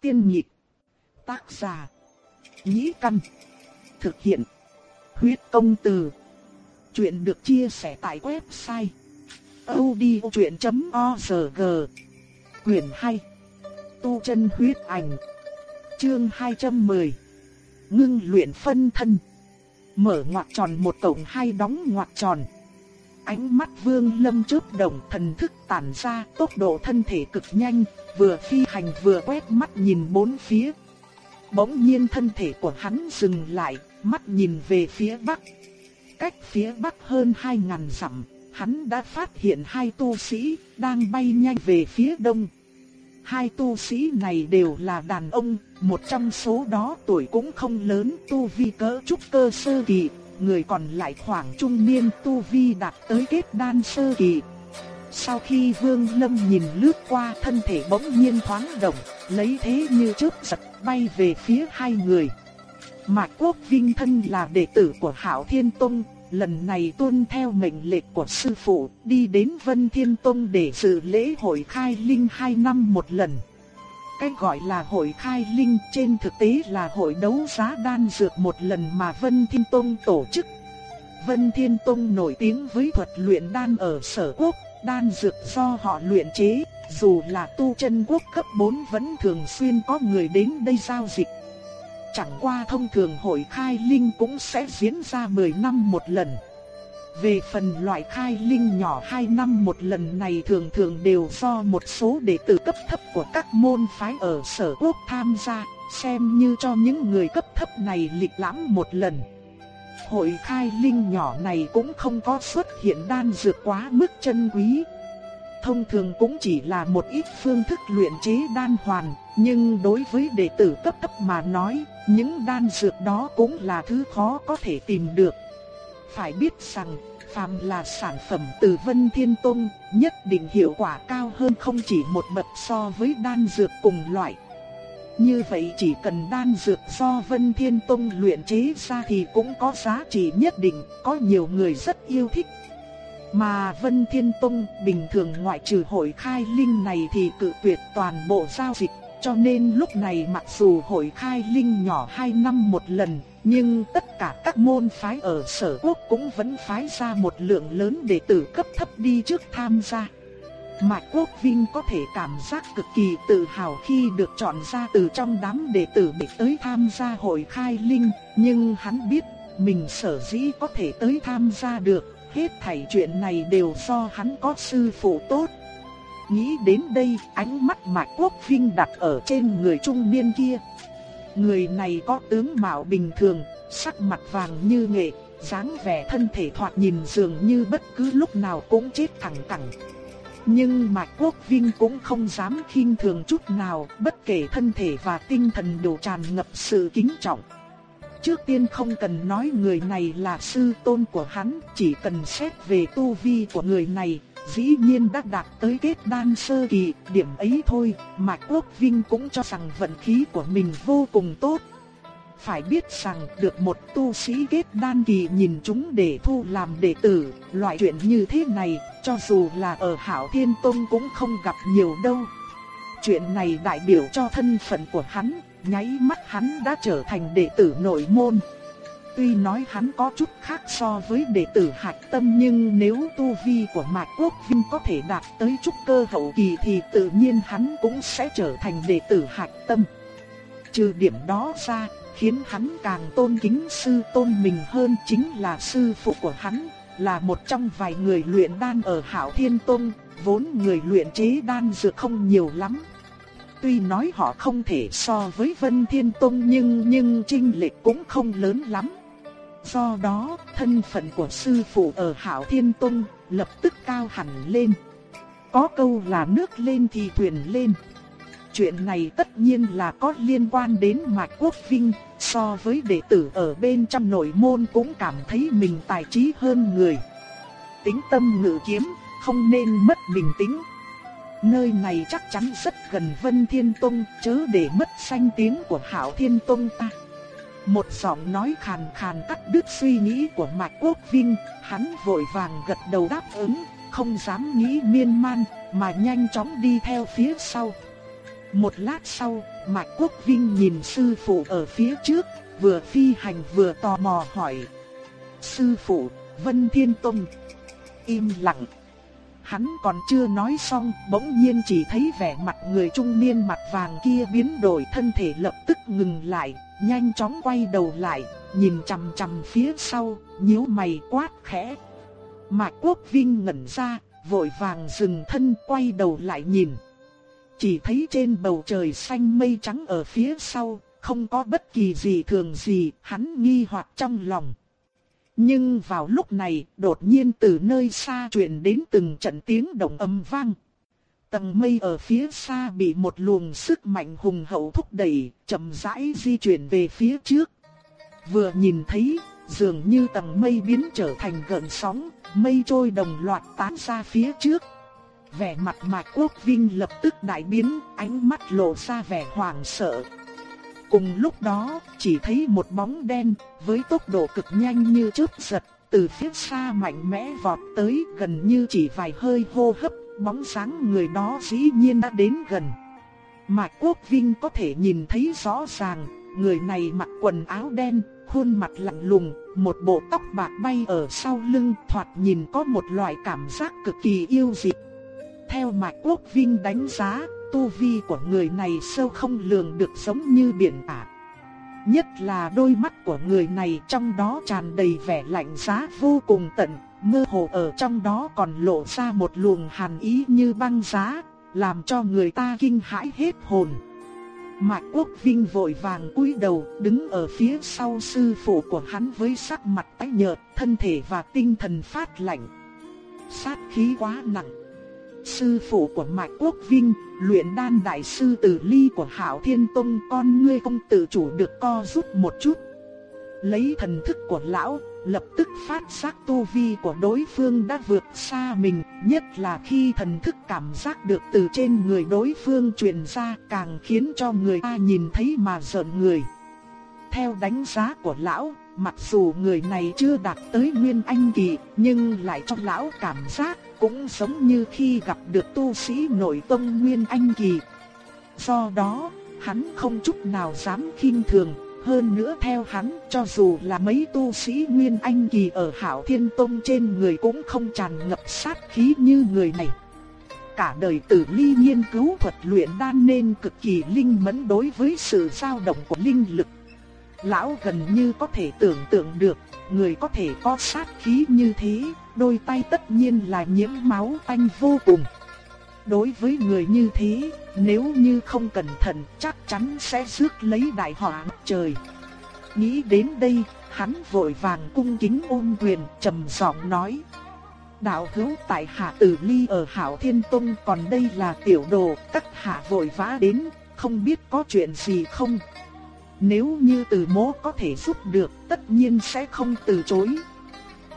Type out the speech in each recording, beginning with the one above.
Tiên nhịp. Tác giả. Nhĩ căn. Thực hiện. Huyết công từ. Chuyện được chia sẻ tại website. odchuyện.org Quyền 2. Tu chân huyết ảnh. Chương 210. Ngưng luyện phân thân. Mở ngoặc tròn một tổng hai đóng ngoặc tròn. Ánh mắt vương lâm chớp động thần thức tản ra tốc độ thân thể cực nhanh, vừa phi hành vừa quét mắt nhìn bốn phía. Bỗng nhiên thân thể của hắn dừng lại, mắt nhìn về phía bắc. Cách phía bắc hơn hai ngàn dặm, hắn đã phát hiện hai tu sĩ đang bay nhanh về phía đông. Hai tu sĩ này đều là đàn ông, một trong số đó tuổi cũng không lớn, tu vi cỡ trúc cơ sơ kỳ, người còn lại khoảng trung niên tu vi đạt tới kết đan sơ kỳ. Sau khi Vương Lâm nhìn lướt qua thân thể bỗng nhiên thoáng động, lấy thế như chớp giật bay về phía hai người. Mạc Quốc Vinh thân là đệ tử của Hạo Thiên Tông, lần này tuân theo mệnh lệnh của sư phụ, đi đến Vân Thiên Tông để dự lễ hội khai linh hai năm một lần. Cái gọi là hội khai linh trên thực tế là hội đấu giá đan dược một lần mà Vân Thiên Tông tổ chức. Vân Thiên Tông nổi tiếng với thuật luyện đan ở sở quốc, đan dược do họ luyện chế, dù là tu chân quốc cấp 4 vẫn thường xuyên có người đến đây giao dịch. Chẳng qua thông thường hội khai linh cũng sẽ diễn ra 10 năm một lần. Về phần loại khai linh nhỏ 2 năm một lần này thường thường đều do một số đệ tử cấp thấp của các môn phái ở sở quốc tham gia, xem như cho những người cấp thấp này lịch lãm một lần. Hội khai linh nhỏ này cũng không có xuất hiện đan dược quá mức chân quý. Thông thường cũng chỉ là một ít phương thức luyện chế đan hoàn, nhưng đối với đệ tử cấp thấp mà nói, những đan dược đó cũng là thứ khó có thể tìm được. Phải biết rằng, phàm là sản phẩm từ Vân Thiên Tông, nhất định hiệu quả cao hơn không chỉ một bậc so với đan dược cùng loại. Như vậy chỉ cần đan dược do Vân Thiên Tông luyện chế ra thì cũng có giá trị nhất định, có nhiều người rất yêu thích. Mà Vân Thiên Tông bình thường ngoại trừ hội khai linh này thì cự tuyệt toàn bộ giao dịch, cho nên lúc này mặc dù hội khai linh nhỏ 2 năm một lần, nhưng tất cả các môn phái ở sở quốc cũng vẫn phái ra một lượng lớn đệ tử cấp thấp đi trước tham gia. Mạch Quốc Vinh có thể cảm giác cực kỳ tự hào khi được chọn ra từ trong đám đệ tử để tới tham gia hội khai linh, nhưng hắn biết mình sở dĩ có thể tới tham gia được, hết thảy chuyện này đều do hắn có sư phụ tốt. Nghĩ đến đây, ánh mắt Mạch Quốc Vinh đặt ở trên người trung niên kia. Người này có tướng mạo bình thường, sắc mặt vàng như nghệ, dáng vẻ thân thể thoạt nhìn dường như bất cứ lúc nào cũng chết thẳng cẳng. Nhưng Mạch Quốc Vinh cũng không dám khinh thường chút nào, bất kể thân thể và tinh thần đều tràn ngập sự kính trọng. Trước tiên không cần nói người này là sư tôn của hắn, chỉ cần xét về tu vi của người này, dĩ nhiên đã đạt tới kết đan sơ kỳ, điểm ấy thôi, Mạch Quốc Vinh cũng cho rằng vận khí của mình vô cùng tốt. Phải biết rằng được một tu sĩ kết đan kỳ nhìn chúng để thu làm đệ tử, loại chuyện như thế này, cho dù là ở Hảo Thiên Tông cũng không gặp nhiều đâu. Chuyện này đại biểu cho thân phận của hắn, nháy mắt hắn đã trở thành đệ tử nội môn. Tuy nói hắn có chút khác so với đệ tử hạch tâm nhưng nếu tu vi của Mạc Quốc Vinh có thể đạt tới trúc cơ hậu kỳ thì tự nhiên hắn cũng sẽ trở thành đệ tử hạch tâm. Trừ điểm đó ra, khiến hắn càng tôn kính sư tôn mình hơn chính là sư phụ của hắn, là một trong vài người luyện đan ở Hạo Thiên Tông, vốn người luyện chế đan dược không nhiều lắm. Tuy nói họ không thể so với Vân Thiên Tông nhưng nhưng trinh lệch cũng không lớn lắm. Do đó, thân phận của sư phụ ở Hạo Thiên Tông lập tức cao hẳn lên. Có câu là nước lên thì thuyền lên. Chuyện này tất nhiên là có liên quan đến Mạch Quốc Vinh, so với đệ tử ở bên trong nội môn cũng cảm thấy mình tài trí hơn người. Tính tâm ngự kiếm, không nên mất bình tĩnh. Nơi này chắc chắn rất gần Vân Thiên Tông, chớ để mất danh tiếng của Hạo Thiên Tông ta. Một giọng nói khàn khàn cắt đứt suy nghĩ của Mạch Quốc Vinh, hắn vội vàng gật đầu đáp ứng, không dám nghĩ miên man, mà nhanh chóng đi theo phía sau. Một lát sau, Mạch Quốc Vinh nhìn sư phụ ở phía trước, vừa phi hành vừa tò mò hỏi. Sư phụ, Vân Thiên Tông. Im lặng. Hắn còn chưa nói xong, bỗng nhiên chỉ thấy vẻ mặt người trung niên mặt vàng kia biến đổi thân thể lập tức ngừng lại, nhanh chóng quay đầu lại, nhìn chằm chằm phía sau, nhíu mày quát khẽ. Mạc Quốc Vinh ngẩn ra, vội vàng dừng thân quay đầu lại nhìn. Chỉ thấy trên bầu trời xanh mây trắng ở phía sau, không có bất kỳ gì thường gì, hắn nghi hoặc trong lòng. Nhưng vào lúc này, đột nhiên từ nơi xa truyền đến từng trận tiếng động âm vang. Tầng mây ở phía xa bị một luồng sức mạnh hùng hậu thúc đẩy, chậm rãi di chuyển về phía trước. Vừa nhìn thấy, dường như tầng mây biến trở thành gợn sóng, mây trôi đồng loạt tán ra phía trước. Vẻ mặt Mạc Quốc Vinh lập tức đại biến, ánh mắt lộ ra vẻ hoảng sợ. Cùng lúc đó, chỉ thấy một bóng đen với tốc độ cực nhanh như chớp giật, từ phía xa mạnh mẽ vọt tới gần như chỉ vài hơi hô hấp, bóng sáng người đó dĩ nhiên đã đến gần. Mạc Quốc Vinh có thể nhìn thấy rõ ràng, người này mặc quần áo đen, khuôn mặt lạnh lùng, một bộ tóc bạc bay ở sau lưng, thoạt nhìn có một loại cảm giác cực kỳ yêu dị. Theo Mạc Quốc Vinh đánh giá, tu vi của người này sâu không lường được giống như biển ả, Nhất là đôi mắt của người này trong đó tràn đầy vẻ lạnh giá vô cùng tận, mơ hồ ở trong đó còn lộ ra một luồng hàn ý như băng giá, làm cho người ta kinh hãi hết hồn. Mạc Quốc Vinh vội vàng cúi đầu, đứng ở phía sau sư phụ của hắn với sắc mặt tái nhợt, thân thể và tinh thần phát lạnh. Sát khí quá nặng. Sư phụ của Mạc Quốc Vinh, luyện đan đại sư từ ly của Hạo Thiên Tông con ngươi không tự chủ được co rút một chút. Lấy thần thức của lão, lập tức phát giác tu vi của đối phương đã vượt xa mình, nhất là khi thần thức cảm giác được từ trên người đối phương truyền ra càng khiến cho người ta nhìn thấy mà giận người. Theo đánh giá của lão, mặc dù người này chưa đạt tới Nguyên Anh Kỳ, nhưng lại cho lão cảm giác cũng giống như khi gặp được tu sĩ nội tông Nguyên Anh Kỳ. Do đó, hắn không chút nào dám khinh thường, hơn nữa theo hắn, cho dù là mấy tu sĩ Nguyên Anh Kỳ ở Hảo Thiên Tông trên người cũng không tràn ngập sát khí như người này. Cả đời tử ly nghiên cứu thuật luyện đan nên cực kỳ linh mẫn đối với sự dao động của linh lực. Lão gần như có thể tưởng tượng được, người có thể có sát khí như thế, đôi tay tất nhiên là nhiễm máu tanh vô cùng. Đối với người như thế, nếu như không cẩn thận chắc chắn sẽ rước lấy đại họa trời. Nghĩ đến đây, hắn vội vàng cung kính ôm quyền trầm giọng nói. Đạo hữu tại hạ tử ly ở Hảo Thiên Tông còn đây là tiểu đồ, các hạ vội vã đến, không biết có chuyện gì không? Nếu như từ mố có thể giúp được, tất nhiên sẽ không từ chối.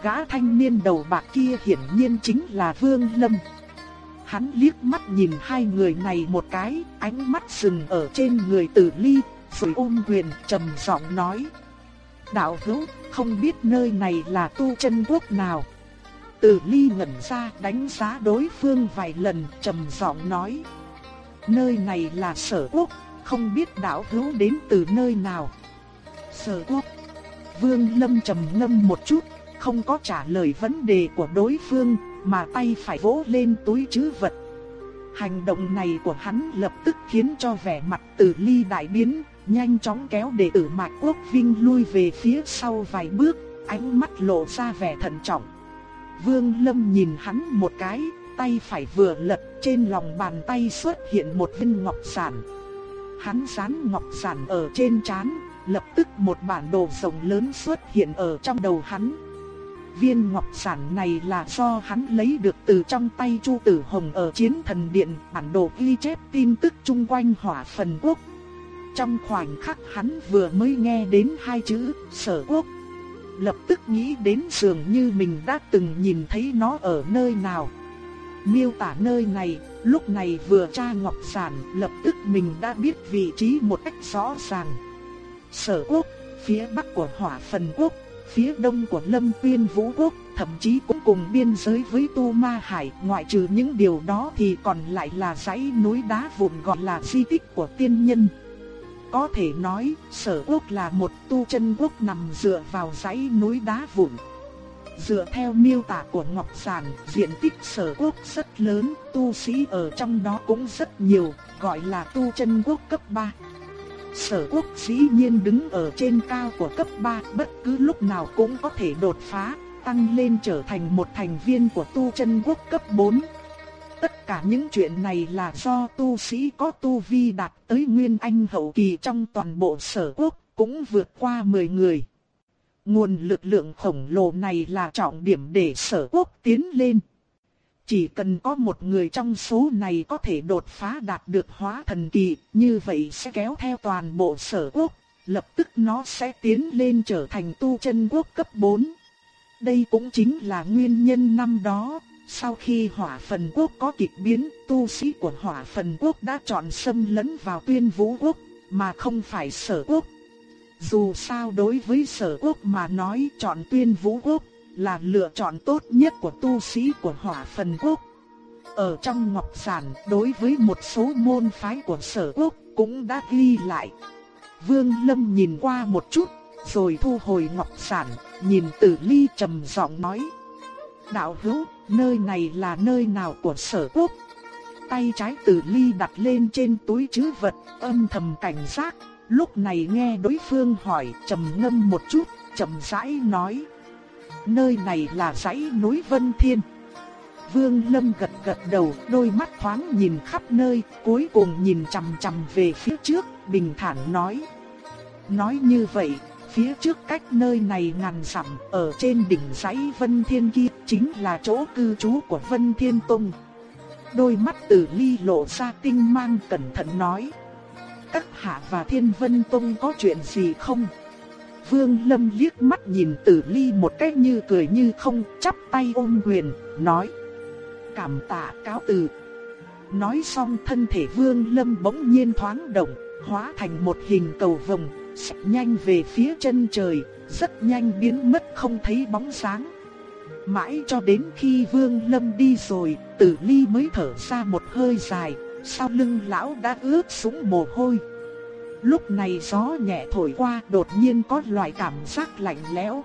Gã thanh niên đầu bạc kia hiển nhiên chính là Vương Lâm. Hắn liếc mắt nhìn hai người này một cái, ánh mắt dừng ở trên người tử ly, rồi ôm quyền trầm giọng nói. Đạo hữu, không biết nơi này là tu chân quốc nào. Tử ly ngẩn ra đánh giá đối phương vài lần trầm giọng nói. Nơi này là sở quốc, không biết đạo hữu đến từ nơi nào. Sở quốc. Vương Lâm trầm ngâm một chút, không có trả lời vấn đề của đối phương, mà tay phải vỗ lên túi trữ vật. Hành động này của hắn lập tức khiến cho vẻ mặt tử ly đại biến, nhanh chóng kéo đệ tử Mạc Quốc Vinh lui về phía sau vài bước, ánh mắt lộ ra vẻ thận trọng. Vương Lâm nhìn hắn một cái, tay phải vừa lật trên lòng bàn tay xuất hiện một viên ngọc sản. Hắn dán ngọc sản ở trên trán, lập tức một bản đồ rộng lớn xuất hiện ở trong đầu hắn. Viên ngọc sản này là do hắn lấy được từ trong tay Chu Tử Hồng ở chiến thần điện, bản đồ ghi chép tin tức chung quanh hỏa phần quốc. Trong khoảnh khắc hắn vừa mới nghe đến hai chữ sở quốc, lập tức nghĩ đến dường như mình đã từng nhìn thấy nó ở nơi nào. Miêu tả nơi này, lúc này vừa tra ngọc sản, lập tức mình đã biết vị trí một cách rõ ràng. Sở quốc, phía bắc của hỏa phần quốc, phía đông của Lâm Uyên Vũ Quốc, thậm chí cũng cùng biên giới với Tu Ma Hải, ngoại trừ những điều đó thì còn lại là dãy núi đá vụn gọi là di tích của tiên nhân. Có thể nói, sở quốc là một tu chân quốc nằm dựa vào dãy núi đá vụn. Dựa theo miêu tả của Ngọc Giản, diện tích sở quốc rất lớn, tu sĩ ở trong đó cũng rất nhiều, gọi là tu chân quốc cấp 3. Sở quốc dĩ nhiên đứng ở trên cao của cấp 3, bất cứ lúc nào cũng có thể đột phá, tăng lên trở thành một thành viên của tu chân quốc cấp 4. Tất cả những chuyện này là do tu sĩ có tu vi đạt tới nguyên anh hậu kỳ trong toàn bộ sở quốc, cũng vượt qua 10 người. Nguồn lực lượng khổng lồ này là trọng điểm để sở quốc tiến lên. Chỉ cần có một người trong số này có thể đột phá đạt được hóa thần kỳ, như vậy sẽ kéo theo toàn bộ sở quốc, lập tức nó sẽ tiến lên trở thành tu chân quốc cấp 4. Đây cũng chính là nguyên nhân năm đó, sau khi hỏa phần quốc có kịch biến, tu sĩ của hỏa phần quốc đã chọn xâm lấn vào tuyên vũ quốc, mà không phải sở quốc. Dù sao đối với sở quốc mà nói chọn tuyên vũ quốc là lựa chọn tốt nhất của tu sĩ của hỏa phần quốc. Ở trong ngọc giản đối với một số môn phái của sở quốc cũng đã ghi lại. Vương Lâm nhìn qua một chút, rồi thu hồi ngọc giản, nhìn tử ly trầm giọng nói. Đạo hữu, nơi này là nơi nào của sở quốc? Tay trái tử ly đặt lên trên túi trữ vật, âm thầm cảnh giác. Lúc này nghe đối phương hỏi, trầm ngâm một chút, trầm rãi nói nơi này là dãy núi Vân Thiên. Vương Lâm gật gật đầu, đôi mắt thoáng nhìn khắp nơi, cuối cùng nhìn chằm chằm về phía trước, bình thản nói. Nói như vậy, phía trước cách nơi này ngàn dặm, ở trên đỉnh dãy Vân Thiên kia, chính là chỗ cư trú của Vân Thiên Tông. Đôi mắt tử ly lộ ra tinh mang cẩn thận nói. Các hạ và Thiên Vân Tông có chuyện gì không? Vương Lâm liếc mắt nhìn Tử Ly một cách như cười như không, chắp tay ôm quyền, nói: "Cảm tạ cáo từ." Nói xong thân thể Vương Lâm bỗng nhiên thoáng động, hóa thành một hình cầu vồng, xẹt nhanh về phía chân trời, rất nhanh biến mất không thấy bóng dáng. Mãi cho đến khi Vương Lâm đi rồi, Tử Ly mới thở ra một hơi dài, sau lưng lão đã ướt sũng mồ hôi. Lúc này gió nhẹ thổi qua đột nhiên có loại cảm giác lạnh lẽo.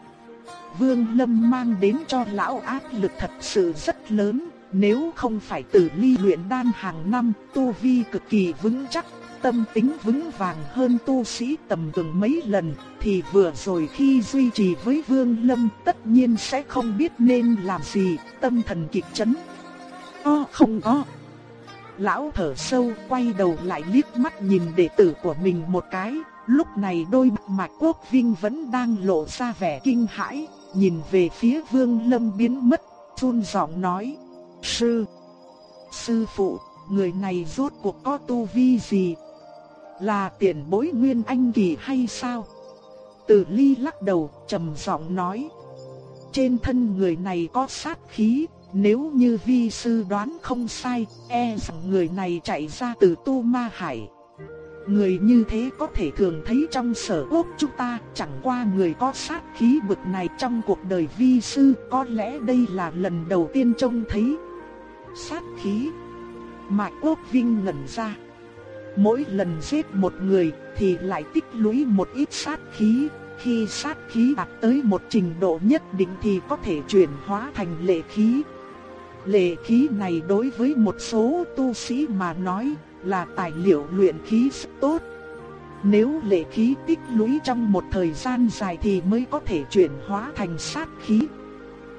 Vương Lâm mang đến cho lão áp lực thật sự rất lớn, nếu không phải tự ly luyện đan hàng năm, tu vi cực kỳ vững chắc, tâm tính vững vàng hơn tu sĩ tầm thường mấy lần, thì vừa rồi khi duy trì với Vương Lâm tất nhiên sẽ không biết nên làm gì, tâm thần kịch chấn. O không có. Lão thở sâu quay đầu lại liếc mắt nhìn đệ tử của mình một cái, lúc này đôi mạch quốc vinh vẫn đang lộ ra vẻ kinh hãi, nhìn về phía vương lâm biến mất, chun giọng nói, sư, sư phụ, người này rốt cuộc có tu vi gì? Là tiền bối nguyên anh kỳ hay sao? Tử ly lắc đầu, trầm giọng nói, trên thân người này có sát khí, nếu như vi sư đoán không sai, e rằng người này chạy ra từ Tu Ma Hải. Người như thế có thể thường thấy trong sở quốc chúng ta, chẳng qua người có sát khí bực này trong cuộc đời vi sư, có lẽ đây là lần đầu tiên trông thấy. Sát khí. Mạch Quốc Vinh ngẩn ra. Mỗi lần giết một người thì lại tích lũy một ít sát khí, khi sát khí đạt tới một trình độ nhất định thì có thể chuyển hóa thành lệ khí, Lệ khí này đối với một số tu sĩ mà nói là tài liệu luyện khí rất tốt. Nếu lệ khí tích lũy trong một thời gian dài thì mới có thể chuyển hóa thành sát khí.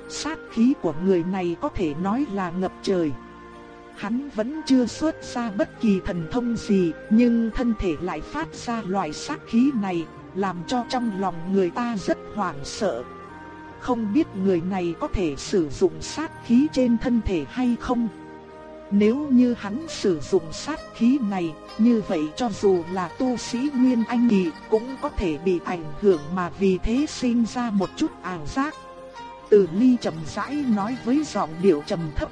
Sát khí của người này có thể nói là ngập trời. Hắn vẫn chưa xuất ra bất kỳ thần thông gì, nhưng thân thể lại phát ra loại sát khí này, làm cho trong lòng người ta rất hoảng sợ. Không biết người này có thể sử dụng sát khí trên thân thể hay không? Nếu như hắn sử dụng sát khí này, như vậy cho dù là tu sĩ Nguyên Anh Kỳ cũng có thể bị ảnh hưởng mà vì thế sinh ra một chút ảo giác. Từ ly trầm rãi nói với giọng điệu trầm thấp.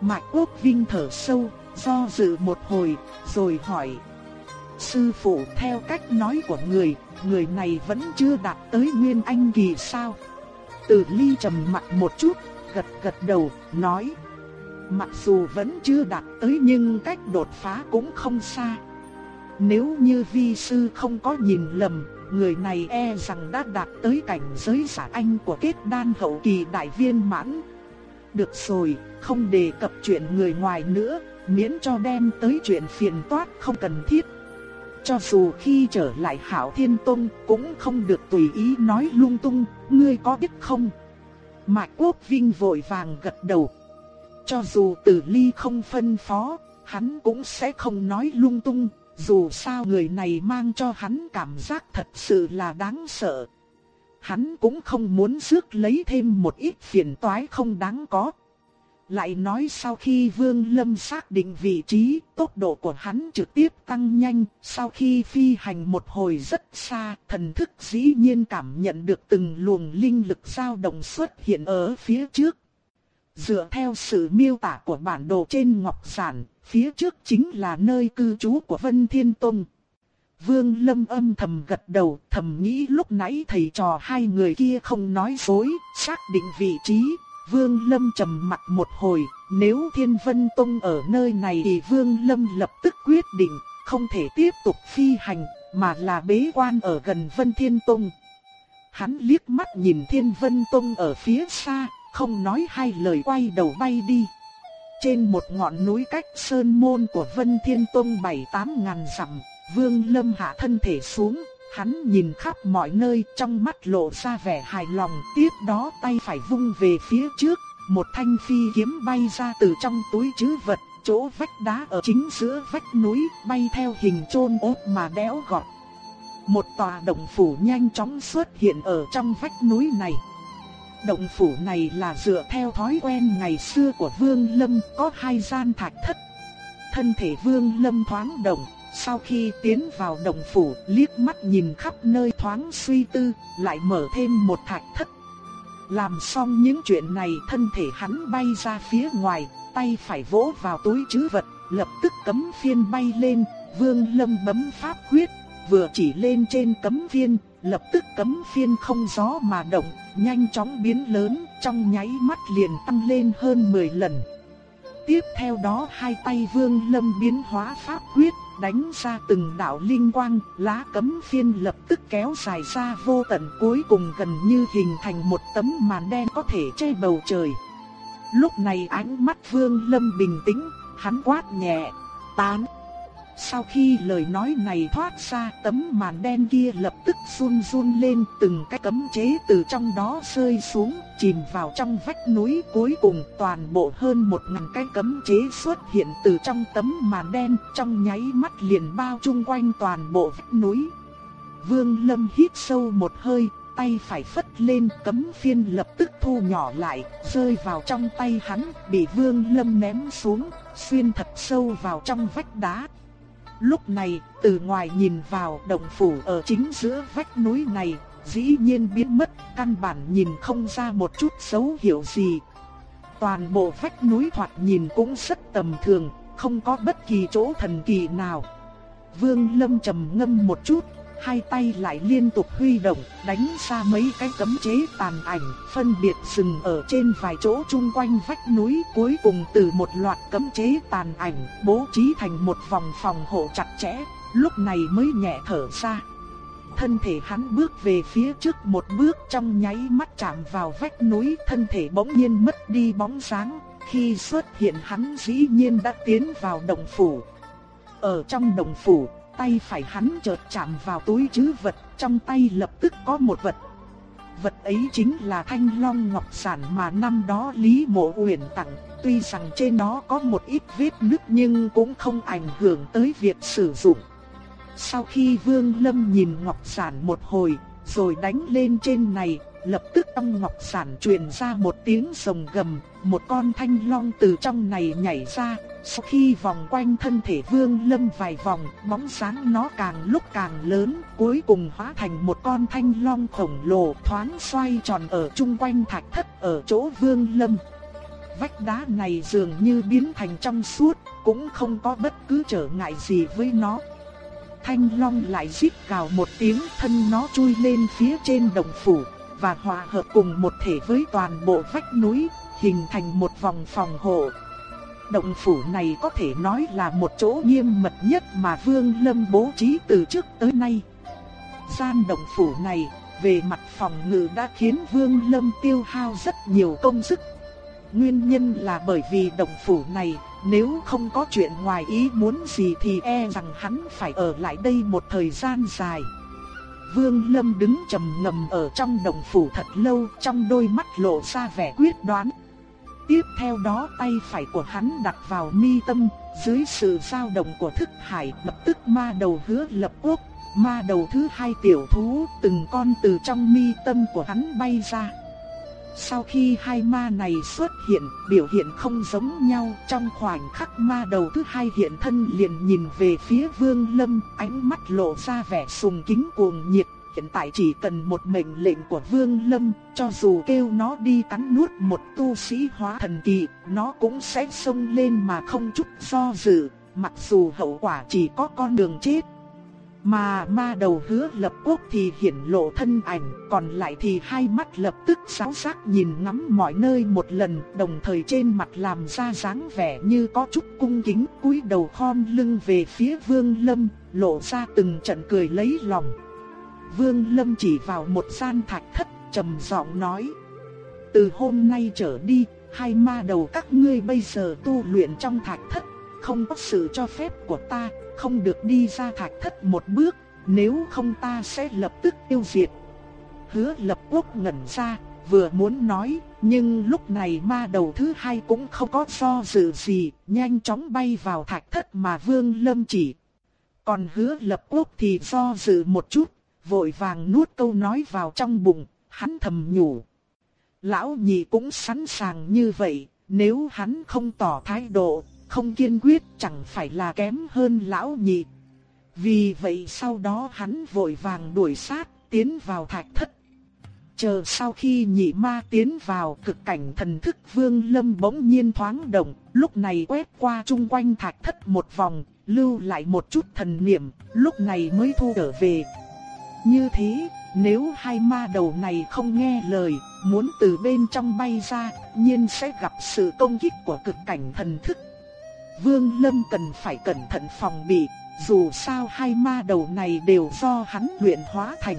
Mạch Quốc Vinh thở sâu, do dự một hồi, rồi hỏi. Sư phụ theo cách nói của người, người này vẫn chưa đạt tới Nguyên Anh Kỳ sao? Từ ly trầm mặt một chút, gật gật đầu, nói. Mặc dù vẫn chưa đạt tới nhưng cách đột phá cũng không xa. Nếu như vi sư không có nhìn lầm, người này e rằng đã đạt tới cảnh giới giả anh của kết đan hậu kỳ đại viên mãn. Được rồi, không đề cập chuyện người ngoài nữa, miễn cho đem tới chuyện phiền toát không cần thiết. Cho dù khi trở lại Hảo Thiên Tông cũng không được tùy ý nói lung tung, ngươi có biết không? Mạc Quốc Vinh vội vàng gật đầu. Cho dù tử ly không phân phó, hắn cũng sẽ không nói lung tung, dù sao người này mang cho hắn cảm giác thật sự là đáng sợ. Hắn cũng không muốn rước lấy thêm một ít phiền toái không đáng có. Lại nói sau khi Vương Lâm xác định vị trí, tốc độ của hắn trực tiếp tăng nhanh, sau khi phi hành một hồi rất xa, thần thức dĩ nhiên cảm nhận được từng luồng linh lực dao động xuất hiện ở phía trước. Dựa theo sự miêu tả của bản đồ trên ngọc giản, phía trước chính là nơi cư trú của Vân Thiên Tông. Vương Lâm âm thầm gật đầu, thầm nghĩ lúc nãy thầy trò hai người kia không nói dối, xác định vị trí. Vương Lâm trầm mặt một hồi, nếu Thiên Vân Tông ở nơi này thì Vương Lâm lập tức quyết định, không thể tiếp tục phi hành, mà là bế quan ở gần Vân Thiên Tông. Hắn liếc mắt nhìn Thiên Vân Tông ở phía xa, không nói hai lời quay đầu bay đi. Trên một ngọn núi cách sơn môn của Vân Thiên Tông bảy tám ngàn dặm, Vương Lâm hạ thân thể xuống, hắn nhìn khắp mọi nơi trong mắt lộ ra vẻ hài lòng, tiếp đó tay phải vung về phía trước, một thanh phi kiếm bay ra từ trong túi chứ vật, chỗ vách đá ở chính giữa vách núi, bay theo hình trôn ốp mà đéo gọt. Một tòa động phủ nhanh chóng xuất hiện ở trong vách núi này. Động phủ này là dựa theo thói quen ngày xưa của Vương Lâm, có hai gian thạch thất. Thân thể Vương Lâm thoáng động, sau khi tiến vào động phủ, liếc mắt nhìn khắp nơi thoáng suy tư, lại mở thêm một thạch thất. Làm xong những chuyện này, thân thể hắn bay ra phía ngoài, tay phải vỗ vào túi trữ vật, lập tức cấm phiên bay lên, Vương Lâm bấm pháp quyết, vừa chỉ lên trên cấm phiên, lập tức cấm phiên không gió mà động, nhanh chóng biến lớn, trong nháy mắt liền tăng lên hơn 10 lần. Tiếp theo đó hai tay Vương Lâm biến hóa pháp quyết, đánh ra từng đạo linh quang, lá cấm phiên lập tức kéo dài ra vô tận cuối cùng gần như hình thành một tấm màn đen có thể che bầu trời. Lúc này ánh mắt Vương Lâm bình tĩnh, hắn quát nhẹ, tán. Sau khi lời nói này thoát ra, tấm màn đen kia lập tức run run lên, từng cái cấm chế từ trong đó rơi xuống, chìm vào trong vách núi. Cuối cùng toàn bộ hơn một ngàn cái cấm chế xuất hiện từ trong tấm màn đen, trong nháy mắt liền bao chung quanh toàn bộ vách núi. Vương Lâm hít sâu một hơi, tay phải phất lên cấm phiên lập tức thu nhỏ lại, rơi vào trong tay hắn, bị Vương Lâm ném xuống, xuyên thật sâu vào trong vách đá. Lúc này, từ ngoài nhìn vào động phủ ở chính giữa vách núi này, dĩ nhiên biến mất, căn bản nhìn không ra một chút dấu hiệu gì. Toàn bộ vách núi thoạt nhìn cũng rất tầm thường, không có bất kỳ chỗ thần kỳ nào. Vương Lâm trầm ngâm một chút, hai tay lại liên tục huy động, đánh ra mấy cái cấm chế tàn ảnh, phân biệt dừng ở trên vài chỗ chung quanh vách núi, cuối cùng từ một loạt cấm chế tàn ảnh, bố trí thành một vòng phòng hộ chặt chẽ, lúc này mới nhẹ thở ra. Thân thể hắn bước về phía trước một bước trong nháy mắt chạm vào vách núi, thân thể bỗng nhiên mất đi bóng dáng, khi xuất hiện hắn dĩ nhiên đã tiến vào động phủ. Ở trong động phủ, tay phải hắn chợt chạm vào túi chứ vật, trong tay lập tức có một vật. Vật ấy chính là thanh long ngọc sản mà năm đó Lý Mộ Uyển tặng, tuy rằng trên đó có một ít vết nứt nhưng cũng không ảnh hưởng tới việc sử dụng. Sau khi Vương Lâm nhìn ngọc sản một hồi, rồi đánh lên trên này, lập tức trong ngọc sản truyền ra một tiếng rồng gầm, một con thanh long từ trong này nhảy ra, sau khi vòng quanh thân thể Vương Lâm vài vòng, bóng sáng nó càng lúc càng lớn, cuối cùng hóa thành một con thanh long khổng lồ thoáng xoay tròn ở chung quanh thạch thất ở chỗ Vương Lâm. Vách đá này dường như biến thành trong suốt, cũng không có bất cứ trở ngại gì với nó. Thanh long lại rít gào một tiếng thân nó chui lên phía trên đồng phủ, và hòa hợp cùng một thể với toàn bộ vách núi, hình thành một vòng phòng hộ. Động phủ này có thể nói là một chỗ nghiêm mật nhất mà Vương Lâm bố trí từ trước tới nay. Gian động phủ này, về mặt phòng ngự đã khiến Vương Lâm tiêu hao rất nhiều công sức. Nguyên nhân là bởi vì động phủ này, nếu không có chuyện ngoài ý muốn gì thì e rằng hắn phải ở lại đây một thời gian dài. Vương Lâm đứng trầm ngầm ở trong động phủ thật lâu, trong đôi mắt lộ ra vẻ quyết đoán. Tiếp theo đó tay phải của hắn đặt vào mi tâm, dưới sự dao động của thức hải lập tức ma đầu hứa lập quốc, ma đầu thứ hai tiểu thú từng con từ trong mi tâm của hắn bay ra. Sau khi hai ma này xuất hiện, biểu hiện không giống nhau, trong khoảnh khắc ma đầu thứ hai hiện thân liền nhìn về phía Vương Lâm, ánh mắt lộ ra vẻ sùng kính cuồng nhiệt, hiện tại chỉ cần một mệnh lệnh của Vương Lâm, cho dù kêu nó đi cắn nuốt một tu sĩ hóa thần kỳ, nó cũng sẽ xông lên mà không chút do dự, mặc dù hậu quả chỉ có con đường chết. Mà ma đầu hứa lập quốc thì hiển lộ thân ảnh, còn lại thì hai mắt lập tức sáng sắc nhìn ngắm mọi nơi một lần, đồng thời trên mặt làm ra dáng vẻ như có chút cung kính, cúi đầu khom lưng về phía Vương Lâm, lộ ra từng trận cười lấy lòng. Vương Lâm chỉ vào một gian thạch thất, trầm giọng nói: "Từ hôm nay trở đi, hai ma đầu các ngươi bây giờ tu luyện trong thạch thất, không có sự cho phép của ta, không được đi ra thạch thất một bước, nếu không ta sẽ lập tức tiêu diệt." Hứa Lập Quốc ngẩn ra, vừa muốn nói, nhưng lúc này ma đầu thứ hai cũng không có do dự gì, nhanh chóng bay vào thạch thất mà Vương Lâm chỉ. Còn Hứa Lập Quốc thì do dự một chút, vội vàng nuốt câu nói vào trong bụng, hắn thầm nhủ. Lão nhị cũng sẵn sàng như vậy, nếu hắn không tỏ thái độ, không kiên quyết chẳng phải là kém hơn lão nhị. Vì vậy sau đó hắn vội vàng đuổi sát, tiến vào thạch thất. Chờ sau khi nhị ma tiến vào cực cảnh thần thức vương lâm bỗng nhiên thoáng động, lúc này quét qua chung quanh thạch thất một vòng, lưu lại một chút thần niệm, lúc này mới thu trở về. Như thế, nếu hai ma đầu này không nghe lời, muốn từ bên trong bay ra, nhiên sẽ gặp sự công kích của cực cảnh thần thức. Vương Lâm cần phải cẩn thận phòng bị, dù sao hai ma đầu này đều do hắn luyện hóa thành.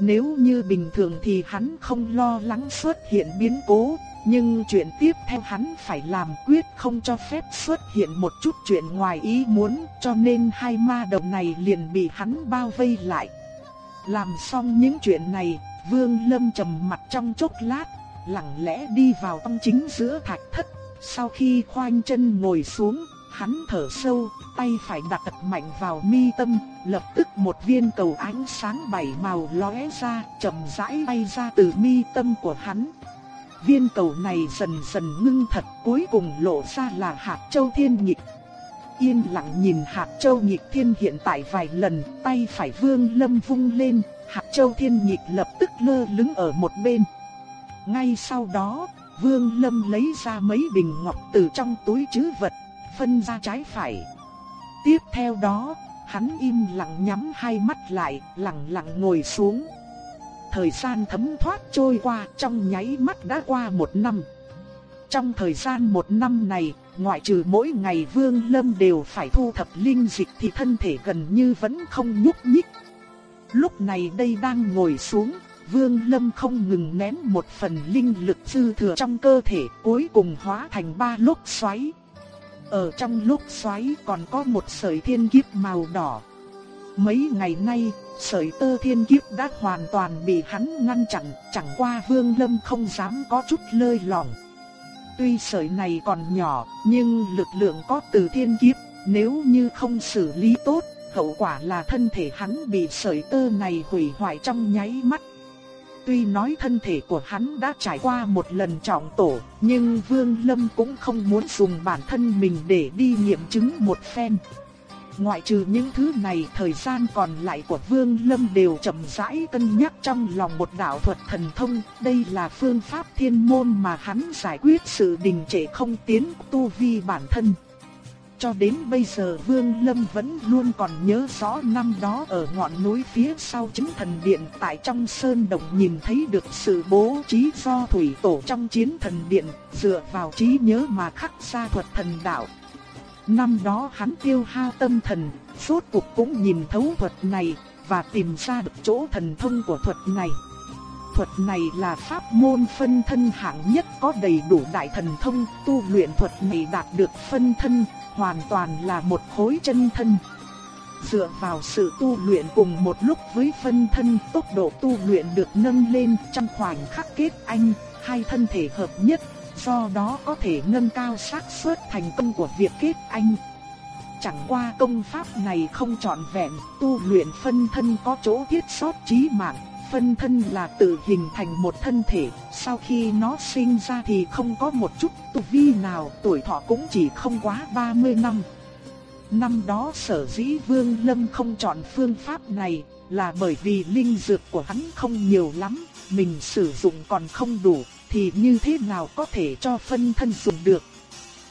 Nếu như bình thường thì hắn không lo lắng xuất hiện biến cố, nhưng chuyện tiếp theo hắn phải làm quyết không cho phép xuất hiện một chút chuyện ngoài ý muốn, cho nên hai ma đầu này liền bị hắn bao vây lại. Làm xong những chuyện này, Vương Lâm trầm mặt trong chốc lát, lặng lẽ đi vào trong chính giữa thạch thất. Sau khi khoanh chân ngồi xuống, hắn thở sâu, tay phải đặt thật mạnh vào mi tâm, lập tức một viên cầu ánh sáng bảy màu lóe ra, chậm rãi bay ra từ mi tâm của hắn. Viên cầu này dần dần ngưng thật, cuối cùng lộ ra là hạt châu thiên nhịch yên lặng nhìn hạt châu nhịp thiên hiện tại vài lần, tay phải vương lâm vung lên, hạt châu thiên nhịp lập tức lơ lứng ở một bên. Ngay sau đó, vương lâm lấy ra mấy bình ngọc từ trong túi chứ vật, phân ra trái phải. Tiếp theo đó, hắn im lặng nhắm hai mắt lại, lặng lặng ngồi xuống. Thời gian thấm thoát trôi qua trong nháy mắt đã qua một năm. Trong thời gian một năm này, ngoại trừ mỗi ngày Vương Lâm đều phải thu thập linh dịch thì thân thể gần như vẫn không nhúc nhích. Lúc này đây đang ngồi xuống, Vương Lâm không ngừng nén một phần linh lực dư thừa trong cơ thể cuối cùng hóa thành ba lốc xoáy. Ở trong lốc xoáy còn có một sợi thiên kiếp màu đỏ. Mấy ngày nay, sợi tơ thiên kiếp đã hoàn toàn bị hắn ngăn chặn, chẳng qua Vương Lâm không dám có chút lơi lỏng. Tuy sợi này còn nhỏ, nhưng lực lượng có từ thiên kiếp, nếu như không xử lý tốt, hậu quả là thân thể hắn bị sợi tơ này hủy hoại trong nháy mắt. Tuy nói thân thể của hắn đã trải qua một lần trọng tổ, nhưng Vương Lâm cũng không muốn dùng bản thân mình để đi nghiệm chứng một phen. Ngoại trừ những thứ này, thời gian còn lại của Vương Lâm đều chậm rãi cân nhắc trong lòng một đạo thuật thần thông, đây là phương pháp thiên môn mà hắn giải quyết sự đình trệ không tiến tu vi bản thân. cho đến bây giờ Vương Lâm vẫn luôn còn nhớ rõ năm đó ở ngọn núi phía sau chính thần điện tại trong sơn đồng nhìn thấy được sự bố trí do thủy tổ trong chiến thần điện, dựa vào trí nhớ mà khắc ra thuật thần đạo. Năm đó hắn tiêu hao tâm thần, suốt cuộc cũng nhìn thấu thuật này và tìm ra được chỗ thần thông của thuật này thuật này là pháp môn phân thân hạng nhất có đầy đủ đại thần thông, tu luyện thuật này đạt được phân thân, hoàn toàn là một khối chân thân. Dựa vào sự tu luyện cùng một lúc với phân thân, tốc độ tu luyện được nâng lên trong khoảnh khắc kết anh, hai thân thể hợp nhất, do đó có thể nâng cao xác suất thành công của việc kết anh. Chẳng qua công pháp này không trọn vẹn, tu luyện phân thân có chỗ thiết sót trí mạng, phân thân là tự hình thành một thân thể, sau khi nó sinh ra thì không có một chút tu vi nào, tuổi thọ cũng chỉ không quá 30 năm. Năm đó sở dĩ Vương Lâm không chọn phương pháp này là bởi vì linh dược của hắn không nhiều lắm, mình sử dụng còn không đủ, thì như thế nào có thể cho phân thân dùng được.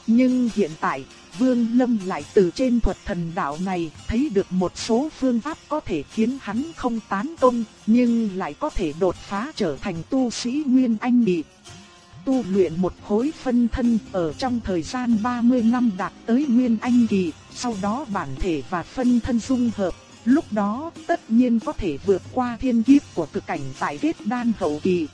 Nhưng hiện tại, Vương Lâm lại từ trên thuật thần đạo này thấy được một số phương pháp có thể khiến hắn không tán công, nhưng lại có thể đột phá trở thành tu sĩ Nguyên Anh Bị. Tu luyện một khối phân thân ở trong thời gian 30 năm đạt tới Nguyên Anh Kỳ, sau đó bản thể và phân thân dung hợp. Lúc đó tất nhiên có thể vượt qua thiên kiếp của cực cảnh tại kết đan hậu kỳ.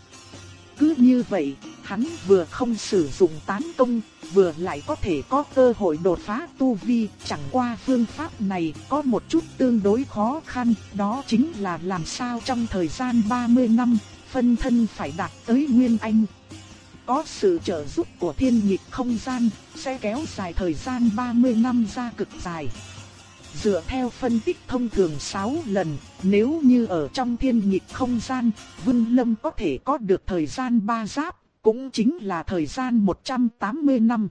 Cứ như vậy, hắn vừa không sử dụng tán công, vừa lại có thể có cơ hội đột phá tu vi, chẳng qua phương pháp này có một chút tương đối khó khăn, đó chính là làm sao trong thời gian 30 năm, phân thân phải đạt tới Nguyên Anh. Có sự trợ giúp của thiên nhịp không gian, sẽ kéo dài thời gian 30 năm ra cực dài. Dựa theo phân tích thông thường 6 lần, nếu như ở trong thiên nhịp không gian, Vương Lâm có thể có được thời gian ba giáp, cũng chính là thời gian 180 năm.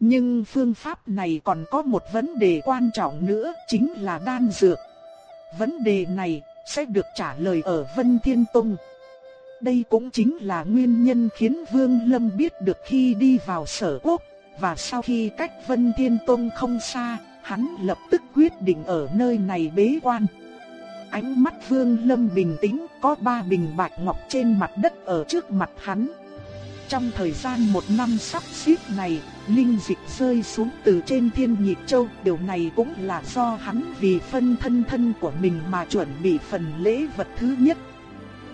Nhưng phương pháp này còn có một vấn đề quan trọng nữa, chính là đan dược. Vấn đề này sẽ được trả lời ở Vân Thiên Tông. Đây cũng chính là nguyên nhân khiến Vương Lâm biết được khi đi vào sở quốc, và sau khi cách Vân Thiên Tông không xa, hắn lập tức quyết định ở nơi này bế quan. Ánh mắt Vương Lâm bình tĩnh, có ba bình bạch ngọc trên mặt đất ở trước mặt hắn. Trong thời gian một năm sắp xếp này, linh dịch rơi xuống từ trên thiên nhịp châu, điều này cũng là do hắn vì phân thân thân của mình mà chuẩn bị phần lễ vật thứ nhất.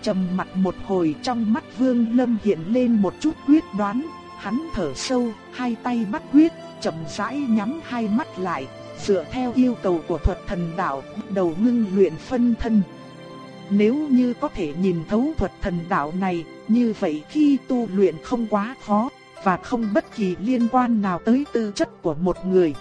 Trầm mặt một hồi trong mắt Vương Lâm hiện lên một chút quyết đoán, hắn thở sâu, hai tay bắt quyết, chậm rãi nhắm hai mắt lại, dựa theo yêu cầu của thuật thần đạo, đầu ngưng luyện phân thân. Nếu như có thể nhìn thấu thuật thần đạo này, như vậy khi tu luyện không quá khó, và không bất kỳ liên quan nào tới tư chất của một người.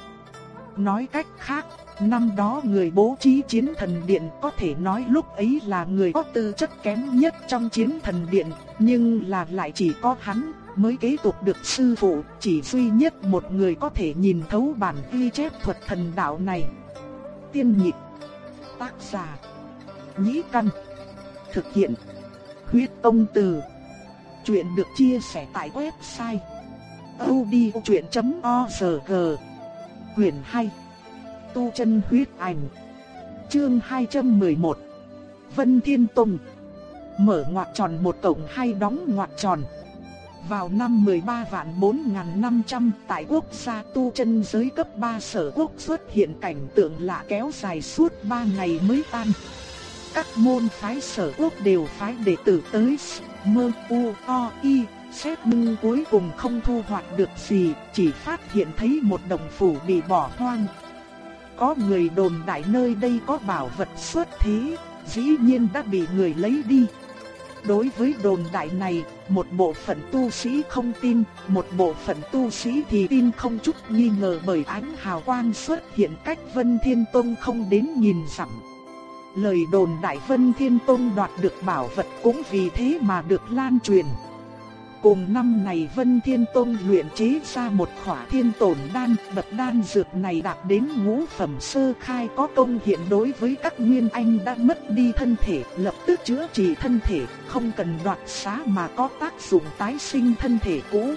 Nói cách khác, năm đó người bố trí chiến thần điện có thể nói lúc ấy là người có tư chất kém nhất trong chiến thần điện, nhưng là lại chỉ có hắn mới kế tục được sư phụ, chỉ duy nhất một người có thể nhìn thấu bản ghi chép thuật thần đạo này. Tiên nhịp, tác giả, nhĩ căn, thực hiện, huyết công từ. Chuyện được chia sẻ tại website odchuyện.org Quyền 2 Tu chân huyết ảnh Chương 211 Vân Thiên Tùng Mở ngoặc tròn một cổng hay đóng ngoặc tròn vào năm 13 vạn 4.500 tại quốc gia tu chân giới cấp 3 sở quốc xuất hiện cảnh tượng lạ kéo dài suốt 3 ngày mới tan. Các môn phái sở quốc đều phái đệ tử tới mơ u o y xét nhưng cuối cùng không thu hoạch được gì, chỉ phát hiện thấy một đồng phủ bị bỏ hoang. Có người đồn đại nơi đây có bảo vật xuất thế, dĩ nhiên đã bị người lấy đi. Đối với đồn đại này, một bộ phận tu sĩ không tin, một bộ phận tu sĩ thì tin không chút nghi ngờ bởi ánh hào quang xuất hiện cách Vân Thiên Tông không đến nhìn dặm. Lời đồn đại Vân Thiên Tông đoạt được bảo vật cũng vì thế mà được lan truyền. Cùng năm này Vân Thiên tôn luyện chế ra một khỏa thiên tổn đan, bậc đan dược này đạt đến ngũ phẩm sơ khai có công hiện đối với các nguyên anh đã mất đi thân thể, lập tức chữa trị thân thể, không cần đoạt xá mà có tác dụng tái sinh thân thể cũ.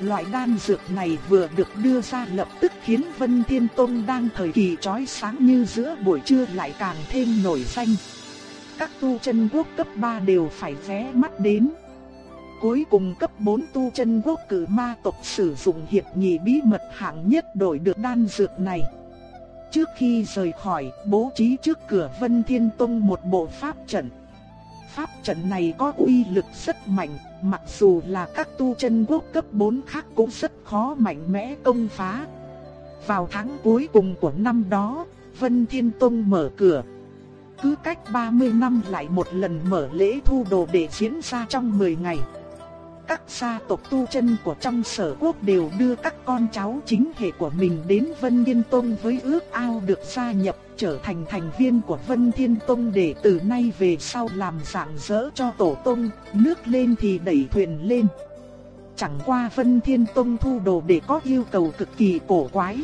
Loại đan dược này vừa được đưa ra lập tức khiến Vân Thiên tôn đang thời kỳ chói sáng như giữa buổi trưa lại càng thêm nổi danh. Các tu chân quốc cấp 3 đều phải vé mắt đến. Cuối cùng cấp 4 tu chân quốc cử ma tộc sử dụng hiệp nhị bí mật hạng nhất đổi được đan dược này. Trước khi rời khỏi, bố trí trước cửa Vân Thiên Tông một bộ pháp trận. Pháp trận này có uy lực rất mạnh, mặc dù là các tu chân quốc cấp 4 khác cũng rất khó mạnh mẽ công phá. Vào tháng cuối cùng của năm đó, Vân Thiên Tông mở cửa. Cứ cách 30 năm lại một lần mở lễ thu đồ để diễn ra trong 10 ngày các gia tộc tu chân của trong sở quốc đều đưa các con cháu chính hệ của mình đến Vân Thiên Tông với ước ao được gia nhập trở thành thành viên của Vân Thiên Tông để từ nay về sau làm dạng dỡ cho tổ tông, nước lên thì đẩy thuyền lên. Chẳng qua Vân Thiên Tông thu đồ để có yêu cầu cực kỳ cổ quái.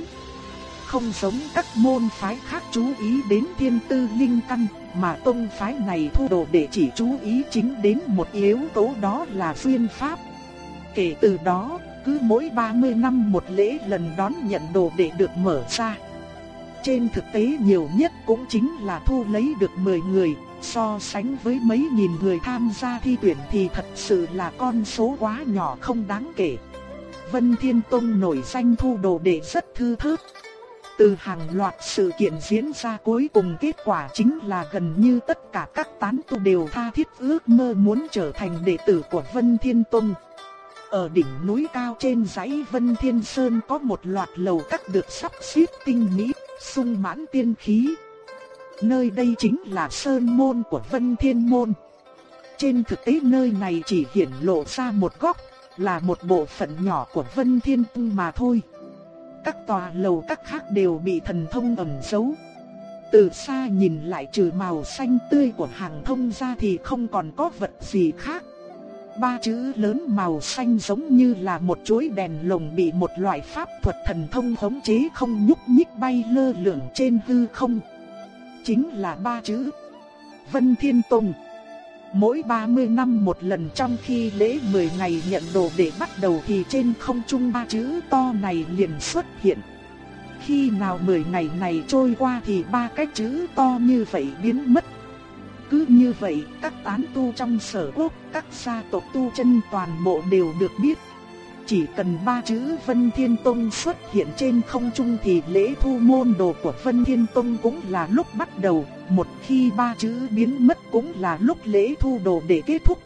Không giống các môn phái khác chú ý đến thiên tư linh căn, mà tông phái này thu đồ để chỉ chú ý chính đến một yếu tố đó là phiên pháp. Kể từ đó, cứ mỗi 30 năm một lễ lần đón nhận đồ để được mở ra. Trên thực tế nhiều nhất cũng chính là thu lấy được 10 người, so sánh với mấy nghìn người tham gia thi tuyển thì thật sự là con số quá nhỏ không đáng kể. Vân Thiên Tông nổi danh thu đồ đệ rất thư thớt, từ hàng loạt sự kiện diễn ra cuối cùng kết quả chính là gần như tất cả các tán tu đều tha thiết ước mơ muốn trở thành đệ tử của Vân Thiên Tông. Ở đỉnh núi cao trên dãy Vân Thiên Sơn có một loạt lầu các được sắp xếp tinh mỹ, sung mãn tiên khí. Nơi đây chính là Sơn Môn của Vân Thiên Môn. Trên thực tế nơi này chỉ hiển lộ ra một góc, là một bộ phận nhỏ của Vân Thiên Tông mà thôi các tòa lầu các khác đều bị thần thông ẩn giấu. Từ xa nhìn lại trừ màu xanh tươi của hàng thông ra thì không còn có vật gì khác. Ba chữ lớn màu xanh giống như là một chuỗi đèn lồng bị một loại pháp thuật thần thông khống chế không nhúc nhích bay lơ lửng trên hư không. Chính là ba chữ Vân Thiên Tông. Mỗi 30 năm một lần trong khi lễ 10 ngày nhận đồ để bắt đầu thì trên không trung ba chữ to này liền xuất hiện. Khi nào 10 ngày này trôi qua thì ba cái chữ to như vậy biến mất. Cứ như vậy, các tán tu trong sở quốc, các gia tộc tu chân toàn bộ đều được biết. Chỉ cần ba chữ Vân Thiên Tông xuất hiện trên không trung thì lễ thu môn đồ của Vân Thiên Tông cũng là lúc bắt đầu, một khi ba chữ biến mất cũng là lúc lễ thu đồ để kết thúc.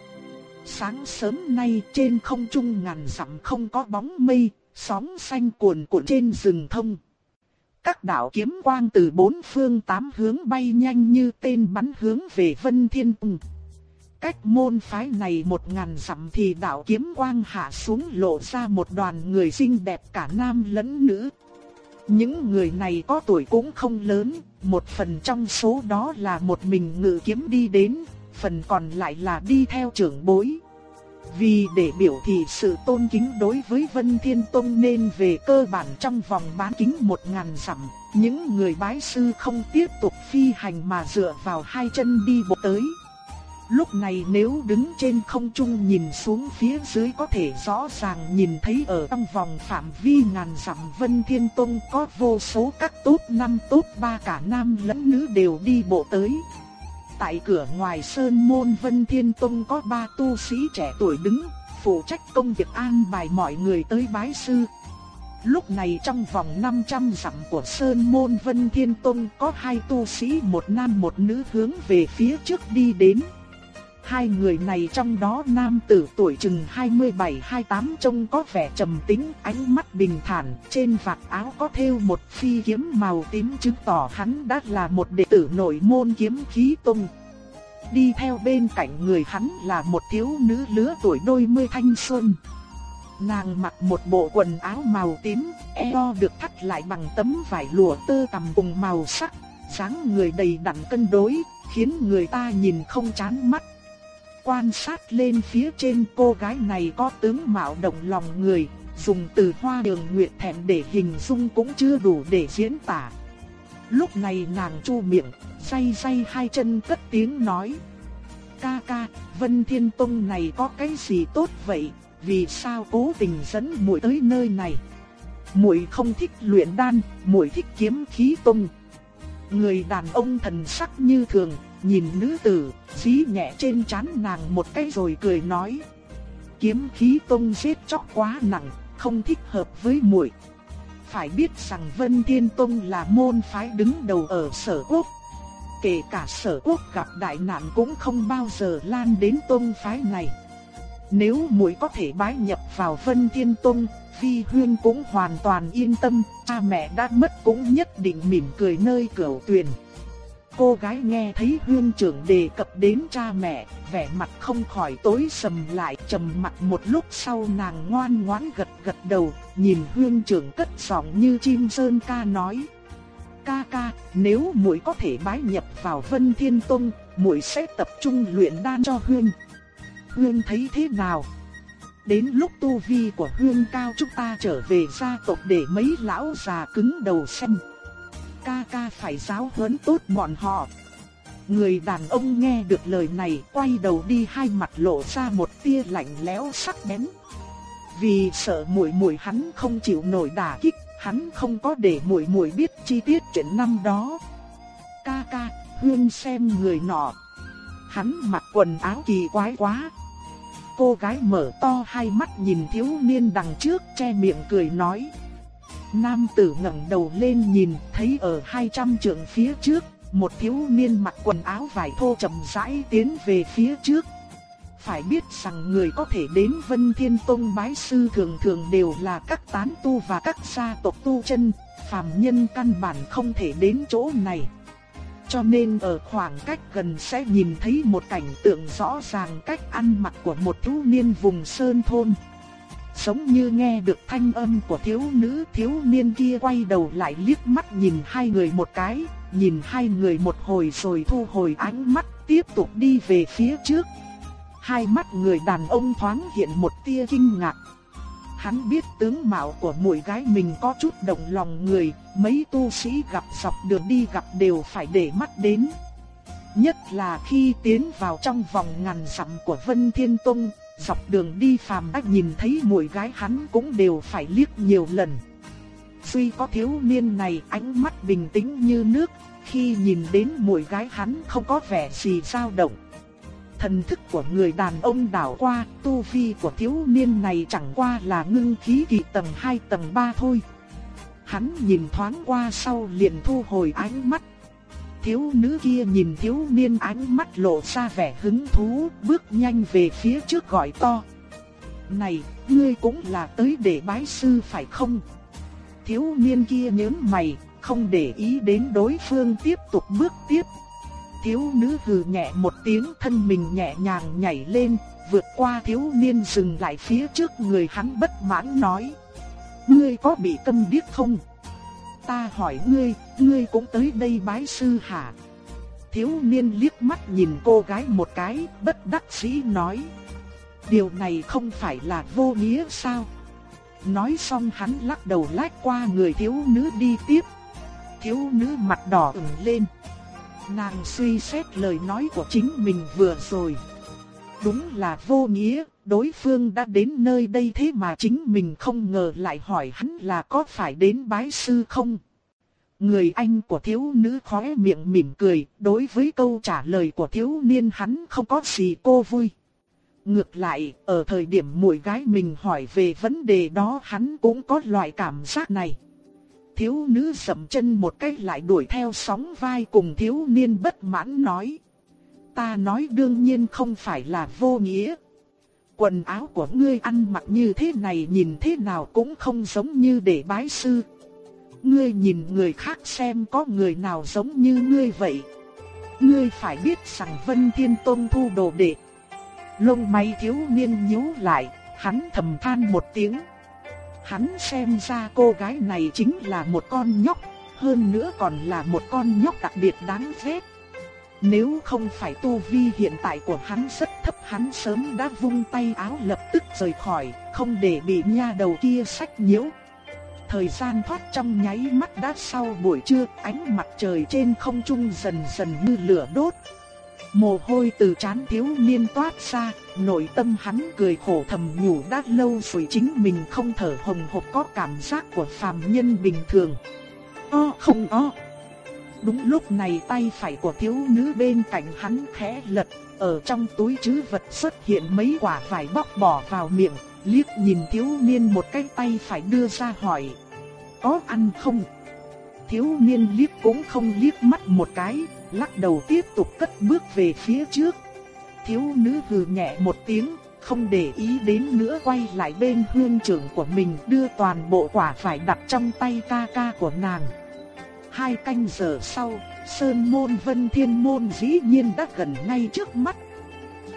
Sáng sớm nay trên không trung ngàn dặm không có bóng mây, sóng xanh cuồn cuộn trên rừng thông. Các đạo kiếm quang từ bốn phương tám hướng bay nhanh như tên bắn hướng về Vân Thiên Tông. Cách môn phái này một ngàn dặm thì đạo kiếm quang hạ xuống lộ ra một đoàn người xinh đẹp cả nam lẫn nữ. Những người này có tuổi cũng không lớn, một phần trong số đó là một mình ngự kiếm đi đến, phần còn lại là đi theo trưởng bối. Vì để biểu thị sự tôn kính đối với Vân Thiên Tông nên về cơ bản trong vòng bán kính một ngàn dặm, những người bái sư không tiếp tục phi hành mà dựa vào hai chân đi bộ tới. Lúc này nếu đứng trên không trung nhìn xuống phía dưới có thể rõ ràng nhìn thấy ở trong vòng phạm vi ngàn dặm Vân Thiên Tông có vô số các tốt năm tốt ba cả nam lẫn nữ đều đi bộ tới. Tại cửa ngoài Sơn Môn Vân Thiên Tông có ba tu sĩ trẻ tuổi đứng, phụ trách công việc an bài mọi người tới bái sư. Lúc này trong vòng 500 dặm của Sơn Môn Vân Thiên Tông có hai tu sĩ một nam một nữ hướng về phía trước đi đến. Hai người này trong đó nam tử tuổi chừng 27-28 trông có vẻ trầm tĩnh, ánh mắt bình thản, trên vạt áo có thêu một phi kiếm màu tím chứng tỏ hắn đã là một đệ tử nội môn kiếm khí tông Đi theo bên cạnh người hắn là một thiếu nữ lứa tuổi đôi mươi thanh xuân. Nàng mặc một bộ quần áo màu tím, eo được thắt lại bằng tấm vải lụa tơ tằm cùng màu sắc, dáng người đầy đặn cân đối, khiến người ta nhìn không chán mắt quan sát lên phía trên cô gái này có tướng mạo động lòng người, dùng từ hoa đường nguyệt thẹn để hình dung cũng chưa đủ để diễn tả. Lúc này nàng chu miệng, say say hai chân cất tiếng nói. Ca ca, Vân Thiên Tông này có cái gì tốt vậy, vì sao cố tình dẫn muội tới nơi này. Muội không thích luyện đan, muội thích kiếm khí tông Người đàn ông thần sắc như thường, nhìn nữ tử, dí nhẹ trên trán nàng một cái rồi cười nói: "Kiếm khí tông giết chóc quá nặng, không thích hợp với muội." Phải biết rằng Vân Thiên Tông là môn phái đứng đầu ở Sở Quốc. Kể cả Sở Quốc gặp đại nạn cũng không bao giờ lan đến tông phái này. Nếu muội có thể bái nhập vào Vân Thiên Tông, Phi Huyên cũng hoàn toàn yên tâm, cha mẹ đã mất cũng nhất định mỉm cười nơi cửu tuyền. Cô gái nghe thấy huyên trưởng đề cập đến cha mẹ, vẻ mặt không khỏi tối sầm lại, trầm mặt một lúc sau nàng ngoan ngoãn gật gật đầu, nhìn huyên trưởng cất giọng như chim sơn ca nói: "Ca ca, nếu muội có thể bái nhập vào Vân Thiên Tông, muội sẽ tập trung luyện đan cho huyên." Huyên thấy thế nào? Đến lúc tu vi của huyên cao chúng ta trở về gia tộc để mấy lão già cứng đầu xem ca ca phải giáo huấn tốt bọn họ. Người đàn ông nghe được lời này quay đầu đi hai mặt lộ ra một tia lạnh lẽo sắc bén. Vì sợ muội muội hắn không chịu nổi đả kích, hắn không có để muội muội biết chi tiết chuyện năm đó. Ca ca, Hương xem người nọ. Hắn mặc quần áo kỳ quái quá. Cô gái mở to hai mắt nhìn thiếu niên đằng trước che miệng cười nói. Nam tử ngẩng đầu lên nhìn, thấy ở 200 trượng phía trước, một thiếu niên mặc quần áo vải thô chậm rãi tiến về phía trước. Phải biết rằng người có thể đến Vân Thiên Tông bái sư thường thường đều là các tán tu và các gia tộc tu chân, phàm nhân căn bản không thể đến chỗ này. Cho nên ở khoảng cách gần sẽ nhìn thấy một cảnh tượng rõ ràng cách ăn mặc của một thiếu niên vùng sơn thôn. Giống như nghe được thanh âm của thiếu nữ thiếu niên kia quay đầu lại liếc mắt nhìn hai người một cái, nhìn hai người một hồi rồi thu hồi ánh mắt tiếp tục đi về phía trước. Hai mắt người đàn ông thoáng hiện một tia kinh ngạc. Hắn biết tướng mạo của muội gái mình có chút động lòng người, mấy tu sĩ gặp dọc đường đi gặp đều phải để mắt đến. Nhất là khi tiến vào trong vòng ngàn dặm của Vân Thiên Tông, Dọc đường đi phàm đã nhìn thấy mùi gái hắn cũng đều phải liếc nhiều lần. Duy có thiếu niên này ánh mắt bình tĩnh như nước, khi nhìn đến mùi gái hắn không có vẻ gì dao động. Thần thức của người đàn ông đảo qua, tu vi của thiếu niên này chẳng qua là ngưng khí kỳ tầng 2 tầng 3 thôi. Hắn nhìn thoáng qua sau liền thu hồi ánh mắt, thiếu nữ kia nhìn thiếu niên ánh mắt lộ ra vẻ hứng thú, bước nhanh về phía trước gọi to. Này, ngươi cũng là tới để bái sư phải không? Thiếu niên kia nhớn mày, không để ý đến đối phương tiếp tục bước tiếp. Thiếu nữ hừ nhẹ một tiếng thân mình nhẹ nhàng nhảy lên, vượt qua thiếu niên dừng lại phía trước người hắn bất mãn nói. Ngươi có bị tâm điếc không? Ta hỏi ngươi, ngươi cũng tới đây bái sư hả? Thiếu niên liếc mắt nhìn cô gái một cái, bất đắc dĩ nói. Điều này không phải là vô nghĩa sao? Nói xong hắn lắc đầu lách qua người thiếu nữ đi tiếp. Thiếu nữ mặt đỏ ửng lên. Nàng suy xét lời nói của chính mình vừa rồi. Đúng là vô nghĩa, đối phương đã đến nơi đây thế mà chính mình không ngờ lại hỏi hắn là có phải đến bái sư không. Người anh của thiếu nữ khóe miệng mỉm cười, đối với câu trả lời của thiếu niên hắn không có gì cô vui. Ngược lại, ở thời điểm muội gái mình hỏi về vấn đề đó hắn cũng có loại cảm giác này. Thiếu nữ sầm chân một cái lại đuổi theo sóng vai cùng thiếu niên bất mãn nói. Ta nói đương nhiên không phải là vô nghĩa, Quần áo của ngươi ăn mặc như thế này nhìn thế nào cũng không giống như để bái sư. Ngươi nhìn người khác xem có người nào giống như ngươi vậy. Ngươi phải biết rằng Vân Thiên Tôn thu đồ đệ. Lông mày thiếu niên nhíu lại, hắn thầm than một tiếng. Hắn xem ra cô gái này chính là một con nhóc, hơn nữa còn là một con nhóc đặc biệt đáng ghét. Nếu không phải tu vi hiện tại của hắn rất thấp hắn sớm đã vung tay áo lập tức rời khỏi, không để bị nha đầu kia sách nhiễu. Thời gian thoát trong nháy mắt đã sau buổi trưa, ánh mặt trời trên không trung dần dần như lửa đốt. Mồ hôi từ trán thiếu niên toát ra, nội tâm hắn cười khổ thầm nhủ đã lâu rồi chính mình không thở hồng hộc có cảm giác của phàm nhân bình thường. O không o. Đúng lúc này tay phải của thiếu nữ bên cạnh hắn khẽ lật, ở trong túi trữ vật xuất hiện mấy quả vải bóc bỏ vào miệng, liếc nhìn thiếu niên một cái tay phải đưa ra hỏi. Có ăn không? Thiếu niên liếc cũng không liếc mắt một cái, lắc đầu tiếp tục cất bước về phía trước. Thiếu nữ hừ nhẹ một tiếng, không để ý đến nữa quay lại bên hương trưởng của mình đưa toàn bộ quả vải đặt trong tay ca ca của nàng. Hai canh giờ sau, Sơn Môn Vân Thiên Môn dĩ nhiên đã gần ngay trước mắt.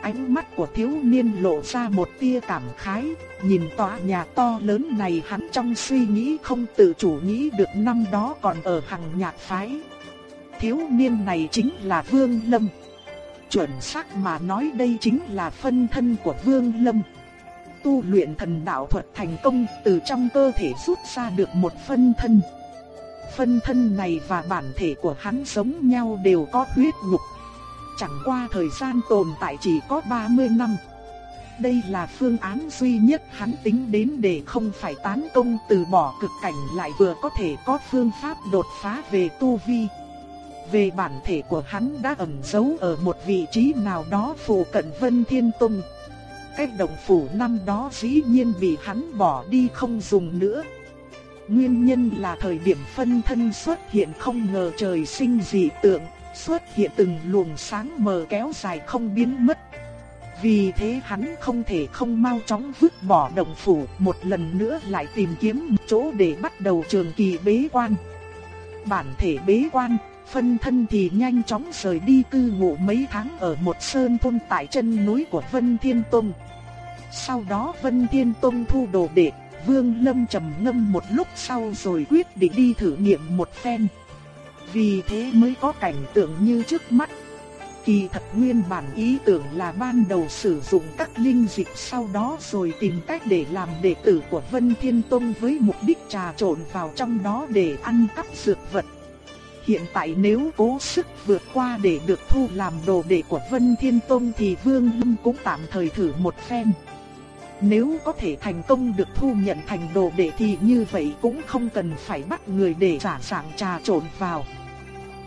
Ánh mắt của thiếu niên lộ ra một tia cảm khái, nhìn tòa nhà to lớn này hắn trong suy nghĩ không tự chủ nghĩ được năm đó còn ở hàng nhạc phái. Thiếu niên này chính là Vương Lâm. Chuẩn xác mà nói đây chính là phân thân của Vương Lâm. Tu luyện thần đạo thuật thành công từ trong cơ thể rút ra được một phân thân. Phân thân này và bản thể của hắn giống nhau đều có huyết nhục. Chẳng qua thời gian tồn tại chỉ có 30 năm. Đây là phương án duy nhất hắn tính đến để không phải tán công từ bỏ cực cảnh lại vừa có thể có phương pháp đột phá về tu vi. Về bản thể của hắn đã ẩn giấu ở một vị trí nào đó phù cận Vân Thiên Tông. Cái động phủ năm đó dĩ nhiên bị hắn bỏ đi không dùng nữa. Nguyên nhân là thời điểm phân thân xuất hiện không ngờ trời sinh dị tượng, xuất hiện từng luồng sáng mờ kéo dài không biến mất. Vì thế hắn không thể không mau chóng vứt bỏ động phủ, một lần nữa lại tìm kiếm chỗ để bắt đầu trường kỳ bế quan. Bản thể bế quan, phân thân thì nhanh chóng rời đi cư ngụ mấy tháng ở một sơn thôn tại chân núi của Vân Thiên Tông. Sau đó Vân Thiên Tông thu đồ đệ, Vương Lâm trầm ngâm một lúc sau rồi quyết định đi thử nghiệm một phen. Vì thế mới có cảnh tượng như trước mắt. Kỳ thật nguyên bản ý tưởng là ban đầu sử dụng các linh dịch sau đó rồi tìm cách để làm đệ tử của Vân Thiên Tông với mục đích trà trộn vào trong đó để ăn cắp dược vật. Hiện tại nếu cố sức vượt qua để được thu làm đồ đệ của Vân Thiên Tông thì Vương Lâm cũng tạm thời thử một phen. Nếu có thể thành công được thu nhận thành đồ đệ thì như vậy cũng không cần phải bắt người để giả dạng trà trộn vào.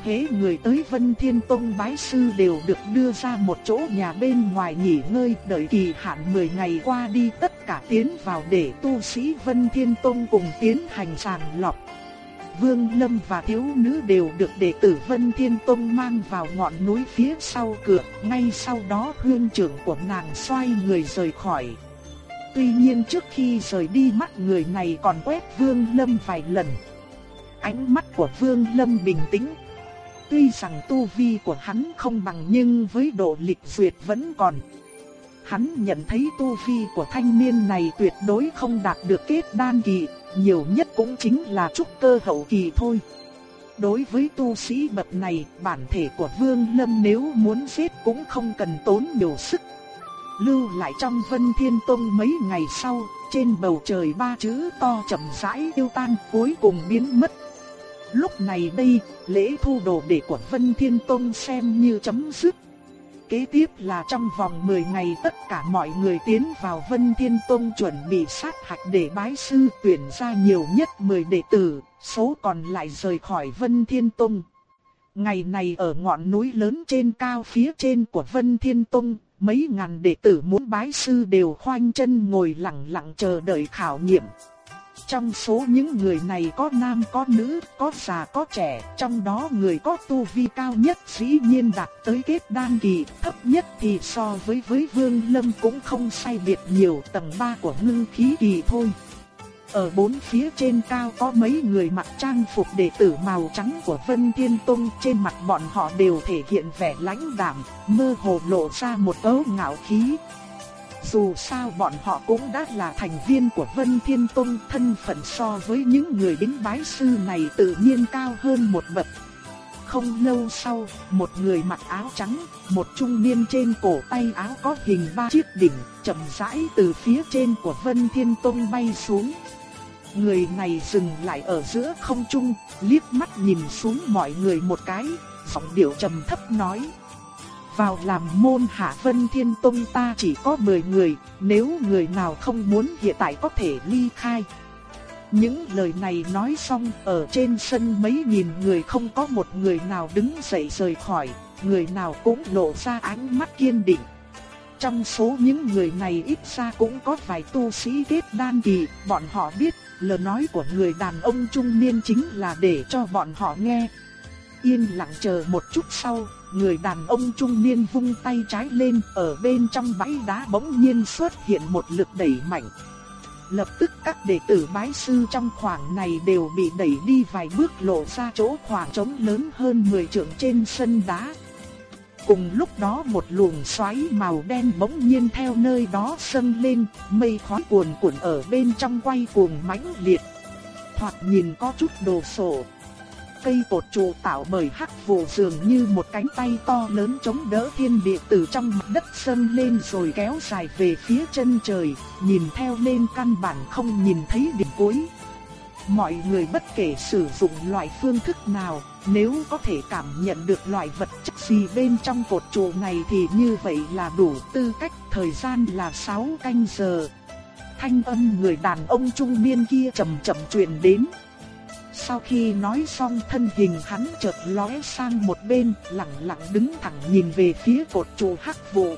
thế người tới Vân Thiên Tông bái sư đều được đưa ra một chỗ nhà bên ngoài nghỉ ngơi đợi kỳ hạn 10 ngày qua đi tất cả tiến vào để tu sĩ Vân Thiên Tông cùng tiến hành sàng lọc. Vương Lâm và thiếu nữ đều được đệ tử Vân Thiên Tông mang vào ngọn núi phía sau cửa, ngay sau đó hương trưởng của nàng xoay người rời khỏi. Tuy nhiên trước khi rời đi mắt người này còn quét Vương Lâm vài lần. Ánh mắt của Vương Lâm bình tĩnh. Tuy rằng tu vi của hắn không bằng nhưng với độ lịch duyệt vẫn còn. Hắn nhận thấy tu vi của thanh niên này tuyệt đối không đạt được kết đan kỳ, nhiều nhất cũng chính là trúc cơ hậu kỳ thôi. Đối với tu sĩ bậc này, bản thể của Vương Lâm nếu muốn giết cũng không cần tốn nhiều sức. Lưu lại trong Vân Thiên Tông mấy ngày sau, trên bầu trời ba chữ to chậm rãi tiêu tan cuối cùng biến mất. Lúc này đây, lễ thu đồ đệ của Vân Thiên Tông xem như chấm dứt. Kế tiếp là trong vòng 10 ngày tất cả mọi người tiến vào Vân Thiên Tông chuẩn bị sát hạch để bái sư tuyển ra nhiều nhất 10 đệ tử, số còn lại rời khỏi Vân Thiên Tông. Ngày này ở ngọn núi lớn trên cao phía trên của Vân Thiên Tông, mấy ngàn đệ tử muốn bái sư đều khoanh chân ngồi lặng lặng chờ đợi khảo nghiệm. Trong số những người này có nam có nữ, có già có trẻ, trong đó người có tu vi cao nhất dĩ nhiên đạt tới kết đan kỳ, thấp nhất thì so với với Vương Lâm cũng không sai biệt nhiều tầng 3 của ngưng khí kỳ thôi. Ở bốn phía trên cao có mấy người mặc trang phục đệ tử màu trắng của Vân Thiên Tông trên mặt bọn họ đều thể hiện vẻ lãnh đạm, mơ hồ lộ ra một ấu ngạo khí. Dù sao bọn họ cũng đã là thành viên của Vân Thiên Tông thân phận so với những người đến bái sư này tự nhiên cao hơn một bậc. Không lâu sau, một người mặc áo trắng, một trung niên trên cổ tay áo có hình ba chiếc đỉnh, chậm rãi từ phía trên của Vân Thiên Tông bay xuống. Người này dừng lại ở giữa không trung, liếc mắt nhìn xuống mọi người một cái, giọng điệu trầm thấp nói. vào làm môn hạ Vân Thiên Tông ta chỉ có 10 người, nếu người nào không muốn hiện tại có thể ly khai. Những lời này nói xong, ở trên sân mấy nghìn người không có một người nào đứng dậy rời khỏi, người nào cũng lộ ra ánh mắt kiên định. Trong số những người này ít ra cũng có vài tu sĩ kết đan kỳ, bọn họ biết lời nói của người đàn ông trung niên chính là để cho bọn họ nghe. Yên lặng chờ một chút sau, người đàn ông trung niên vung tay trái lên, ở bên trong bãi đá bỗng nhiên xuất hiện một lực đẩy mạnh. Lập tức các đệ tử bái sư trong khoảng này đều bị đẩy đi vài bước lộ ra chỗ khoảng trống lớn hơn 10 trượng trên sân đá. Cùng lúc đó một luồng xoáy màu đen bỗng nhiên theo nơi đó sân lên, mây khói cuồn cuộn ở bên trong quay cuồng mãnh liệt. Thoạt nhìn có chút đồ sộ. Cây cột trụ tạo bởi hắc vụ dường như một cánh tay to lớn chống đỡ thiên địa từ trong mặt đất sân lên rồi kéo dài về phía chân trời, nhìn theo lên căn bản không nhìn thấy điểm cuối. Mọi người bất kể sử dụng loại phương thức nào, nếu có thể cảm nhận được loại vật chất gì bên trong cột trụ này thì như vậy là đủ tư cách, thời gian là 6 canh giờ. Thanh âm người đàn ông trung niên kia chậm chậm truyền đến. Sau khi nói xong thân hình hắn chợt lóe sang một bên, lặng lặng đứng thẳng nhìn về phía cột trụ hắc vụ.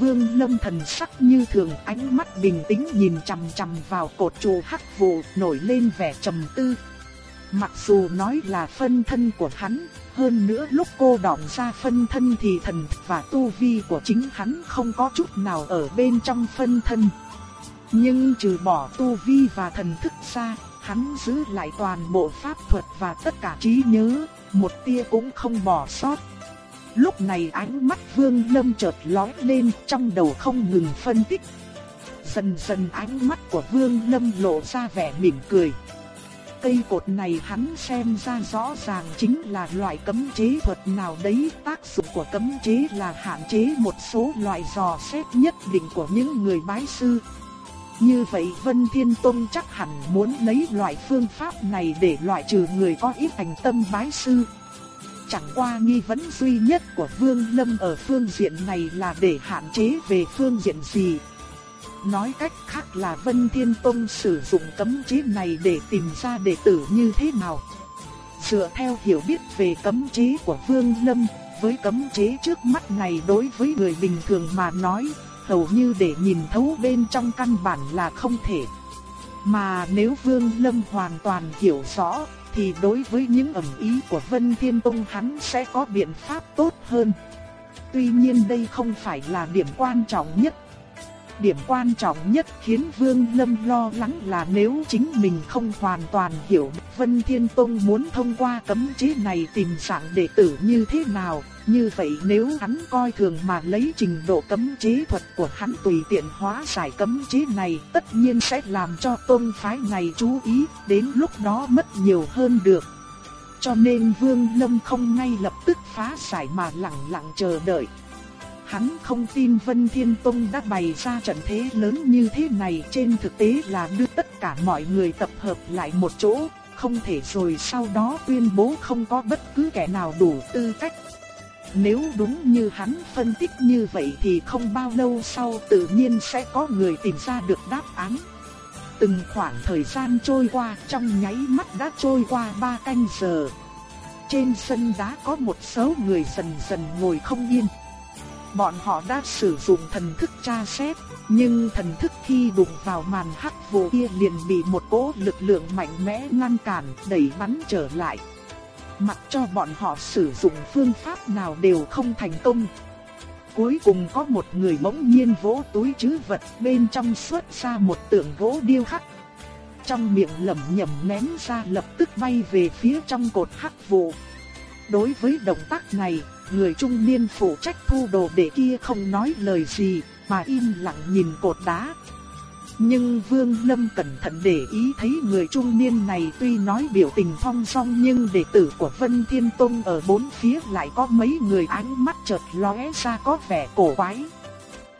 Vương Lâm thần sắc như thường, ánh mắt bình tĩnh nhìn chằm chằm vào cột trụ hắc vụ, nổi lên vẻ trầm tư. Mặc dù nói là phân thân của hắn, hơn nữa lúc cô đọng ra phân thân thì thần và tu vi của chính hắn không có chút nào ở bên trong phân thân. Nhưng trừ bỏ tu vi và thần thức ra, hắn giữ lại toàn bộ pháp thuật và tất cả trí nhớ, một tia cũng không bỏ sót. Lúc này ánh mắt Vương Lâm chợt lóe lên, trong đầu không ngừng phân tích. Dần dần ánh mắt của Vương Lâm lộ ra vẻ mỉm cười. Cây cột này hắn xem ra rõ ràng chính là loại cấm chế thuật nào đấy. Tác dụng của cấm chế là hạn chế một số loại dò xét nhất định của những người bái sư. Như vậy Vân Thiên Tông chắc hẳn muốn lấy loại phương pháp này để loại trừ người có ít thành tâm bái sư. Chẳng qua nghi vấn duy nhất của Vương Lâm ở phương diện này là để hạn chế về phương diện gì. Nói cách khác là Vân Thiên Tông sử dụng cấm chế này để tìm ra đệ tử như thế nào. Dựa theo hiểu biết về cấm chế của Vương Lâm, với cấm chế trước mắt này đối với người bình thường mà nói, hầu như để nhìn thấu bên trong căn bản là không thể. Mà nếu Vương Lâm hoàn toàn hiểu rõ, thì đối với những ẩm ý của Vân Thiên Tông hắn sẽ có biện pháp tốt hơn. Tuy nhiên đây không phải là điểm quan trọng nhất. Điểm quan trọng nhất khiến Vương Lâm lo lắng là nếu chính mình không hoàn toàn hiểu Vân Thiên Tông muốn thông qua cấm chế này tìm dạng đệ tử như thế nào, như vậy nếu hắn coi thường mà lấy trình độ cấm chế thuật của hắn tùy tiện hóa giải cấm chế này tất nhiên sẽ làm cho tôn phái này chú ý, đến lúc đó mất nhiều hơn được. Cho nên Vương Lâm không ngay lập tức phá giải mà lặng lặng chờ đợi. Hắn không tin Vân Thiên Tông đã bày ra trận thế lớn như thế này trên thực tế là đưa tất cả mọi người tập hợp lại một chỗ, không thể rồi sau đó tuyên bố không có bất cứ kẻ nào đủ tư cách nếu đúng như hắn phân tích như vậy thì không bao lâu sau tự nhiên sẽ có người tìm ra được đáp án. Từng khoảng thời gian trôi qua trong nháy mắt đã trôi qua ba canh giờ. Trên sân đá có một số người dần dần ngồi không yên. Bọn họ đã sử dụng thần thức tra xét, nhưng thần thức khi đụng vào màn hắc vô kia liền bị một cỗ lực lượng mạnh mẽ ngăn cản, đẩy bắn trở lại. Mặc cho bọn họ sử dụng phương pháp nào đều không thành công. Cuối cùng có một người bỗng nhiên vỗ túi trữ vật bên trong xuất ra một tượng gỗ điêu khắc. Trong miệng lẩm nhẩm ném ra lập tức bay về phía trong cột hắc vụ. Đối với động tác này, người trung niên phụ trách thu đồ để kia không nói lời gì, mà im lặng nhìn cột đá, nhưng Vương Lâm cẩn thận để ý thấy người trung niên này tuy nói biểu tình phong song nhưng đệ tử của Vân Thiên Tông ở bốn phía lại có mấy người ánh mắt chợt lóe ra có vẻ cổ quái.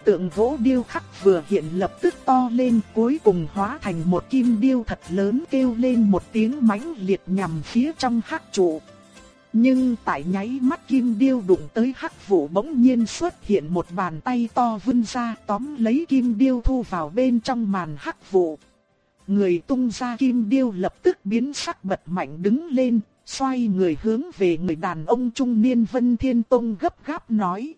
Tượng gỗ điêu khắc vừa hiện lập tức to lên, cuối cùng hóa thành một kim điêu thật lớn kêu lên một tiếng mãnh liệt nhằm phía trong hắc trụ. Nhưng tại nháy mắt kim điêu đụng tới hắc vụ bỗng nhiên xuất hiện một bàn tay to vươn ra tóm lấy kim điêu thu vào bên trong màn hắc vụ. Người tung ra kim điêu lập tức biến sắc bật mạnh đứng lên, xoay người hướng về người đàn ông trung niên Vân Thiên Tông gấp gáp nói.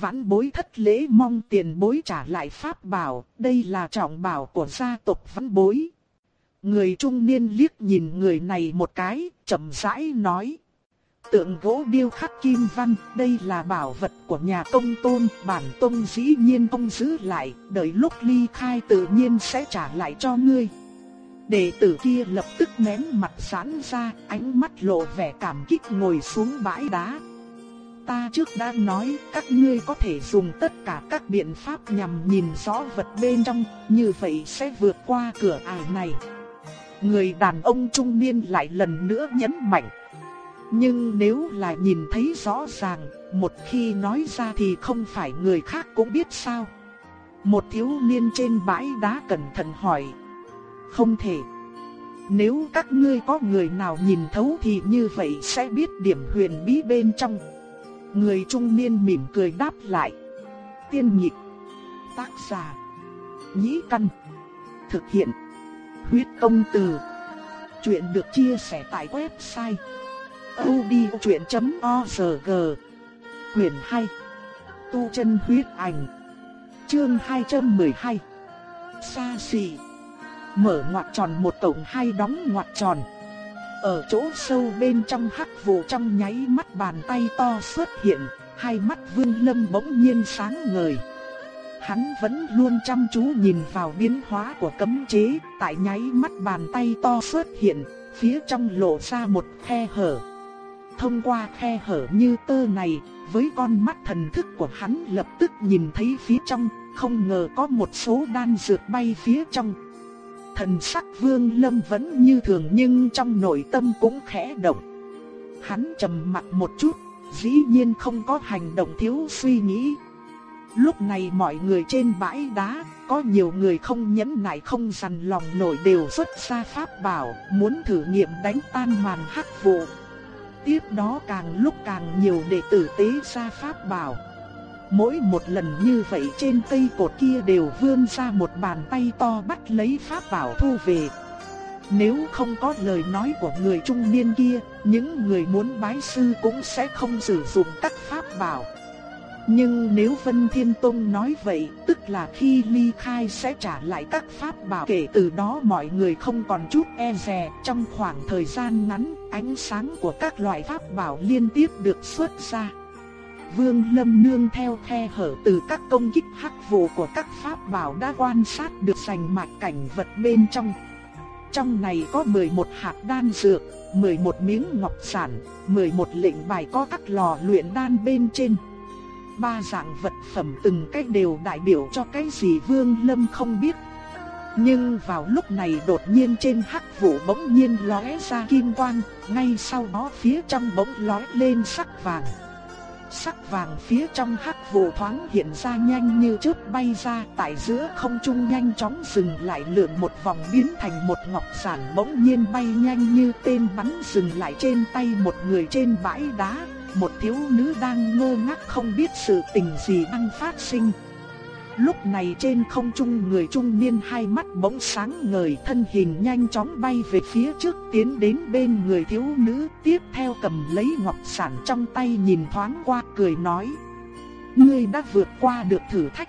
Vãn bối thất lễ mong tiền bối trả lại pháp bảo, đây là trọng bảo của gia tộc vãn bối. Người trung niên liếc nhìn người này một cái, chậm rãi nói. Tượng gỗ điêu khắc kim văn, đây là bảo vật của nhà công tôn, bản tôn dĩ nhiên ông giữ lại, đợi lúc ly khai tự nhiên sẽ trả lại cho ngươi. Đệ tử kia lập tức ném mặt giãn ra, ánh mắt lộ vẻ cảm kích ngồi xuống bãi đá. Ta trước đã nói, các ngươi có thể dùng tất cả các biện pháp nhằm nhìn rõ vật bên trong, như vậy sẽ vượt qua cửa ải này. Người đàn ông trung niên lại lần nữa nhấn mạnh. Nhưng nếu là nhìn thấy rõ ràng, một khi nói ra thì không phải người khác cũng biết sao. Một thiếu niên trên bãi đá cẩn thận hỏi. Không thể. Nếu các ngươi có người nào nhìn thấu thì như vậy sẽ biết điểm huyền bí bên trong. Người trung niên mỉm cười đáp lại. Tiên nhịp. Tác giả. Nhĩ căn. Thực hiện. Huyết công từ. Chuyện được chia sẻ tại website audiochuyện.org Quyền 2 Tu chân huyết ảnh. Chương 212 Xa xỉ Mở ngoặc tròn một tổng hai đóng ngoặc tròn. Ở chỗ sâu bên trong hắc vụ trong nháy mắt bàn tay to xuất hiện, Hai mắt vương lâm bỗng nhiên sáng ngời. Hắn vẫn luôn chăm chú nhìn vào biến hóa của cấm chế, Tại nháy mắt bàn tay to xuất hiện, Phía trong lộ ra một khe hở. Thông qua khe hở như tơ này, với con mắt thần thức của hắn lập tức nhìn thấy phía trong, không ngờ có một số đan dược bay phía trong. Thần sắc vương lâm vẫn như thường nhưng trong nội tâm cũng khẽ động. Hắn trầm mặt một chút, dĩ nhiên không có hành động thiếu suy nghĩ. Lúc này mọi người trên bãi đá, có nhiều người không nhẫn nại không dằn lòng nổi đều xuất ra pháp bảo, muốn thử nghiệm đánh tan màn hắc vụ. Tiếp đó càng lúc càng nhiều đệ tử tế ra pháp bảo. Mỗi một lần như vậy trên cây cột kia đều vươn ra một bàn tay to bắt lấy pháp bảo thu về. Nếu không có lời nói của người trung niên kia, những người muốn bái sư cũng sẽ không sử dụng các pháp bảo. Nhưng nếu Vân Thiên Tông nói vậy, tức là khi ly khai sẽ trả lại các pháp bảo kể từ đó mọi người không còn chút e dè. Trong khoảng thời gian ngắn, ánh sáng của các loại pháp bảo liên tiếp được xuất ra. Vương Lâm nương theo khe hở từ các công kích hắc vụ của các pháp bảo đã quan sát được sành mạch cảnh vật bên trong. Trong này có 11 hạt đan dược, 11 miếng ngọc sản, 11 lệnh bài có các lò luyện đan bên trên ba dạng vật phẩm từng cách đều đại biểu cho cái gì Vương Lâm không biết. Nhưng vào lúc này đột nhiên trên hắc vụ bỗng nhiên lóe ra kim quang, ngay sau đó phía trong bỗng lóe lên sắc vàng. Sắc vàng phía trong hắc vụ thoáng hiện ra nhanh như chớp bay ra, tại giữa không trung nhanh chóng dừng lại lượn một vòng biến thành một ngọc sản bỗng nhiên bay nhanh như tên bắn dừng lại trên tay một người trên bãi đá, một thiếu nữ đang ngơ ngác không biết sự tình gì đang phát sinh. Lúc này trên không trung người trung niên hai mắt bỗng sáng ngời thân hình nhanh chóng bay về phía trước tiến đến bên người thiếu nữ tiếp theo cầm lấy ngọc sản trong tay nhìn thoáng qua cười nói. Ngươi đã vượt qua được thử thách.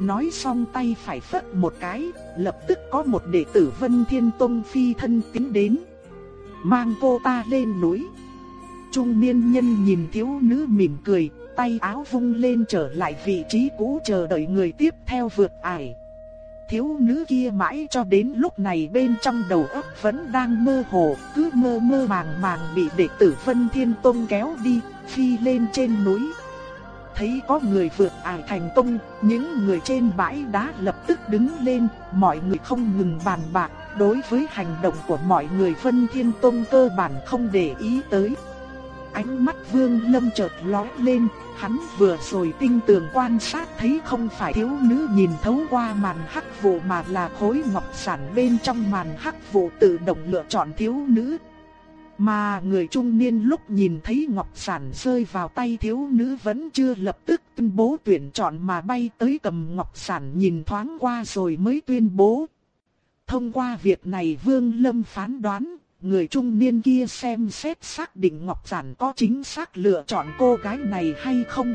Nói xong tay phải phất một cái, lập tức có một đệ tử Vân Thiên Tông phi thân tiến đến. Mang cô ta lên núi trung niên nhân nhìn thiếu nữ mỉm cười, tay áo vung lên trở lại vị trí cũ chờ đợi người tiếp theo vượt ải. Thiếu nữ kia mãi cho đến lúc này bên trong đầu óc vẫn đang mơ hồ, cứ mơ mơ màng màng bị đệ tử Vân Thiên Tông kéo đi, phi lên trên núi. Thấy có người vượt ải thành công, những người trên bãi đá lập tức đứng lên, mọi người không ngừng bàn bạc, đối với hành động của mọi người Vân Thiên Tông cơ bản không để ý tới. Ánh mắt Vương Lâm chợt lóe lên, hắn vừa rồi tinh tường quan sát thấy không phải thiếu nữ nhìn thấu qua màn hắc vụ mà là khối ngọc sản bên trong màn hắc vụ tự động lựa chọn thiếu nữ. Mà người trung niên lúc nhìn thấy ngọc sản rơi vào tay thiếu nữ vẫn chưa lập tức tuyên bố tuyển chọn mà bay tới cầm ngọc sản nhìn thoáng qua rồi mới tuyên bố. Thông qua việc này Vương Lâm phán đoán, người trung niên kia xem xét xác định ngọc giản có chính xác lựa chọn cô gái này hay không.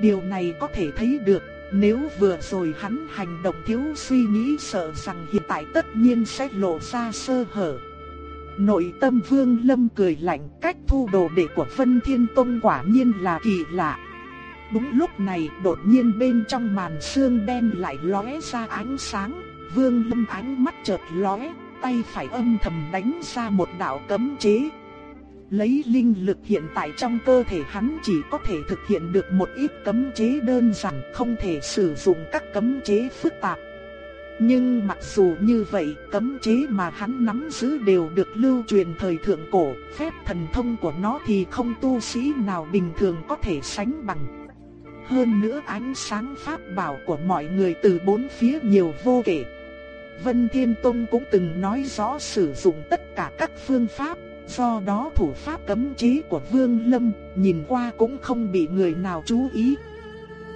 Điều này có thể thấy được, nếu vừa rồi hắn hành động thiếu suy nghĩ sợ rằng hiện tại tất nhiên sẽ lộ ra sơ hở. Nội tâm Vương Lâm cười lạnh cách thu đồ đệ của Vân Thiên Tông quả nhiên là kỳ lạ. Đúng lúc này đột nhiên bên trong màn sương đen lại lóe ra ánh sáng, Vương Lâm ánh mắt chợt lóe, tay phải âm thầm đánh ra một đạo cấm chế. Lấy linh lực hiện tại trong cơ thể hắn chỉ có thể thực hiện được một ít cấm chế đơn giản, không thể sử dụng các cấm chế phức tạp. Nhưng mặc dù như vậy, cấm chế mà hắn nắm giữ đều được lưu truyền thời thượng cổ, phép thần thông của nó thì không tu sĩ nào bình thường có thể sánh bằng. Hơn nữa ánh sáng pháp bảo của mọi người từ bốn phía nhiều vô kể. Vân Thiên Tông cũng từng nói rõ sử dụng tất cả các phương pháp, do đó thủ pháp cấm chế của Vương Lâm nhìn qua cũng không bị người nào chú ý.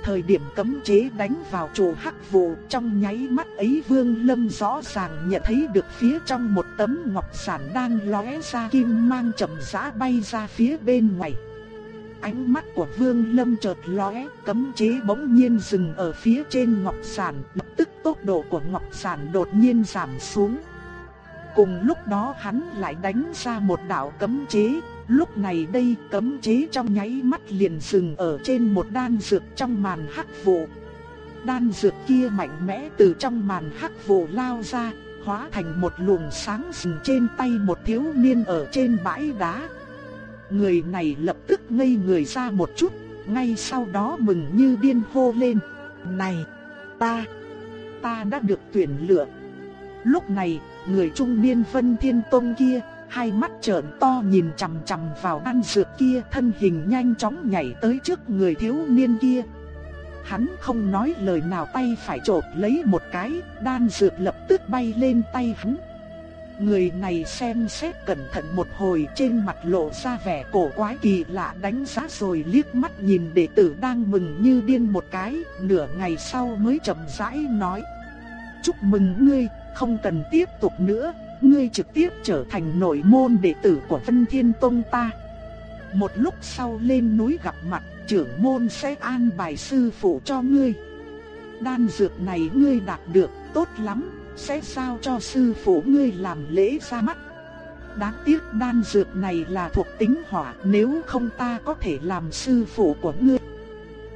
Thời điểm cấm chế đánh vào chỗ hắc vụ trong nháy mắt ấy Vương Lâm rõ ràng nhận thấy được phía trong một tấm ngọc sản đang lóe ra kim mang chậm rãi bay ra phía bên ngoài. Ánh mắt của Vương Lâm chợt lóe, cấm chế bỗng nhiên dừng ở phía trên ngọc sản, lập tức tốc độ của ngọc sản đột nhiên giảm xuống. Cùng lúc đó hắn lại đánh ra một đạo cấm chế, lúc này đây cấm chế trong nháy mắt liền dừng ở trên một đan dược trong màn hắc vụ. Đan dược kia mạnh mẽ từ trong màn hắc vụ lao ra, hóa thành một luồng sáng dừng trên tay một thiếu niên ở trên bãi đá. Người này lập tức ngây người ra một chút, ngay sau đó mừng như điên hô lên. Này, ta, ta đã được tuyển lựa. Lúc này, người trung niên Vân Thiên Tông kia, hai mắt trợn to nhìn chằm chằm vào đan dược kia, thân hình nhanh chóng nhảy tới trước người thiếu niên kia. Hắn không nói lời nào tay phải chộp lấy một cái, đan dược lập tức bay lên tay hắn. Người này xem xét cẩn thận một hồi trên mặt lộ ra vẻ cổ quái kỳ lạ đánh giá rồi liếc mắt nhìn đệ tử đang mừng như điên một cái, nửa ngày sau mới chậm rãi nói. Chúc mừng ngươi, không cần tiếp tục nữa, ngươi trực tiếp trở thành nội môn đệ tử của Vân Thiên Tông ta. Một lúc sau lên núi gặp mặt, trưởng môn sẽ an bài sư phụ cho ngươi. Đan dược này ngươi đạt được, tốt lắm, sẽ sao cho sư phụ ngươi làm lễ ra mắt. Đáng tiếc đan dược này là thuộc tính hỏa, nếu không ta có thể làm sư phụ của ngươi.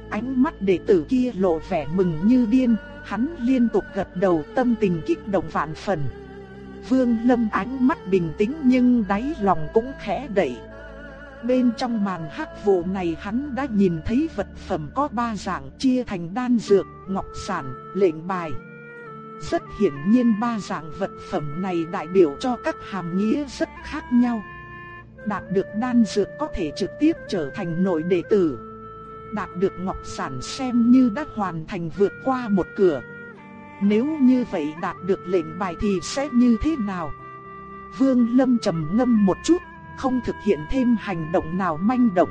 Ánh mắt đệ tử kia lộ vẻ mừng như điên, hắn liên tục gật đầu tâm tình kích động vạn phần. Vương Lâm ánh mắt bình tĩnh nhưng đáy lòng cũng khẽ đẩy. Bên trong màn hắc vụ này hắn đã nhìn thấy vật phẩm có ba dạng chia thành đan dược, ngọc sản, lệnh bài. Rất hiển nhiên ba dạng vật phẩm này đại biểu cho các hàm nghĩa rất khác nhau. Đạt được đan dược có thể trực tiếp trở thành nội đệ tử. Đạt được ngọc sản xem như đã hoàn thành vượt qua một cửa. Nếu như vậy đạt được lệnh bài thì sẽ như thế nào? Vương Lâm trầm ngâm một chút, không thực hiện thêm hành động nào manh động.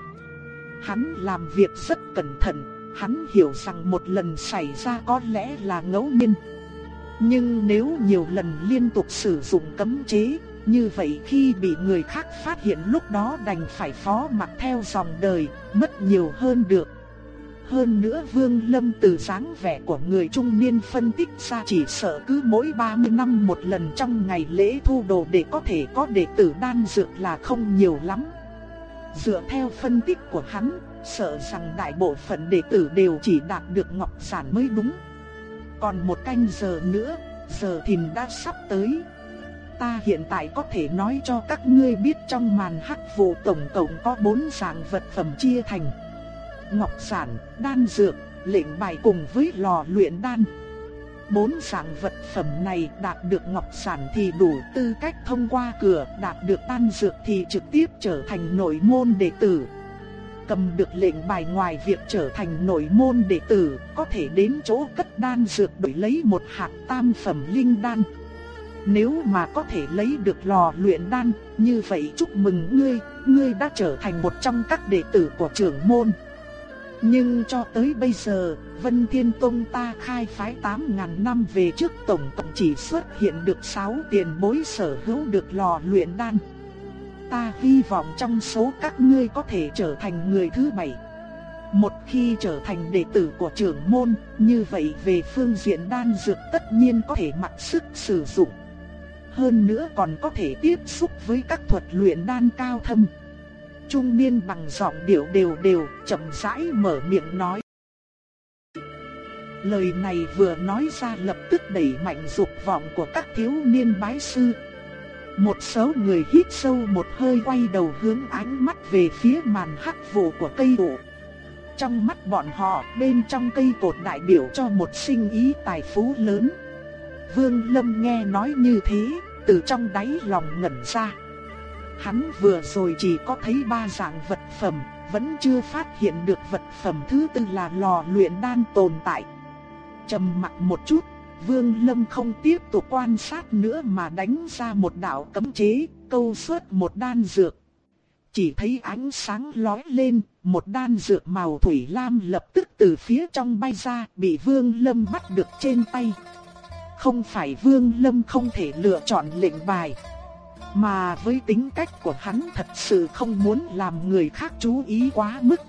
Hắn làm việc rất cẩn thận, hắn hiểu rằng một lần xảy ra có lẽ là ngẫu nhiên. Nhưng nếu nhiều lần liên tục sử dụng cấm chế, như vậy khi bị người khác phát hiện lúc đó đành phải phó mặc theo dòng đời, mất nhiều hơn được. Hơn nữa Vương Lâm từ dáng vẻ của người trung niên phân tích ra chỉ sợ cứ mỗi 30 năm một lần trong ngày lễ thu đồ để có thể có đệ tử đan dược là không nhiều lắm. Dựa theo phân tích của hắn, sợ rằng đại bộ phận đệ tử đều chỉ đạt được ngọc sản mới đúng. Còn một canh giờ nữa, giờ thìn đã sắp tới. Ta hiện tại có thể nói cho các ngươi biết trong màn hắc vụ tổng cộng có bốn dạng vật phẩm chia thành ngọc sản, đan dược, lệnh bài cùng với lò luyện đan. Bốn dạng vật phẩm này đạt được ngọc sản thì đủ tư cách thông qua cửa, đạt được đan dược thì trực tiếp trở thành nội môn đệ tử. Cầm được lệnh bài ngoài việc trở thành nội môn đệ tử, có thể đến chỗ cất đan dược đổi lấy một hạt tam phẩm linh đan. nếu mà có thể lấy được lò luyện đan, như vậy chúc mừng ngươi, ngươi đã trở thành một trong các đệ tử của trưởng môn. Nhưng cho tới bây giờ, Vân Thiên Tông ta khai phái 8.000 năm về trước tổng cộng chỉ xuất hiện được 6 tiền bối sở hữu được lò luyện đan. Ta hy vọng trong số các ngươi có thể trở thành người thứ bảy. Một khi trở thành đệ tử của trưởng môn, như vậy về phương diện đan dược tất nhiên có thể mặc sức sử dụng. Hơn nữa còn có thể tiếp xúc với các thuật luyện đan cao thâm. Trung niên bằng giọng điệu đều đều, chậm rãi mở miệng nói. Lời này vừa nói ra lập tức đẩy mạnh dục vọng của các thiếu niên bái sư. Một số người hít sâu một hơi quay đầu hướng ánh mắt về phía màn hắc vụ của cây ụ. Trong mắt bọn họ, bên trong cây cột đại biểu cho một sinh ý tài phú lớn. Vương Lâm nghe nói như thế, từ trong đáy lòng ngẩn ra. Hắn vừa rồi chỉ có thấy ba dạng vật phẩm, vẫn chưa phát hiện được vật phẩm thứ tư là lò luyện đan tồn tại. Trầm mặc một chút, Vương Lâm không tiếp tục quan sát nữa mà đánh ra một đạo cấm chế, câu xuất một đan dược. Chỉ thấy ánh sáng lóe lên, một đan dược màu thủy lam lập tức từ phía trong bay ra, bị Vương Lâm bắt được trên tay. Không phải Vương Lâm không thể lựa chọn lệnh bài. Mà với tính cách của hắn thật sự không muốn làm người khác chú ý quá mức.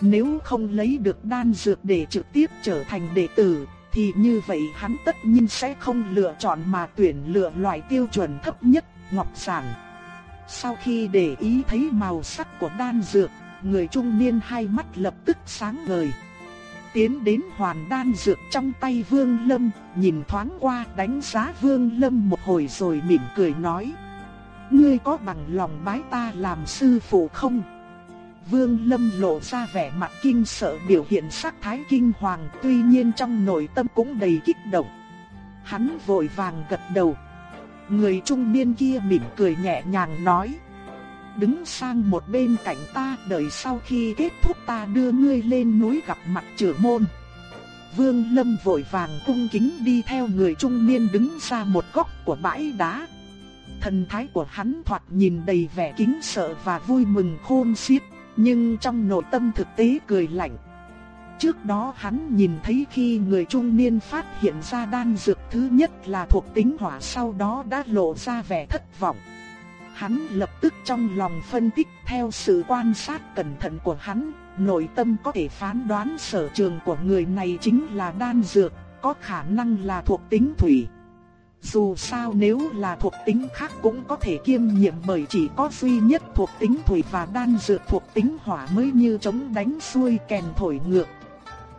Nếu không lấy được đan dược để trực tiếp trở thành đệ tử, thì như vậy hắn tất nhiên sẽ không lựa chọn mà tuyển lựa loại tiêu chuẩn thấp nhất, ngọc sản. Sau khi để ý thấy màu sắc của đan dược, người trung niên hai mắt lập tức sáng ngời. Tiến đến hoàn đan dược trong tay Vương Lâm, nhìn thoáng qua đánh giá Vương Lâm một hồi rồi mỉm cười nói. Ngươi có bằng lòng bái ta làm sư phụ không? Vương Lâm lộ ra vẻ mặt kinh sợ biểu hiện sắc thái kinh hoàng tuy nhiên trong nội tâm cũng đầy kích động. Hắn vội vàng gật đầu. Người trung niên kia mỉm cười nhẹ nhàng nói. Đứng sang một bên cạnh ta đợi sau khi kết thúc ta đưa ngươi lên núi gặp mặt trưởng môn. Vương Lâm vội vàng cung kính đi theo người trung niên đứng ra một góc của bãi đá. Thần thái của hắn thoạt nhìn đầy vẻ kính sợ và vui mừng khôn xiết, nhưng trong nội tâm thực tế cười lạnh. Trước đó hắn nhìn thấy khi người trung niên phát hiện ra đan dược thứ nhất là thuộc tính hỏa sau đó đã lộ ra vẻ thất vọng. Hắn lập tức trong lòng phân tích theo sự quan sát cẩn thận của hắn, nội tâm có thể phán đoán sở trường của người này chính là đan dược, có khả năng là thuộc tính thủy. Dù sao nếu là thuộc tính khác cũng có thể kiêm nhiệm bởi chỉ có duy nhất thuộc tính thủy và đan dược thuộc tính hỏa mới như chống đánh xuôi kèn thổi ngược.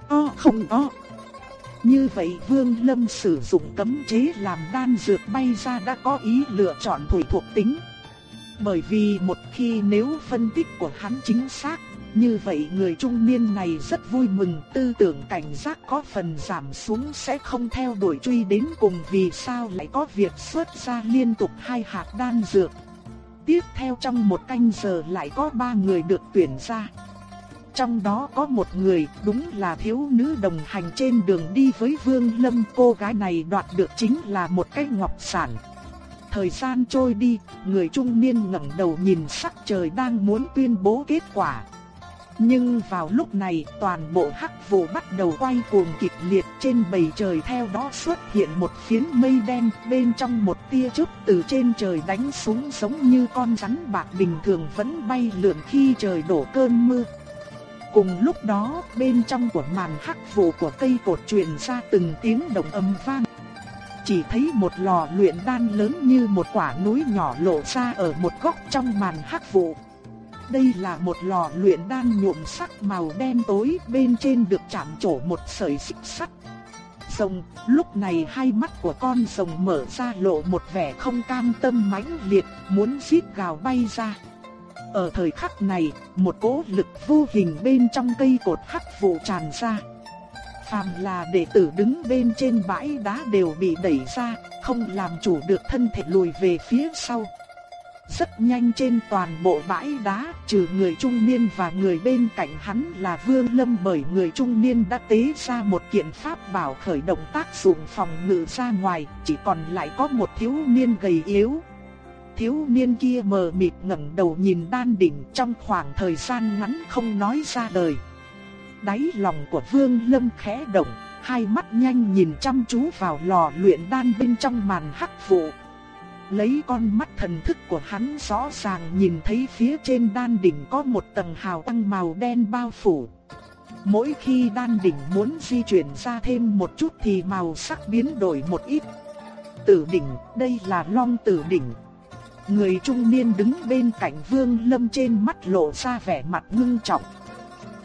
O không o. Như vậy Vương Lâm sử dụng cấm chế làm đan dược bay ra đã có ý lựa chọn thủy thuộc tính. Bởi vì một khi nếu phân tích của hắn chính xác, như vậy người trung niên này rất vui mừng, tư tưởng cảnh giác có phần giảm xuống sẽ không theo đuổi truy đến cùng vì sao lại có việc xuất ra liên tục hai hạt đan dược. Tiếp theo trong một canh giờ lại có ba người được tuyển ra. Trong đó có một người đúng là thiếu nữ đồng hành trên đường đi với Vương Lâm cô gái này đoạt được chính là một cái ngọc sản. Thời gian trôi đi, người trung niên ngẩng đầu nhìn sắc trời đang muốn tuyên bố kết quả. Nhưng vào lúc này, toàn bộ hắc vụ bắt đầu quay cuồng kịch liệt trên bầy trời theo đó xuất hiện một phiến mây đen, bên trong một tia chớp từ trên trời đánh xuống giống như con rắn bạc bình thường vẫn bay lượn khi trời đổ cơn mưa. Cùng lúc đó, bên trong của màn hắc vụ của cây cột truyền ra từng tiếng động âm vang. Chỉ thấy một lò luyện đan lớn như một quả núi nhỏ lộ ra ở một góc trong màn hắc vụ. Đây là một lò luyện đan nhuộm sắc màu đen tối bên trên được chạm trổ một sợi xích sắt. Rồng, lúc này hai mắt của con rồng mở ra lộ một vẻ không cam tâm mãnh liệt, muốn giết gào bay ra. Ở thời khắc này, một cỗ lực vô hình bên trong cây cột hắc vụ tràn ra. Phàm là đệ tử đứng bên trên bãi đá đều bị đẩy ra, không làm chủ được thân thể lùi về phía sau. Rất nhanh trên toàn bộ bãi đá, trừ người trung niên và người bên cạnh hắn là Vương Lâm bởi người trung niên đã tế ra một kiện pháp bảo khởi động tác dụng phòng ngự ra ngoài, chỉ còn lại có một thiếu niên gầy yếu. Thiếu niên kia mờ mịt ngẩng đầu nhìn đan đỉnh trong khoảng thời gian ngắn không nói ra lời. Đáy lòng của Vương Lâm khẽ động, hai mắt nhanh nhìn chăm chú vào lò luyện đan bên trong màn hắc vụ. Lấy con mắt thần thức của hắn rõ ràng nhìn thấy phía trên đan đỉnh có một tầng hào quang màu đen bao phủ. Mỗi khi đan đỉnh muốn di chuyển ra thêm một chút thì màu sắc biến đổi một ít. Tử đỉnh, đây là long tử đỉnh. Người trung niên đứng bên cạnh vương lâm trên mắt lộ ra vẻ mặt ngưng trọng.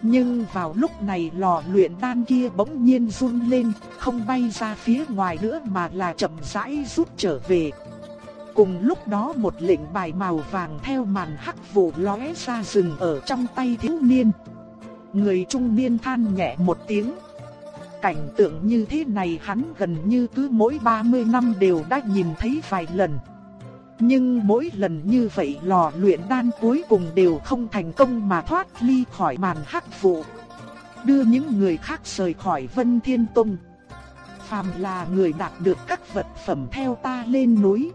Nhưng vào lúc này lò luyện đan kia bỗng nhiên run lên, không bay ra phía ngoài nữa mà là chậm rãi rút trở về. Cùng lúc đó một lệnh bài màu vàng theo màn hắc vụ lóe ra rừng ở trong tay thiếu niên. Người trung niên than nhẹ một tiếng. Cảnh tượng như thế này hắn gần như cứ mỗi 30 năm đều đã nhìn thấy vài lần. Nhưng mỗi lần như vậy lò luyện đan cuối cùng đều không thành công mà thoát ly khỏi màn hắc vụ. Đưa những người khác rời khỏi Vân Thiên Tông. Phàm là người đạt được các vật phẩm theo ta lên núi.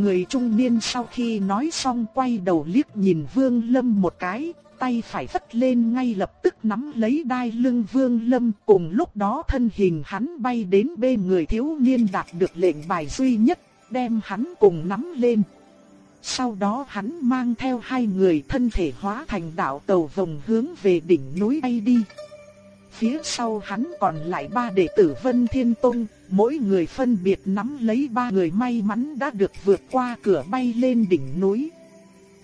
Người trung niên sau khi nói xong quay đầu liếc nhìn Vương Lâm một cái, tay phải phất lên ngay lập tức nắm lấy đai lưng Vương Lâm cùng lúc đó thân hình hắn bay đến bên người thiếu niên đạt được lệnh bài duy nhất, đem hắn cùng nắm lên. Sau đó hắn mang theo hai người thân thể hóa thành đạo tàu vòng hướng về đỉnh núi bay đi. Phía sau hắn còn lại ba đệ tử Vân Thiên Tông, mỗi người phân biệt nắm lấy ba người may mắn đã được vượt qua cửa bay lên đỉnh núi.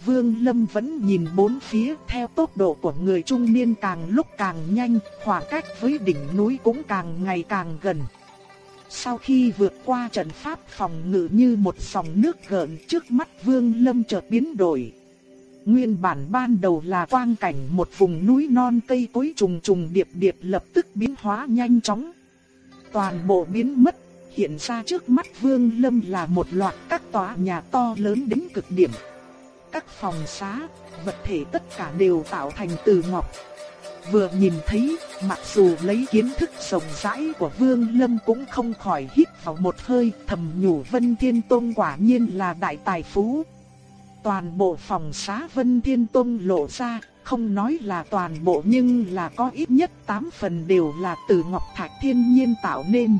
Vương Lâm vẫn nhìn bốn phía theo tốc độ của người trung niên càng lúc càng nhanh, khoảng cách với đỉnh núi cũng càng ngày càng gần. Sau khi vượt qua trận pháp phòng ngự như một dòng nước gợn trước mắt Vương Lâm chợt biến đổi. Nguyên bản ban đầu là quang cảnh một vùng núi non cây cối trùng trùng điệp điệp lập tức biến hóa nhanh chóng. Toàn bộ biến mất, hiện ra trước mắt Vương Lâm là một loạt các tòa nhà to lớn đến cực điểm. Các phòng xá, vật thể tất cả đều tạo thành từ ngọc. Vừa nhìn thấy, mặc dù lấy kiến thức rộng rãi của Vương Lâm cũng không khỏi hít vào một hơi thầm nhủ Vân Thiên Tôn quả nhiên là đại tài phú. Toàn bộ phòng xá Vân Thiên Tông lộ ra, không nói là toàn bộ nhưng là có ít nhất 8 phần đều là từ ngọc thạch thiên nhiên tạo nên.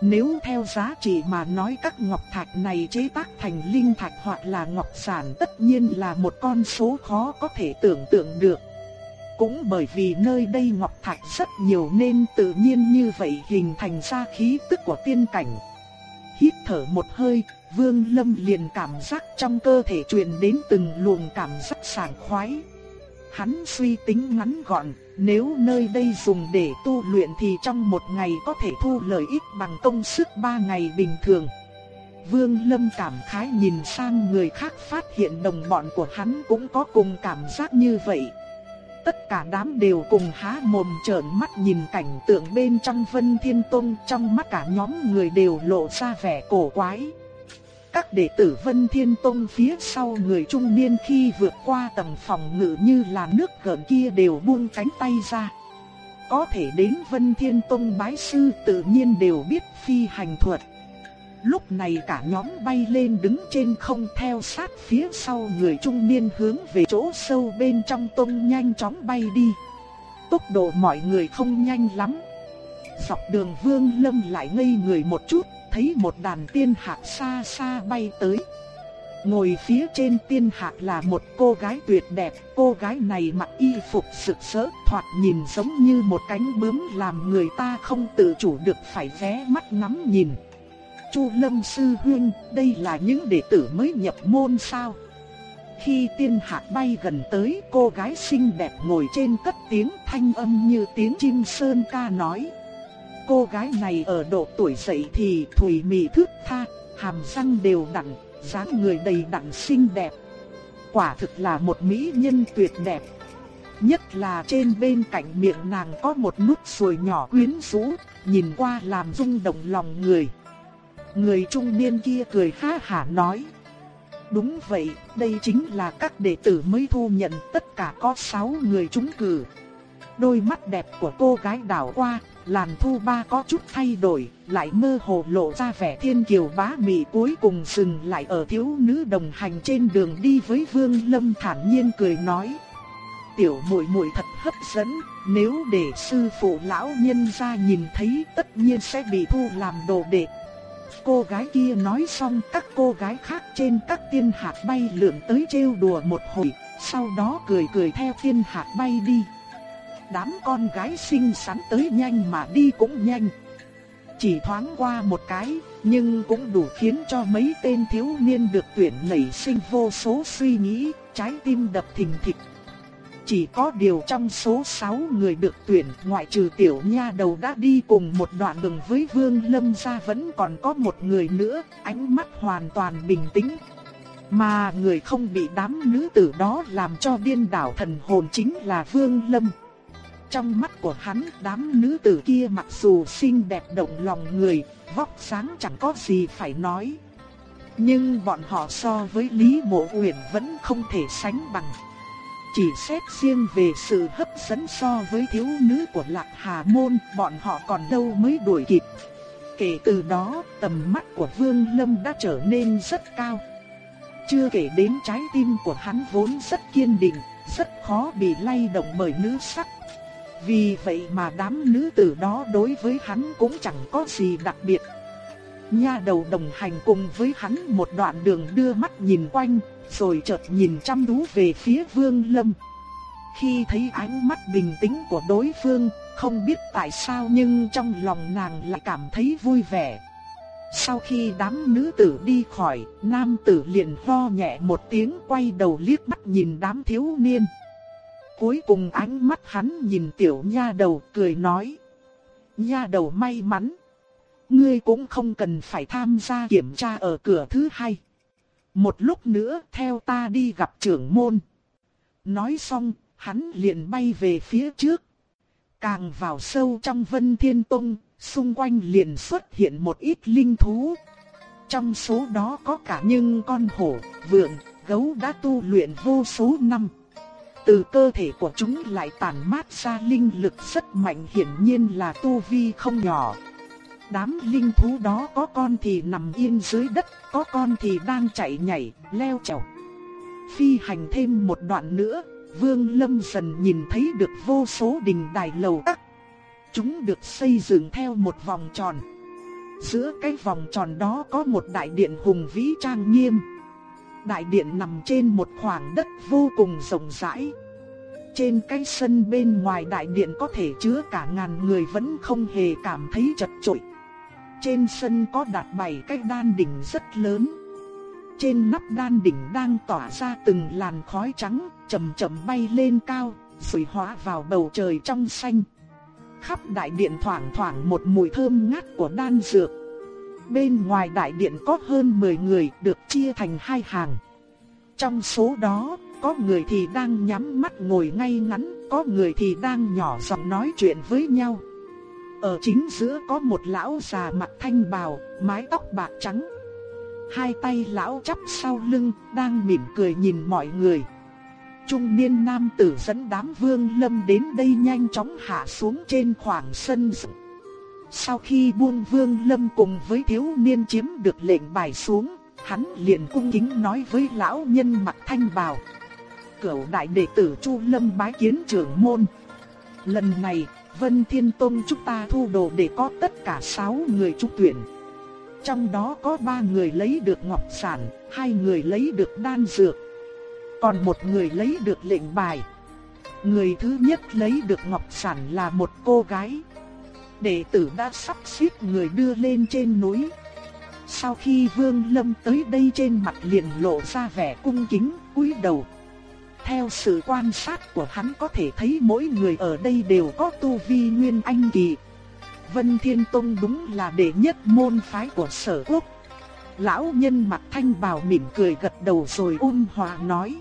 Nếu theo giá trị mà nói các ngọc thạch này chế tác thành linh thạch hoặc là ngọc sản tất nhiên là một con số khó có thể tưởng tượng được. Cũng bởi vì nơi đây ngọc thạch rất nhiều nên tự nhiên như vậy hình thành ra khí tức của tiên cảnh. Hít thở một hơi, Vương Lâm liền cảm giác trong cơ thể truyền đến từng luồng cảm giác sảng khoái. Hắn suy tính ngắn gọn, nếu nơi đây dùng để tu luyện thì trong một ngày có thể thu lợi ích bằng công sức ba ngày bình thường. Vương Lâm cảm khái nhìn sang người khác phát hiện đồng bọn của hắn cũng có cùng cảm giác như vậy. Tất cả đám đều cùng há mồm trợn mắt nhìn cảnh tượng bên trong Vân Thiên Tông trong mắt cả nhóm người đều lộ ra vẻ cổ quái. Các đệ tử Vân Thiên Tông phía sau người trung niên khi vượt qua tầng phòng ngự như là nước gợn kia đều buông cánh tay ra. Có thể đến Vân Thiên Tông bái sư tự nhiên đều biết phi hành thuật. Lúc này cả nhóm bay lên đứng trên không theo sát phía sau người trung niên hướng về chỗ sâu bên trong tông nhanh chóng bay đi. Tốc độ mọi người không nhanh lắm. Dọc đường Vương Lâm lại ngây người một chút, thấy một đàn tiên hạc xa xa bay tới. Ngồi phía trên tiên hạc là một cô gái tuyệt đẹp, cô gái này mặc y phục sực sỡ, thoạt nhìn giống như một cánh bướm làm người ta không tự chủ được phải ghé mắt ngắm nhìn. Chu Lâm sư huynh, đây là những đệ tử mới nhập môn sao? Khi tiên hạc bay gần tới, cô gái xinh đẹp ngồi trên cất tiếng thanh âm như tiếng chim sơn ca nói. Cô gái này ở độ tuổi dậy thì thủy mị thước tha, hàm răng đều đặn, dáng người đầy đặn xinh đẹp. Quả thực là một mỹ nhân tuyệt đẹp. Nhất là trên bên cạnh miệng nàng có một nút ruồi nhỏ quyến rũ, nhìn qua làm rung động lòng người. Người trung niên kia cười ha hả nói. Đúng vậy, đây chính là các đệ tử mới thu nhận, tất cả có 6 người trúng cử. Đôi mắt đẹp của cô gái đảo qua, làn thu ba có chút thay đổi, lại mơ hồ lộ ra vẻ thiên kiều bá mị cuối cùng dừng lại ở thiếu nữ đồng hành trên đường đi với Vương Lâm thản nhiên cười nói. Tiểu muội muội thật hấp dẫn, nếu để sư phụ lão nhân ra nhìn thấy tất nhiên sẽ bị thu làm đồ đệ. Cô gái kia nói xong các cô gái khác trên các tiên hạt bay lượn tới trêu đùa một hồi, sau đó cười cười theo tiên hạt bay đi đám con gái xinh xắn tới nhanh mà đi cũng nhanh. Chỉ thoáng qua một cái, nhưng cũng đủ khiến cho mấy tên thiếu niên được tuyển nảy sinh vô số suy nghĩ, trái tim đập thình thịch. Chỉ có điều trong số 6 người được tuyển, ngoại trừ tiểu nha đầu đã đi cùng một đoạn đường với Vương Lâm ra vẫn còn có một người nữa, ánh mắt hoàn toàn bình tĩnh. Mà người không bị đám nữ tử đó làm cho điên đảo thần hồn chính là Vương Lâm. Trong mắt của hắn, đám nữ tử kia mặc dù xinh đẹp động lòng người, vóc sáng chẳng có gì phải nói. Nhưng bọn họ so với Lý Mộ Uyển vẫn không thể sánh bằng. Chỉ xét riêng về sự hấp dẫn so với thiếu nữ của Lạc Hà Môn, bọn họ còn đâu mới đuổi kịp. Kể từ đó, tầm mắt của Vương Lâm đã trở nên rất cao. Chưa kể đến trái tim của hắn vốn rất kiên định, rất khó bị lay động bởi nữ sắc. Vì vậy mà đám nữ tử đó đối với hắn cũng chẳng có gì đặc biệt. Nha đầu đồng hành cùng với hắn một đoạn đường đưa mắt nhìn quanh, rồi chợt nhìn chăm chú về phía Vương Lâm. Khi thấy ánh mắt bình tĩnh của đối phương, không biết tại sao nhưng trong lòng nàng lại cảm thấy vui vẻ. Sau khi đám nữ tử đi khỏi, nam tử liền ho nhẹ một tiếng quay đầu liếc mắt nhìn đám thiếu niên. Cuối cùng ánh mắt hắn nhìn tiểu nha đầu cười nói. Nha đầu may mắn. Ngươi cũng không cần phải tham gia kiểm tra ở cửa thứ hai. Một lúc nữa theo ta đi gặp trưởng môn. Nói xong, hắn liền bay về phía trước. Càng vào sâu trong vân thiên tông, xung quanh liền xuất hiện một ít linh thú. Trong số đó có cả những con hổ, vượn, gấu đã tu luyện vô số năm. Từ cơ thể của chúng lại tản mát ra linh lực rất mạnh hiển nhiên là tu vi không nhỏ. Đám linh thú đó có con thì nằm yên dưới đất, có con thì đang chạy nhảy, leo trèo. Phi hành thêm một đoạn nữa, Vương Lâm dần nhìn thấy được vô số đình đài lầu các. Chúng được xây dựng theo một vòng tròn. Giữa cái vòng tròn đó có một đại điện hùng vĩ trang nghiêm. Đại điện nằm trên một khoảng đất vô cùng rộng rãi. Trên cái sân bên ngoài đại điện có thể chứa cả ngàn người vẫn không hề cảm thấy chật chội. Trên sân có đặt bảy cái đan đỉnh rất lớn. Trên nắp đan đỉnh đang tỏa ra từng làn khói trắng, chậm chậm bay lên cao, rồi hóa vào bầu trời trong xanh. Khắp đại điện thoảng thoảng một mùi thơm ngát của đan dược. Bên ngoài đại điện có hơn 10 người được chia thành hai hàng. Trong số đó, có người thì đang nhắm mắt ngồi ngay ngắn, có người thì đang nhỏ giọng nói chuyện với nhau. Ở chính giữa có một lão già mặt thanh bào, mái tóc bạc trắng. Hai tay lão chắp sau lưng, đang mỉm cười nhìn mọi người. Trung niên nam tử dẫn đám vương lâm đến đây nhanh chóng hạ xuống trên khoảng sân rộng. Sau khi buông vương lâm cùng với thiếu niên chiếm được lệnh bài xuống, hắn liền cung kính nói với lão nhân mặt thanh bào. Cửu đại đệ tử Chu Lâm bái kiến trưởng môn. Lần này, Vân Thiên Tông chúng ta thu đồ để có tất cả 6 người trúng tuyển. Trong đó có 3 người lấy được ngọc sản, hai người lấy được đan dược. Còn một người lấy được lệnh bài. Người thứ nhất lấy được ngọc sản là một cô gái. Đệ tử đã sắp xếp người đưa lên trên núi. Sau khi Vương Lâm tới đây trên mặt liền lộ ra vẻ cung kính, cúi đầu. Theo sự quan sát của hắn có thể thấy mỗi người ở đây đều có tu vi nguyên anh kỳ. Vân Thiên Tông đúng là đệ nhất môn phái của sở quốc. Lão nhân mặt thanh bào mỉm cười gật đầu rồi ôn hòa nói.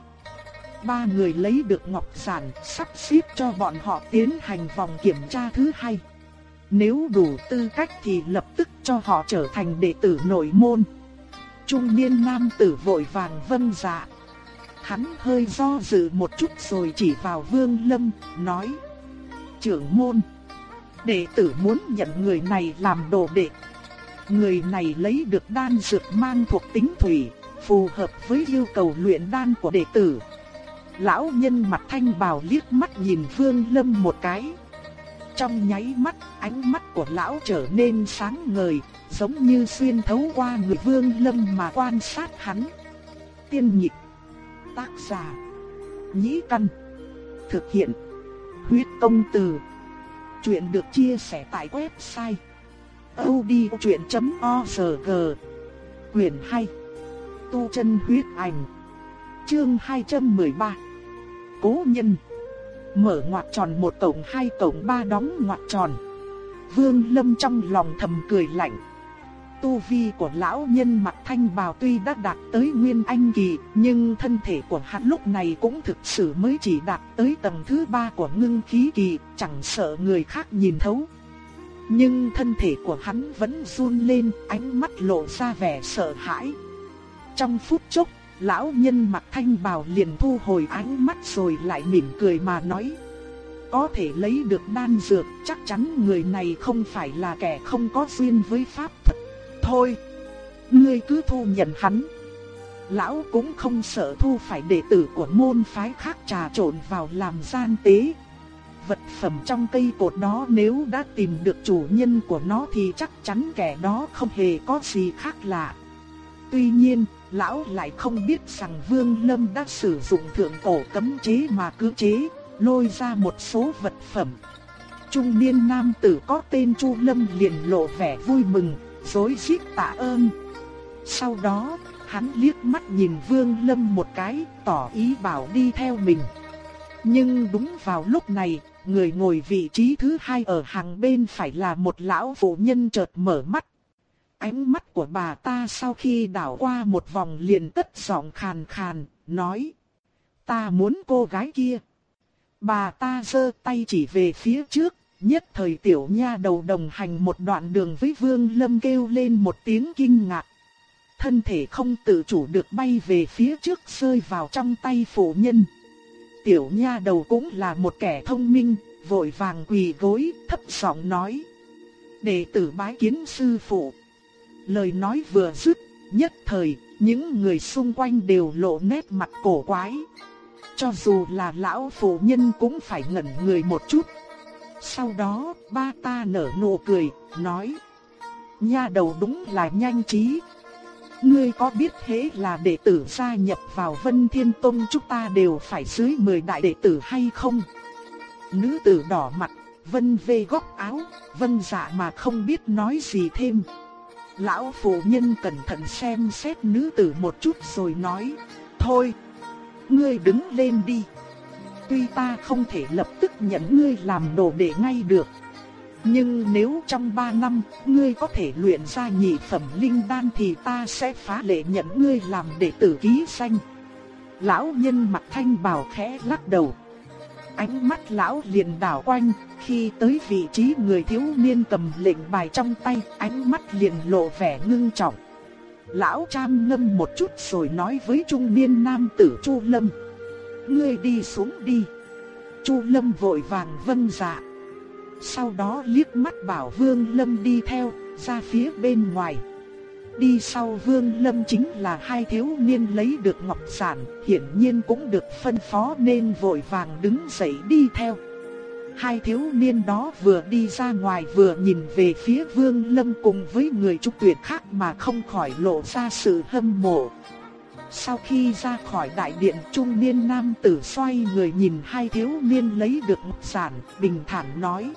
Ba người lấy được ngọc giản sắp xếp cho bọn họ tiến hành vòng kiểm tra thứ hai. Nếu đủ tư cách thì lập tức cho họ trở thành đệ tử nội môn. trung niên nam tử vội vàng vân dạ. Hắn hơi do dự một chút rồi chỉ vào Vương Lâm, nói: "Trưởng môn, đệ tử muốn nhận người này làm đồ đệ. Người này lấy được đan dược mang thuộc tính thủy, phù hợp với yêu cầu luyện đan của đệ tử." Lão nhân mặt thanh bào liếc mắt nhìn Vương Lâm một cái. Trong nháy mắt, ánh mắt của lão trở nên sáng ngời, giống như xuyên thấu qua người Vương Lâm mà quan sát hắn. Tiên nhịp, tác giả, nhĩ căn, thực hiện, huyết công từ. Chuyện được chia sẻ tại website odchuyện.org Quyền 2 Tu chân huyết ảnh Chương 213 Cố nhân Mở ngoặc tròn một tổng hai tổng ba đóng ngoặc tròn. Vương Lâm trong lòng thầm cười lạnh. Tu vi của lão nhân mặt thanh bào tuy đã đạt tới nguyên anh kỳ, Nhưng thân thể của hắn lúc này cũng thực sự mới chỉ đạt tới tầng thứ ba của ngưng khí kỳ, Chẳng sợ người khác nhìn thấu. Nhưng thân thể của hắn vẫn run lên, ánh mắt lộ ra vẻ sợ hãi. Trong phút chốc Lão nhân mặt thanh bào liền thu hồi ánh mắt rồi lại mỉm cười mà nói. Có thể lấy được đan dược chắc chắn người này không phải là kẻ không có duyên với pháp thuật. Thôi, ngươi cứ thu nhận hắn. Lão cũng không sợ thu phải đệ tử của môn phái khác trà trộn vào làm gian tế. Vật phẩm trong cây cột đó nếu đã tìm được chủ nhân của nó thì chắc chắn kẻ đó không hề có gì khác lạ. Tuy nhiên, lão lại không biết rằng Vương Lâm đã sử dụng thượng cổ cấm chế mà cưỡng chế, lôi ra một số vật phẩm. Trung niên nam tử có tên Chu Lâm liền lộ vẻ vui mừng, rối rít tạ ơn. Sau đó, hắn liếc mắt nhìn Vương Lâm một cái, tỏ ý bảo đi theo mình. Nhưng đúng vào lúc này, người ngồi vị trí thứ hai ở hàng bên phải là một lão phụ nhân chợt mở mắt, Ánh mắt của bà ta sau khi đảo qua một vòng liền cất giọng khàn khàn, nói. Ta muốn cô gái kia. Bà ta giơ tay chỉ về phía trước, nhất thời tiểu nha đầu đồng hành một đoạn đường với Vương Lâm kêu lên một tiếng kinh ngạc. Thân thể không tự chủ được bay về phía trước rơi vào trong tay phụ nhân. Tiểu nha đầu cũng là một kẻ thông minh, vội vàng quỳ gối, thấp giọng nói. Đệ tử bái kiến sư phụ. Lời nói vừa dứt, nhất thời, những người xung quanh đều lộ nét mặt cổ quái. Cho dù là lão phụ nhân cũng phải ngẩn người một chút. Sau đó, ba ta nở nụ cười, nói. Nha đầu đúng là nhanh trí. Ngươi có biết thế là đệ tử gia nhập vào Vân Thiên Tông chúng ta đều phải dưới 10 đại đệ tử hay không? Nữ tử đỏ mặt, Vân vê góc áo, Vân dạ mà không biết nói gì thêm. Lão phụ nhân cẩn thận xem xét nữ tử một chút rồi nói, thôi, ngươi đứng lên đi. Tuy ta không thể lập tức nhận ngươi làm đồ đệ ngay được. Nhưng nếu trong 3 năm ngươi có thể luyện ra nhị phẩm linh đan thì ta sẽ phá lệ nhận ngươi làm đệ tử ký danh. Lão nhân mặt thanh bào khẽ lắc đầu. Ánh mắt lão liền đảo quanh, khi tới vị trí người thiếu niên cầm lệnh bài trong tay, ánh mắt liền lộ vẻ ngưng trọng. Lão Trang ngâm một chút rồi nói với trung niên nam tử Chu Lâm. Ngươi đi xuống đi. Chu Lâm vội vàng vâng dạ. Sau đó liếc mắt bảo Vương Lâm đi theo, ra phía bên ngoài. Đi sau Vương Lâm chính là hai thiếu niên lấy được ngọc sản, hiển nhiên cũng được phân phó nên vội vàng đứng dậy đi theo. Hai thiếu niên đó vừa đi ra ngoài vừa nhìn về phía Vương Lâm cùng với người trúc tuyệt khác mà không khỏi lộ ra sự hâm mộ. Sau khi ra khỏi đại điện trung niên nam tử xoay người nhìn hai thiếu niên lấy được ngọc sản, bình thản nói.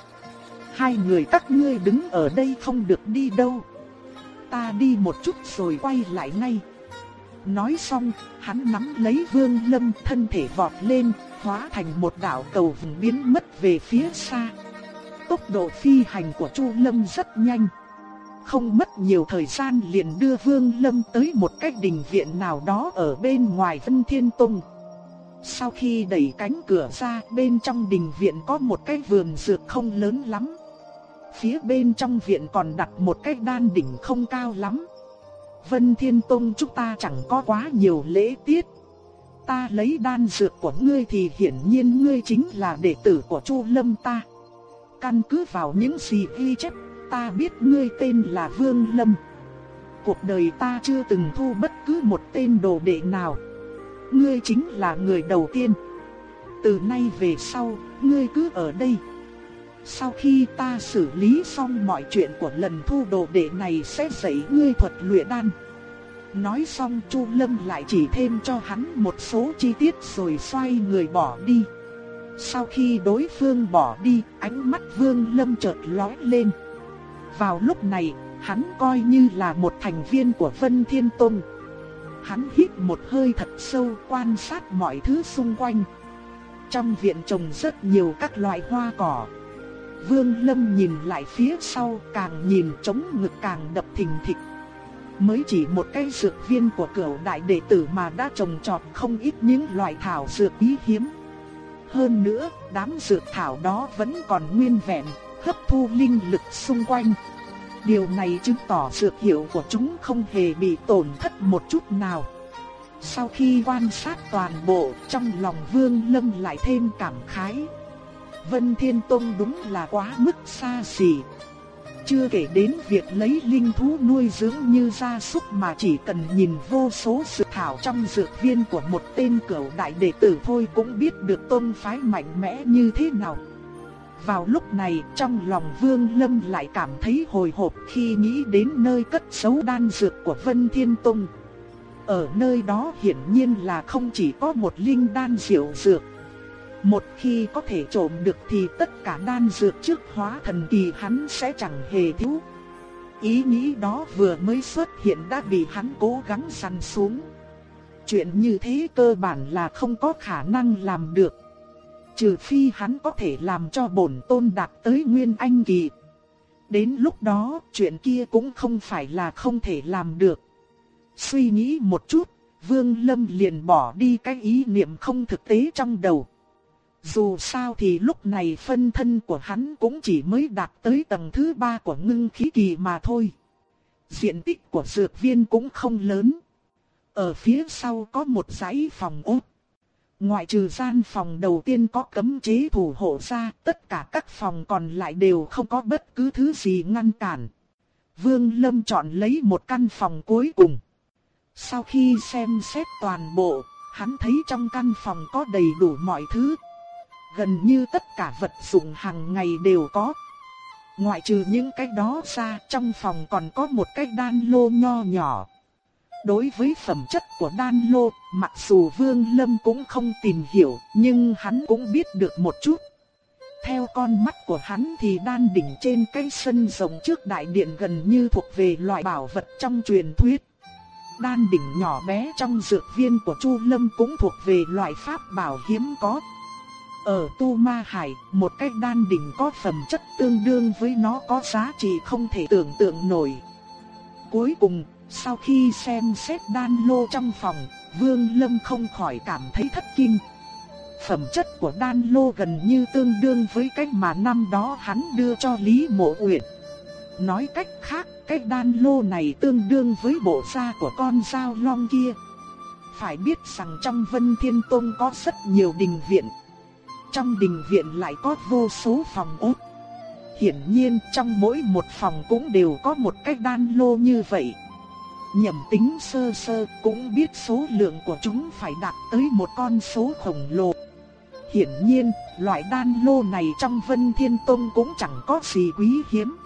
Hai người các ngươi đứng ở đây không được đi đâu ta đi một chút rồi quay lại ngay. Nói xong, hắn nắm lấy Vương Lâm thân thể vọt lên, hóa thành một đạo cầu vùng biến mất về phía xa. Tốc độ phi hành của Chu Lâm rất nhanh. Không mất nhiều thời gian liền đưa Vương Lâm tới một cái đình viện nào đó ở bên ngoài Vân Thiên Tông. Sau khi đẩy cánh cửa ra, bên trong đình viện có một cái vườn dược không lớn lắm, phía bên trong viện còn đặt một cái đan đỉnh không cao lắm. Vân Thiên Tông chúng ta chẳng có quá nhiều lễ tiết. Ta lấy đan dược của ngươi thì hiển nhiên ngươi chính là đệ tử của Chu Lâm ta. Căn cứ vào những gì ghi chép, ta biết ngươi tên là Vương Lâm. Cuộc đời ta chưa từng thu bất cứ một tên đồ đệ nào. Ngươi chính là người đầu tiên. Từ nay về sau, ngươi cứ ở đây. Sau khi ta xử lý xong mọi chuyện của lần thu đồ đệ này sẽ dạy ngươi thuật luyện đan. Nói xong Chu Lâm lại chỉ thêm cho hắn một số chi tiết rồi xoay người bỏ đi. Sau khi đối phương bỏ đi, ánh mắt Vương Lâm chợt lóe lên. Vào lúc này, hắn coi như là một thành viên của Vân Thiên Tông. Hắn hít một hơi thật sâu quan sát mọi thứ xung quanh. Trong viện trồng rất nhiều các loại hoa cỏ. Vương Lâm nhìn lại phía sau càng nhìn trống ngực càng đập thình thịch. Mới chỉ một cây dược viên của cửu đại đệ tử mà đã trồng trọt không ít những loại thảo dược quý hiếm. Hơn nữa, đám dược thảo đó vẫn còn nguyên vẹn, hấp thu linh lực xung quanh. Điều này chứng tỏ dược hiệu của chúng không hề bị tổn thất một chút nào. Sau khi quan sát toàn bộ, trong lòng Vương Lâm lại thêm cảm khái. Vân Thiên Tông đúng là quá mức xa xỉ. Chưa kể đến việc lấy linh thú nuôi dưỡng như gia súc mà chỉ cần nhìn vô số sự thảo trong dược viên của một tên cửu đại đệ tử thôi cũng biết được tôn phái mạnh mẽ như thế nào. Vào lúc này, trong lòng Vương Lâm lại cảm thấy hồi hộp khi nghĩ đến nơi cất giấu đan dược của Vân Thiên Tông. Ở nơi đó hiển nhiên là không chỉ có một linh đan diệu dược. Một khi có thể trộm được thì tất cả đan dược trước hóa thần kỳ hắn sẽ chẳng hề thiếu. Ý nghĩ đó vừa mới xuất hiện đã bị hắn cố gắng săn xuống. Chuyện như thế cơ bản là không có khả năng làm được. Trừ phi hắn có thể làm cho bổn tôn đạt tới nguyên anh kỳ. Đến lúc đó chuyện kia cũng không phải là không thể làm được. Suy nghĩ một chút, Vương Lâm liền bỏ đi cái ý niệm không thực tế trong đầu. Dù sao thì lúc này phân thân của hắn cũng chỉ mới đạt tới tầng thứ ba của ngưng khí kỳ mà thôi. Diện tích của dược viên cũng không lớn. Ở phía sau có một dãy phòng ốt. Ngoại trừ gian phòng đầu tiên có cấm chế thủ hộ ra, tất cả các phòng còn lại đều không có bất cứ thứ gì ngăn cản. Vương Lâm chọn lấy một căn phòng cuối cùng. Sau khi xem xét toàn bộ, hắn thấy trong căn phòng có đầy đủ mọi thứ. Gần như tất cả vật dụng hàng ngày đều có. Ngoại trừ những cái đó ra, trong phòng còn có một cái đan lô nho nhỏ. Đối với phẩm chất của đan lô, mặc dù Vương Lâm cũng không tìm hiểu, nhưng hắn cũng biết được một chút. Theo con mắt của hắn thì đan đỉnh trên cái sân rồng trước đại điện gần như thuộc về loại bảo vật trong truyền thuyết. Đan đỉnh nhỏ bé trong dược viên của Chu Lâm cũng thuộc về loại pháp bảo hiếm có. Ở Tu Ma Hải, một cái đan đỉnh có phẩm chất tương đương với nó có giá trị không thể tưởng tượng nổi. Cuối cùng, sau khi xem xét đan lô trong phòng, Vương Lâm không khỏi cảm thấy thất kinh. Phẩm chất của đan lô gần như tương đương với cách mà năm đó hắn đưa cho Lý Mộ Uyển. Nói cách khác, cái đan lô này tương đương với bộ da của con dao long kia. Phải biết rằng trong Vân Thiên Tông có rất nhiều đình viện. Trong đình viện lại có vô số phòng ốt. Hiển nhiên trong mỗi một phòng cũng đều có một cái đan lô như vậy. Nhậm tính sơ sơ cũng biết số lượng của chúng phải đạt tới một con số khổng lồ. Hiển nhiên, loại đan lô này trong Vân Thiên Tông cũng chẳng có gì quý hiếm.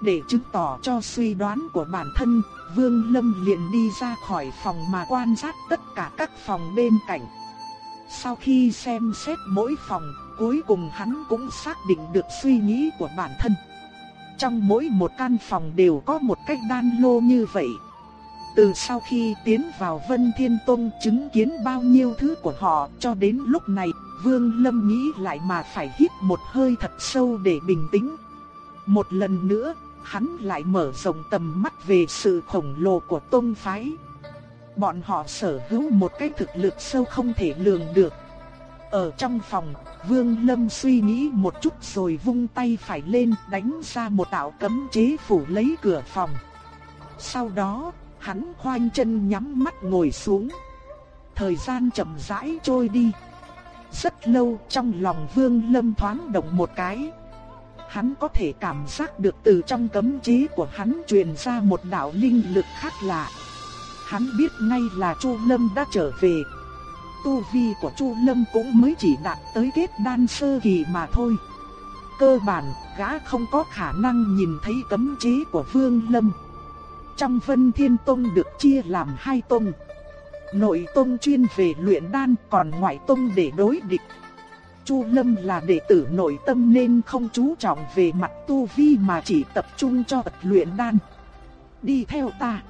Để chứng tỏ cho suy đoán của bản thân, Vương Lâm liền đi ra khỏi phòng mà quan sát tất cả các phòng bên cạnh. Sau khi xem xét mỗi phòng, cuối cùng hắn cũng xác định được suy nghĩ của bản thân. Trong mỗi một căn phòng đều có một cách đan lô như vậy. Từ sau khi tiến vào Vân Thiên Tông chứng kiến bao nhiêu thứ của họ cho đến lúc này, Vương Lâm nghĩ lại mà phải hít một hơi thật sâu để bình tĩnh. Một lần nữa, hắn lại mở rộng tầm mắt về sự khổng lồ của tôn phái. Bọn họ sở hữu một cái thực lực sâu không thể lường được. Ở trong phòng, Vương Lâm suy nghĩ một chút rồi vung tay phải lên đánh ra một đạo cấm chế phủ lấy cửa phòng. Sau đó, Hắn khoanh chân nhắm mắt ngồi xuống. Thời gian chậm rãi trôi đi. Rất lâu trong lòng Vương Lâm thoáng động một cái. Hắn có thể cảm giác được từ trong cấm chế của hắn truyền ra một đạo linh lực khác lạ. Hắn biết ngay là Chu Lâm đã trở về. Tu vi của Chu Lâm cũng mới chỉ đạt tới kết đan sơ kỳ mà thôi. Cơ bản, gã không có khả năng nhìn thấy cấm chế của Vương Lâm. Trong Vân Thiên Tông được chia làm hai tông. Nội tông chuyên về luyện đan, còn ngoại tông để đối địch. Chu Lâm là đệ tử nội tâm nên không chú trọng về mặt tu vi mà chỉ tập trung cho vật luyện đan. Đi theo ta.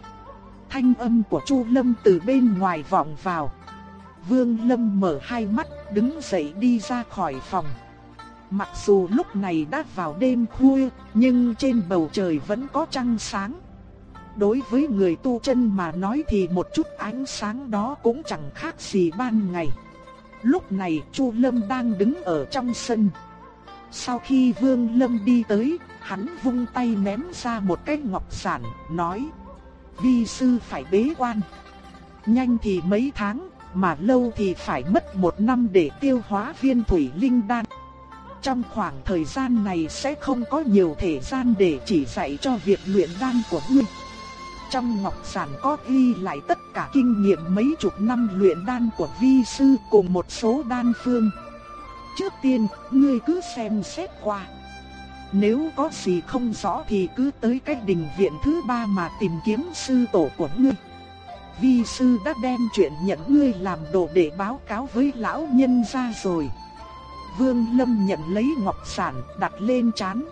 Thanh âm của Chu Lâm từ bên ngoài vọng vào. Vương Lâm mở hai mắt, đứng dậy đi ra khỏi phòng. Mặc dù lúc này đã vào đêm khuya, nhưng trên bầu trời vẫn có trăng sáng. Đối với người tu chân mà nói thì một chút ánh sáng đó cũng chẳng khác gì ban ngày. Lúc này Chu Lâm đang đứng ở trong sân. Sau khi Vương Lâm đi tới, hắn vung tay ném ra một cái ngọc sản, nói: "Vi sư phải bế quan. Nhanh thì mấy tháng, mà lâu thì phải mất một năm để tiêu hóa viên thủy linh đan." Trong khoảng thời gian này sẽ không có nhiều thời gian để chỉ dạy cho việc luyện đan của ngươi. Trong ngọc giản có ghi lại tất cả kinh nghiệm mấy chục năm luyện đan của vi sư cùng một số đan phương. Trước tiên, ngươi cứ xem xét qua. Nếu có gì không rõ thì cứ tới cách đình viện thứ ba mà tìm kiếm sư tổ của ngươi. Vi sư đã đem chuyện nhận ngươi làm đồ để báo cáo với lão nhân ra rồi. Vương Lâm nhận lấy ngọc sản đặt lên chán.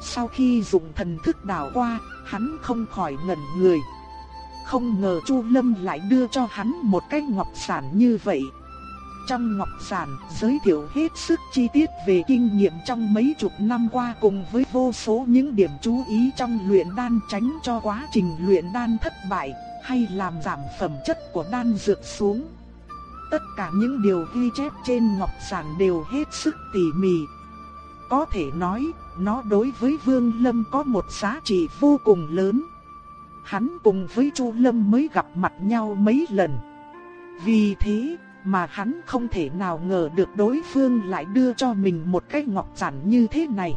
Sau khi dùng thần thức đảo qua, hắn không khỏi ngẩn người. Không ngờ Chu Lâm lại đưa cho hắn một cái ngọc sản như vậy. Trong ngọc sản giới thiệu hết sức chi tiết về kinh nghiệm trong mấy chục năm qua cùng với vô số những điểm chú ý trong luyện đan tránh cho quá trình luyện đan thất bại hay làm giảm phẩm chất của đan dược xuống. Tất cả những điều ghi chép trên ngọc sản đều hết sức tỉ mỉ. Có thể nói, nó đối với Vương Lâm có một giá trị vô cùng lớn. Hắn cùng với Chu Lâm mới gặp mặt nhau mấy lần. Vì thế mà hắn không thể nào ngờ được đối phương lại đưa cho mình một cái ngọc giản như thế này.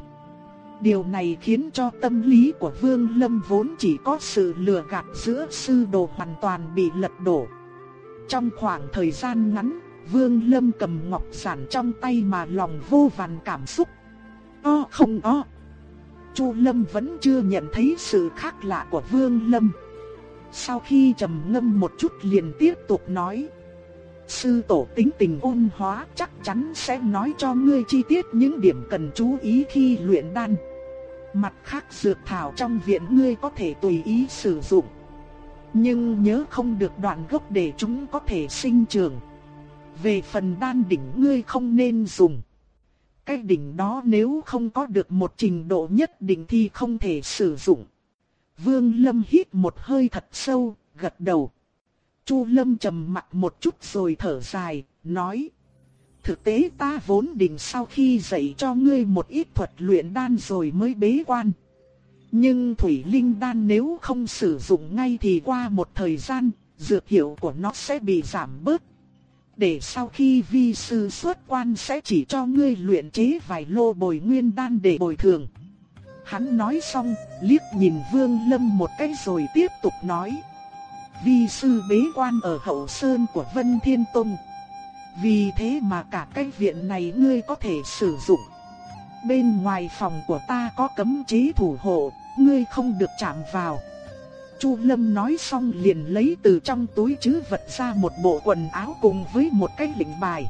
Điều này khiến cho tâm lý của Vương Lâm vốn chỉ có sự lừa gạt giữa sư đồ hoàn toàn bị lật đổ. Trong khoảng thời gian ngắn, Vương Lâm cầm ngọc giản trong tay mà lòng vô vàn cảm xúc o không o. Chu Lâm vẫn chưa nhận thấy sự khác lạ của Vương Lâm. Sau khi trầm ngâm một chút liền tiếp tục nói. Sư tổ tính tình ôn hóa chắc chắn sẽ nói cho ngươi chi tiết những điểm cần chú ý khi luyện đan. Mặt khác dược thảo trong viện ngươi có thể tùy ý sử dụng. Nhưng nhớ không được đoạn gốc để chúng có thể sinh trưởng. Về phần đan đỉnh ngươi không nên dùng. Cái đỉnh đó nếu không có được một trình độ nhất định thì không thể sử dụng. Vương Lâm hít một hơi thật sâu, gật đầu. Chu Lâm trầm mặt một chút rồi thở dài, nói. Thực tế ta vốn định sau khi dạy cho ngươi một ít thuật luyện đan rồi mới bế quan. Nhưng thủy linh đan nếu không sử dụng ngay thì qua một thời gian, dược hiệu của nó sẽ bị giảm bớt để sau khi vi sư xuất quan sẽ chỉ cho ngươi luyện chế vài lô bồi nguyên đan để bồi thường. Hắn nói xong, liếc nhìn Vương Lâm một cái rồi tiếp tục nói. Vi sư bế quan ở hậu sơn của Vân Thiên Tông. Vì thế mà cả cái viện này ngươi có thể sử dụng. Bên ngoài phòng của ta có cấm chế thủ hộ, ngươi không được chạm vào. Chu Lâm nói xong liền lấy từ trong túi trữ vật ra một bộ quần áo cùng với một cái lệnh bài.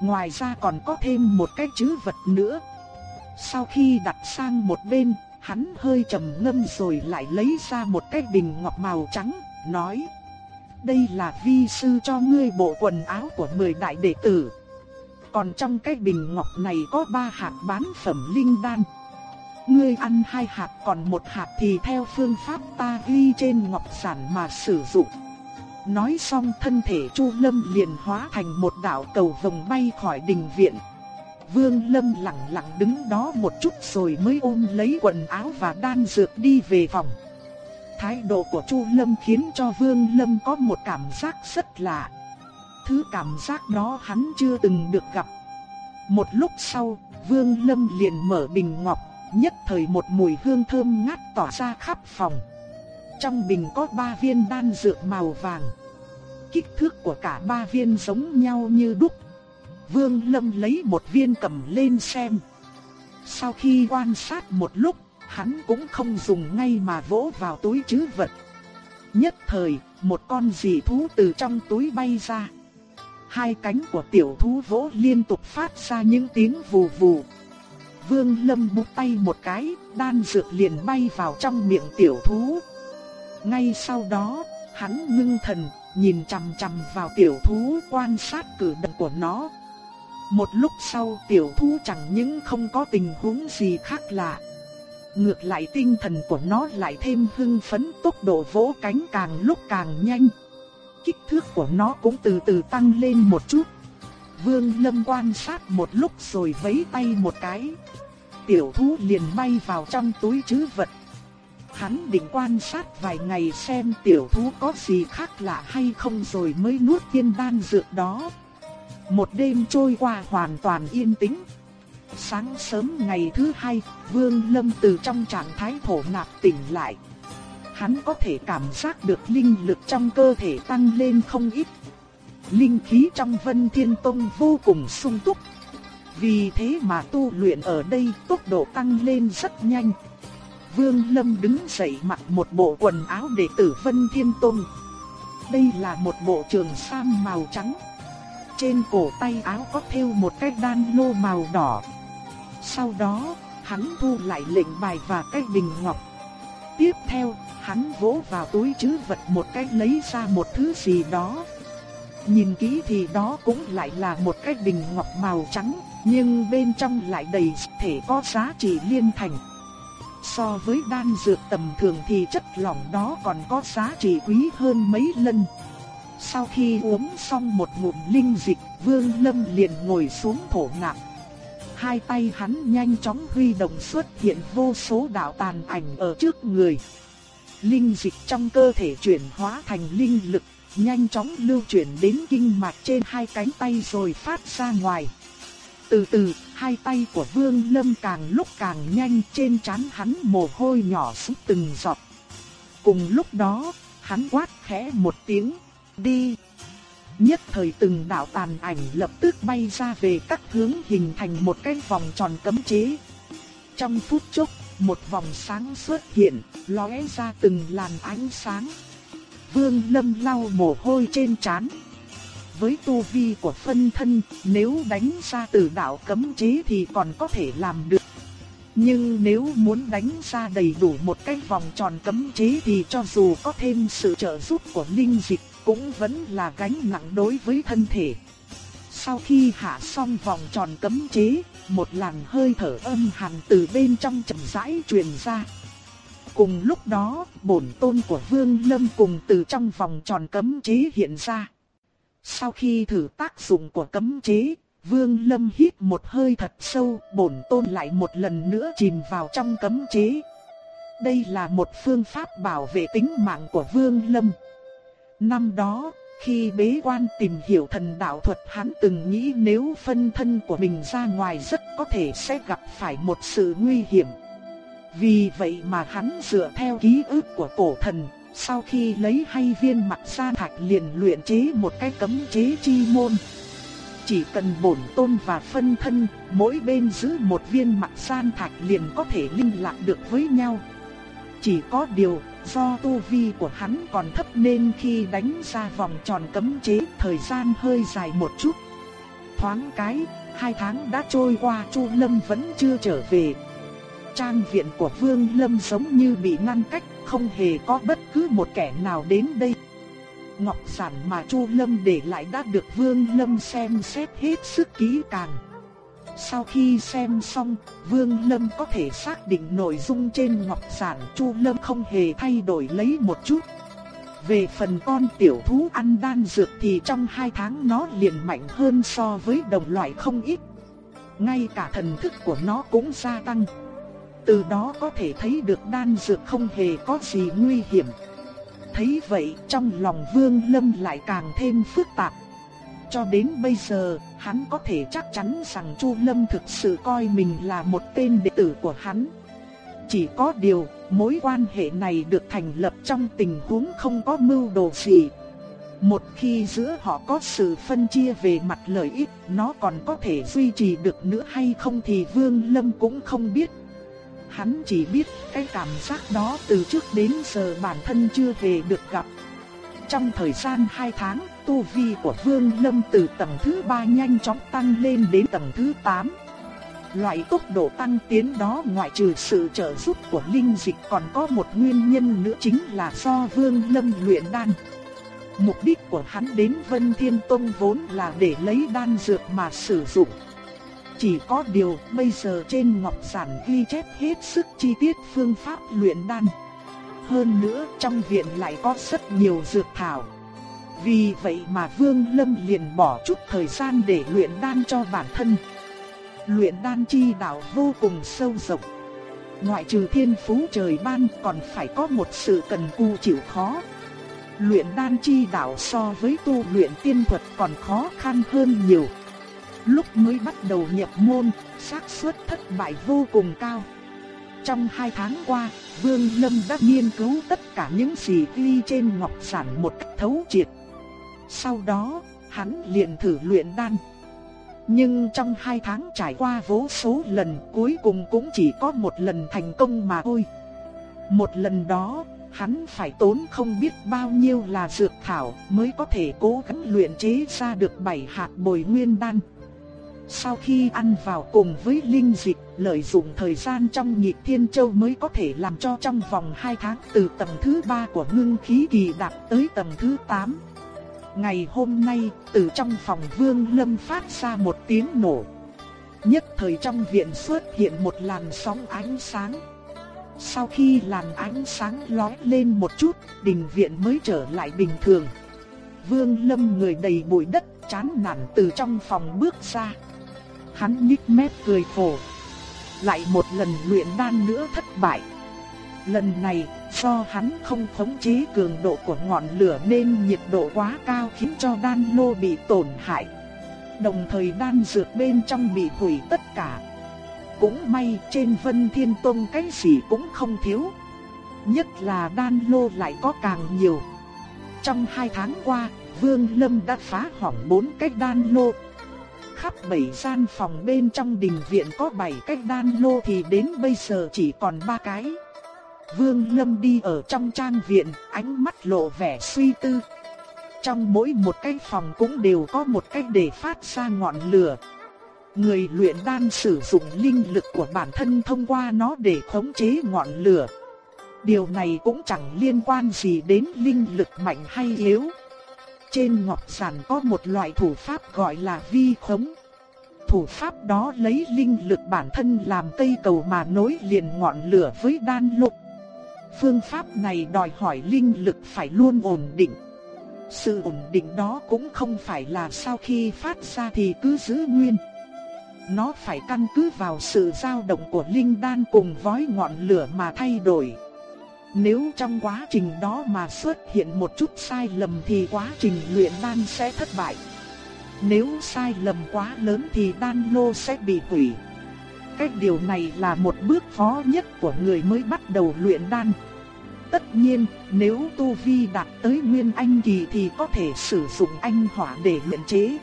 Ngoài ra còn có thêm một cái trữ vật nữa. Sau khi đặt sang một bên, hắn hơi trầm ngâm rồi lại lấy ra một cái bình ngọc màu trắng, nói: "Đây là vi sư cho ngươi bộ quần áo của 10 đại đệ tử. Còn trong cái bình ngọc này có ba hạt bán phẩm linh đan." Ngươi ăn hai hạt còn một hạt thì theo phương pháp ta ghi trên ngọc sản mà sử dụng. Nói xong thân thể Chu Lâm liền hóa thành một đạo cầu vồng bay khỏi đình viện. Vương Lâm lặng lặng đứng đó một chút rồi mới ôm lấy quần áo và đan dược đi về phòng thái độ của Chu Lâm khiến cho Vương Lâm có một cảm giác rất lạ. Thứ cảm giác đó hắn chưa từng được gặp. Một lúc sau, Vương Lâm liền mở bình ngọc, nhất thời một mùi hương thơm ngát tỏa ra khắp phòng. Trong bình có ba viên đan dược màu vàng. Kích thước của cả ba viên giống nhau như đúc. Vương Lâm lấy một viên cầm lên xem. Sau khi quan sát một lúc, hắn cũng không dùng ngay mà vỗ vào túi trữ vật. Nhất thời, một con dị thú từ trong túi bay ra. Hai cánh của tiểu thú vỗ liên tục phát ra những tiếng vù vù. Vương Lâm búng tay một cái, đan dược liền bay vào trong miệng tiểu thú. Ngay sau đó, hắn ngưng thần, nhìn chằm chằm vào tiểu thú quan sát cử động của nó. Một lúc sau tiểu thú chẳng những không có tình huống gì khác lạ. Ngược lại tinh thần của nó lại thêm hưng phấn, tốc độ vỗ cánh càng lúc càng nhanh. Kích thước của nó cũng từ từ tăng lên một chút. Vương Lâm quan sát một lúc rồi vẫy tay một cái. Tiểu thú liền bay vào trong túi trữ vật. Hắn định quan sát vài ngày xem tiểu thú có gì khác lạ hay không rồi mới nuốt tiên đan dược đó. Một đêm trôi qua hoàn toàn yên tĩnh. Sáng sớm ngày thứ hai, Vương Lâm từ trong trạng thái thổ nạp tỉnh lại. Hắn có thể cảm giác được linh lực trong cơ thể tăng lên không ít. Linh khí trong Vân Thiên Tông vô cùng sung túc. Vì thế mà tu luyện ở đây tốc độ tăng lên rất nhanh. Vương Lâm đứng dậy mặc một bộ quần áo đệ tử Vân Thiên Tông. Đây là một bộ trường sam màu trắng. Trên cổ tay áo có thêu một cái đan lô màu đỏ. Sau đó, hắn thu lại lệnh bài và cái bình ngọc. Tiếp theo, hắn vỗ vào túi chứa vật một cái lấy ra một thứ gì đó. Nhìn kỹ thì đó cũng lại là một cái bình ngọc màu trắng, nhưng bên trong lại đầy thể có giá trị liên thành. So với đan dược tầm thường thì chất lỏng đó còn có giá trị quý hơn mấy lần. Sau khi uống xong một ngụm linh dịch, Vương Lâm liền ngồi xuống thổ nạp. Hai tay hắn nhanh chóng huy động xuất hiện vô số đạo tàn ảnh ở trước người. Linh dịch trong cơ thể chuyển hóa thành linh lực, nhanh chóng lưu chuyển đến kinh mạch trên hai cánh tay rồi phát ra ngoài. Từ từ, hai tay của Vương Lâm càng lúc càng nhanh trên trán hắn mồ hôi nhỏ xuống từng giọt. Cùng lúc đó, hắn quát khẽ một tiếng, đi. Nhất thời từng đạo tàn ảnh lập tức bay ra về các hướng hình thành một cái vòng tròn cấm chế. Trong phút chốc, một vòng sáng xuất hiện, lóe ra từng làn ánh sáng. Vương Lâm lau mồ hôi trên trán. Với tu vi của phân thân, nếu đánh ra từ đạo cấm chế thì còn có thể làm được. Nhưng nếu muốn đánh ra đầy đủ một cái vòng tròn cấm chế thì cho dù có thêm sự trợ giúp của linh dịch cũng vẫn là gánh nặng đối với thân thể. Sau khi hạ xong vòng tròn cấm chế, một làn hơi thở âm hàn từ bên trong chậm rãi truyền ra. Cùng lúc đó, bổn tôn của Vương Lâm cùng từ trong vòng tròn cấm chế hiện ra. Sau khi thử tác dụng của cấm chế, Vương Lâm hít một hơi thật sâu, bổn tôn lại một lần nữa chìm vào trong cấm chế. Đây là một phương pháp bảo vệ tính mạng của Vương Lâm. Năm đó, khi bế quan tìm hiểu thần đạo thuật hắn từng nghĩ nếu phân thân của mình ra ngoài rất có thể sẽ gặp phải một sự nguy hiểm. Vì vậy mà hắn dựa theo ký ức của cổ thần, sau khi lấy hai viên mặt sa thạch liền luyện chế một cái cấm chế chi môn. Chỉ cần bổn tôn và phân thân, mỗi bên giữ một viên mặt san thạch liền có thể linh lạc được với nhau. Chỉ có điều, do tu vi của hắn còn thấp nên khi đánh ra vòng tròn cấm chế thời gian hơi dài một chút. Thoáng cái, hai tháng đã trôi qua Chu Lâm vẫn chưa trở về. Trang viện của Vương Lâm giống như bị ngăn cách, không hề có bất cứ một kẻ nào đến đây. Ngọc sản mà Chu Lâm để lại đã được Vương Lâm xem xét hết sức kỹ càng. Sau khi xem xong, Vương Lâm có thể xác định nội dung trên ngọc giản Chu Lâm không hề thay đổi lấy một chút. Về phần con tiểu thú ăn đan dược thì trong hai tháng nó liền mạnh hơn so với đồng loại không ít. Ngay cả thần thức của nó cũng gia tăng. từ đó có thể thấy được đan dược không hề có gì nguy hiểm. Thấy vậy trong lòng Vương Lâm lại càng thêm phức tạp. Cho đến bây giờ, hắn có thể chắc chắn rằng Chu Lâm thực sự coi mình là một tên đệ tử của hắn. Chỉ có điều, mối quan hệ này được thành lập trong tình huống không có mưu đồ gì. Một khi giữa họ có sự phân chia về mặt lợi ích, nó còn có thể duy trì được nữa hay không thì Vương Lâm cũng không biết. Hắn chỉ biết cái cảm giác đó từ trước đến giờ bản thân chưa hề được gặp. Trong thời gian 2 tháng, tu vi của Vương Lâm từ tầng thứ 3 nhanh chóng tăng lên đến tầng thứ 8. Loại tốc độ tăng tiến đó ngoại trừ sự trợ giúp của linh dịch còn có một nguyên nhân nữa chính là do Vương Lâm luyện đan. Mục đích của hắn đến Vân Thiên Tông vốn là để lấy đan dược mà sử dụng. Chỉ có điều bây giờ trên ngọc giản ghi chép hết sức chi tiết phương pháp luyện đan. Hơn nữa trong viện lại có rất nhiều dược thảo. Vì vậy mà Vương Lâm liền bỏ chút thời gian để luyện đan cho bản thân. Luyện đan chi đạo vô cùng sâu rộng. Ngoại trừ thiên phú trời ban còn phải có một sự cần cù chịu khó. Luyện đan chi đạo so với tu luyện tiên thuật còn khó khăn hơn nhiều. Lúc mới bắt đầu nhập môn, xác suất thất bại vô cùng cao. Trong hai tháng qua, Vương Lâm đã nghiên cứu tất cả những gì ghi trên ngọc sản một cách thấu triệt. Sau đó, hắn liền thử luyện đan. Nhưng trong hai tháng trải qua vô số lần cuối cùng cũng chỉ có một lần thành công mà thôi. Một lần đó, hắn phải tốn không biết bao nhiêu là dược thảo mới có thể cố gắng luyện chế ra được bảy hạt bồi nguyên đan. Sau khi ăn vào cùng với linh dịch, lợi dụng thời gian trong nhịp thiên châu mới có thể làm cho trong vòng 2 tháng từ tầng thứ 3 của ngưng khí kỳ đạt tới tầng thứ 8. Ngày hôm nay, từ trong phòng vương lâm phát ra một tiếng nổ. Nhất thời trong viện xuất hiện một làn sóng ánh sáng. Sau khi làn ánh sáng lóe lên một chút, đình viện mới trở lại bình thường. Vương lâm người đầy bụi đất, chán nản từ trong phòng bước ra. Hắn nhích mép cười khổ. Lại một lần luyện đan nữa thất bại. Lần này, do hắn không khống chế cường độ của ngọn lửa nên nhiệt độ quá cao khiến cho đan lô bị tổn hại. Đồng thời đan dược bên trong bị hủy tất cả. Cũng may trên Vân Thiên Tông cái gì cũng không thiếu. Nhất là đan lô lại có càng nhiều. Trong hai tháng qua, Vương Lâm đã phá hỏng bốn cái đan lô, khắp bảy gian phòng bên trong đình viện có bảy cái đan lô thì đến bây giờ chỉ còn ba cái. Vương Lâm đi ở trong trang viện, ánh mắt lộ vẻ suy tư. Trong mỗi một cái phòng cũng đều có một cách để phát ra ngọn lửa. Người luyện đan sử dụng linh lực của bản thân thông qua nó để khống chế ngọn lửa. Điều này cũng chẳng liên quan gì đến linh lực mạnh hay yếu. Trên ngọc giản có một loại thủ pháp gọi là vi khống. Thủ pháp đó lấy linh lực bản thân làm cây cầu mà nối liền ngọn lửa với đan lục. Phương pháp này đòi hỏi linh lực phải luôn ổn định. Sự ổn định đó cũng không phải là sau khi phát ra thì cứ giữ nguyên. Nó phải căn cứ vào sự dao động của linh đan cùng vói ngọn lửa mà thay đổi. Nếu trong quá trình đó mà xuất hiện một chút sai lầm thì quá trình luyện đan sẽ thất bại. Nếu sai lầm quá lớn thì đan lô sẽ bị hủy. Cách điều này là một bước khó nhất của người mới bắt đầu luyện đan. Tất nhiên, nếu tu vi đạt tới nguyên anh kỳ thì có thể sử dụng anh hỏa để luyện chế.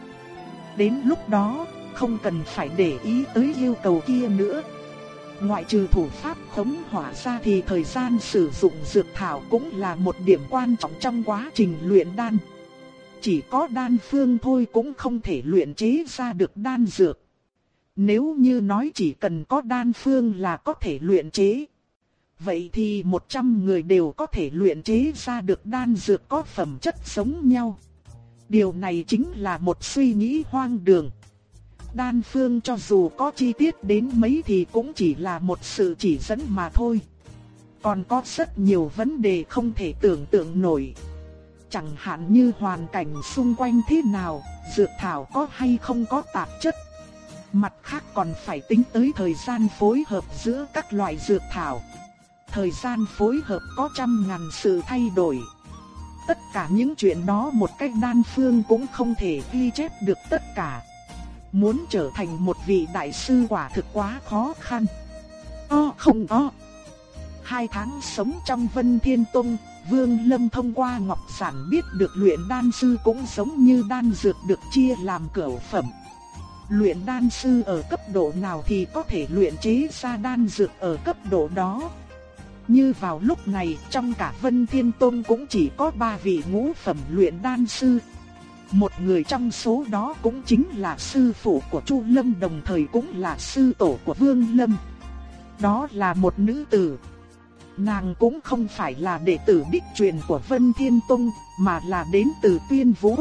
Đến lúc đó, không cần phải để ý tới yêu cầu kia nữa. Ngoại trừ thủ pháp khống hỏa ra thì thời gian sử dụng dược thảo cũng là một điểm quan trọng trong quá trình luyện đan. Chỉ có đan phương thôi cũng không thể luyện chế ra được đan dược. Nếu như nói chỉ cần có đan phương là có thể luyện chế. Vậy thì 100 người đều có thể luyện chế ra được đan dược có phẩm chất giống nhau. Điều này chính là một suy nghĩ hoang đường đan phương cho dù có chi tiết đến mấy thì cũng chỉ là một sự chỉ dẫn mà thôi. Còn có rất nhiều vấn đề không thể tưởng tượng nổi. Chẳng hạn như hoàn cảnh xung quanh thế nào, dược thảo có hay không có tạp chất. Mặt khác còn phải tính tới thời gian phối hợp giữa các loại dược thảo. Thời gian phối hợp có trăm ngàn sự thay đổi. Tất cả những chuyện đó một cách đan phương cũng không thể ghi chép được tất cả. Muốn trở thành một vị đại sư quả thực quá khó khăn. O không o. Hai tháng sống trong Vân Thiên Tông, Vương Lâm thông qua Ngọc Sản biết được luyện đan sư cũng giống như đan dược được chia làm cửu phẩm. Luyện đan sư ở cấp độ nào thì có thể luyện chế ra đan dược ở cấp độ đó. Như vào lúc này trong cả Vân Thiên Tông cũng chỉ có ba vị ngũ phẩm luyện đan sư. Một người trong số đó cũng chính là sư phụ của Chu Lâm đồng thời cũng là sư tổ của Vương Lâm. Đó là một nữ tử. Nàng cũng không phải là đệ tử đích truyền của Vân Thiên Tông, mà là đến từ Tuyên Vũ.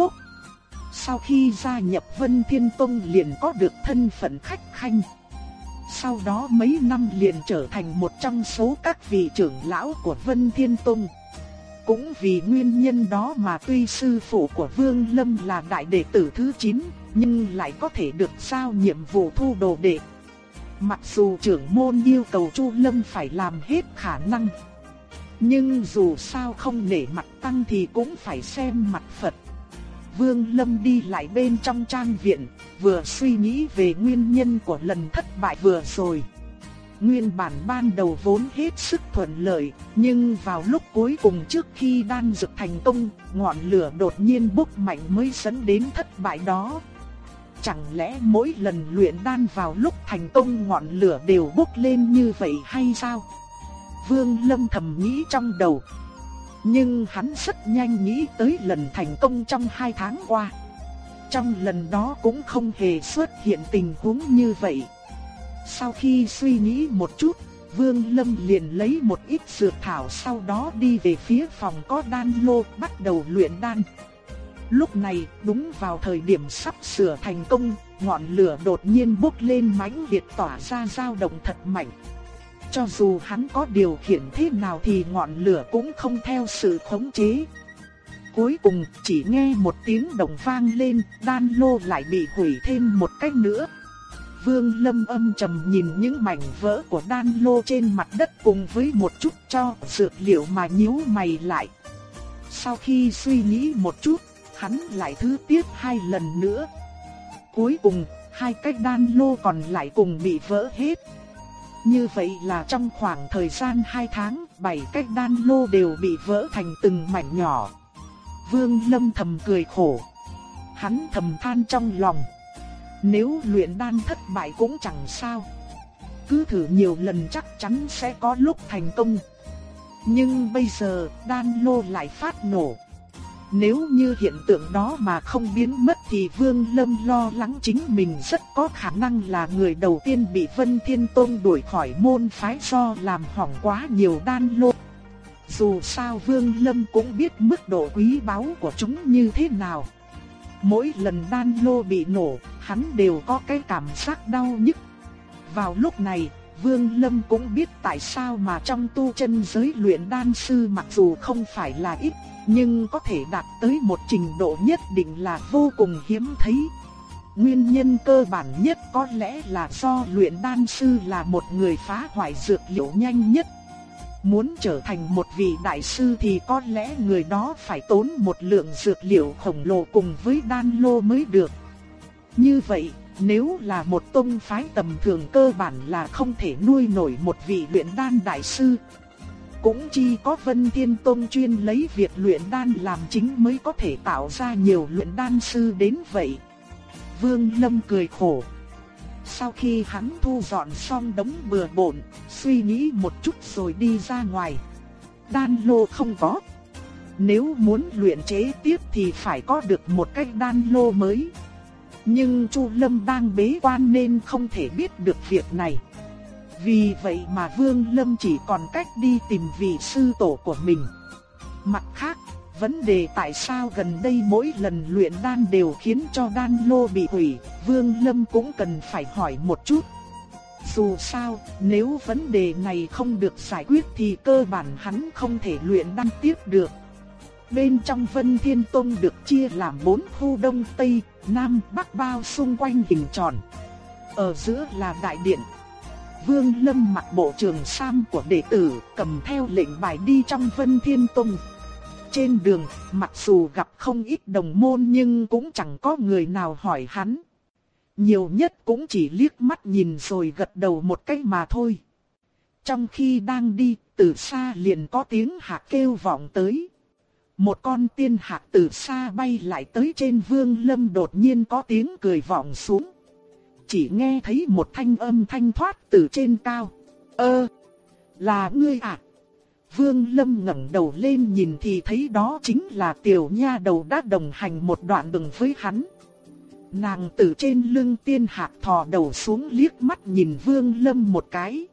Sau khi gia nhập Vân Thiên Tông liền có được thân phận khách khanh. Sau đó mấy năm liền trở thành một trong số các vị trưởng lão của Vân Thiên Tông. Cũng vì nguyên nhân đó mà tuy sư phụ của Vương Lâm là đại đệ tử thứ 9, nhưng lại có thể được giao nhiệm vụ thu đồ đệ. Mặc dù trưởng môn yêu cầu Chu Lâm phải làm hết khả năng, nhưng dù sao không nể mặt tăng thì cũng phải xem mặt Phật. Vương Lâm đi lại bên trong trang viện, vừa suy nghĩ về nguyên nhân của lần thất bại vừa rồi. Nguyên bản ban đầu vốn hết sức thuận lợi, nhưng vào lúc cuối cùng trước khi đan dược thành công, ngọn lửa đột nhiên bốc mạnh mới dẫn đến thất bại đó. Chẳng lẽ mỗi lần luyện đan vào lúc thành công ngọn lửa đều bốc lên như vậy hay sao? Vương Lâm thầm nghĩ trong đầu. Nhưng hắn rất nhanh nghĩ tới lần thành công trong hai tháng qua. Trong lần đó cũng không hề xuất hiện tình huống như vậy. Sau khi suy nghĩ một chút, Vương Lâm liền lấy một ít dược thảo sau đó đi về phía phòng có đan lô bắt đầu luyện đan. Lúc này, đúng vào thời điểm sắp sửa thành công, ngọn lửa đột nhiên bốc lên mãnh liệt tỏa ra dao động thật mạnh. Cho dù hắn có điều khiển thế nào thì ngọn lửa cũng không theo sự khống chế. Cuối cùng chỉ nghe một tiếng động vang lên, đan lô lại bị hủy thêm một cách nữa. Vương Lâm âm trầm nhìn những mảnh vỡ của đan lô trên mặt đất cùng với một chút cho dược liệu mà nhíu mày lại. Sau khi suy nghĩ một chút, hắn lại thứ tiếp hai lần nữa. Cuối cùng, hai cái đan lô còn lại cùng bị vỡ hết. Như vậy là trong khoảng thời gian 2 tháng, bảy cái đan lô đều bị vỡ thành từng mảnh nhỏ. Vương Lâm thầm cười khổ. Hắn thầm than trong lòng. Nếu luyện đan thất bại cũng chẳng sao. Cứ thử nhiều lần chắc chắn sẽ có lúc thành công. Nhưng bây giờ đan lô lại phát nổ. Nếu như hiện tượng đó mà không biến mất thì Vương Lâm lo lắng chính mình rất có khả năng là người đầu tiên bị Vân Thiên Tôn đuổi khỏi môn phái do làm hỏng quá nhiều đan lô. Dù sao Vương Lâm cũng biết mức độ quý báu của chúng như thế nào. Mỗi lần đan lô bị nổ, hắn đều có cái cảm giác đau nhức. Vào lúc này, Vương Lâm cũng biết tại sao mà trong tu chân giới luyện đan sư mặc dù không phải là ít, nhưng có thể đạt tới một trình độ nhất định là vô cùng hiếm thấy. Nguyên nhân cơ bản nhất có lẽ là do luyện đan sư là một người phá hoại dược liệu nhanh nhất. Muốn trở thành một vị đại sư thì có lẽ người đó phải tốn một lượng dược liệu khổng lồ cùng với đan lô mới được. Như vậy, nếu là một tông phái tầm thường cơ bản là không thể nuôi nổi một vị luyện đan đại sư. Cũng chỉ có Vân Thiên Tông chuyên lấy việc luyện đan làm chính mới có thể tạo ra nhiều luyện đan sư đến vậy. Vương Lâm cười khổ. Sau khi hắn thu dọn xong đống bừa bộn, suy nghĩ một chút rồi đi ra ngoài. Đan lô không có. Nếu muốn luyện chế tiếp thì phải có được một cách đan lô mới. Nhưng Chu Lâm đang bế quan nên không thể biết được việc này. Vì vậy mà Vương Lâm chỉ còn cách đi tìm vị sư tổ của mình. Mặt khác, vấn đề tại sao gần đây mỗi lần luyện đan đều khiến cho đan lô bị hủy, Vương Lâm cũng cần phải hỏi một chút. Dù sao, nếu vấn đề này không được giải quyết thì cơ bản hắn không thể luyện đan tiếp được. Bên trong Vân Thiên Tông được chia làm bốn khu đông tây, nam bắc bao xung quanh hình tròn. Ở giữa là đại điện. Vương Lâm mặc bộ trường sam của đệ tử, cầm theo lệnh bài đi trong Vân Thiên Tông. Trên đường, mặc dù gặp không ít đồng môn nhưng cũng chẳng có người nào hỏi hắn. Nhiều nhất cũng chỉ liếc mắt nhìn rồi gật đầu một cái mà thôi. Trong khi đang đi, từ xa liền có tiếng hạc kêu vọng tới. Một con tiên hạc từ xa bay lại tới trên vương lâm đột nhiên có tiếng cười vọng xuống. Chỉ nghe thấy một thanh âm thanh thoát từ trên cao. Ơ, là ngươi à? Vương Lâm ngẩng đầu lên nhìn thì thấy đó chính là tiểu nha đầu đã đồng hành một đoạn đường với hắn. Nàng từ trên lưng tiên hạc thò đầu xuống liếc mắt nhìn Vương Lâm một cái.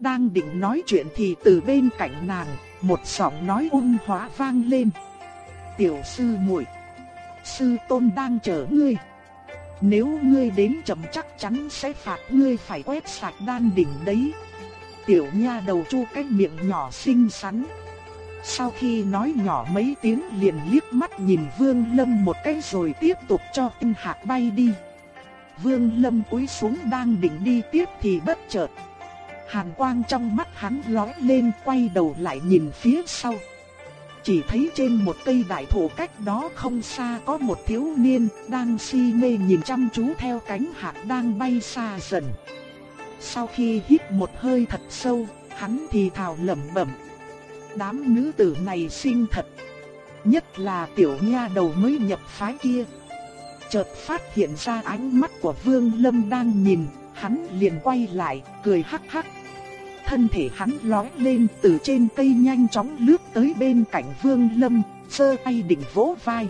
Đang định nói chuyện thì từ bên cạnh nàng, một giọng nói ôn hóa vang lên. Tiểu sư muội, sư tôn đang chờ ngươi. Nếu ngươi đến chậm chắc chắn sẽ phạt ngươi phải quét sạch đan đỉnh đấy. Tiểu nha đầu chu cái miệng nhỏ xinh xắn. Sau khi nói nhỏ mấy tiếng liền liếc mắt nhìn Vương Lâm một cái rồi tiếp tục cho tinh hạt bay đi. Vương Lâm cúi xuống đang định đi tiếp thì bất chợt. Hàn quang trong mắt hắn lóe lên, quay đầu lại nhìn phía sau. Chỉ thấy trên một cây đại thụ cách đó không xa có một thiếu niên đang si mê nhìn chăm chú theo cánh hạt đang bay xa dần. Sau khi hít một hơi thật sâu, hắn thì thào lẩm bẩm. Đám nữ tử này xinh thật. Nhất là tiểu nha đầu mới nhập phái kia. Chợt phát hiện ra ánh mắt của Vương Lâm đang nhìn, hắn liền quay lại, cười hắc hắc. Thân thể hắn lói lên từ trên cây nhanh chóng lướt tới bên cạnh Vương Lâm, sơ tay đỉnh vỗ vai.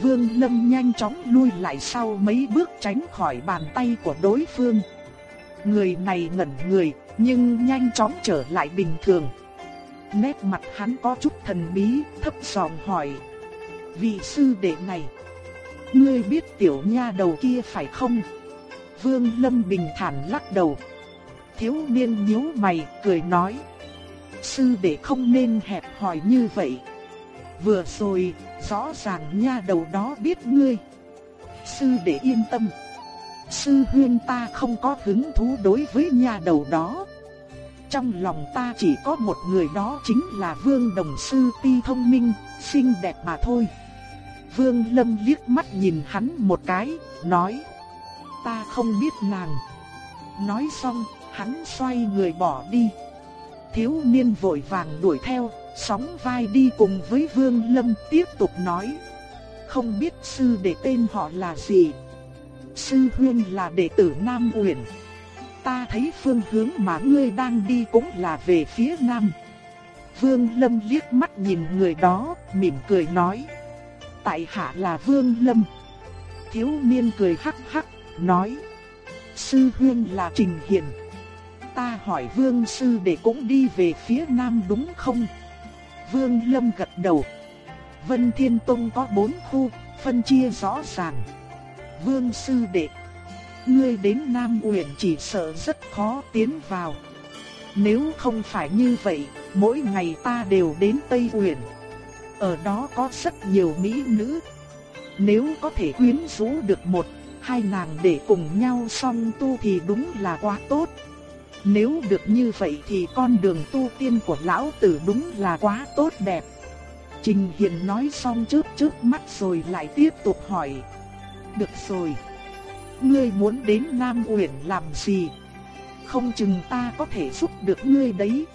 Vương Lâm nhanh chóng lui lại sau mấy bước tránh khỏi bàn tay của đối phương. Người này ngẩn người, nhưng nhanh chóng trở lại bình thường. Nét mặt hắn có chút thần bí, thấp giọng hỏi. Vị sư đệ này, ngươi biết tiểu nha đầu kia phải không? Vương Lâm bình thản lắc đầu. Thiếu niên nhíu mày, cười nói. Sư đệ không nên hẹp hỏi như vậy. Vừa rồi, rõ ràng nha đầu đó biết ngươi. Sư đệ yên tâm. Sư huyên ta không có hứng thú đối với nha đầu đó. Trong lòng ta chỉ có một người đó chính là Vương Đồng Sư Ti thông minh, xinh đẹp mà thôi. Vương Lâm liếc mắt nhìn hắn một cái, nói. Ta không biết nàng. Nói xong, hắn xoay người bỏ đi. Thiếu niên vội vàng đuổi theo, sóng vai đi cùng với Vương Lâm tiếp tục nói. Không biết sư đệ tên họ là gì. Sư huyên là đệ tử Nam Uyển. Ta thấy phương hướng mà ngươi đang đi cũng là về phía Nam. Vương Lâm liếc mắt nhìn người đó, mỉm cười nói. Tại hạ là Vương Lâm. Thiếu niên cười hắc hắc, nói. Sư huyên là Trình Hiền. Ta hỏi Vương Sư để cũng đi về phía Nam đúng không? Vương Lâm gật đầu. Vân Thiên Tông có bốn khu, phân chia rõ ràng. Vương sư đệ, ngươi đến Nam Uyển chỉ sợ rất khó tiến vào. Nếu không phải như vậy, mỗi ngày ta đều đến Tây Uyển. Ở đó có rất nhiều mỹ nữ. Nếu có thể quyến rũ được một, hai nàng để cùng nhau song tu thì đúng là quá tốt. Nếu được như vậy thì con đường tu tiên của lão tử đúng là quá tốt đẹp. Trình Hiền nói xong trước trước mắt rồi lại tiếp tục hỏi. Được rồi. Ngươi muốn đến Nam Uyển làm gì? Không chừng ta có thể giúp được ngươi đấy.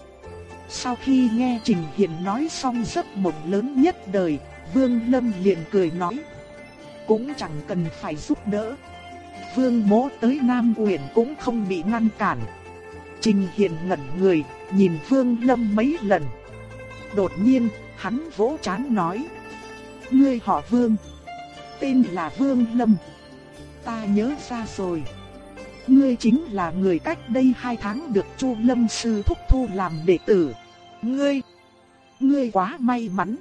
Sau khi nghe Trình Hiền nói xong giấc mộng lớn nhất đời, Vương Lâm liền cười nói. Cũng chẳng cần phải giúp đỡ. Vương mỗ tới Nam Uyển cũng không bị ngăn cản. Trình Hiền ngẩn người, nhìn Vương Lâm mấy lần. Đột nhiên, hắn vỗ chán nói. Ngươi họ Vương tên là Vương Lâm. Ta nhớ ra rồi. Ngươi chính là người cách đây hai tháng được Chu Lâm sư thúc thu làm đệ tử. Ngươi, ngươi quá may mắn.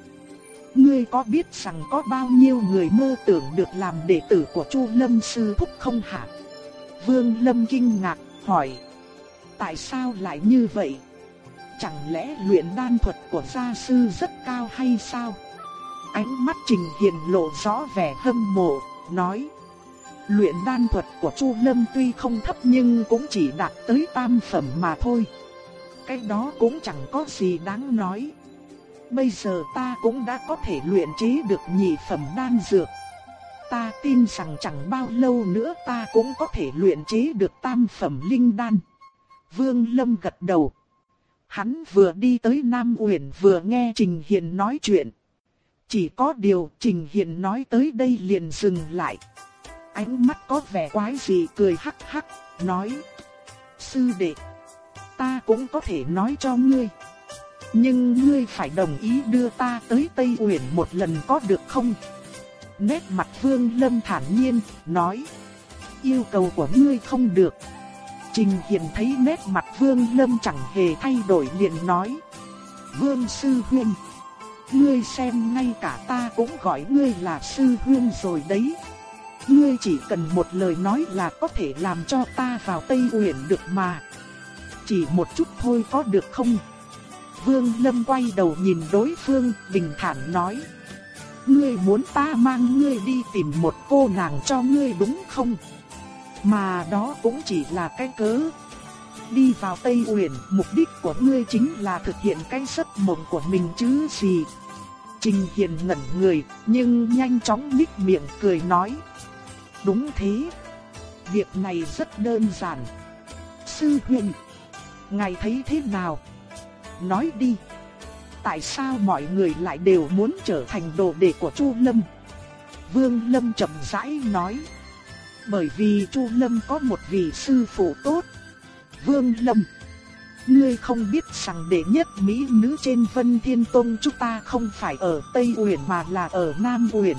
Ngươi có biết rằng có bao nhiêu người mơ tưởng được làm đệ tử của Chu Lâm sư thúc không hả? Vương Lâm kinh ngạc, hỏi. Tại sao lại như vậy? Chẳng lẽ luyện đan thuật của gia sư rất cao hay sao? Ánh mắt Trình Hiền lộ rõ vẻ hâm mộ, nói. Luyện đan thuật của Chu Lâm tuy không thấp nhưng cũng chỉ đạt tới tam phẩm mà thôi. Cái đó cũng chẳng có gì đáng nói. Bây giờ ta cũng đã có thể luyện chế được nhị phẩm đan dược. Ta tin rằng chẳng bao lâu nữa ta cũng có thể luyện chế được tam phẩm linh đan. Vương Lâm gật đầu. Hắn vừa đi tới Nam Uyển vừa nghe Trình Hiền nói chuyện. Chỉ có điều Trình Hiền nói tới đây liền dừng lại. Ánh mắt có vẻ quái gì cười hắc hắc, nói. Sư đệ, ta cũng có thể nói cho ngươi. Nhưng ngươi phải đồng ý đưa ta tới Tây Uyển một lần có được không? Nét mặt Vương Lâm thản nhiên, nói. Yêu cầu của ngươi không được. Trình Hiền thấy nét mặt Vương Lâm chẳng hề thay đổi liền nói. Vương Sư Huyên. Ngươi xem ngay cả ta cũng gọi ngươi là Sư Huyên rồi đấy. Ngươi chỉ cần một lời nói là có thể làm cho ta vào Tây Uyển được mà. Chỉ một chút thôi có được không? Vương Lâm quay đầu nhìn đối phương, bình thản nói. Ngươi muốn ta mang ngươi đi tìm một cô nàng cho ngươi đúng không? Mà đó cũng chỉ là cái cớ. Đi vào Tây Uyển, mục đích của ngươi chính là thực hiện cái giấc mộng của mình chứ gì. Trình Hiền ngẩn người, nhưng nhanh chóng nhích miệng cười nói. Đúng thế. Việc này rất đơn giản. Sư huynh, ngài thấy thế nào? Nói đi. Tại sao mọi người lại đều muốn trở thành đồ đệ của Chu Lâm? Vương Lâm chậm rãi nói. Bởi vì Chu Lâm có một vị sư phụ tốt. Vương Lâm. Ngươi không biết rằng đệ nhất mỹ nữ trên Vân Thiên Tông chúng ta không phải ở Tây Uyển mà là ở Nam Uyển.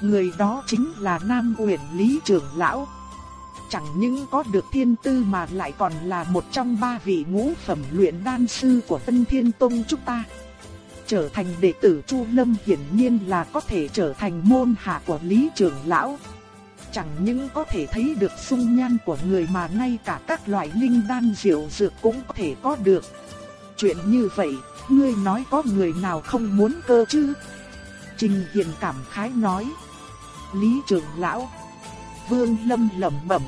Người đó chính là Nam Uyển Lý Trường Lão. Chẳng những có được thiên tư mà lại còn là một trong ba vị ngũ phẩm luyện đan sư của Vân Thiên Tông chúng ta. Trở thành đệ tử Chu Lâm hiển nhiên là có thể trở thành môn hạ của Lý Trường Lão chẳng những có thể thấy được dung nhan của người mà ngay cả các loại linh đan diệu dược cũng có thể có được. Chuyện như vậy, ngươi nói có người nào không muốn cơ chứ? Trình Hiền cảm khái nói. Lý trưởng lão. Vương Lâm lẩm bẩm.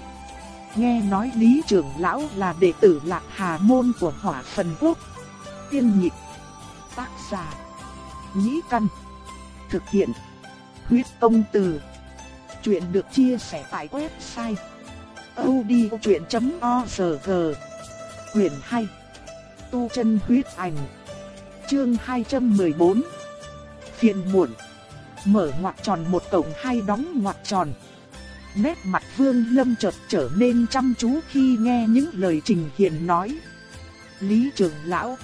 Nghe nói Lý trưởng lão là đệ tử Lạc Hà môn của Hỏa Phần Quốc. Tiên nhịp. Tác giả. Nhĩ căn. Thực hiện. Huyết công từ. Chuyện được chia sẻ tại website odchuyện.org Quyền 2 Tu chân huyết ảnh. Chương 214 Phiền muộn. Mở ngoặc tròn một cổng hai đóng ngoặc tròn. Nét mặt vương lâm chợt trở nên chăm chú khi nghe những lời trình hiền nói. Lý trưởng lão,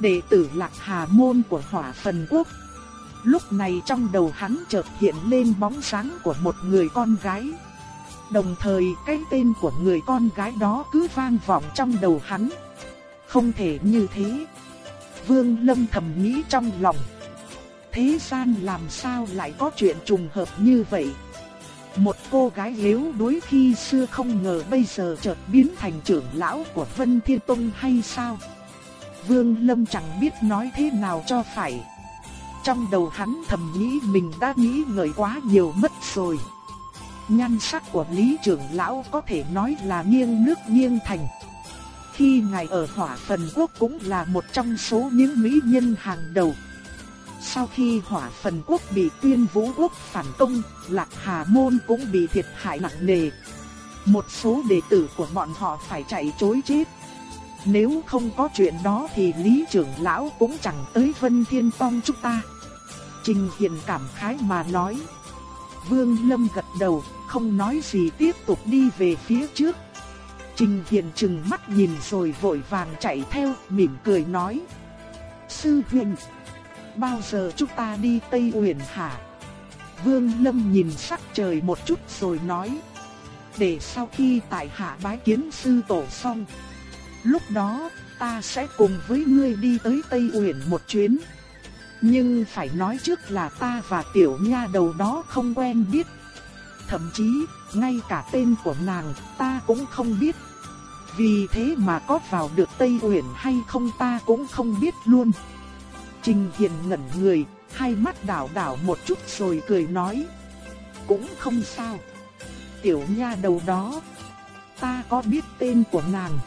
Đệ tử lạc hà môn của hỏa phần quốc. Lúc này trong đầu hắn chợt hiện lên bóng sáng của một người con gái. Đồng thời, cái tên của người con gái đó cứ vang vọng trong đầu hắn. Không thể như thế. Vương Lâm thầm nghĩ trong lòng. Thế gian làm sao lại có chuyện trùng hợp như vậy? Một cô gái yếu đuối khi xưa không ngờ bây giờ chợt biến thành trưởng lão của Vân Thiên Tông hay sao? Vương Lâm chẳng biết nói thế nào cho phải. Trong đầu hắn thầm nghĩ mình đã nghĩ ngợi quá nhiều mất rồi. Nhan sắc của Lý trưởng lão có thể nói là nghiêng nước nghiêng thành. Khi ngài ở hỏa phần quốc cũng là một trong số những mỹ nhân hàng đầu. Sau khi hỏa phần quốc bị tuyên vũ quốc phản công, Lạc Hà Môn cũng bị thiệt hại nặng nề. Một số đệ tử của bọn họ phải chạy trối chết. Nếu không có chuyện đó thì Lý trưởng lão cũng chẳng tới Vân Thiên Tông chúng ta. Trình Hiền cảm khái mà nói. Vương Lâm gật đầu, không nói gì tiếp tục đi về phía trước. Trình Hiền chừng mắt nhìn rồi vội vàng chạy theo, mỉm cười nói. Sư huynh, bao giờ chúng ta đi Tây Uyển hả? Vương Lâm nhìn sắc trời một chút rồi nói. Để sau khi tại hạ bái kiến sư tổ xong. Lúc đó, ta sẽ cùng với ngươi đi tới Tây Uyển một chuyến. Nhưng phải nói trước là ta và tiểu nha đầu đó không quen biết. Thậm chí, ngay cả tên của nàng ta cũng không biết. Vì thế mà có vào được Tây Uyển hay không ta cũng không biết luôn. Trình Hiền ngẩn người, hai mắt đảo đảo một chút rồi cười nói. Cũng không sao. tiểu nha đầu đó. Ta có biết tên của nàng.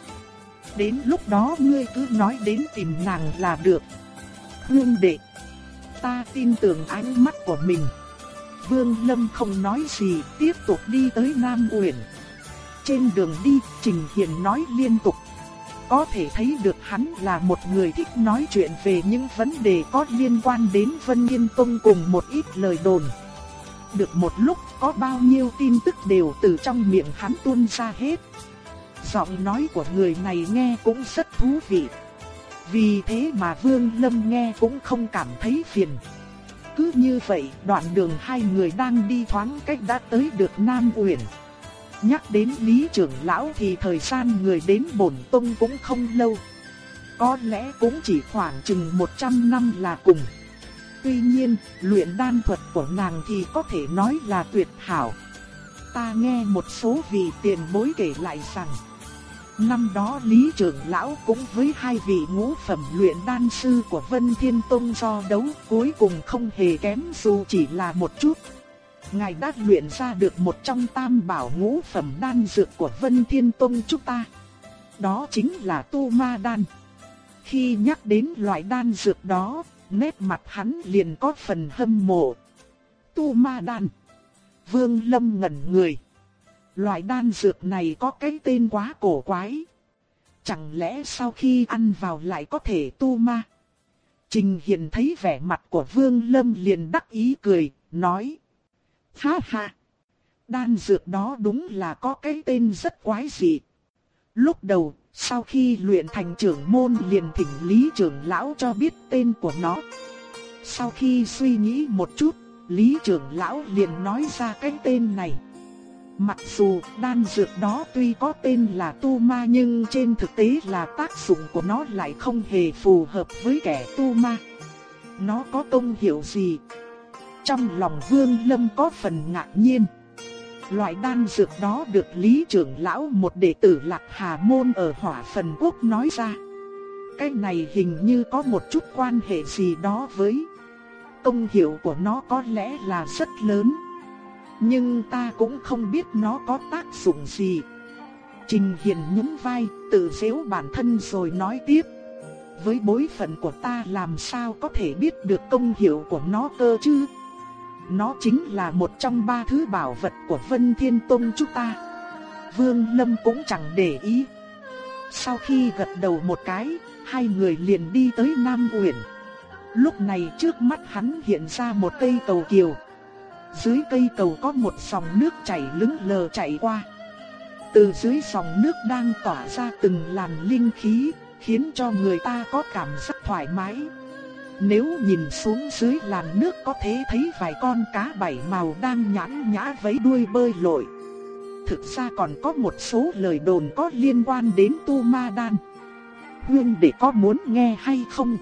Đến lúc đó ngươi cứ nói đến tìm nàng là được. Hương đệ, ta tin tưởng ánh mắt của mình. Vương Lâm không nói gì, tiếp tục đi tới Nam Uyển. Trên đường đi, Trình Hiền nói liên tục. Có thể thấy được hắn là một người thích nói chuyện về những vấn đề có liên quan đến Vân Yên Tông cùng một ít lời đồn. Được một lúc có bao nhiêu tin tức đều từ trong miệng hắn tuôn ra hết. Giọng nói của người này nghe cũng rất thú vị. Vì thế mà Vương Lâm nghe cũng không cảm thấy phiền. Cứ như vậy, đoạn đường hai người đang đi thoáng cách đã tới được Nam Uyển. Nhắc đến Lý trưởng lão thì thời gian người đến bổn tông cũng không lâu. Có lẽ cũng chỉ khoảng chừng 100 năm là cùng. Tuy nhiên, luyện đan thuật của nàng thì có thể nói là tuyệt hảo. Ta nghe một số vị tiền bối kể lại rằng, năm đó Lý trưởng lão cũng với hai vị ngũ phẩm luyện đan sư của Vân Thiên Tông do đấu cuối cùng không hề kém dù chỉ là một chút. Ngài đã luyện ra được một trong tam bảo ngũ phẩm đan dược của Vân Thiên Tông chúng ta. Đó chính là tu ma đan. Khi nhắc đến loại đan dược đó, nét mặt hắn liền có phần hâm mộ. Tu ma đan. Vương Lâm ngẩn người. Loại đan dược này có cái tên quá cổ quái. Chẳng lẽ sau khi ăn vào lại có thể tu ma? Trình Hiền thấy vẻ mặt của Vương Lâm liền đắc ý cười, nói. Ha ha! Đan dược đó đúng là có cái tên rất quái dị. Lúc đầu, sau khi luyện thành trưởng môn liền thỉnh Lý trưởng lão cho biết tên của nó. Sau khi suy nghĩ một chút, Lý trưởng lão liền nói ra cái tên này. Mặc dù đan dược đó tuy có tên là tu ma nhưng trên thực tế là tác dụng của nó lại không hề phù hợp với kẻ tu ma. Nó có công hiệu gì? Trong lòng Vương Lâm có phần ngạc nhiên. Loại đan dược đó được Lý trưởng lão một đệ tử Lạc Hà Môn ở Hỏa Phần Quốc nói ra. Cái này hình như có một chút quan hệ gì đó với công hiệu của nó có lẽ là rất lớn. Nhưng ta cũng không biết nó có tác dụng gì. Trình Hiền nhún vai, tự giễu bản thân rồi nói tiếp. Với bối phận của ta làm sao có thể biết được công hiệu của nó cơ chứ? Nó chính là một trong ba thứ bảo vật của Vân Thiên Tông chúng ta. Vương Lâm cũng chẳng để ý. Sau khi gật đầu một cái, hai người liền đi tới Nam Uyển. Lúc này trước mắt hắn hiện ra một cây cầu kiều. Dưới cây cầu có một dòng nước chảy lững lờ chảy qua. Từ dưới dòng nước đang tỏa ra từng làn linh khí, khiến cho người ta có cảm giác thoải mái. Nếu nhìn xuống dưới làn nước có thể thấy vài con cá bảy màu đang nhãn nhã vẫy đuôi bơi lội. Thực ra còn có một số lời đồn có liên quan đến tu ma đan. Hương để có muốn nghe hay không?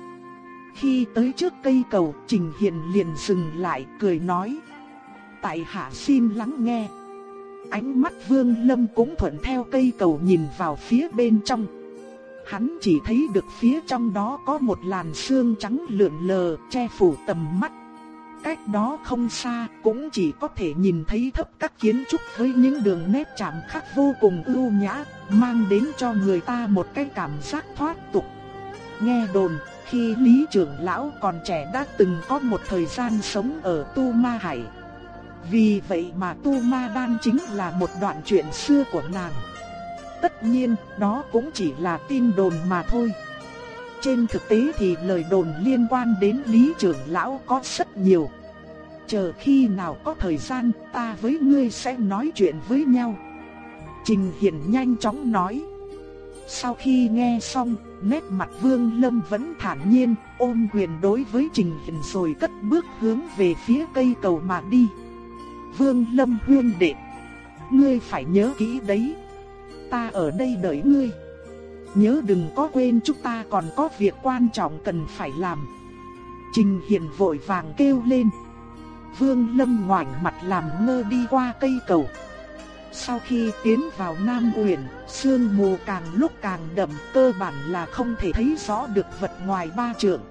Khi tới trước cây cầu, Trình Hiền liền dừng lại cười nói. Tại hạ xin lắng nghe. Ánh mắt Vương Lâm cũng thuận theo cây cầu nhìn vào phía bên trong. Hắn chỉ thấy được phía trong đó có một làn sương trắng lượn lờ che phủ tầm mắt. Cách đó không xa cũng chỉ có thể nhìn thấy thấp các kiến trúc với những đường nét chạm khắc vô cùng ưu nhã, mang đến cho người ta một cái cảm giác thoát tục. Nghe đồn, khi Lý trưởng lão còn trẻ đã từng có một thời gian sống ở Tu Ma Hải. Vì vậy mà Tu Ma Đan chính là một đoạn chuyện xưa của nàng. Tất nhiên, đó cũng chỉ là tin đồn mà thôi. Trên thực tế thì lời đồn liên quan đến Lý trưởng lão có rất nhiều. Chờ khi nào có thời gian, ta với ngươi sẽ nói chuyện với nhau. Trình Hiển nhanh chóng nói. Sau khi nghe xong, nét mặt Vương Lâm vẫn thản nhiên, ôm quyền đối với Trình Hiển rồi cất bước hướng về phía cây cầu mà đi. Vương Lâm huyên đệ, ngươi phải nhớ kỹ đấy, ta ở đây đợi ngươi. Nhớ đừng có quên chúng ta còn có việc quan trọng cần phải làm. Trình Hiền vội vàng kêu lên. Vương Lâm ngoảnh mặt làm ngơ đi qua cây cầu. Sau khi tiến vào Nam Uyển, sương mù càng lúc càng đậm, cơ bản là không thể thấy rõ được vật ngoài ba trượng.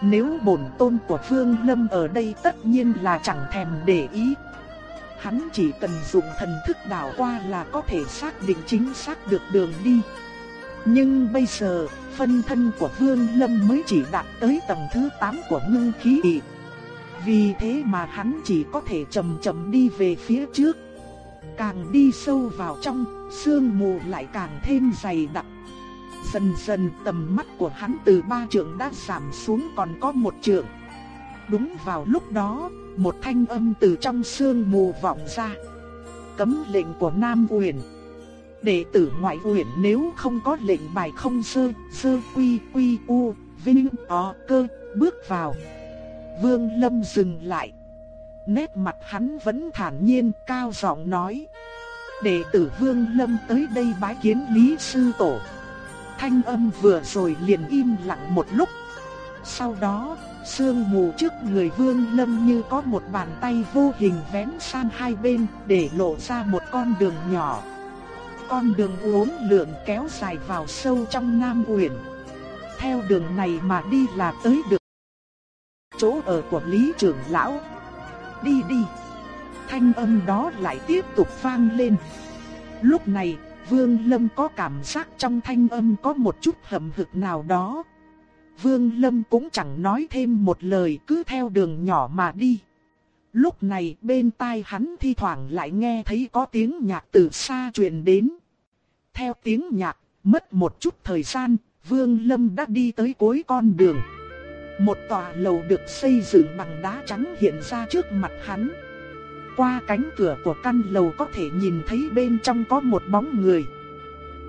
Nếu bổn tôn của Vương Lâm ở đây tất nhiên là chẳng thèm để ý hắn chỉ cần dùng thần thức đảo qua là có thể xác định chính xác được đường đi. Nhưng bây giờ, phân thân của Vương Lâm mới chỉ đạt tới tầng thứ 8 của ngưng khí ị. Vì thế mà hắn chỉ có thể chậm chậm đi về phía trước. Càng đi sâu vào trong, sương mù lại càng thêm dày đặc. Dần dần tầm mắt của hắn từ ba trượng đã giảm xuống còn có một trượng. Đúng vào lúc đó, một thanh âm từ trong sương mù vọng ra. Cấm lệnh của Nam Uyển. Đệ tử ngoại uyển nếu không có lệnh bài không sơ, sơ quy quy u, vinh o cơ, bước vào. Vương Lâm dừng lại. Nét mặt hắn vẫn thản nhiên cao giọng nói. Đệ tử Vương Lâm tới đây bái kiến Lý Sư Tổ. Thanh âm vừa rồi liền im lặng một lúc. Sau đó, sương mù trước người Vương Lâm như có một bàn tay vô hình vén sang hai bên để lộ ra một con đường nhỏ. Con đường uốn lượn kéo dài vào sâu trong Nam Uyển. Theo đường này mà đi là tới được chỗ ở của Lý trưởng lão. Đi đi. Thanh âm đó lại tiếp tục vang lên. Lúc này, Vương Lâm có cảm giác trong thanh âm có một chút hầm hực nào đó. Vương Lâm cũng chẳng nói thêm một lời cứ theo đường nhỏ mà đi. Lúc này bên tai hắn thi thoảng lại nghe thấy có tiếng nhạc từ xa truyền đến. Theo tiếng nhạc, mất một chút thời gian, Vương Lâm đã đi tới cuối con đường. Một tòa lầu được xây dựng bằng đá trắng hiện ra trước mặt hắn. Qua cánh cửa của căn lầu có thể nhìn thấy bên trong có một bóng người.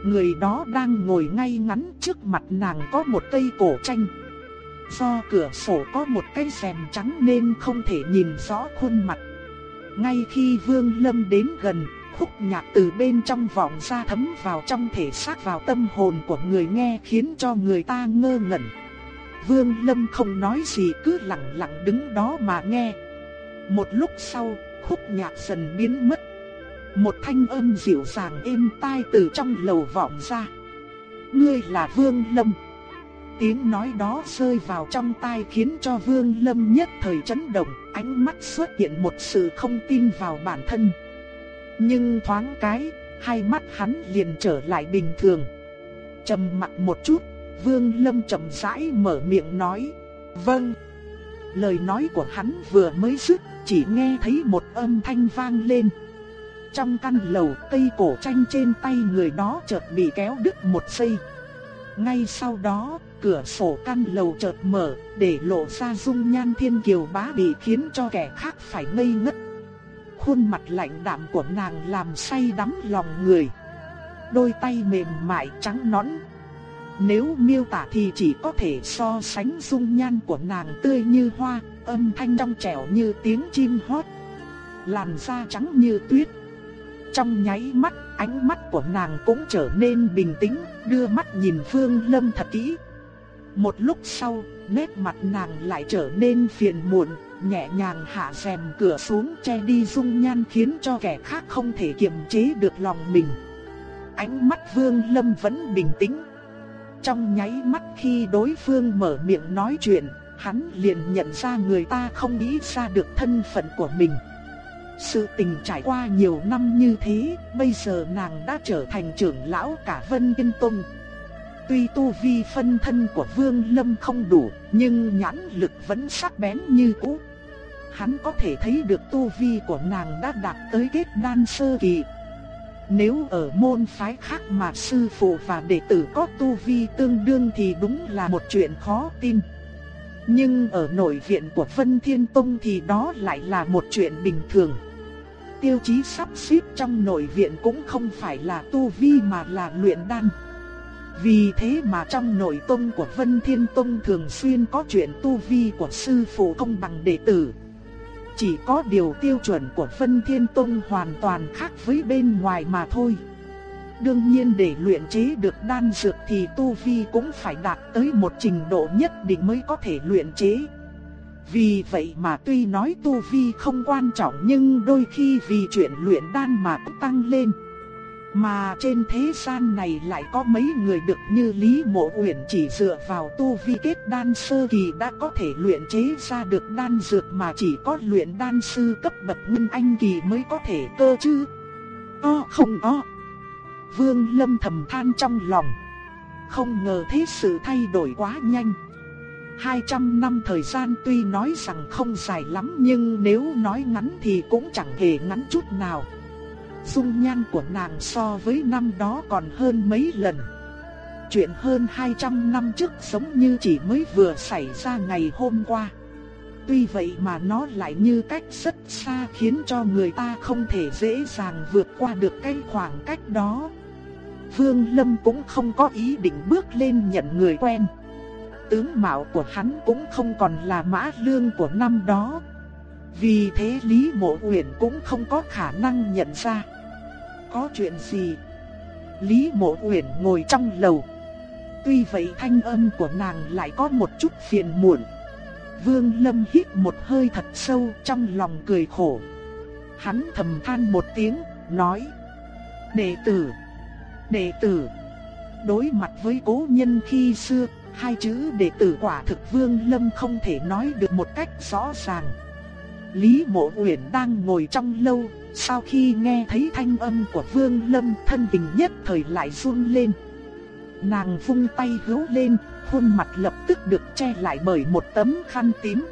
Người đó đang ngồi ngay ngắn trước mặt nàng có một cây cổ tranh. Do cửa sổ có một cái rèm trắng nên không thể nhìn rõ khuôn mặt. Ngay khi Vương Lâm đến gần, khúc nhạc từ bên trong vọng ra thấm vào trong thể xác vào tâm hồn của người nghe khiến cho người ta ngơ ngẩn. Vương Lâm không nói gì cứ lặng lặng đứng đó mà nghe. Một lúc sau, khúc nhạc dần biến mất. Một thanh âm dịu dàng êm tai từ trong lầu vọng ra. Ngươi là Vương Lâm. Tiếng nói đó rơi vào trong tai khiến cho Vương Lâm nhất thời chấn động, ánh mắt xuất hiện một sự không tin vào bản thân. Nhưng thoáng cái, hai mắt hắn liền trở lại bình thường. Trầm mặt một chút, Vương Lâm chậm rãi mở miệng nói, "Vâng." Lời nói của hắn vừa mới dứt, chỉ nghe thấy một âm thanh vang lên. Trong căn lầu, cây cổ tranh trên tay người đó chợt bị kéo đứt một giây. Ngay sau đó, cửa sổ căn lầu chợt mở, để lộ ra dung nhan thiên kiều bá bị khiến cho kẻ khác phải ngây ngất. Khuôn mặt lạnh đạm của nàng làm say đắm lòng người. Đôi tay mềm mại trắng nõn. Nếu miêu tả thì chỉ có thể so sánh dung nhan của nàng tươi như hoa, âm thanh trong trẻo như tiếng chim hót. Làn da trắng như tuyết. Trong nháy mắt, ánh mắt của nàng cũng trở nên bình tĩnh, đưa mắt nhìn Phương Lâm thật kỹ. Một lúc sau, nét mặt nàng lại trở nên phiền muộn, nhẹ nhàng hạ rèm cửa xuống che đi dung nhan khiến cho kẻ khác không thể kiềm chế được lòng mình. Ánh mắt Vương Lâm vẫn bình tĩnh. Trong nháy mắt khi đối phương mở miệng nói chuyện, hắn liền nhận ra người ta không nghĩ ra được thân phận của mình. Sự tình trải qua nhiều năm như thế, bây giờ nàng đã trở thành trưởng lão cả Vân Kinh Tông. Tuy tu vi phân thân của Vương Lâm không đủ, nhưng nhãn lực vẫn sắc bén như cũ. Hắn có thể thấy được tu vi của nàng đã đạt tới kết đan sơ kỳ. Nếu ở môn phái khác mà sư phụ và đệ tử có tu vi tương đương thì đúng là một chuyện khó tin. Nhưng ở nội viện của Vân Thiên Tông thì đó lại là một chuyện bình thường. Tiêu chí sắp xếp trong nội viện cũng không phải là tu vi mà là luyện đan. Vì thế mà trong nội tông của Vân Thiên Tông thường xuyên có chuyện tu vi của sư phụ không bằng đệ tử. Chỉ có điều tiêu chuẩn của Vân Thiên Tông hoàn toàn khác với bên ngoài mà thôi. Đương nhiên để luyện chế được đan dược thì tu vi cũng phải đạt tới một trình độ nhất định mới có thể luyện chế. Vì vậy mà tuy nói tu vi không quan trọng nhưng đôi khi vì chuyện luyện đan mà cũng tăng lên. Mà trên thế gian này lại có mấy người được như Lý Mộ Uyển chỉ dựa vào tu vi kết đan sơ kỳ đã có thể luyện chế ra được đan dược mà chỉ có luyện đan sư cấp bậc nguyên anh kỳ mới có thể cơ chứ. O không o. Vương Lâm thầm than trong lòng. Không ngờ thế sự thay đổi quá nhanh. 200 năm thời gian tuy nói rằng không dài lắm nhưng nếu nói ngắn thì cũng chẳng hề ngắn chút nào. Dung nhan của nàng so với năm đó còn hơn mấy lần. Chuyện hơn 200 năm trước giống như chỉ mới vừa xảy ra ngày hôm qua. Tuy vậy mà nó lại như cách rất xa khiến cho người ta không thể dễ dàng vượt qua được cái khoảng cách đó. Vương Lâm cũng không có ý định bước lên nhận người quen. Tướng mạo của hắn cũng không còn là mã lương của năm đó. Vì thế Lý Mộ Uyển cũng không có khả năng nhận ra. Có chuyện gì? Lý Mộ Uyển ngồi trong lầu. Tuy vậy thanh âm của nàng lại có một chút phiền muộn. Vương Lâm hít một hơi thật sâu trong lòng cười khổ. Hắn thầm than một tiếng, nói. Đệ tử, đệ tử. Đối mặt với cố nhân khi xưa, hai chữ đệ tử quả thực Vương Lâm không thể nói được một cách rõ ràng. Lý Mộ Uyển đang ngồi trong lâu, sau khi nghe thấy thanh âm của Vương Lâm thân hình nhất thời lại run lên. Nàng vung tay hú lên, khuôn mặt lập tức được che lại bởi một tấm khăn tím.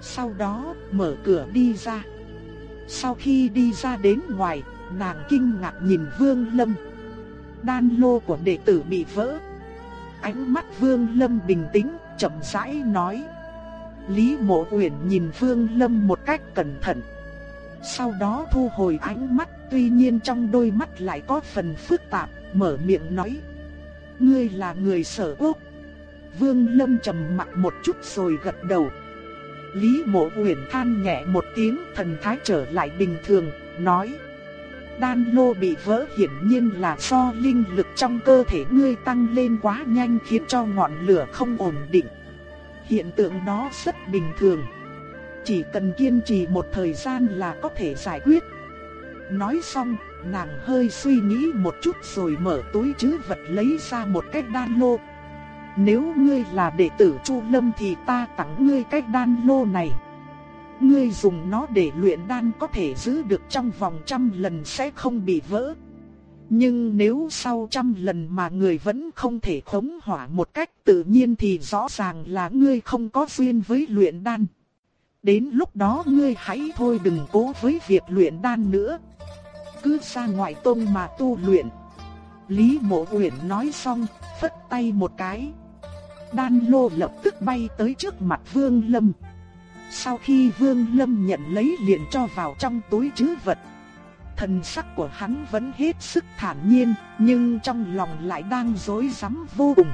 Sau đó mở cửa đi ra. Sau khi đi ra đến ngoài, nàng kinh ngạc nhìn Vương Lâm. Đan lô của đệ tử bị vỡ. Ánh mắt Vương Lâm bình tĩnh, chậm rãi nói. Lý Mộ Uyển nhìn Vương Lâm một cách cẩn thận. Sau đó thu hồi ánh mắt, tuy nhiên trong đôi mắt lại có phần phức tạp, mở miệng nói: "Ngươi là người Sở Quốc?" Vương Lâm trầm mặt một chút rồi gật đầu. Lý Mộ Uyển than nhẹ một tiếng, thần thái trở lại bình thường, nói: "Đan lô bị vỡ hiển nhiên là do linh lực trong cơ thể ngươi tăng lên quá nhanh khiến cho ngọn lửa không ổn định. Hiện tượng đó rất bình thường." chỉ cần kiên trì một thời gian là có thể giải quyết. Nói xong, nàng hơi suy nghĩ một chút rồi mở túi trữ vật lấy ra một cái đan lô. Nếu ngươi là đệ tử Chu Lâm thì ta tặng ngươi cái đan lô này. Ngươi dùng nó để luyện đan có thể giữ được trong vòng trăm lần sẽ không bị vỡ. Nhưng nếu sau trăm lần mà người vẫn không thể khống hỏa một cách tự nhiên thì rõ ràng là ngươi không có duyên với luyện đan. Đến lúc đó ngươi hãy thôi đừng cố với việc luyện đan nữa. Cứ ra ngoài tông mà tu luyện. Lý mộ uyển nói xong, phất tay một cái. Đan lô lập tức bay tới trước mặt Vương Lâm. Sau khi Vương Lâm nhận lấy liền cho vào trong túi trữ vật. Thần sắc của hắn vẫn hết sức thản nhiên, nhưng trong lòng lại đang rối rắm vô cùng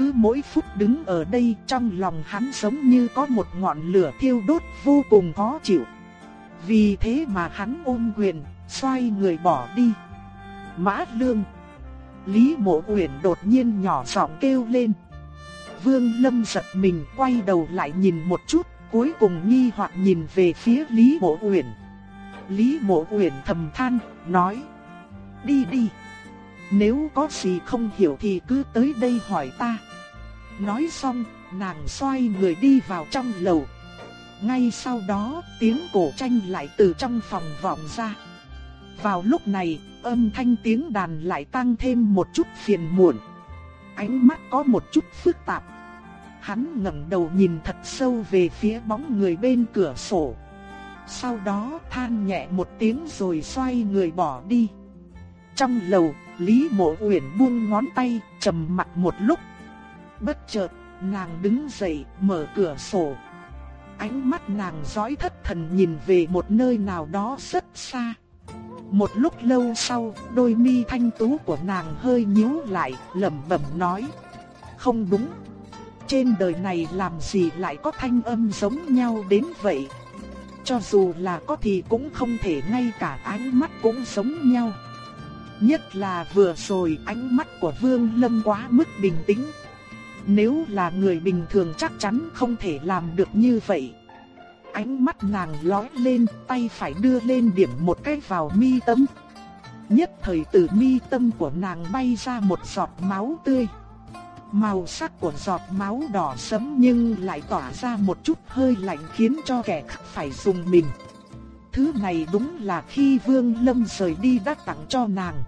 cứ mỗi phút đứng ở đây trong lòng hắn giống như có một ngọn lửa thiêu đốt vô cùng khó chịu. Vì thế mà hắn ôm quyền, xoay người bỏ đi. Mã lương. Lý mộ uyển đột nhiên nhỏ giọng kêu lên. Vương Lâm giật mình quay đầu lại nhìn một chút, cuối cùng nghi hoặc nhìn về phía Lý mộ uyển. Lý mộ uyển thầm than, nói. Đi đi. Nếu có gì không hiểu thì cứ tới đây hỏi ta. Nói xong, nàng xoay người đi vào trong lầu. Ngay sau đó, tiếng cổ tranh lại từ trong phòng vọng ra. Vào lúc này, âm thanh tiếng đàn lại tăng thêm một chút phiền muộn. Ánh mắt có một chút phức tạp. Hắn ngẩng đầu nhìn thật sâu về phía bóng người bên cửa sổ. Sau đó than nhẹ một tiếng rồi xoay người bỏ đi. Trong lầu, Lý Mộ Uyển buông ngón tay, trầm mặt một lúc Bất chợt, nàng đứng dậy, mở cửa sổ. Ánh mắt nàng dõi thất thần nhìn về một nơi nào đó rất xa. Một lúc lâu sau, đôi mi thanh tú của nàng hơi nhíu lại, lẩm bẩm nói: "Không đúng, trên đời này làm gì lại có thanh âm giống nhau đến vậy? Cho dù là có thì cũng không thể ngay cả ánh mắt cũng giống nhau." Nhất là vừa rồi ánh mắt của Vương Lâm quá mức bình tĩnh, nếu là người bình thường chắc chắn không thể làm được như vậy. Ánh mắt nàng lóe lên, tay phải đưa lên điểm một cái vào mi tâm. nhất thời từ mi tâm của nàng bay ra một giọt máu tươi. Màu sắc của giọt máu đỏ sẫm nhưng lại tỏa ra một chút hơi lạnh khiến cho kẻ khác phải dùng mình. Thứ này đúng là khi Vương Lâm rời đi đã tặng cho nàng.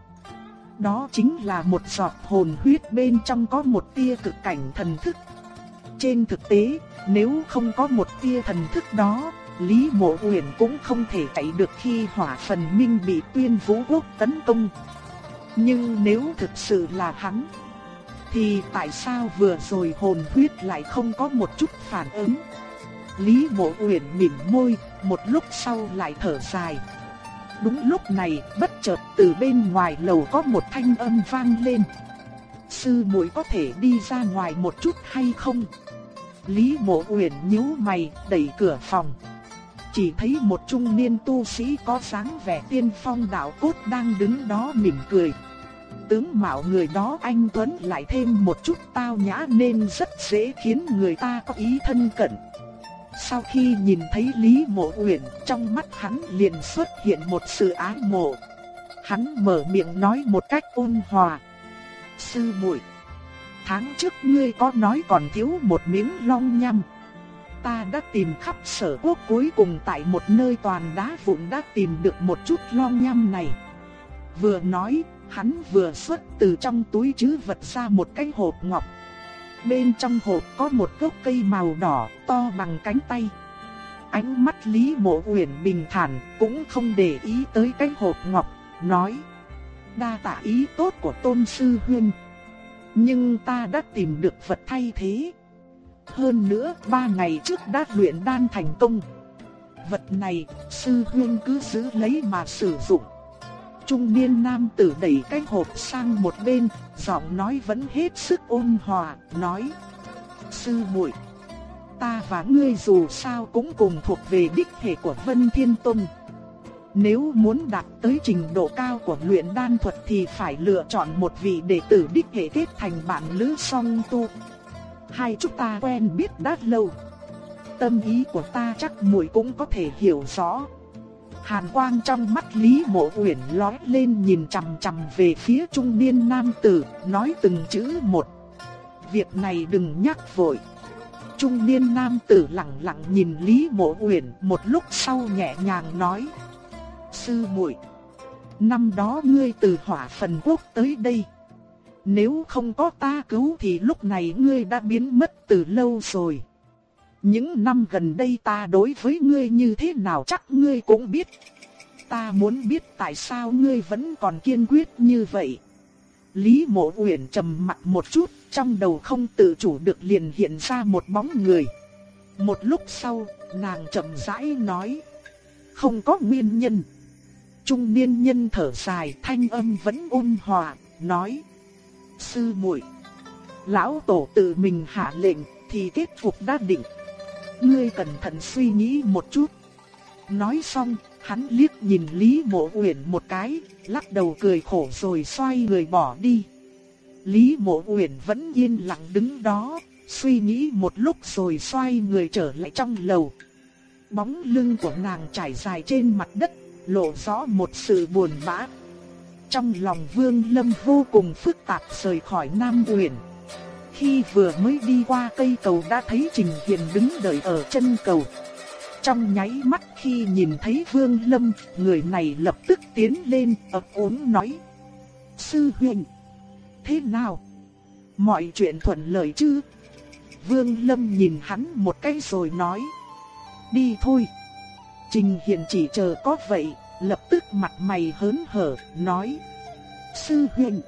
Đó chính là một giọt hồn huyết bên trong có một tia cực cảnh thần thức. Trên thực tế, nếu không có một tia thần thức đó, Lý Mộ Uyển cũng không thể chạy được khi hỏa phần minh bị tuyên vũ quốc tấn công. Nhưng nếu thực sự là hắn, thì tại sao vừa rồi hồn huyết lại không có một chút phản ứng? Lý Mộ Uyển mỉm môi, một lúc sau lại thở dài. Đúng lúc này, bất chợt từ bên ngoài lầu có một thanh âm vang lên. Sư muội có thể đi ra ngoài một chút hay không? Lý Mộ Uyển nhíu mày, đẩy cửa phòng. Chỉ thấy một trung niên tu sĩ có dáng vẻ tiên phong đạo cốt đang đứng đó mỉm cười. Tướng mạo người đó anh Tuấn lại thêm một chút tao nhã nên rất dễ khiến người ta có ý thân cận. Sau khi nhìn thấy Lý Mộ Uyển, trong mắt hắn liền xuất hiện một sự ái mộ. Hắn mở miệng nói một cách ôn hòa. Sư muội, tháng trước ngươi có nói còn thiếu một miếng long nhâm. Ta đã tìm khắp sở quốc cuối cùng tại một nơi toàn đá vụn đã tìm được một chút long nhâm này. Vừa nói, hắn vừa xuất từ trong túi chứ vật ra một cái hộp ngọc. Bên trong hộp có một gốc cây màu đỏ to bằng cánh tay. Ánh mắt Lý Mộ Uyển bình thản, cũng không để ý tới cái hộp ngọc, nói: "Đa tạ ý tốt của Tôn sư huynh, nhưng ta đã tìm được vật thay thế. Hơn nữa, ba ngày trước đã luyện đan thành công. Vật này, sư huynh cứ giữ lấy mà sử dụng." Trung niên nam tử đẩy cái hộp sang một bên, giọng nói vẫn hết sức ôn hòa, nói: "Sư muội, ta và ngươi dù sao cũng cùng thuộc về đích hệ của Vân Thiên Tông. Nếu muốn đạt tới trình độ cao của luyện đan thuật thì phải lựa chọn một vị đệ tử đích hệ kết thành bạn lữ song tu. Hai chúng ta quen biết đã lâu. Tâm ý của ta chắc muội cũng có thể hiểu rõ." Hàn quang trong mắt Lý Mộ Uyển lóe lên nhìn chằm chằm về phía trung niên nam tử, nói từng chữ một. Việc này đừng nhắc vội. Trung niên nam tử lặng lặng nhìn Lý Mộ Uyển, một lúc sau nhẹ nhàng nói: "Sư muội, năm đó ngươi từ Hỏa Phần Quốc tới đây, nếu không có ta cứu thì lúc này ngươi đã biến mất từ lâu rồi." Những năm gần đây ta đối với ngươi như thế nào chắc ngươi cũng biết. Ta muốn biết tại sao ngươi vẫn còn kiên quyết như vậy. Lý mộ uyển trầm mặt một chút, trong đầu không tự chủ được liền hiện ra một bóng người. Một lúc sau, nàng chậm rãi nói. Không có nguyên nhân. Trung niên nhân thở dài thanh âm vẫn ôn hòa, nói. Sư muội Lão tổ tự mình hạ lệnh thì kết cục đã định ngươi cẩn thận suy nghĩ một chút. Nói xong, hắn liếc nhìn Lý Mộ Uyển một cái, lắc đầu cười khổ rồi xoay người bỏ đi. Lý Mộ Uyển vẫn yên lặng đứng đó, suy nghĩ một lúc rồi xoay người trở lại trong lầu. Bóng lưng của nàng trải dài trên mặt đất, lộ rõ một sự buồn bã. Trong lòng Vương Lâm vô cùng phức tạp rời khỏi Nam Uyển. Khi vừa mới đi qua cây cầu đã thấy Trình Hiền đứng đợi ở chân cầu. Trong nháy mắt khi nhìn thấy Vương Lâm, người này lập tức tiến lên ấp úng nói. Sư huynh, thế nào? Mọi chuyện thuận lợi chứ? Vương Lâm nhìn hắn một cái rồi nói. Đi thôi. Trình Hiền chỉ chờ có vậy, lập tức mặt mày hớn hở, nói. Sư huynh,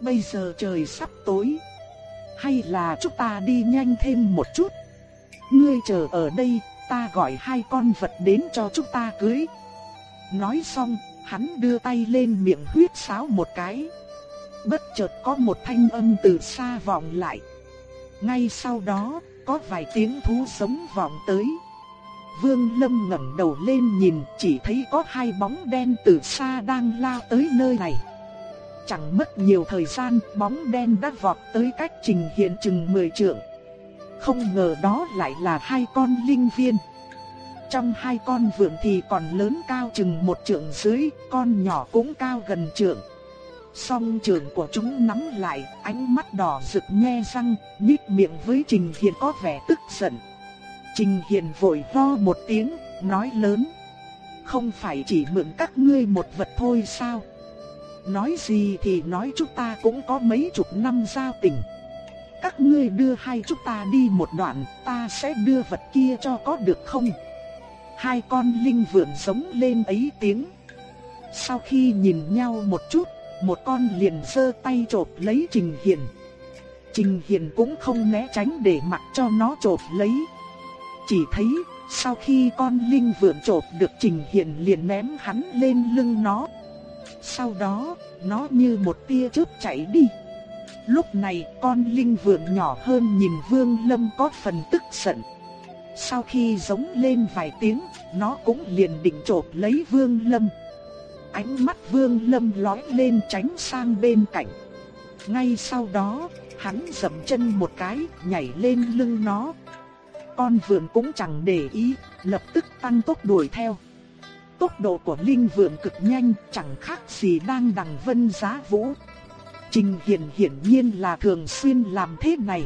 bây giờ trời sắp tối. Hay là chúng ta đi nhanh thêm một chút? Ngươi chờ ở đây, ta gọi hai con vật đến cho chúng ta cưới. Nói xong, hắn đưa tay lên miệng huyết sáo một cái. Bất chợt có một thanh âm từ xa vọng lại. Ngay sau đó, có vài tiếng thú sống vọng tới. Vương Lâm ngẩng đầu lên nhìn, chỉ thấy có hai bóng đen từ xa đang lao tới nơi này. Chẳng mất nhiều thời gian, bóng đen đã vọt tới cách trình hiện chừng 10 trượng. Không ngờ đó lại là hai con linh viên. trong hai con vượn thì còn lớn cao chừng một trượng dưới, con nhỏ cũng cao gần trượng. Song trường của chúng nắm lại, ánh mắt đỏ rực nhe răng, nhếch miệng với Trình Hiền có vẻ tức giận. Trình Hiền vội ho một tiếng, nói lớn. Không phải chỉ mượn các ngươi một vật thôi sao? Nói gì thì nói chúng ta cũng có mấy chục năm giao tình. Các ngươi đưa hai chúng ta đi một đoạn, ta sẽ đưa vật kia cho có được không? Hai con linh vượn sống lên ấy tiếng. Sau khi nhìn nhau một chút, một con liền giơ tay chộp lấy Trình Hiền. Trình Hiền cũng không né tránh để mặc cho nó chộp lấy. Chỉ thấy, sau khi con linh vượn chộp được Trình Hiền liền ném hắn lên lưng nó. Sau đó, nó như một tia chớp chạy đi. Lúc này con linh vượn nhỏ hơn nhìn Vương Lâm có phần tức giận. Sau khi giống lên vài tiếng, nó cũng liền định chộp lấy Vương Lâm. Ánh mắt Vương Lâm lóe lên tránh sang bên cạnh. Ngay sau đó, hắn dậm chân một cái, nhảy lên lưng nó. Con vượn cũng chẳng để ý, lập tức tăng tốc đuổi theo. Tốc độ của linh vượng cực nhanh, chẳng khác gì đang đằng vân giá vũ. Trình Hiền hiển nhiên là thường xuyên làm thế này.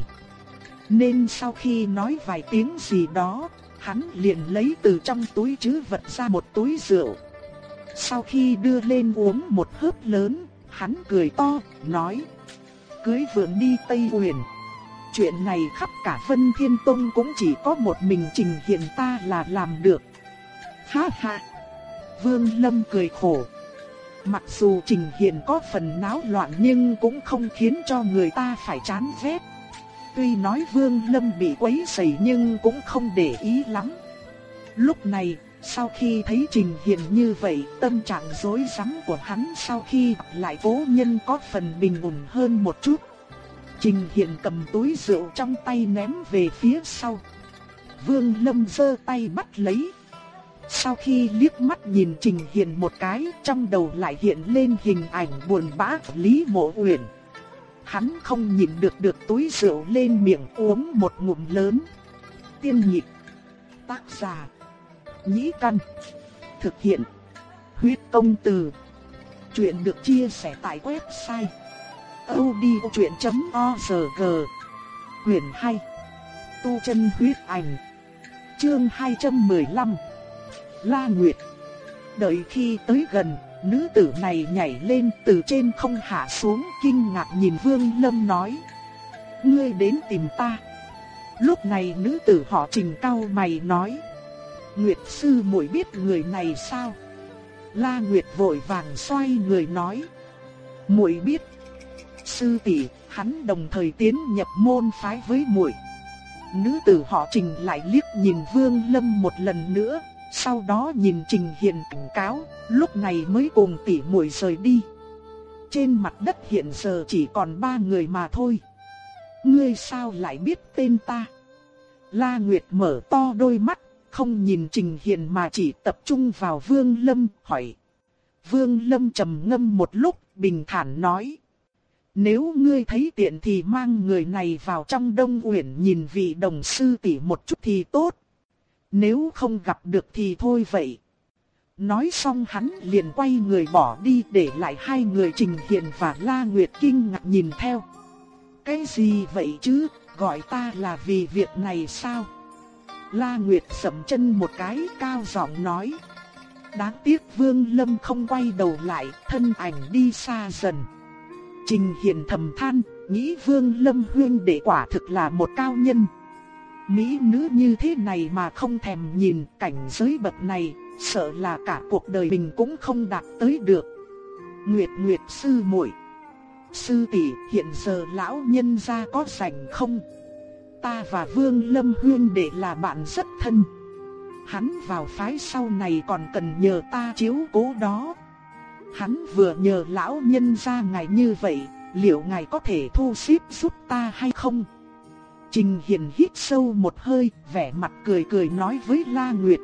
Nên sau khi nói vài tiếng gì đó, hắn liền lấy từ trong túi chứ vật ra một túi rượu. Sau khi đưa lên uống một hớp lớn, hắn cười to, nói Cưới vượng đi Tây Huyền. Chuyện này khắp cả Vân Thiên Tông cũng chỉ có một mình Trình Hiền ta là làm được. Ha ha! Vương Lâm cười khổ. Mặc dù Trình Hiền có phần náo loạn nhưng cũng không khiến cho người ta phải chán ghét. Tuy nói Vương Lâm bị quấy rầy nhưng cũng không để ý lắm. Lúc này, sau khi thấy Trình Hiền như vậy, tâm trạng rối rắm của hắn sau khi lại cố nhân có phần bình ổn hơn một chút. Trình Hiền cầm túi rượu trong tay ném về phía sau. Vương Lâm giơ tay bắt lấy. Sau khi liếc mắt nhìn Trình Hiền một cái, trong đầu lại hiện lên hình ảnh buồn bã Lý Mộ Uyển. Hắn không nhìn được được túi rượu lên miệng uống một ngụm lớn. Tiên nhịp. Tác giả. Nhĩ căn. Thực hiện. Huyết công từ. Chuyện được chia sẻ tại website. odchuyện.org Quyền 2. Tu chân huyết ảnh. Chương 215. La Nguyệt. Đợi khi tới gần, nữ tử này nhảy lên từ trên không hạ xuống kinh ngạc nhìn Vương Lâm nói. Ngươi đến tìm ta. Lúc này nữ tử họ trình cao mày nói. Nguyệt sư muội biết người này sao? La Nguyệt vội vàng xoay người nói. muội biết. Sư tỷ, hắn đồng thời tiến nhập môn phái với muội. Nữ tử họ Trình lại liếc nhìn Vương Lâm một lần nữa, sau đó nhìn Trình Hiền cảnh cáo, lúc này mới cùng tỷ muội rời đi. Trên mặt đất hiện giờ chỉ còn ba người mà thôi. Ngươi sao lại biết tên ta? La Nguyệt mở to đôi mắt, không nhìn Trình Hiền mà chỉ tập trung vào Vương Lâm, hỏi. Vương Lâm trầm ngâm một lúc, bình thản nói. Nếu ngươi thấy tiện thì mang người này vào trong Đông Uyển nhìn vị đồng sư tỷ một chút thì tốt. Nếu không gặp được thì thôi vậy. Nói xong hắn liền quay người bỏ đi để lại hai người Trình Hiền và La Nguyệt kinh ngạc nhìn theo. Cái gì vậy chứ, gọi ta là vì việc này sao? La Nguyệt sầm chân một cái cao giọng nói. Đáng tiếc Vương Lâm không quay đầu lại, thân ảnh đi xa dần. Trình Hiền thầm than, nghĩ Vương Lâm huyên đệ quả thực là một cao nhân. Mỹ nữ như thế này mà không thèm nhìn cảnh giới bậc này, sợ là cả cuộc đời mình cũng không đạt tới được. Nguyệt Nguyệt sư muội, sư tỷ, hiện giờ lão nhân gia có rảnh không? Ta và Vương Lâm Huyên để là bạn rất thân. Hắn vào phái sau này còn cần nhờ ta chiếu cố đó. Hắn vừa nhờ lão nhân gia ngài như vậy, liệu ngài có thể thu xếp giúp ta hay không? Trình Hiền hít sâu một hơi, vẻ mặt cười cười nói với La Nguyệt.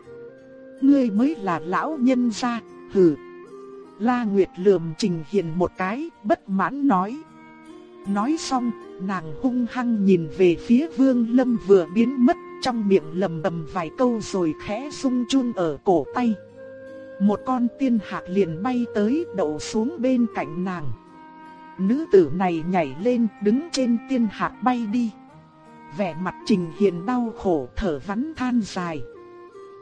Ngươi mới là lão nhân gia, hừ. La Nguyệt lườm Trình Hiền một cái, bất mãn nói. Nói xong, nàng hung hăng nhìn về phía Vương Lâm vừa biến mất, trong miệng lầm bầm vài câu rồi khẽ rung chun ở cổ tay. Một con tiên hạc liền bay tới đậu xuống bên cạnh nàng. Nữ tử này nhảy lên đứng trên tiên hạc bay đi. Vẻ mặt Trình Hiền đau khổ thở vắn than dài.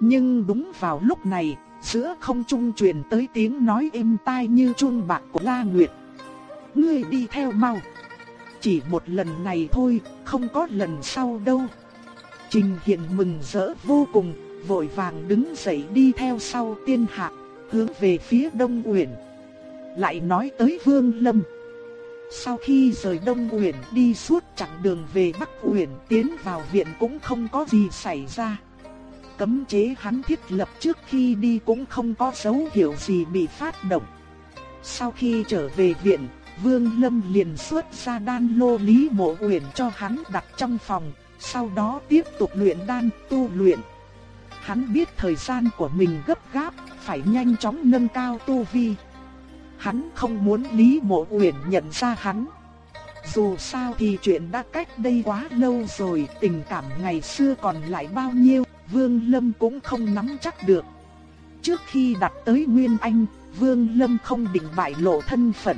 Nhưng đúng vào lúc này, giữa không trung truyền tới tiếng nói êm tai như chuông bạc của La Nguyệt. Ngươi đi theo mau. Chỉ một lần này thôi, không có lần sau đâu. Trình Hiền mừng rỡ vô cùng, vội vàng đứng dậy đi theo sau tiên hạ hướng về phía Đông Uyển. Lại nói tới Vương Lâm. Sau khi rời Đông Uyển đi suốt chặng đường về Bắc Uyển tiến vào viện cũng không có gì xảy ra. Cấm chế hắn thiết lập trước khi đi cũng không có dấu hiệu gì bị phát động. Sau khi trở về viện, Vương Lâm liền xuất ra đan lô Lý Mộ Uyển cho hắn đặt trong phòng, sau đó tiếp tục luyện đan tu luyện. Hắn biết thời gian của mình gấp gáp, phải nhanh chóng nâng cao tu vi. Hắn không muốn Lý Mộ Uyển nhận ra hắn. Dù sao thì chuyện đã cách đây quá lâu rồi, tình cảm ngày xưa còn lại bao nhiêu, Vương Lâm cũng không nắm chắc được. Trước khi đặt tới Nguyên Anh, Vương Lâm không định bại lộ thân phận.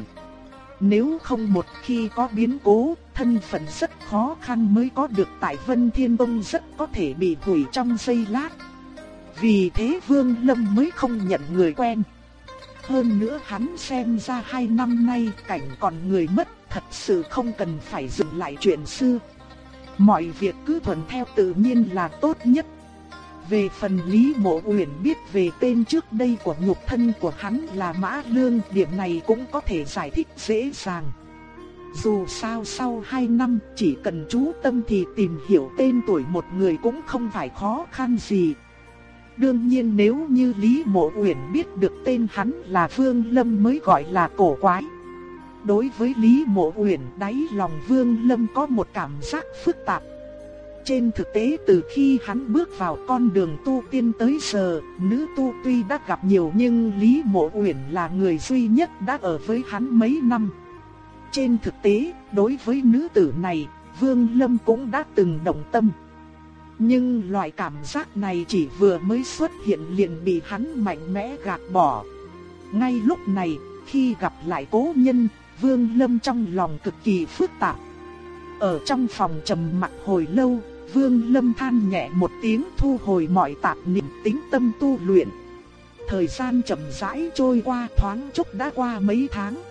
Nếu không một khi có biến cố, thân phận rất khó khăn mới có được tại Vân Thiên Tông rất có thể bị hủy trong giây lát. Vì thế Vương Lâm mới không nhận người quen. Hơn nữa hắn xem ra hai năm nay cảnh còn người mất thật sự không cần phải dừng lại chuyện xưa. Mọi việc cứ thuận theo tự nhiên là tốt nhất. Về phần Lý Mộ Uyển biết về tên trước đây của nhục thân của hắn là Mã Lương, điểm này cũng có thể giải thích dễ dàng. Dù sao sau 2 năm chỉ cần chú tâm thì tìm hiểu tên tuổi một người cũng không phải khó khăn gì. Đương nhiên nếu như Lý Mộ Uyển biết được tên hắn là Vương Lâm mới gọi là cổ quái. Đối với Lý Mộ Uyển đáy lòng Vương Lâm có một cảm giác phức tạp. Trên thực tế từ khi hắn bước vào con đường tu tiên tới giờ, nữ tu tuy đã gặp nhiều nhưng Lý Mộ Uyển là người duy nhất đã ở với hắn mấy năm. Trên thực tế, đối với nữ tử này, Vương Lâm cũng đã từng động tâm. Nhưng loại cảm giác này chỉ vừa mới xuất hiện liền bị hắn mạnh mẽ gạt bỏ. Ngay lúc này, khi gặp lại cố nhân, Vương Lâm trong lòng cực kỳ phức tạp. Ở trong phòng trầm mặc hồi lâu, Vương Lâm than nhẹ một tiếng thu hồi mọi tạp niệm tính tâm tu luyện. Thời gian chậm rãi trôi qua thoáng chốc đã qua mấy tháng.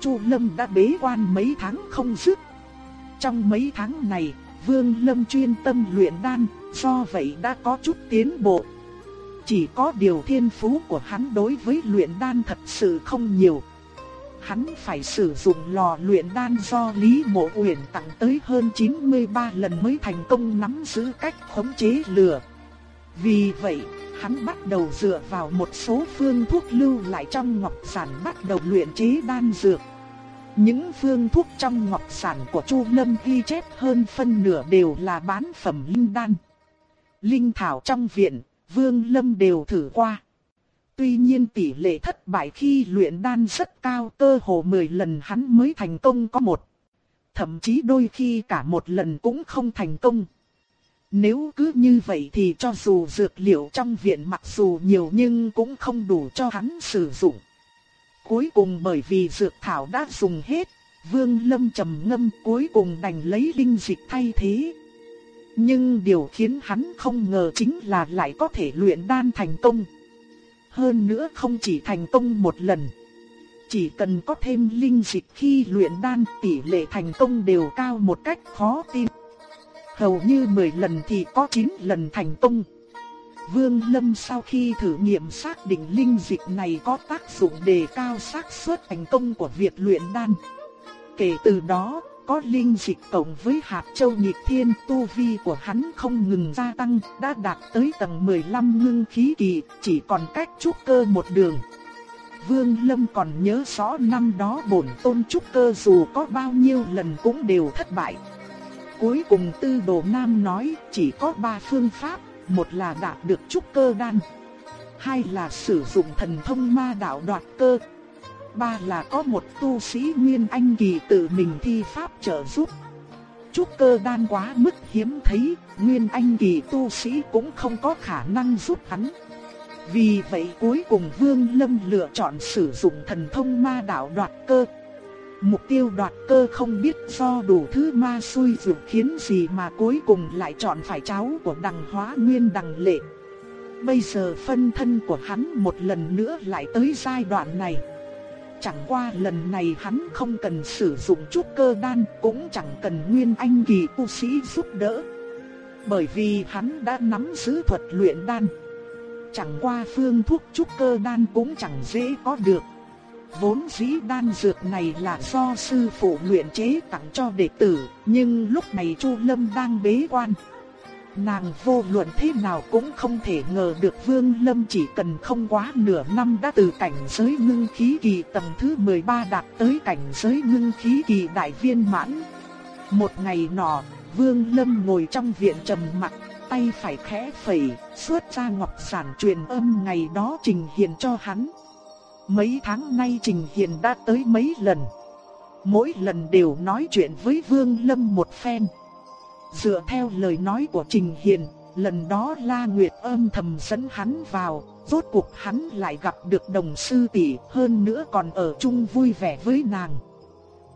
Chu Lâm đã bế quan mấy tháng không dứt. Trong mấy tháng này, Vương Lâm chuyên tâm luyện đan, do vậy đã có chút tiến bộ. Chỉ có điều thiên phú của hắn đối với luyện đan thật sự không nhiều. Hắn phải sử dụng lò luyện đan do Lý Mộ Uyển tặng tới hơn 93 lần mới thành công nắm giữ cách khống chế lửa. Vì vậy, hắn bắt đầu dựa vào một số phương thuốc lưu lại trong ngọc sản bắt đầu luyện chế đan dược. Những phương thuốc trong ngọc sản của Chu Lâm ghi chép hơn phân nửa đều là bán phẩm linh đan. Linh thảo trong viện, Vương Lâm đều thử qua. Tuy nhiên tỷ lệ thất bại khi luyện đan rất cao cơ hồ 10 lần hắn mới thành công có một. Thậm chí đôi khi cả một lần cũng không thành công. Nếu cứ như vậy thì cho dù dược liệu trong viện mặc dù nhiều nhưng cũng không đủ cho hắn sử dụng. Cuối cùng bởi vì dược thảo đã dùng hết, Vương Lâm trầm ngâm cuối cùng đành lấy linh dịch thay thế. Nhưng điều khiến hắn không ngờ chính là lại có thể luyện đan thành công. Hơn nữa không chỉ thành công một lần. Chỉ cần có thêm linh dịch khi luyện đan tỷ lệ thành công đều cao một cách khó tin. Hầu như 10 lần thì có 9 lần thành công. Vương Lâm sau khi thử nghiệm xác định linh dịch này có tác dụng đề cao xác suất thành công của việc luyện đan. Kể từ đó, có linh dịch cộng với hạt châu nhịp thiên tu vi của hắn không ngừng gia tăng, đã đạt tới tầng 15 ngưng khí kỳ, chỉ còn cách trúc cơ một đường. Vương Lâm còn nhớ rõ năm đó bổn tôn trúc cơ dù có bao nhiêu lần cũng đều thất bại. Cuối cùng tư đồ nam nói chỉ có ba phương pháp, một là đạt được trúc cơ đan, hai là sử dụng thần thông ma đạo đoạt cơ, ba là có một tu sĩ Nguyên Anh kỳ tự mình thi pháp trợ giúp. trúc cơ đan quá mức hiếm thấy, nguyên anh kỳ tu sĩ cũng không có khả năng giúp hắn. Vì vậy cuối cùng Vương Lâm lựa chọn sử dụng thần thông ma đạo đoạt cơ. Mục tiêu đoạt cơ không biết do đủ thứ ma xui dụ khiến gì mà cuối cùng lại chọn phải cháu của đằng hóa nguyên đằng lệ. Bây giờ phân thân của hắn một lần nữa lại tới giai đoạn này. Chẳng qua lần này hắn không cần sử dụng chút cơ đan, cũng chẳng cần nguyên anh kỳ tu sĩ giúp đỡ. Bởi vì hắn đã nắm giữ thuật luyện đan. Chẳng qua phương thuốc trúc cơ đan cũng chẳng dễ có được. Vốn dĩ đan dược này là do sư phụ luyện chế tặng cho đệ tử, nhưng lúc này Chu Lâm đang bế quan. Nàng vô luận thế nào cũng không thể ngờ được Vương Lâm chỉ cần không quá nửa năm đã từ cảnh giới ngưng khí kỳ tầng thứ 13 đạt tới cảnh giới ngưng khí kỳ đại viên mãn. Một ngày nọ, Vương Lâm ngồi trong viện trầm mặc, tay phải khẽ phẩy, xuất ra ngọc sản truyền âm ngày đó trình hiện cho hắn. Mấy tháng nay Trình Hiền đã tới mấy lần. Mỗi lần đều nói chuyện với Vương Lâm một phen. Dựa theo lời nói của Trình Hiền, lần đó La Nguyệt âm thầm dẫn hắn vào, rốt cuộc hắn lại gặp được đồng sư tỷ, hơn nữa còn ở chung vui vẻ với nàng.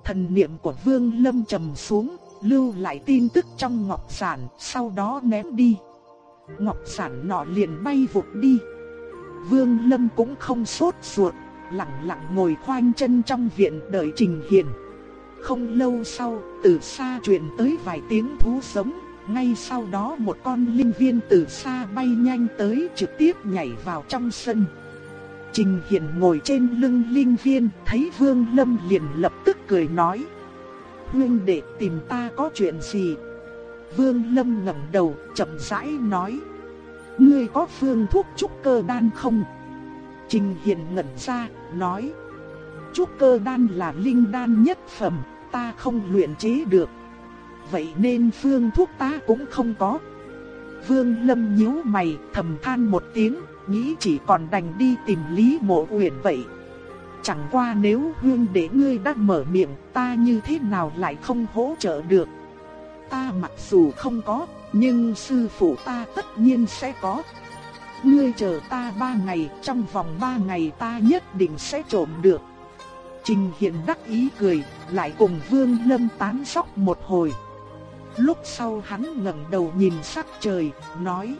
Thần niệm của Vương Lâm trầm xuống, lưu lại tin tức trong ngọc sản, sau đó ném đi. Ngọc sản nọ liền bay vụt đi. Vương Lâm cũng không sốt ruột, lặng lặng ngồi khoanh chân trong viện đợi Trình Hiền. Không lâu sau, từ xa truyền tới vài tiếng thú sống, ngay sau đó một con linh viên từ xa bay nhanh tới trực tiếp nhảy vào trong sân. Trình Hiền ngồi trên lưng linh viên, thấy Vương Lâm liền lập tức cười nói. Huynh đệ tìm ta có chuyện gì? Vương Lâm ngẩng đầu, chậm rãi nói. Ngươi có phương thuốc trúc cơ đan không? Trình Hiền ngẩn ra, nói. Trúc cơ đan là linh đan nhất phẩm, ta không luyện chế được. Vậy nên phương thuốc ta cũng không có. Vương Lâm nhíu mày, thầm than một tiếng, nghĩ chỉ còn đành đi tìm Lý Mộ Uyển vậy. Chẳng qua nếu huynh để ngươi đã mở miệng, ta như thế nào lại không hỗ trợ được. Ta mặc dù không có, nhưng sư phụ ta tất nhiên sẽ có. Ngươi chờ ta ba ngày, trong vòng ba ngày ta nhất định sẽ trộm được. Trình Hiền đắc ý cười, lại cùng Vương Lâm tán sóc một hồi. Lúc sau hắn ngẩng đầu nhìn sắc trời, nói: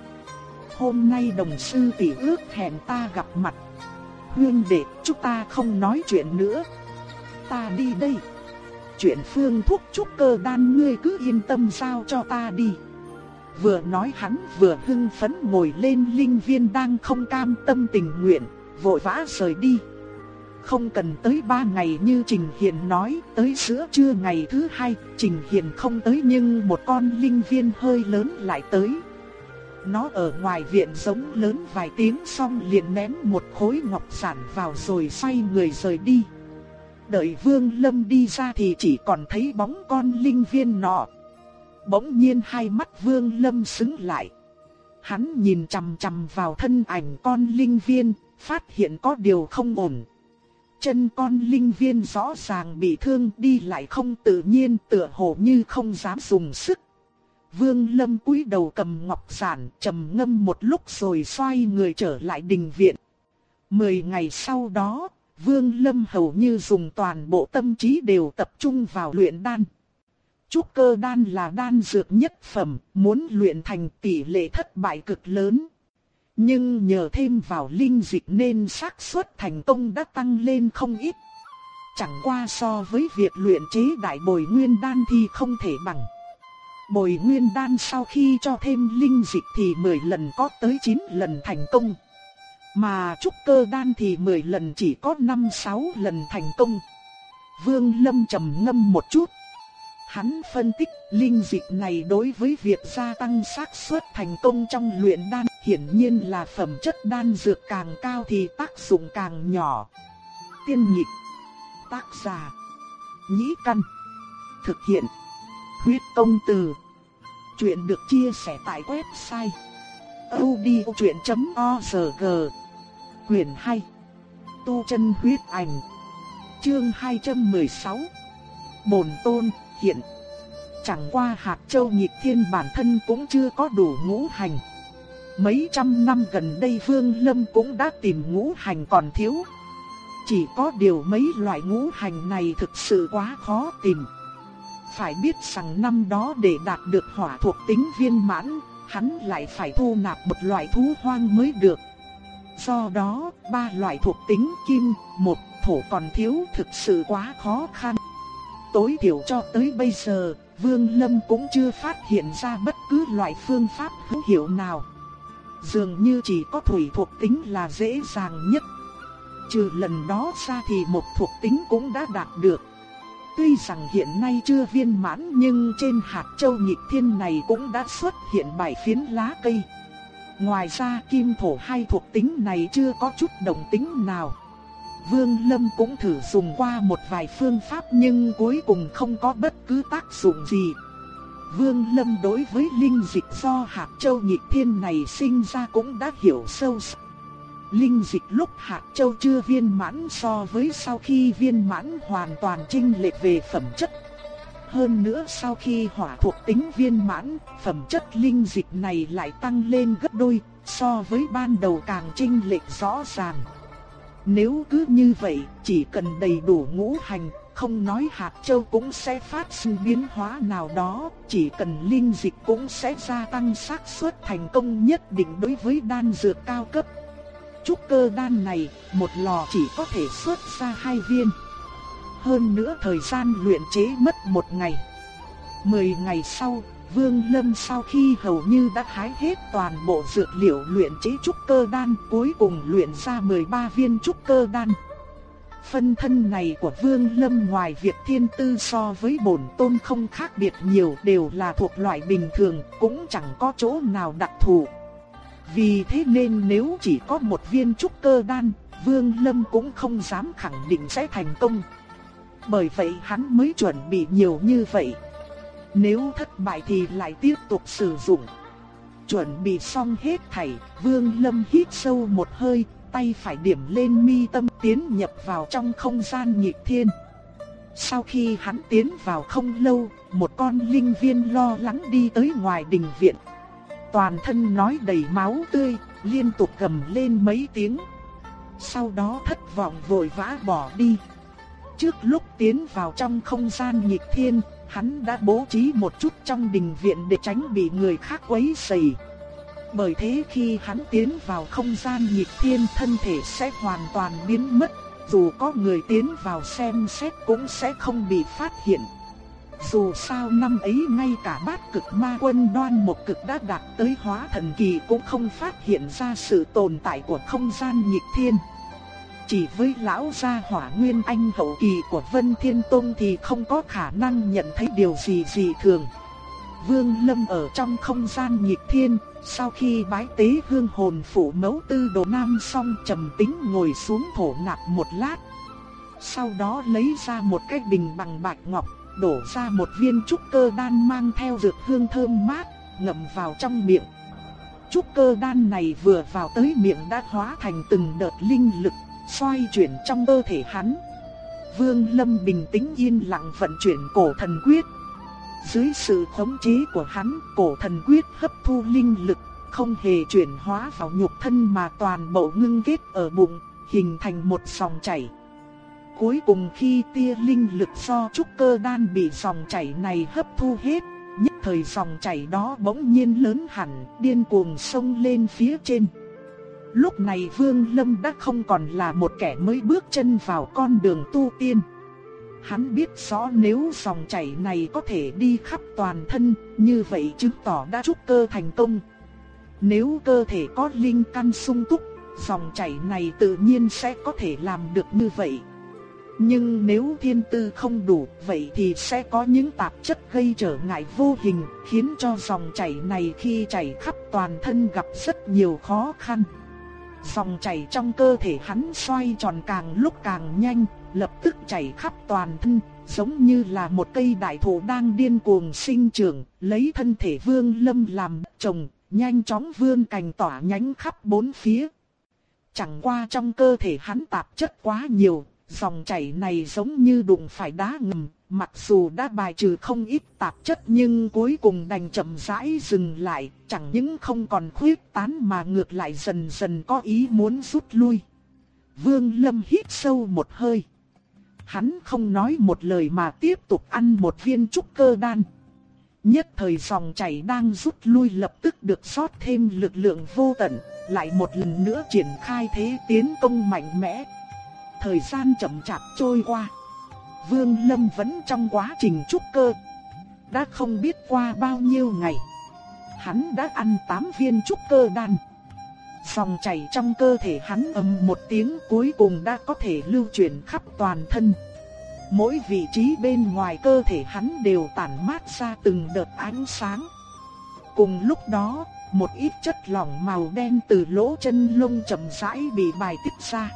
"Hôm nay đồng sư tỷ ước hẹn ta gặp mặt. Huynh đệ, chúng ta không nói chuyện nữa. Ta đi đây. Chuyện phương thuốc trúc cơ đan ngươi cứ yên tâm sao cho ta đi." Vừa nói hắn vừa hưng phấn ngồi lên linh viên đang không cam tâm tình nguyện, vội vã rời đi. Không cần tới ba ngày như Trình Hiền nói, tới giữa trưa ngày thứ hai, Trình Hiền không tới nhưng một con linh viên hơi lớn lại tới. Nó ở ngoài viện giống lớn vài tiếng xong liền ném một khối ngọc sản vào rồi xoay người rời đi. Đợi Vương Lâm đi ra thì chỉ còn thấy bóng con linh viên nọ, Bỗng nhiên hai mắt Vương Lâm sững lại. Hắn nhìn chằm chằm vào thân ảnh con linh viên, phát hiện có điều không ổn. Chân con linh viên rõ ràng bị thương đi lại không tự nhiên tựa hồ như không dám dùng sức. Vương Lâm cúi đầu cầm ngọc giản trầm ngâm một lúc rồi xoay người trở lại đình viện. Mười ngày sau đó, Vương Lâm hầu như dùng toàn bộ tâm trí đều tập trung vào luyện đan. Trúc cơ đan là đan dược nhất phẩm, muốn luyện thành tỷ lệ thất bại cực lớn. Nhưng nhờ thêm vào linh dịch nên xác suất thành công đã tăng lên không ít. Chẳng qua so với việc luyện chế đại bồi nguyên đan thì không thể bằng. Bồi nguyên đan sau khi cho thêm linh dịch thì 10 lần có tới 9 lần thành công. Mà trúc cơ đan thì 10 lần chỉ có 5-6 lần thành công. Vương Lâm trầm ngâm một chút, Hắn phân tích linh dịch này đối với việc gia tăng xác suất thành công trong luyện đan hiển nhiên là phẩm chất đan dược càng cao thì tác dụng càng nhỏ. Tiên nhịp, tác giả, nhĩ căn, thực hiện, huyết công từ. Chuyện được chia sẻ tại website odchuyện.org Quyền 2 Tu chân huyết ảnh Chương 216 Bồn tôn hiện. Chẳng qua hạt châu nhịp thiên bản thân cũng chưa có đủ ngũ hành. Mấy trăm năm gần đây Vương Lâm cũng đã tìm ngũ hành còn thiếu. Chỉ có điều mấy loại ngũ hành này thực sự quá khó tìm. Phải biết rằng năm đó để đạt được hỏa thuộc tính viên mãn, hắn lại phải thu nạp một loại thú hoang mới được. Do đó, ba loại thuộc tính kim, một thổ còn thiếu thực sự quá khó khăn. Tối thiểu cho tới bây giờ, Vương Lâm cũng chưa phát hiện ra bất cứ loại phương pháp hữu hiệu nào. Dường như chỉ có thủy thuộc tính là dễ dàng nhất. Trừ lần đó ra thì một thuộc tính cũng đã đạt được. Tuy rằng hiện nay chưa viên mãn nhưng trên hạt châu nhịp thiên này cũng đã xuất hiện bảy phiến lá cây. Ngoài ra kim thổ hai thuộc tính này chưa có chút đồng tính nào. Vương Lâm cũng thử dùng qua một vài phương pháp nhưng cuối cùng không có bất cứ tác dụng gì. Vương Lâm đối với linh dịch do hạt châu nhị thiên này sinh ra cũng đã hiểu sâu sắc. Linh dịch lúc hạt châu chưa viên mãn so với sau khi viên mãn hoàn toàn chênh lệch về phẩm chất. Hơn nữa sau khi hỏa thuộc tính viên mãn, phẩm chất linh dịch này lại tăng lên gấp đôi, so với ban đầu càng chênh lệch rõ ràng. Nếu cứ như vậy, chỉ cần đầy đủ ngũ hành, không nói hạt châu cũng sẽ phát sinh biến hóa nào đó, chỉ cần linh dịch cũng sẽ gia tăng xác suất thành công nhất định đối với đan dược cao cấp. Trúc cơ đan này, một lò chỉ có thể xuất ra hai viên. Hơn nữa thời gian luyện chế mất một ngày. Mười ngày sau, Vương Lâm sau khi hầu như đã hái hết toàn bộ dược liệu luyện chế trúc cơ đan, cuối cùng luyện ra 13 viên trúc cơ đan. Phân thân này của Vương Lâm ngoài việc thiên tư so với bổn tôn không khác biệt nhiều đều là thuộc loại bình thường, cũng chẳng có chỗ nào đặc thù. Vì thế nên nếu chỉ có một viên trúc cơ đan, Vương Lâm cũng không dám khẳng định sẽ thành công. Bởi vậy hắn mới chuẩn bị nhiều như vậy. Nếu thất bại thì lại tiếp tục sử dụng. Chuẩn bị xong hết thảy, Vương Lâm hít sâu một hơi, tay phải điểm lên mi tâm tiến nhập vào trong không gian nhịp thiên. Sau khi hắn tiến vào không lâu, một con linh viên lo lắng đi tới ngoài đình viện. Toàn thân nói đầy máu tươi, liên tục gầm lên mấy tiếng. Sau đó thất vọng vội vã bỏ đi. Trước lúc tiến vào trong không gian nhịp thiên, hắn đã bố trí một chút trong đình viện để tránh bị người khác quấy rầy. Bởi thế khi hắn tiến vào không gian nhịp thiên thân thể sẽ hoàn toàn biến mất, dù có người tiến vào xem xét cũng sẽ không bị phát hiện. Dù sao năm ấy ngay cả bát cực ma quân đoan một cực đã đạt tới hóa thần kỳ cũng không phát hiện ra sự tồn tại của không gian nhịp thiên. Chỉ với lão gia hỏa nguyên anh hậu kỳ của Vân Thiên Tông thì không có khả năng nhận thấy điều gì dị thường. Vương Lâm ở trong không gian nhịp thiên, sau khi bái tế hương hồn phủ mẫu tư đồ nam xong trầm tính ngồi xuống thổ nạp một lát. Sau đó lấy ra một cái bình bằng bạch ngọc, đổ ra một viên trúc cơ đan mang theo dược hương thơm mát, ngậm vào trong miệng. Trúc cơ đan này vừa vào tới miệng đã hóa thành từng đợt linh lực, xoay chuyển trong cơ thể hắn. Vương Lâm bình tĩnh yên lặng vận chuyển cổ thần quyết. Dưới sự khống chế của hắn, cổ thần quyết hấp thu linh lực, không hề chuyển hóa vào nhục thân mà toàn bộ ngưng kết ở bụng, hình thành một dòng chảy. Cuối cùng khi tia linh lực do trúc cơ đan bị dòng chảy này hấp thu hết, nhất thời dòng chảy đó bỗng nhiên lớn hẳn, điên cuồng sông lên phía trên. Lúc này Vương Lâm đã không còn là một kẻ mới bước chân vào con đường tu tiên. Hắn biết rõ nếu dòng chảy này có thể đi khắp toàn thân, như vậy chứng tỏ đã trúc cơ thành công. Nếu cơ thể có linh căn sung túc, dòng chảy này tự nhiên sẽ có thể làm được như vậy. Nhưng nếu thiên tư không đủ, vậy thì sẽ có những tạp chất gây trở ngại vô hình, khiến cho dòng chảy này khi chảy khắp toàn thân gặp rất nhiều khó khăn. Dòng chảy trong cơ thể hắn xoay tròn càng lúc càng nhanh, lập tức chảy khắp toàn thân, giống như là một cây đại thụ đang điên cuồng sinh trưởng, lấy thân thể Vương Lâm làm trồng, nhanh chóng vươn cành tỏa nhánh khắp bốn phía. Chẳng qua trong cơ thể hắn tạp chất quá nhiều, dòng chảy này giống như đụng phải đá ngầm, mặc dù đã bài trừ không ít tạp chất nhưng cuối cùng đành chậm rãi dừng lại, chẳng những không còn khuyết tán mà ngược lại dần dần có ý muốn rút lui. Vương Lâm hít sâu một hơi. Hắn không nói một lời mà tiếp tục ăn một viên trúc cơ đan. Nhất thời dòng chảy đang rút lui lập tức được rót thêm lực lượng vô tận, lại một lần nữa triển khai thế tiến công mạnh mẽ. Thời gian chậm chạp trôi qua. Vương Lâm vẫn trong quá trình trúc cơ. Đã không biết qua bao nhiêu ngày. Hắn đã ăn 8 viên trúc cơ đan. Dòng chảy trong cơ thể hắn ầm một tiếng cuối cùng đã có thể lưu chuyển khắp toàn thân. Mỗi vị trí bên ngoài cơ thể hắn đều tản mát ra từng đợt ánh sáng. Cùng lúc đó, một ít chất lỏng màu đen từ lỗ chân lông chậm rãi bị bài tiết ra.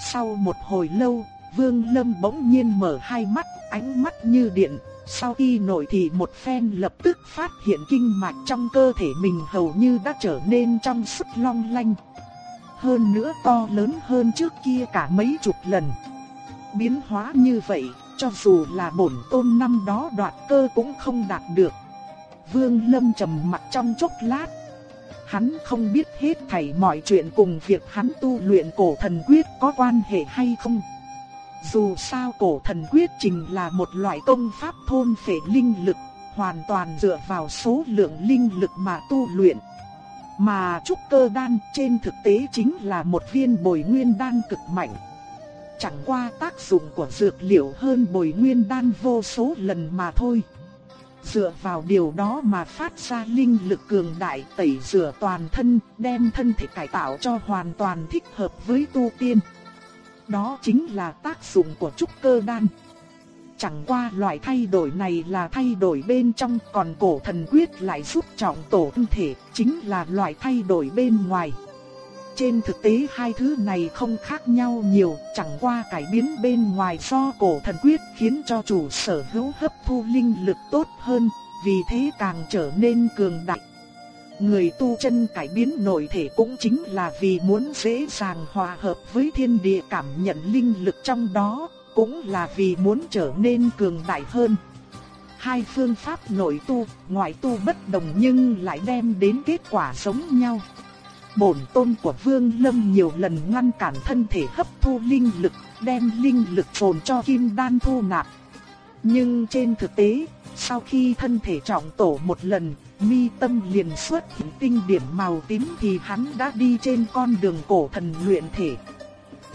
Sau một hồi lâu, Vương Lâm bỗng nhiên mở hai mắt, ánh mắt như điện, sau khi nổi thì một phen lập tức phát hiện kinh mạch trong cơ thể mình hầu như đã trở nên trong suốt long lanh. Hơn nữa to lớn hơn trước kia cả mấy chục lần. Biến hóa như vậy, cho dù là bổn tôn năm đó đoạt cơ cũng không đạt được. Vương Lâm trầm mặt trong chốc lát. Hắn không biết hết thảy mọi chuyện cùng việc hắn tu luyện cổ thần quyết có quan hệ hay không. Dù sao cổ thần quyết trình là một loại công pháp thôn phệ linh lực, hoàn toàn dựa vào số lượng linh lực mà tu luyện. Mà trúc cơ đan trên thực tế chính là một viên bồi nguyên đan cực mạnh. Chẳng qua tác dụng của dược liệu hơn bồi nguyên đan vô số lần mà thôi. Dựa vào điều đó mà phát ra linh lực cường đại tẩy rửa toàn thân, đem thân thể cải tạo cho hoàn toàn thích hợp với tu tiên. Đó chính là tác dụng của trúc cơ đan. Chẳng qua loại thay đổi này là thay đổi bên trong còn cổ thần quyết lại giúp trọng tổ thân thể, chính là loại thay đổi bên ngoài. Trên thực tế hai thứ này không khác nhau nhiều, chẳng qua cải biến bên ngoài do cổ thần quyết khiến cho chủ sở hữu hấp thu linh lực tốt hơn, vì thế càng trở nên cường đại. Người tu chân cải biến nội thể cũng chính là vì muốn dễ dàng hòa hợp với thiên địa cảm nhận linh lực trong đó, cũng là vì muốn trở nên cường đại hơn. Hai phương pháp nội tu, ngoại tu bất đồng nhưng lại đem đến kết quả giống nhau. Bổn tôn của Vương Lâm nhiều lần ngăn cản thân thể hấp thu linh lực, đem linh lực trồn cho kim đan thu nạp. Nhưng trên thực tế, sau khi thân thể trọng tổ một lần, mi tâm liền xuất hiện tinh điểm màu tím thì hắn đã đi trên con đường cổ thần luyện thể.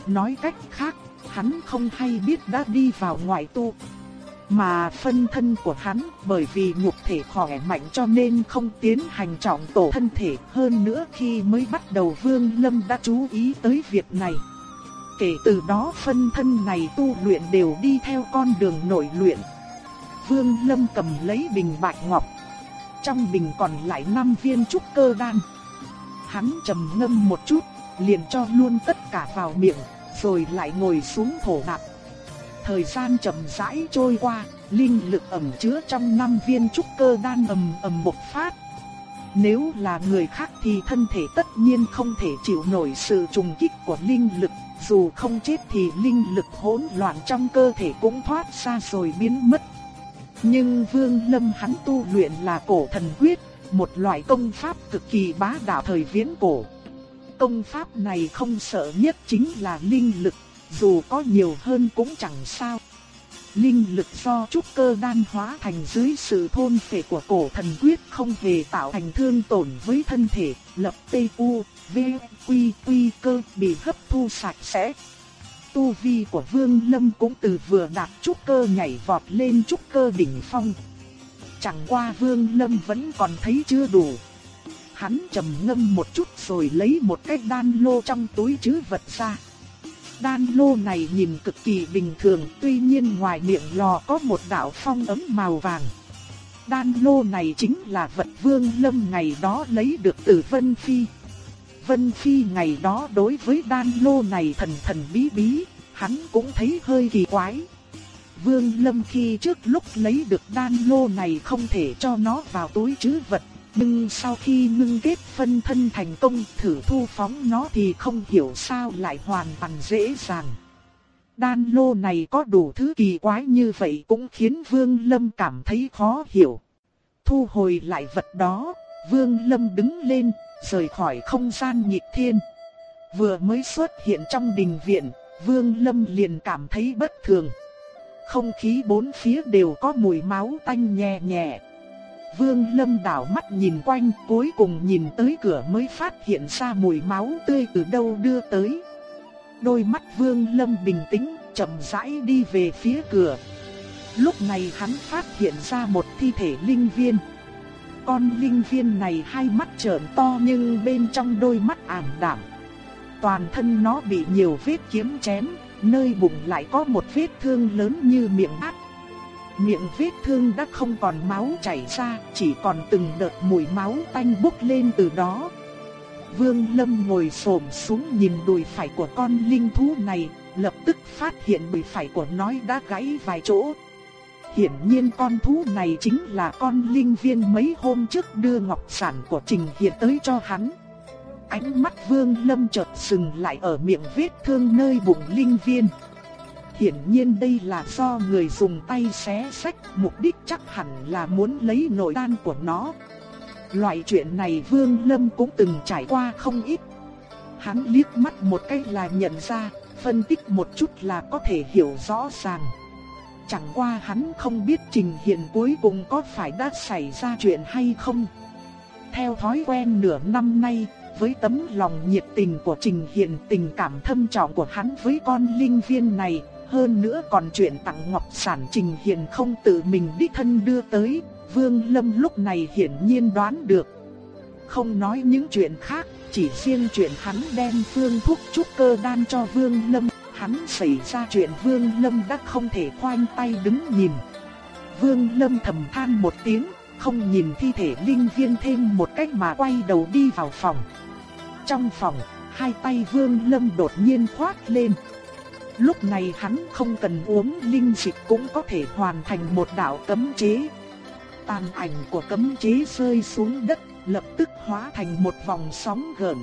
Nói cách khác, hắn không hay biết đã đi vào ngoại tu. Mà phân thân của hắn bởi vì nhục thể khỏe mạnh cho nên không tiến hành trọng tổ thân thể hơn nữa khi mới bắt đầu Vương Lâm đã chú ý tới việc này. Kể từ đó phân thân này tu luyện đều đi theo con đường nội luyện. Vương Lâm cầm lấy bình bạch ngọc. Trong bình còn lại 5 viên trúc cơ đan. Hắn trầm ngâm một chút, liền cho luôn tất cả vào miệng, rồi lại ngồi xuống thổ nạp Thời gian chậm rãi trôi qua, linh lực ẩm chứa trong năm viên trúc cơ đan ầm ầm bộc phát. Nếu là người khác thì thân thể tất nhiên không thể chịu nổi sự trùng kích của linh lực, dù không chết thì linh lực hỗn loạn trong cơ thể cũng thoát ra rồi biến mất. Nhưng Vương Lâm hắn tu luyện là cổ thần quyết, một loại công pháp cực kỳ bá đạo thời viễn cổ. Công pháp này không sợ nhất chính là linh lực dù có nhiều hơn cũng chẳng sao. Linh lực do trúc cơ đan hóa thành dưới sự thôn phệ của cổ thần quyết không hề tạo thành thương tổn với thân thể, lập tê u, v, quy, quy cơ bị hấp thu sạch sẽ. Tu vi của Vương Lâm cũng từ vừa đạt trúc cơ nhảy vọt lên trúc cơ đỉnh phong. Chẳng qua Vương Lâm vẫn còn thấy chưa đủ. Hắn trầm ngâm một chút rồi lấy một cái đan lô trong túi trữ vật ra. Đan lô này nhìn cực kỳ bình thường, tuy nhiên ngoài miệng lò có một đạo phong ấm màu vàng. Đan lô này chính là vật vương lâm ngày đó lấy được từ Vân Phi. Vân Phi ngày đó đối với đan lô này thần thần bí bí, hắn cũng thấy hơi kỳ quái. Vương Lâm khi trước lúc lấy được đan lô này không thể cho nó vào túi trữ vật, nhưng sau khi ngưng kết phân thân thành công thử thu phóng nó thì không hiểu sao lại hoàn toàn dễ dàng. Đan lô này có đủ thứ kỳ quái như vậy cũng khiến Vương Lâm cảm thấy khó hiểu. Thu hồi lại vật đó, Vương Lâm đứng lên, rời khỏi không gian nhịp thiên. Vừa mới xuất hiện trong đình viện, Vương Lâm liền cảm thấy bất thường. Không khí bốn phía đều có mùi máu tanh nhẹ nhẹ. Vương Lâm đảo mắt nhìn quanh, cuối cùng nhìn tới cửa mới phát hiện ra mùi máu tươi từ đâu đưa tới. Đôi mắt Vương Lâm bình tĩnh, chậm rãi đi về phía cửa. Lúc này hắn phát hiện ra một thi thể linh viên. Con linh viên này hai mắt trợn to nhưng bên trong đôi mắt ảm đạm. Toàn thân nó bị nhiều vết kiếm chém, nơi bụng lại có một vết thương lớn như miệng át. Miệng vết thương đã không còn máu chảy ra, chỉ còn từng đợt mùi máu tanh bốc lên từ đó. Vương Lâm ngồi xổm xuống nhìn đùi phải của con linh thú này, lập tức phát hiện đùi phải của nó đã gãy vài chỗ. Hiển nhiên con thú này chính là con linh viên mấy hôm trước đưa ngọc sản của Trình Hiền tới cho hắn. Ánh mắt Vương Lâm chợt dừng lại ở miệng vết thương nơi bụng linh viên. Hiển nhiên đây là do người dùng tay xé sách, mục đích chắc hẳn là muốn lấy nội đan của nó. Loại chuyện này Vương Lâm cũng từng trải qua không ít. Hắn liếc mắt một cái là nhận ra, phân tích một chút là có thể hiểu rõ ràng. Chẳng qua hắn không biết Trình Hiện cuối cùng có phải đã xảy ra chuyện hay không. Theo thói quen nửa năm nay, với tấm lòng nhiệt tình của Trình Hiện tình cảm thâm trọng của hắn với con linh viên này, hơn nữa còn chuyện tặng ngọc sản Trình Hiện không tự mình đích thân đưa tới, Vương Lâm lúc này hiển nhiên đoán được. Không nói những chuyện khác, chỉ riêng chuyện hắn đem phương thuốc trúc cơ đan cho Vương Lâm, hắn xảy ra chuyện Vương Lâm đã không thể khoanh tay đứng nhìn. Vương Lâm thầm than một tiếng, không nhìn thi thể linh viên thêm một cách mà quay đầu đi vào phòng. Trong phòng, hai tay Vương Lâm đột nhiên khoát lên. Lúc này hắn không cần uống linh dịch cũng có thể hoàn thành một đạo cấm chế. Tàn ảnh của cấm chế rơi xuống đất, lập tức hóa thành một vòng sóng gợn.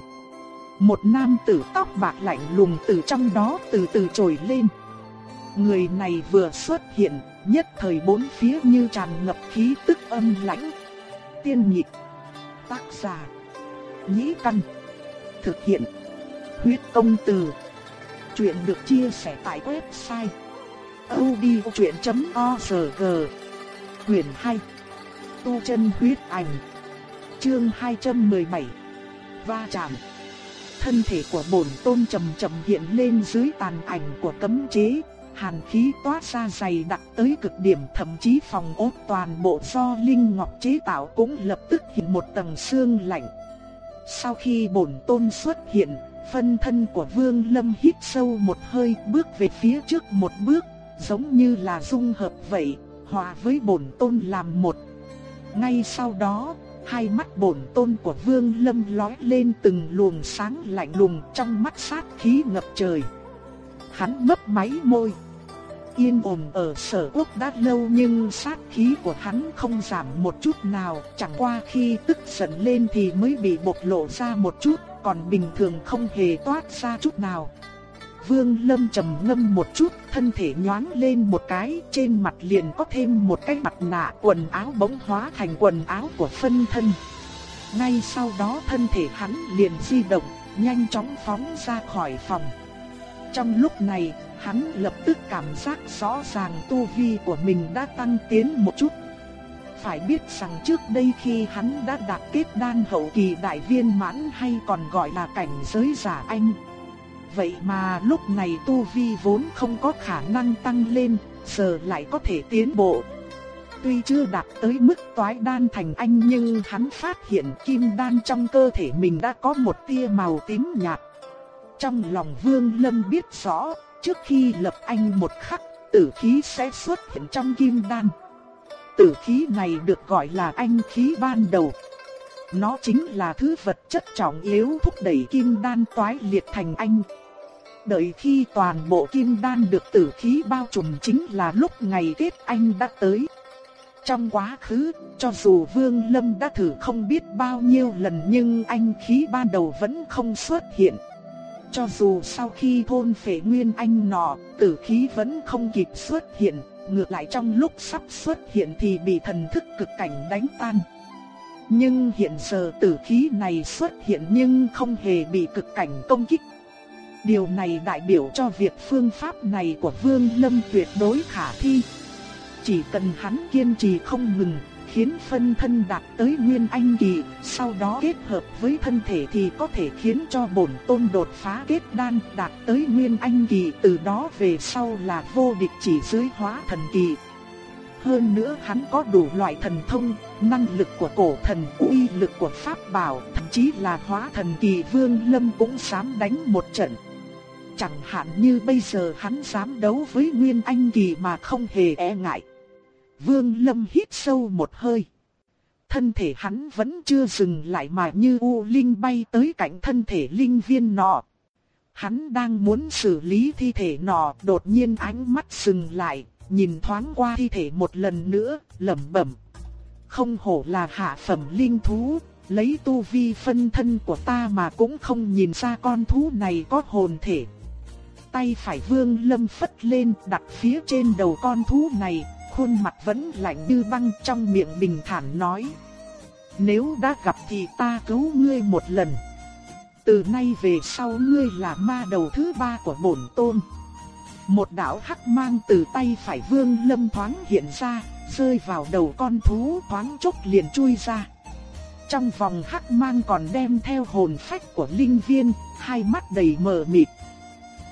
Một nam tử tóc bạc lạnh lùng từ trong đó từ từ trồi lên. Người này vừa xuất hiện, nhất thời bốn phía như tràn ngập khí tức âm lãnh. Tiên nhị tác giả, nhĩ căn, thực hiện, huyết công từ. Chuyện được chia sẻ tại website odchuyện.org Quyền 2 Tu chân huyết ảnh Chương 217 Va chạm Thân thể của bổn tôn chậm chậm hiện lên dưới tàn ảnh của cấm chế. Hàn khí toát ra dày đặc tới cực điểm thậm chí phòng ốt toàn bộ do Linh Ngọc chế tạo cũng lập tức hiện một tầng xương lạnh. Sau khi bổn tôn xuất hiện Phân thân của Vương Lâm hít sâu một hơi bước về phía trước một bước Giống như là dung hợp vậy Hòa với bổn tôn làm một. Ngay sau đó, hai mắt bổn tôn của Vương Lâm lóe lên từng luồng sáng lạnh lùng trong mắt sát khí ngập trời. Hắn mấp máy môi. Yên ổn ở sở quốc đã lâu nhưng sát khí của hắn không giảm một chút nào, chẳng qua khi tức giận lên thì mới bị bộc lộ ra một chút, còn bình thường không hề toát ra chút nào. Vương Lâm trầm ngâm một chút, thân thể nhoáng lên một cái, trên mặt liền có thêm một cái mặt nạ, quần áo bỗng hóa thành quần áo của phân thân. Ngay sau đó thân thể hắn liền di động, nhanh chóng phóng ra khỏi phòng. Trong lúc này, hắn lập tức cảm giác rõ ràng tu vi của mình đã tăng tiến một chút. Phải biết rằng trước đây khi hắn đã đạt kết đan hậu kỳ đại viên mãn hay còn gọi là cảnh giới giả anh Vậy mà lúc này tu vi vốn không có khả năng tăng lên, giờ lại có thể tiến bộ. Tuy chưa đạt tới mức toái đan thành anh nhưng hắn phát hiện kim đan trong cơ thể mình đã có một tia màu tím nhạt. Trong lòng Vương Lâm biết rõ, trước khi lập anh một khắc, tử khí sẽ xuất hiện trong kim đan. Tử khí này được gọi là anh khí ban đầu. Nó chính là thứ vật chất trọng yếu thúc đẩy kim đan toái liệt thành anh. Đợi khi toàn bộ kim đan được tử khí bao trùm chính là lúc ngày kết anh đã tới. Trong quá khứ, cho dù Vương Lâm đã thử không biết bao nhiêu lần nhưng anh khí ban đầu vẫn không xuất hiện. Cho dù sau khi thôn phệ nguyên anh nọ, tử khí vẫn không kịp xuất hiện, ngược lại trong lúc sắp xuất hiện thì bị thần thức cực cảnh đánh tan. Nhưng hiện giờ tử khí này xuất hiện nhưng không hề bị cực cảnh công kích. Điều này đại biểu cho việc phương pháp này của Vương Lâm tuyệt đối khả thi. Chỉ cần hắn kiên trì không ngừng, khiến phân thân đạt tới nguyên anh kỳ, sau đó kết hợp với thân thể thì có thể khiến cho bổn tôn đột phá kết đan đạt tới nguyên anh kỳ, từ đó về sau là vô địch chỉ dưới hóa thần kỳ. Hơn nữa hắn có đủ loại thần thông, năng lực của cổ thần, uy lực của pháp bảo, thậm chí là hóa thần kỳ vương lâm cũng dám đánh một trận. Chẳng hạn như bây giờ hắn dám đấu với Nguyên Anh Kỳ mà không hề e ngại. Vương Lâm hít sâu một hơi. Thân thể hắn vẫn chưa dừng lại mà như U Linh bay tới cạnh thân thể Linh viên nọ. Hắn đang muốn xử lý thi thể nọ, đột nhiên ánh mắt dừng lại, nhìn thoáng qua thi thể một lần nữa, lẩm bẩm. Không hổ là hạ phẩm linh thú, lấy tu vi phân thân của ta mà cũng không nhìn ra con thú này có hồn thể. Tay phải vương lâm phất lên đặt phía trên đầu con thú này, khuôn mặt vẫn lạnh như băng trong miệng bình thản nói. Nếu đã gặp thì ta cứu ngươi một lần. Từ nay về sau ngươi là ma đầu thứ ba của bổn tôn. Một đạo hắc mang từ tay phải vương lâm thoáng hiện ra, rơi vào đầu con thú thoáng chốc liền chui ra. Trong vòng hắc mang còn đem theo hồn phách của linh viên, hai mắt đầy mờ mịt.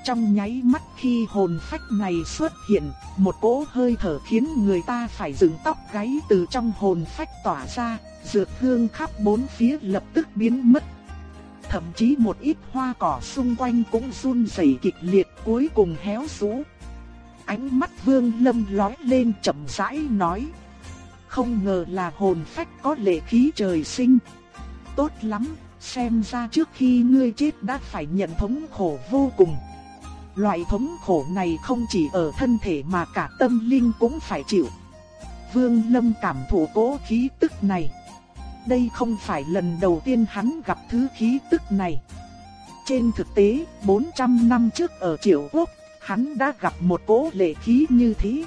Trong nháy mắt khi hồn phách này xuất hiện, một cỗ hơi thở khiến người ta phải dựng tóc gáy từ trong hồn phách tỏa ra, dược hương khắp bốn phía lập tức biến mất. Thậm chí một ít hoa cỏ xung quanh cũng run rẩy kịch liệt cuối cùng héo rũ. Ánh mắt vương lâm lói lên chậm rãi nói. Không ngờ là hồn phách có lệ khí trời sinh. Tốt lắm, xem ra trước khi ngươi chết đã phải nhận thống khổ vô cùng. Loại thống khổ này không chỉ ở thân thể mà cả tâm linh cũng phải chịu. Vương Lâm cảm thụ cố khí tức này. Đây không phải lần đầu tiên hắn gặp thứ khí tức này. Trên thực tế, 400 năm trước ở Triệu Quốc, hắn đã gặp một cố lệ khí như thế.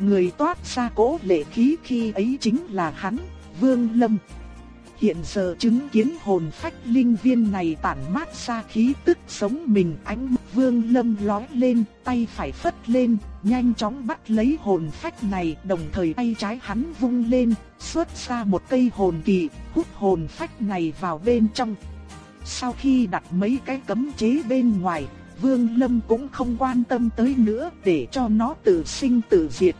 Người toát ra cố lệ khí khi ấy chính là hắn, Vương Lâm. Hiện giờ chứng kiến hồn phách linh viên này tản mát ra khí tức sống mình ánh vương lâm lói lên, tay phải phất lên, nhanh chóng bắt lấy hồn phách này, đồng thời tay trái hắn vung lên, xuất ra một cây hồn kỳ, hút hồn phách này vào bên trong. Sau khi đặt mấy cái cấm chế bên ngoài, Vương Lâm cũng không quan tâm tới nữa để cho nó tự sinh tự diệt,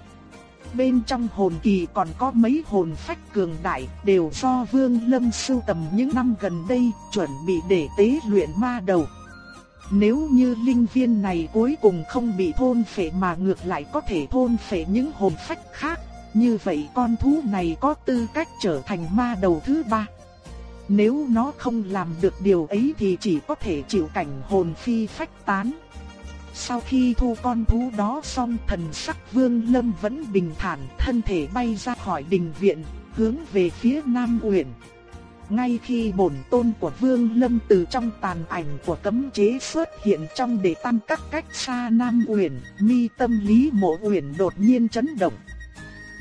Bên trong hồn kỳ còn có mấy hồn phách cường đại đều do Vương Lâm sưu tầm những năm gần đây chuẩn bị để tế luyện ma đầu. Nếu như linh viên này cuối cùng không bị thôn phệ mà ngược lại có thể thôn phệ những hồn phách khác, như vậy con thú này có tư cách trở thành ma đầu thứ ba. Nếu nó không làm được điều ấy thì chỉ có thể chịu cảnh hồn phi phách tán. Sau khi thu con thú đó xong thần sắc vương lâm vẫn bình thản thân thể bay ra khỏi đình viện, hướng về phía Nam Uyển. Ngay khi bổn tôn của Vương Lâm từ trong tàn ảnh của cấm chế xuất hiện trong đệ tam các cách xa Nam Uyển, mi tâm lý mộ Uyển đột nhiên chấn động.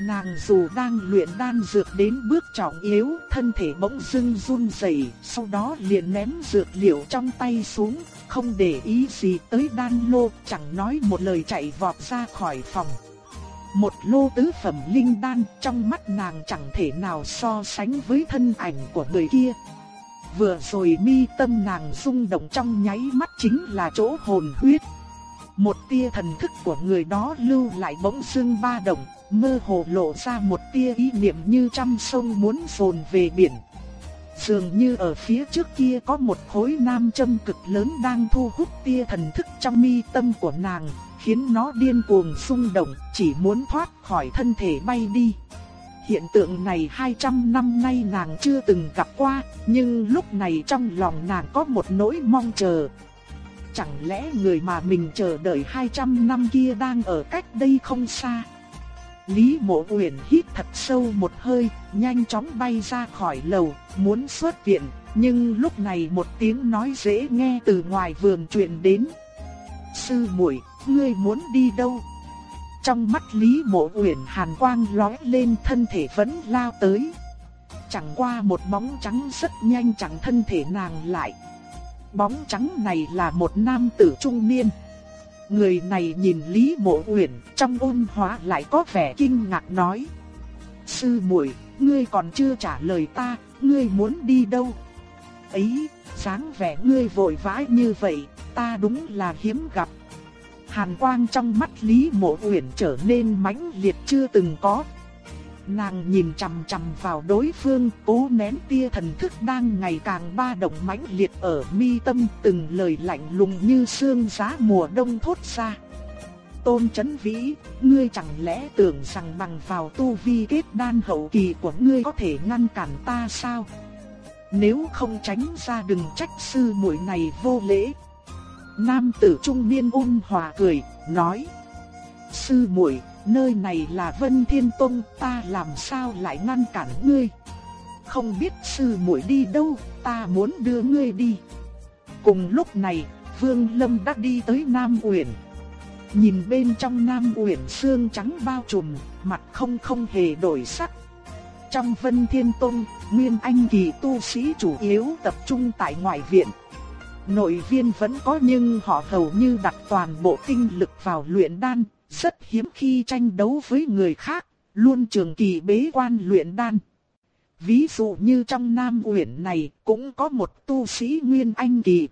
Nàng dù đang luyện đan dược đến bước trọng yếu, thân thể bỗng dưng run rẩy, sau đó liền ném dược liệu trong tay xuống, không để ý gì tới đan lô, chẳng nói một lời chạy vọt ra khỏi phòng. Một lô tứ phẩm linh đan trong mắt nàng chẳng thể nào so sánh với thân ảnh của người kia. Vừa rồi mi tâm nàng rung động trong nháy mắt chính là chỗ hồn huyết. Một tia thần thức của người đó lưu lại bỗng dưng ba động, mơ hồ lộ ra một tia ý niệm như trăm sông muốn dồn về biển. Dường như ở phía trước kia có một khối nam châm cực lớn đang thu hút tia thần thức trong mi tâm của nàng, khiến nó điên cuồng xung động, chỉ muốn thoát khỏi thân thể bay đi. Hiện tượng này 200 năm nay nàng chưa từng gặp qua, nhưng lúc này trong lòng nàng có một nỗi mong chờ. Chẳng lẽ người mà mình chờ đợi 200 năm kia đang ở cách đây không xa? Lý Mộ Uyển hít thật sâu một hơi, nhanh chóng bay ra khỏi lầu, muốn xuất viện, Nhưng lúc này một tiếng nói dễ nghe từ ngoài vườn truyền đến. Sư muội, ngươi muốn đi đâu? Trong mắt Lý Mộ Uyển hàn quang lóe lên thân thể vẫn lao tới. Chẳng qua một bóng trắng rất nhanh chẳng thân thể nàng lại. Bóng trắng này là một nam tử trung niên. Người này nhìn Lý Mộ Uyển trong ôn hóa lại có vẻ kinh ngạc nói. Sư muội, ngươi còn chưa trả lời ta, ngươi muốn đi đâu? Ấy, dáng vẻ ngươi vội vã như vậy, ta đúng là hiếm gặp. Hàn quang trong mắt Lý Mộ Uyển trở nên mãnh liệt chưa từng có. Nàng nhìn chằm chằm vào đối phương, cố nén tia thần thức đang ngày càng ba động mãnh liệt ở mi tâm, từng lời lạnh lùng như sương giá mùa đông thốt ra. Tôn Chấn Vĩ, ngươi chẳng lẽ tưởng rằng bằng vào tu vi kết đan hậu kỳ của ngươi có thể ngăn cản ta sao? Nếu không tránh ra đừng trách sư muội này vô lễ. Nam tử trung niên ôn hòa cười, nói: "Sư muội, nơi này là Vân Thiên Tông, ta làm sao lại ngăn cản ngươi? Không biết sư muội đi đâu, ta muốn đưa ngươi đi." Cùng lúc này, Vương Lâm đã đi tới Nam Uyển. Nhìn bên trong Nam Uyển xương trắng bao trùm, mặt không không hề đổi sắc. Trong Vân Thiên Tông, Nguyên Anh kỳ tu sĩ chủ yếu tập trung tại ngoại viện. Nội viên vẫn có nhưng họ hầu như đặt toàn bộ tinh lực vào luyện đan, rất hiếm khi tranh đấu với người khác, luôn trường kỳ bế quan luyện đan. Ví dụ như trong Nam Uyển này cũng có một tu sĩ Nguyên Anh kỳ.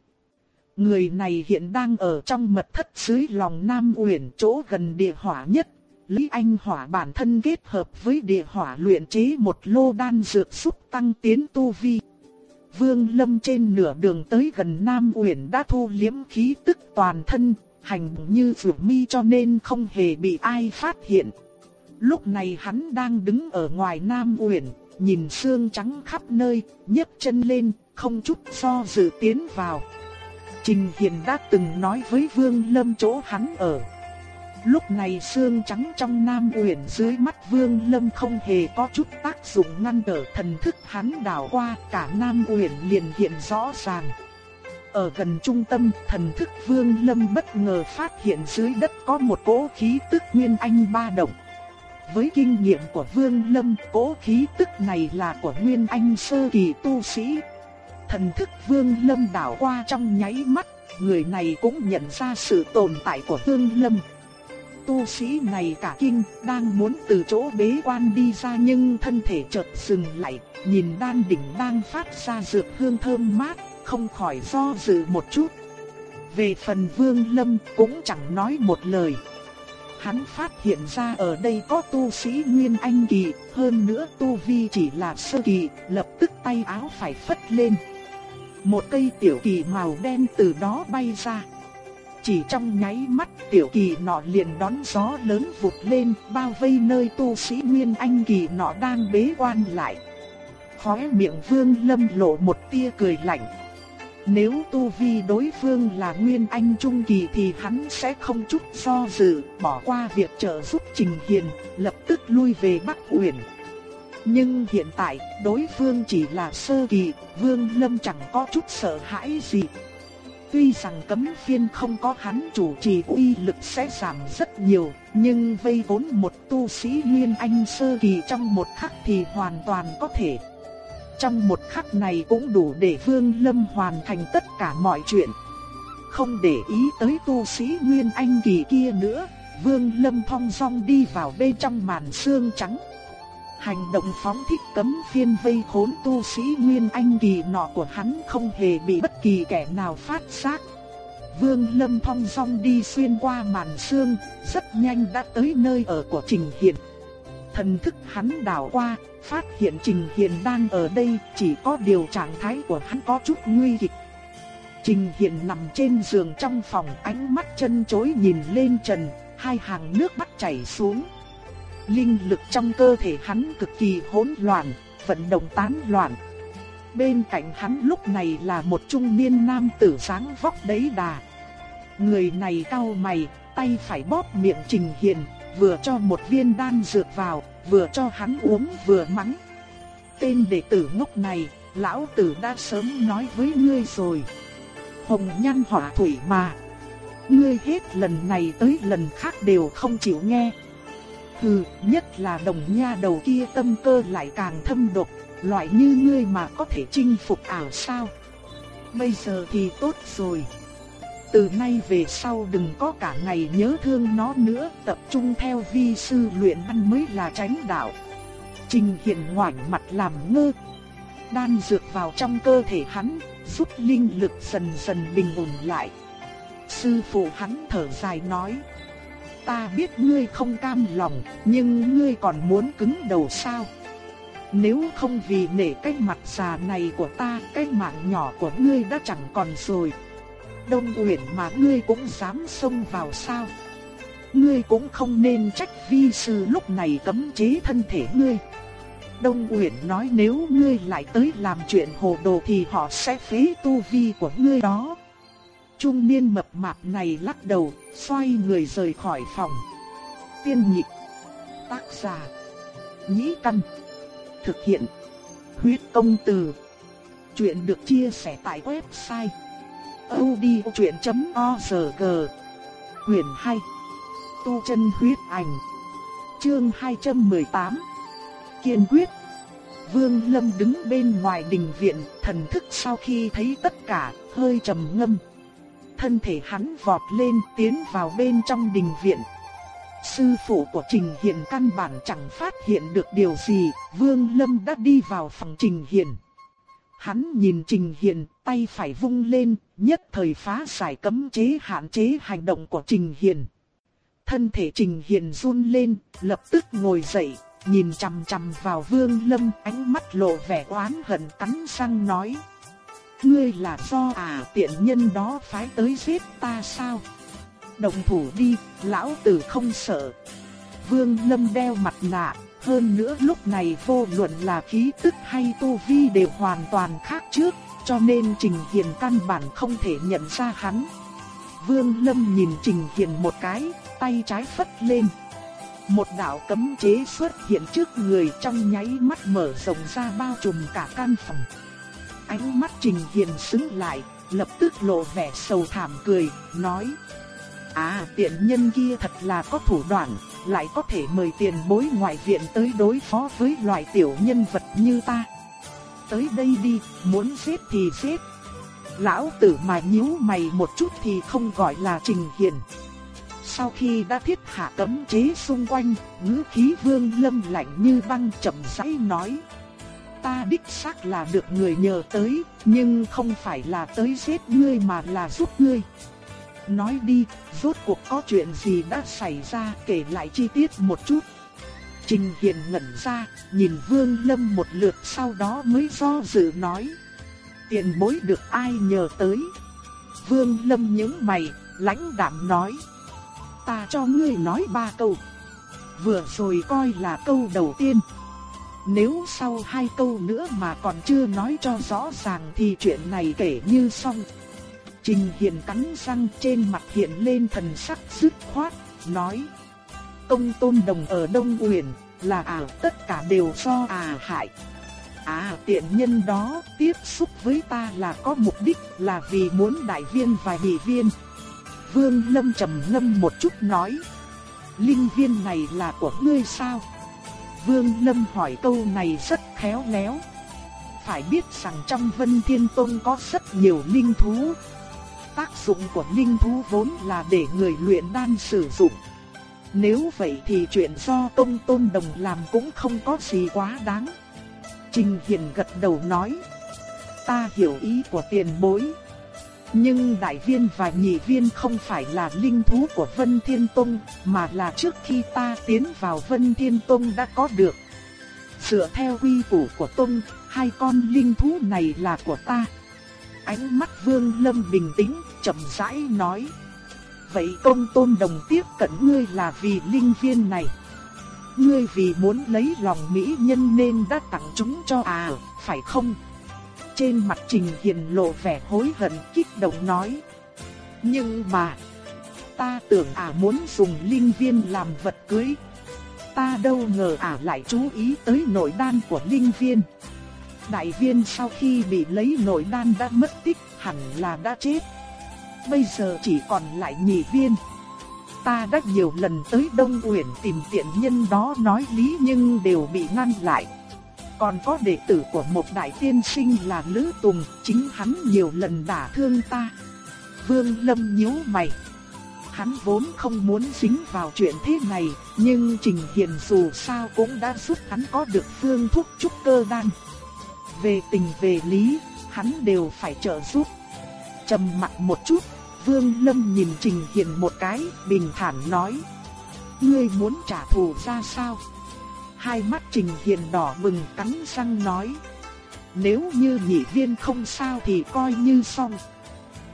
Người này hiện đang ở trong mật thất dưới lòng Nam Uyển chỗ gần địa hỏa nhất. Lý Anh Hỏa bản thân kết hợp với địa hỏa luyện chế một lô đan dược giúp tăng tiến tu vi. Vương Lâm trên nửa đường tới gần Nam Uyển đã thu liếm khí tức toàn thân, hành như phượng mi cho nên không hề bị ai phát hiện. Lúc này hắn đang đứng ở ngoài Nam Uyển, nhìn xương trắng khắp nơi, nhấc chân lên, không chút do dự tiến vào. Trình Hiền đã từng nói với Vương Lâm chỗ hắn ở. Lúc này xương trắng trong Nam Uyển dưới mắt Vương Lâm không hề có chút tác dụng ngăn trở thần thức hắn đảo qua, cả Nam Uyển liền hiện rõ ràng. Ở gần trung tâm, thần thức Vương Lâm bất ngờ phát hiện dưới đất có một cỗ khí tức nguyên anh ba động. Với kinh nghiệm của Vương Lâm, cỗ khí tức này là của nguyên anh sơ kỳ tu sĩ. Thần thức Vương Lâm đảo qua trong nháy mắt, người này cũng nhận ra sự tồn tại của Vương Lâm tu sĩ này cả kinh, đang muốn từ chỗ bế quan đi ra nhưng thân thể chợt dừng lại, nhìn đan đỉnh đang phát ra dược hương thơm mát, không khỏi do dự một chút. Về phần Vương Lâm cũng chẳng nói một lời. Hắn phát hiện ra ở đây có tu sĩ Nguyên Anh Kỳ, hơn nữa tu vi chỉ là sơ kỳ, lập tức tay áo phải phất lên. Một cây tiểu kỳ màu đen từ đó bay ra. Chỉ trong nháy mắt tiểu kỳ nọ liền đón gió lớn vụt lên bao vây nơi tu sĩ Nguyên Anh kỳ nọ đang bế quan lại. Khóe miệng vương lâm lộ một tia cười lạnh. Nếu tu vi đối phương là Nguyên Anh Trung Kỳ thì hắn sẽ không chút do dự, bỏ qua việc trợ giúp Trình Hiền, lập tức lui về Bắc Uyển. Nhưng hiện tại, đối phương chỉ là sơ kỳ, Vương Lâm chẳng có chút sợ hãi gì, Tuy rằng cấm phiên không có hắn chủ trì uy lực sẽ giảm rất nhiều, nhưng vây vốn một tu sĩ Nguyên Anh sơ kỳ trong một khắc thì hoàn toàn có thể. Trong một khắc này cũng đủ để Vương Lâm hoàn thành tất cả mọi chuyện. Không để ý tới tu sĩ Nguyên Anh kỳ kia nữa, Vương Lâm thong dong đi vào bên trong màn sương trắng. Hành động phóng thích cấm phiên vây khốn tu sĩ Nguyên Anh kỳ nọ của hắn không hề bị bất kỳ kẻ nào phát giác. Vương Lâm thong dong đi xuyên qua màn sương, rất nhanh đã tới nơi ở của Trình Hiển. Thần thức hắn đảo qua, phát hiện Trình Hiền đang ở đây, chỉ có điều trạng thái của hắn có chút nguy kịch. Trình Hiền nằm trên giường trong phòng, ánh mắt chân chối nhìn lên trần, hai hàng nước mắt chảy xuống. Linh lực trong cơ thể hắn cực kỳ hỗn loạn, vận động tán loạn. Bên cạnh hắn lúc này là một trung niên nam tử sáng vóc đấy đà. Người này cau mày, tay phải bóp miệng Trình Hiền, vừa cho một viên đan dược vào, vừa cho hắn uống vừa mắng. Tên đệ tử ngốc này, lão tử đã sớm nói với ngươi rồi. Hồng nhan hỏa thủy mà. Ngươi hết lần này tới lần khác đều không chịu nghe. Hừ, nhất là đồng nha đầu kia tâm cơ lại càng thâm độc, loại như ngươi mà có thể chinh phục ảo sao. Bây giờ thì tốt rồi. Từ nay về sau đừng có cả ngày nhớ thương nó nữa, tập trung theo vi sư luyện ăn mới là tránh đạo. Trình hiện ngoảnh mặt làm ngơ. Đan dược vào trong cơ thể hắn, giúp linh lực dần dần bình ổn lại. Sư phụ hắn thở dài nói. Ta biết ngươi không cam lòng, nhưng ngươi còn muốn cứng đầu sao? Nếu không vì nể cái mặt già này của ta, cái mạng nhỏ của ngươi đã chẳng còn rồi. Đông Uyển mà ngươi cũng dám xông vào sao? Ngươi cũng không nên trách vi sư lúc này cấm chế thân thể ngươi. Đông Uyển nói nếu ngươi lại tới làm chuyện hồ đồ thì họ sẽ phế tu vi của ngươi đó. Trung niên mập mạp này lắc đầu, xoay người rời khỏi phòng. Tiên nhị tác giả, nhĩ căn, thực hiện, huyết công từ. Chuyện được chia sẻ tại website odchuyện.org Quyền 2 Tu chân huyết ảnh Chương 218 Kiên quyết Vương Lâm đứng bên ngoài đình viện, thần thức sau khi thấy tất cả, hơi trầm ngâm. Thân thể hắn vọt lên tiến vào bên trong đình viện. Sư phụ của Trình Hiền căn bản chẳng phát hiện được điều gì, Vương Lâm đã đi vào phòng Trình Hiền. Hắn nhìn Trình Hiền, tay phải vung lên, nhất thời phá giải cấm chế hạn chế hành động của Trình Hiền. Thân thể Trình Hiền run lên, lập tức ngồi dậy, nhìn chằm chằm vào Vương Lâm, ánh mắt lộ vẻ oán hận cắn răng nói: "Ngươi là do à tiện nhân đó phái tới giết ta sao? Động thủ đi, lão tử không sợ." Vương Lâm đeo mặt nạ, hơn nữa lúc này vô luận là khí tức hay tu vi đều hoàn toàn khác trước, cho nên Trình Hiền căn bản không thể nhận ra hắn. Vương Lâm nhìn Trình Hiền một cái, tay trái phất lên. Một đạo cấm chế xuất hiện trước người trong nháy mắt mở rộng ra bao trùm cả căn phòng. Ánh mắt Trình Hiền sững lại, lập tức lộ vẻ sầu thảm cười, nói: "À, tiện nhân kia thật là có thủ đoạn, lại có thể mời tiền bối ngoại viện tới đối phó với loại tiểu nhân vật như ta. Tới đây đi, muốn giết thì giết." Lão tử mà nhíu mày một chút thì không gọi là Trình Hiền. Sau khi đã thiết hạ cấm chế xung quanh, ngữ khí vương lâm lạnh như băng chậm rãi nói. Ta đích xác là được người nhờ tới, nhưng không phải là tới giết ngươi mà là giúp ngươi. Nói đi, rốt cuộc có chuyện gì đã xảy ra kể lại chi tiết một chút. Trình Hiền ngẩn ra, nhìn Vương Lâm một lượt sau đó mới do dự nói. Tiền bối được ai nhờ tới? Vương Lâm nhớ mày, lãnh đạm nói ta cho ngươi nói ba câu. Vừa rồi coi là câu đầu tiên. Nếu sau hai câu nữa mà còn chưa nói cho rõ ràng thì chuyện này kể như xong. Trình Hiền cắn răng trên mặt hiện lên thần sắc dứt khoát, nói. Công tôn đồng ở Đông Uyển là à tất cả đều do à hại. À tiện nhân đó tiếp xúc với ta là có mục đích là vì muốn đại viên và bị viên. Vương Lâm trầm ngâm một chút nói. Linh viên này là của ngươi sao? Vương Lâm hỏi câu này rất khéo léo. Phải biết rằng trong Vân Thiên Tông có rất nhiều linh thú. Tác dụng của linh thú vốn là để người luyện đan sử dụng. Nếu vậy thì chuyện do Tông Tôn Đồng làm cũng không có gì quá đáng. Trình Hiền gật đầu nói. Ta hiểu ý của tiền bối. Nhưng đại viên và nhị viên không phải là linh thú của Vân Thiên Tông, mà là trước khi ta tiến vào Vân Thiên Tông đã có được. Dựa theo quy củ của Tông, hai con linh thú này là của ta. Ánh mắt Vương Lâm bình tĩnh, chậm rãi nói. Vậy công tôn đồng tiếp cận ngươi là vì linh viên này. Ngươi vì muốn lấy lòng mỹ nhân nên đã tặng chúng cho à, phải không? Trên mặt Trình Hiền lộ vẻ hối hận kích động nói. Nhưng mà, ta tưởng à muốn dùng linh viên làm vật cưới. Ta đâu ngờ à lại chú ý tới nội đan của linh viên. Đại viên sau khi bị lấy nội đan đã mất tích, hẳn là đã chết. Bây giờ chỉ còn lại nhị viên. Ta đã nhiều lần tới Đông Uyển tìm tiện nhân đó nói lý nhưng đều bị ngăn lại. Còn có đệ tử của một đại tiên sinh là Lữ Tùng, chính hắn nhiều lần đả thương ta. Vương Lâm nhíu mày. Hắn vốn không muốn dính vào chuyện thế này, nhưng Trình Hiền dù sao cũng đã giúp hắn có được phương thuốc trúc cơ đan. Về tình về lý, hắn đều phải trợ giúp. Trầm mặt một chút, Vương Lâm nhìn Trình Hiền một cái, bình thản nói. Ngươi muốn trả thù ra sao? Hai mắt Trình Hiền đỏ bừng cắn răng nói. Nếu như nhị viên không sao thì coi như xong.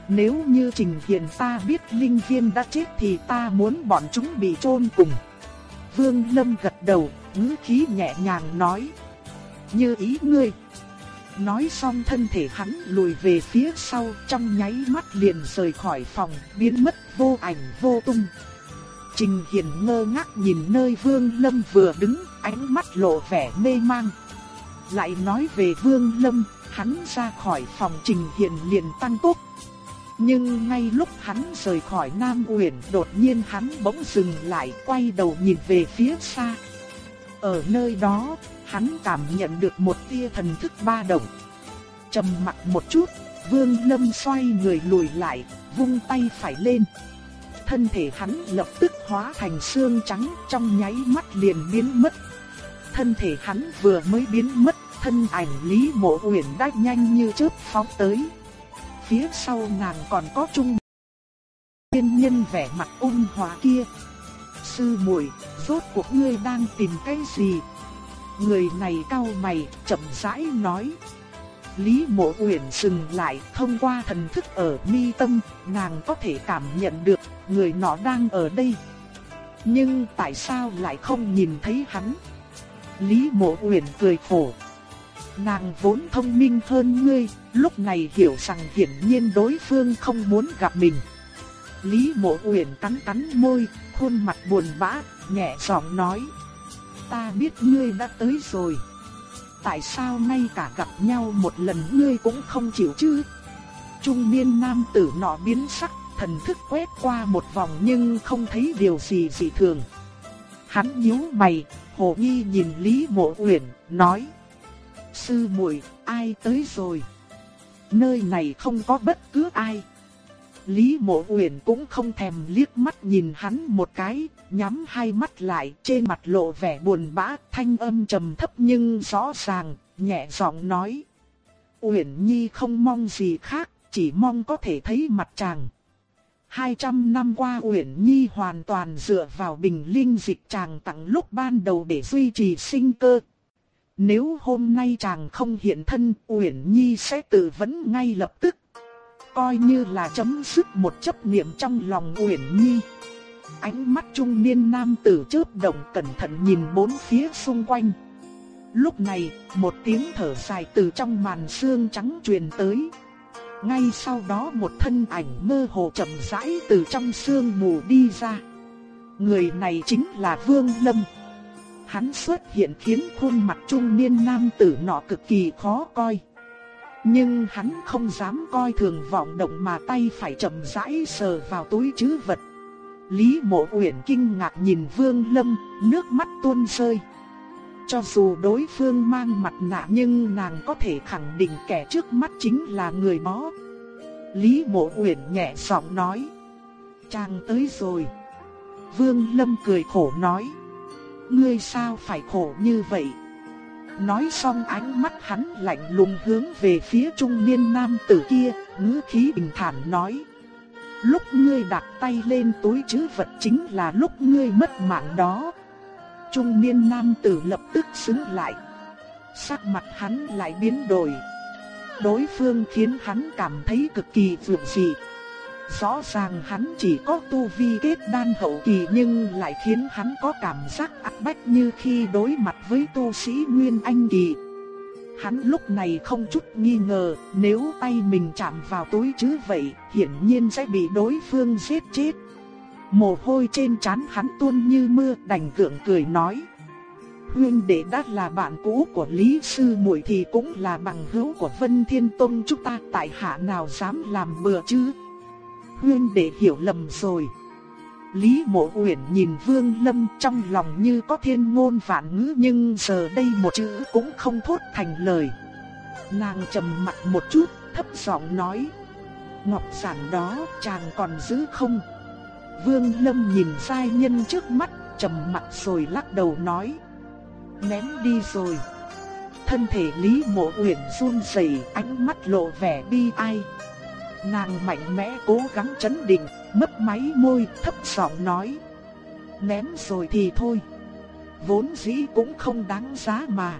Nếu như Trình Hiền ta biết linh viên đã chết thì ta muốn bọn chúng bị chôn cùng. Vương Lâm gật đầu, ngữ khí nhẹ nhàng nói. Như ý ngươi. Nói xong thân thể hắn lùi về phía sau trong nháy mắt liền rời khỏi phòng, biến mất vô ảnh vô tung. Trình Hiền ngơ ngác nhìn nơi Vương Lâm vừa đứng, ánh mắt lộ vẻ mê mang. Lại nói về Vương Lâm, hắn ra khỏi phòng Trình Hiền liền tăng tốc. Nhưng ngay lúc hắn rời khỏi Nam Uyển, đột nhiên hắn bỗng dừng lại, quay đầu nhìn về phía xa. Ở nơi đó, hắn cảm nhận được một tia thần thức ba động. Trầm mặc một chút, Vương Lâm xoay người lùi lại, vung tay phải lên. Thân thể hắn lập tức hóa thành xương trắng, trong nháy mắt liền biến mất. Thân thể hắn vừa mới biến mất, thân ảnh Lý Mộ Uyển đã nhanh như chớp phóng tới. Phía sau nàng còn có trung tiên nhân vẻ mặt ôn hòa kia. Sư muội, rốt cuộc ngươi đang tìm cái gì? Người này cau mày, chậm rãi nói. Lý Mộ Uyển dừng lại, thông qua thần thức ở mi tâm, nàng có thể cảm nhận được người nó đang ở đây. Nhưng tại sao lại không nhìn thấy hắn? Lý Mộ Uyển cười khổ. Nàng vốn thông minh hơn ngươi, lúc này hiểu rằng hiển nhiên đối phương không muốn gặp mình. Lý Mộ Uyển cắn cắn môi, khuôn mặt buồn bã, nhẹ giọng nói: "Ta biết ngươi đã tới rồi." tại sao ngay cả gặp nhau một lần ngươi cũng không chịu chứ? Trung niên nam tử nọ biến sắc, thần thức quét qua một vòng nhưng không thấy điều gì dị thường. Hắn nhíu mày, hồ nghi nhìn Lý Mộ Uyển, nói: "Sư muội, ai tới rồi?" Nơi này không có bất cứ ai. Lý Mộ Uyển cũng không thèm liếc mắt nhìn hắn một cái, nhắm hai mắt lại, trên mặt lộ vẻ buồn bã, thanh âm trầm thấp nhưng rõ ràng, nhẹ giọng nói. Uyển Nhi không mong gì khác, chỉ mong có thể thấy mặt chàng. 200 năm qua Uyển Nhi hoàn toàn dựa vào bình linh dịch chàng tặng lúc ban đầu để duy trì sinh cơ. Nếu hôm nay chàng không hiện thân, Uyển Nhi sẽ tự vấn ngay lập tức. Coi như là chấm dứt một chấp niệm trong lòng Uyển Nhi. Ánh mắt trung niên nam tử chớp động cẩn thận nhìn bốn phía xung quanh. Lúc này, một tiếng thở dài từ trong màn sương trắng truyền tới. Ngay sau đó một thân ảnh mơ hồ chậm rãi từ trong sương mù đi ra. Người này chính là Vương Lâm. Hắn xuất hiện khiến khuôn mặt trung niên nam tử nọ cực kỳ khó coi. Nhưng hắn không dám coi thường vọng động mà tay phải chậm rãi sờ vào túi chứ vật. Lý Mộ Uyển kinh ngạc nhìn Vương Lâm, nước mắt tuôn rơi. Cho dù đối phương mang mặt nạ nhưng nàng có thể khẳng định kẻ trước mắt chính là người đó. Lý Mộ Uyển nhẹ giọng nói: "Chàng tới rồi." Vương Lâm cười khổ nói: "Ngươi sao phải khổ như vậy?" Nói xong ánh mắt hắn lạnh lùng hướng về phía trung niên nam tử kia, ngữ khí bình thản nói: Lúc ngươi đặt tay lên túi chứ vật chính là lúc ngươi mất mạng đó. Trung niên nam tử lập tức xứng lại. Sắc mặt hắn lại biến đổi. Đối phương khiến hắn cảm thấy cực kỳ vượng dị. Rõ ràng hắn chỉ có tu vi kết đan hậu kỳ nhưng lại khiến hắn có cảm giác áp bách như khi đối mặt với tu sĩ Nguyên Anh kỳ. Hắn lúc này không chút nghi ngờ, nếu tay mình chạm vào túi chứ vậy, hiển nhiên sẽ bị đối phương giết chết. Mồ hôi trên trán hắn tuôn như mưa, đành gượng cười nói: "Huynh đệ đã là bạn cũ của Lý Sư muội thì cũng là bằng hữu của Vân Thiên Tông chúng ta tại hạ nào dám làm bừa chứ. Huyên để hiểu lầm rồi. Lý Mộ Uyển nhìn Vương Lâm trong lòng như có thiên ngôn vạn ngữ nhưng giờ đây một chữ cũng không thốt thành lời. Nàng trầm mặt một chút, thấp giọng nói: "Ngọc sản đó chàng còn giữ không?" Vương Lâm nhìn sai nhân trước mắt, trầm mặt rồi lắc đầu nói: "Ném đi rồi." Thân thể Lý Mộ Uyển run rẩy, ánh mắt lộ vẻ bi ai. Nàng mạnh mẽ cố gắng chấn định, mấp máy môi, thấp giọng nói. Ném rồi thì thôi. Vốn dĩ cũng không đáng giá mà.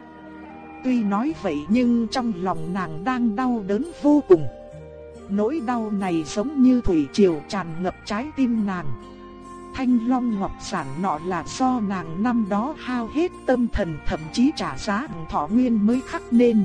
Tuy nói vậy nhưng trong lòng nàng đang đau đớn vô cùng. Nỗi đau này giống như thủy triều tràn ngập trái tim nàng. Thanh Long Ngọc Sản nọ là do nàng năm đó hao hết tâm thần thậm chí trả giá thọ nguyên mới khắc nên.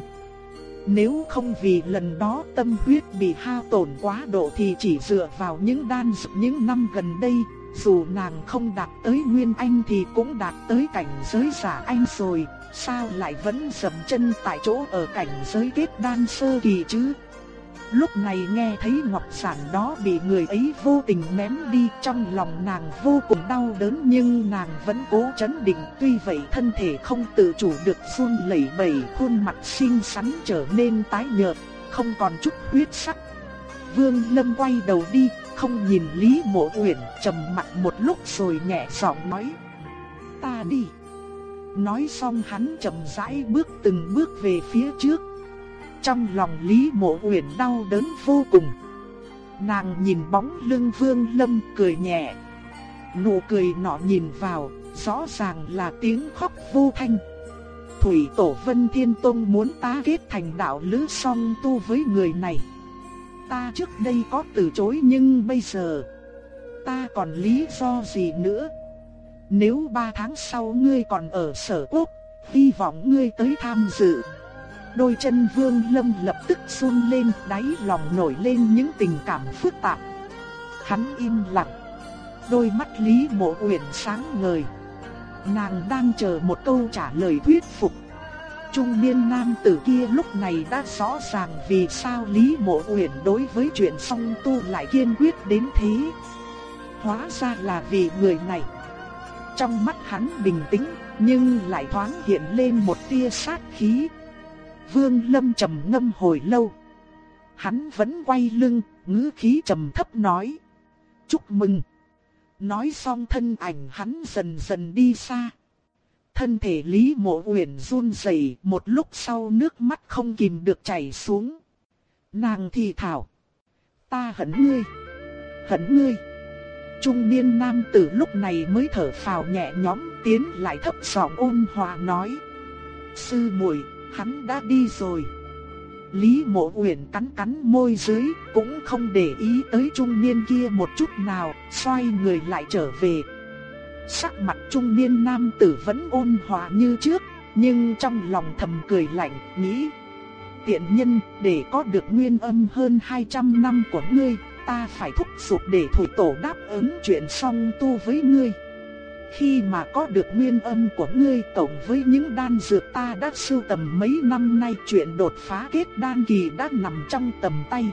Nếu không vì lần đó tâm huyết bị hao tổn quá độ thì chỉ dựa vào những đan dược những năm gần đây, dù nàng không đạt tới Nguyên Anh thì cũng đạt tới cảnh giới giả anh rồi, sao lại vẫn dậm chân tại chỗ ở cảnh giới kết đan sơ kỳ chứ? Lúc này nghe thấy ngọc sản đó bị người ấy vô tình ném đi trong lòng nàng vô cùng đau đớn nhưng nàng vẫn cố chấn định tuy vậy thân thể không tự chủ được run lẩy bẩy khuôn mặt xinh xắn trở nên tái nhợt, không còn chút huyết sắc. Vương Lâm quay đầu đi, không nhìn Lý Mộ Uyển trầm mặt một lúc rồi nhẹ giọng nói: "Ta đi." Nói xong hắn chậm rãi bước từng bước về phía trước, trong lòng Lý Mộ Uyển đau đớn vô cùng. Nàng nhìn bóng lưng Vương Lâm cười nhẹ. Nụ cười nọ nhìn vào, rõ ràng là tiếng khóc vô thanh. Thủy Tổ Vân Thiên Tông muốn ta kết thành đạo lữ song tu với người này. Ta trước đây có từ chối nhưng bây giờ ta còn lý do gì nữa? Nếu ba tháng sau ngươi còn ở sở quốc, hy vọng ngươi tới tham dự. Đôi chân vương lâm lập tức run lên, đáy lòng nổi lên những tình cảm phức tạp. Hắn im lặng. Đôi mắt Lý Mộ Uyển sáng ngời. Nàng đang chờ một câu trả lời thuyết phục. Trung niên nam tử kia lúc này đã rõ ràng vì sao Lý Mộ Uyển đối với chuyện song tu lại kiên quyết đến thế. Hóa ra là vì người này. Trong mắt hắn bình tĩnh, nhưng lại thoáng hiện lên một tia sát khí. Vương Lâm trầm ngâm hồi lâu. Hắn vẫn quay lưng, ngữ khí trầm thấp nói. Chúc mừng. Nói xong thân ảnh hắn dần dần đi xa. Thân thể Lý Mộ Uyển run rẩy, một lúc sau nước mắt không kìm được chảy xuống. Nàng thì thảo: "Ta hận ngươi, hận ngươi." Trung niên nam tử lúc này mới thở phào nhẹ nhõm, tiến lại thấp giọng ôn hòa nói: "Sư muội, hắn đã đi rồi. Lý Mộ Uyển cắn cắn môi dưới, cũng không để ý tới trung niên kia một chút nào, xoay người lại trở về. Sắc mặt trung niên nam tử vẫn ôn hòa như trước, nhưng trong lòng thầm cười lạnh, nghĩ: Tiện nhân, để có được nguyên âm hơn 200 năm của ngươi, ta phải thúc giục để thủy tổ đáp ứng chuyện xong tu với ngươi. Khi mà có được nguyên âm của ngươi tổng với những đan dược ta đã sưu tầm mấy năm nay, chuyện đột phá kết đan kỳ đã nằm trong tầm tay.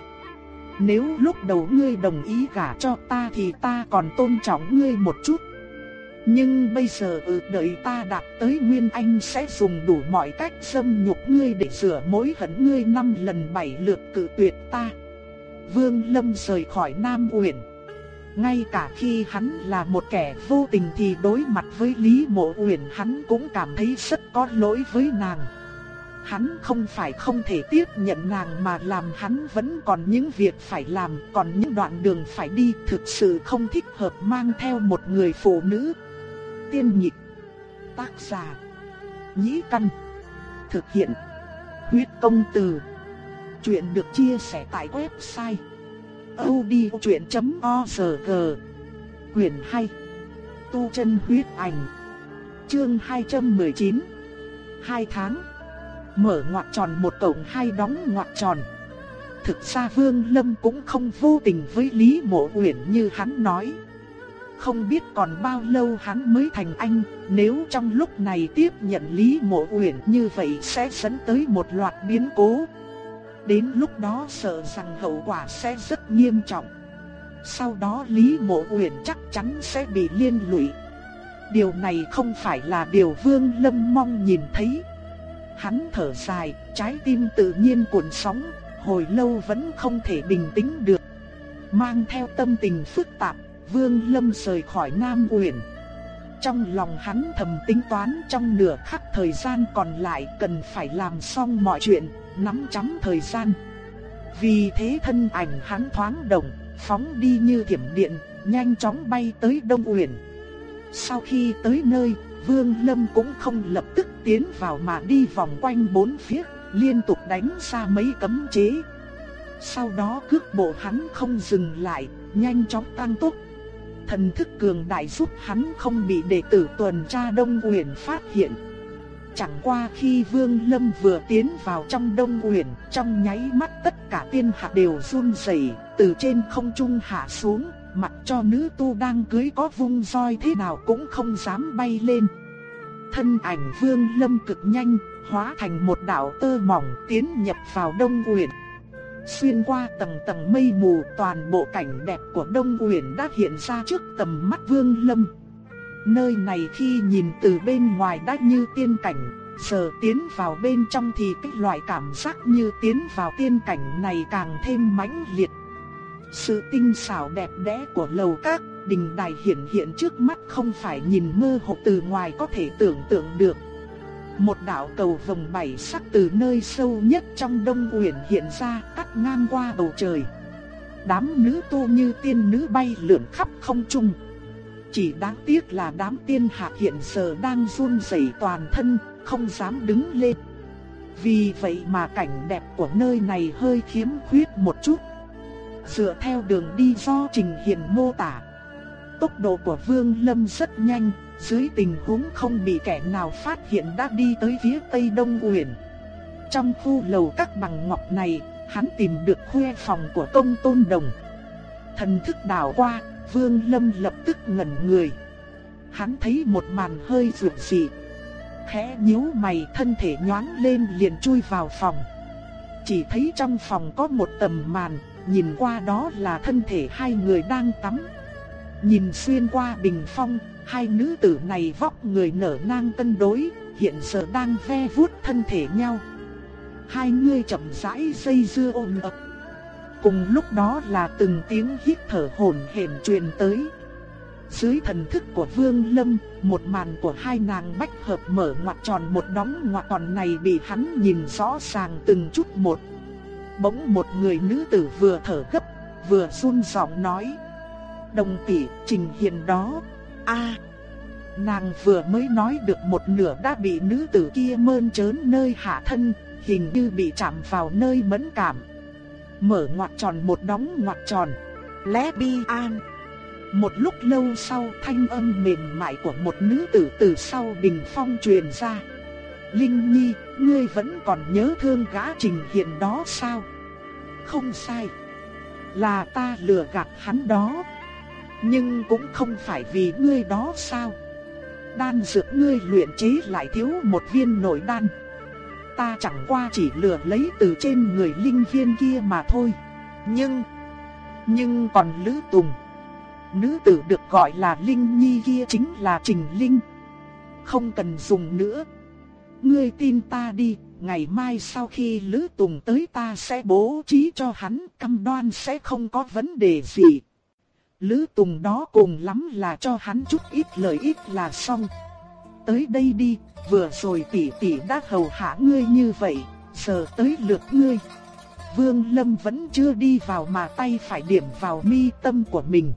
Nếu lúc đầu ngươi đồng ý gả cho ta thì ta còn tôn trọng ngươi một chút. Nhưng bây giờ ừ đợi ta đạt tới Nguyên Anh sẽ dùng đủ mọi cách xâm nhục ngươi để rửa mối hận ngươi năm lần bảy lượt cự tuyệt ta. Vương Lâm rời khỏi Nam Uyển. Ngay cả khi hắn là một kẻ vô tình thì đối mặt với Lý Mộ Uyển hắn cũng cảm thấy rất có lỗi với nàng. Hắn không phải không thể tiếp nhận nàng mà làm hắn vẫn còn những việc phải làm, còn những đoạn đường phải đi thực sự không thích hợp mang theo một người phụ nữ. Tiên nhịp, tác giả, nhĩ căn, thực hiện, huyết công từ. Chuyện được chia sẻ tại website audiochuyện.org Quyền 2 Tu chân huyết ảnh. Chương 219 Hai tháng. Mở ngoặc tròn một cộng hai đóng ngoặc tròn. Thực ra Vương Lâm cũng không vô tình với Lý Mộ Uyển như hắn nói. Không biết còn bao lâu hắn mới thành anh, nếu trong lúc này tiếp nhận Lý Mộ Uyển như vậy sẽ dẫn tới một loạt biến cố. Đến lúc đó sợ rằng hậu quả sẽ rất nghiêm trọng. Sau đó Lý Mộ Uyển chắc chắn sẽ bị liên lụy. Điều này không phải là điều Vương Lâm mong nhìn thấy. Hắn thở dài, trái tim tự nhiên cuộn sóng, hồi lâu vẫn không thể bình tĩnh được. Mang theo tâm tình phức tạp, Vương Lâm rời khỏi Nam Uyển. Trong lòng hắn thầm tính toán trong nửa khắc thời gian còn lại cần phải làm xong mọi chuyện, nắm chấm thời gian. Vì thế thân ảnh hắn thoáng động, phóng đi như thiểm điện, nhanh chóng bay tới Đông Uyển. Sau khi tới nơi, Vương Lâm cũng không lập tức tiến vào mà đi vòng quanh bốn phía, liên tục đánh ra mấy cấm chế. Sau đó cước bộ hắn không dừng lại, nhanh chóng tăng tốc. Thần thức cường đại giúp hắn không bị đệ tử tuần tra Đông Uyển phát hiện. Chẳng qua khi Vương Lâm vừa tiến vào trong Đông Uyển, trong nháy mắt tất cả tiên hạ đều run rẩy, từ trên không trung hạ xuống, mặc cho nữ tu đang cưới có vung roi thế nào cũng không dám bay lên. Thân ảnh Vương Lâm cực nhanh, hóa thành một đạo tơ mỏng tiến nhập vào Đông Uyển. Xuyên qua tầng tầng mây mù, toàn bộ cảnh đẹp của Đông Uyển đã hiện ra trước tầm mắt Vương Lâm. Nơi này khi nhìn từ bên ngoài đã như tiên cảnh, giờ tiến vào bên trong thì cái loại cảm giác như tiến vào tiên cảnh này càng thêm mãnh liệt. Sự tinh xảo đẹp đẽ của lầu các, đình đài hiện hiện trước mắt không phải nhìn mơ hồ từ ngoài có thể tưởng tượng được. Một đạo cầu vồng bảy sắc từ nơi sâu nhất trong đông uyển hiện ra cắt ngang qua bầu trời. Đám nữ tu như tiên nữ bay lượn khắp không trung. Chỉ đáng tiếc là đám tiên hạ hiện giờ đang run rẩy toàn thân, không dám đứng lên. Vì vậy mà cảnh đẹp của nơi này hơi khiếm khuyết một chút. Dựa theo đường đi do Trình Hiền mô tả, tốc độ của Vương Lâm rất nhanh, dưới tình huống không bị kẻ nào phát hiện đã đi tới phía tây đông uyển. Trong khu lầu các bằng ngọc này, hắn tìm được khuê phòng của công tôn đồng. Thần thức đảo qua, Vương Lâm lập tức ngẩn người. Hắn thấy một màn hơi rượt dị. Khẽ nhíu mày thân thể nhoáng lên liền chui vào phòng. Chỉ thấy trong phòng có một tầm màn, nhìn qua đó là thân thể hai người đang tắm. Nhìn xuyên qua bình phong, hai nữ tử này vóc người nở nang cân đối, hiện giờ đang ve vuốt thân thể nhau. Hai người chậm rãi dây dưa ôm ập. Cùng lúc đó là từng tiếng hít thở hổn hển truyền tới. Dưới thần thức của Vương Lâm, một màn của hai nàng bách hợp mở ngoặt tròn một đóng ngoặt tròn này bị hắn nhìn rõ ràng từng chút một. Bỗng một người nữ tử vừa thở gấp, vừa run giọng nói. Đồng tỷ, trình hiện đó. a Nàng vừa mới nói được một nửa đã bị nữ tử kia mơn trớn nơi hạ thân, hình như bị chạm vào nơi mẫn cảm. Mở ngoặt tròn một đóng ngoặt tròn. Lé bi an. Một lúc lâu sau thanh âm mềm mại của một nữ tử từ sau bình phong truyền ra. Linh Nhi, ngươi vẫn còn nhớ thương gã trình hiện đó sao? Không sai. Là ta lừa gạt hắn đó. Nhưng cũng không phải vì ngươi đó sao? Đan dược ngươi luyện chế lại thiếu một viên nội đan. Ta chẳng qua chỉ lừa lấy từ trên người linh viên kia mà thôi. Nhưng, nhưng còn Lữ Tùng, nữ tử được gọi là Linh Nhi kia chính là Trình Linh. Không cần dùng nữa. Ngươi tin ta đi, ngày mai sau khi Lữ Tùng tới ta sẽ bố trí cho hắn cam đoan sẽ không có vấn đề gì. Lữ Tùng đó cùng lắm là cho hắn chút ít lợi ích là xong. Tới đây đi, vừa rồi tỷ tỷ đã hầu hạ ngươi như vậy, giờ tới lượt ngươi. Vương Lâm vẫn chưa đi vào mà tay phải điểm vào mi tâm của mình.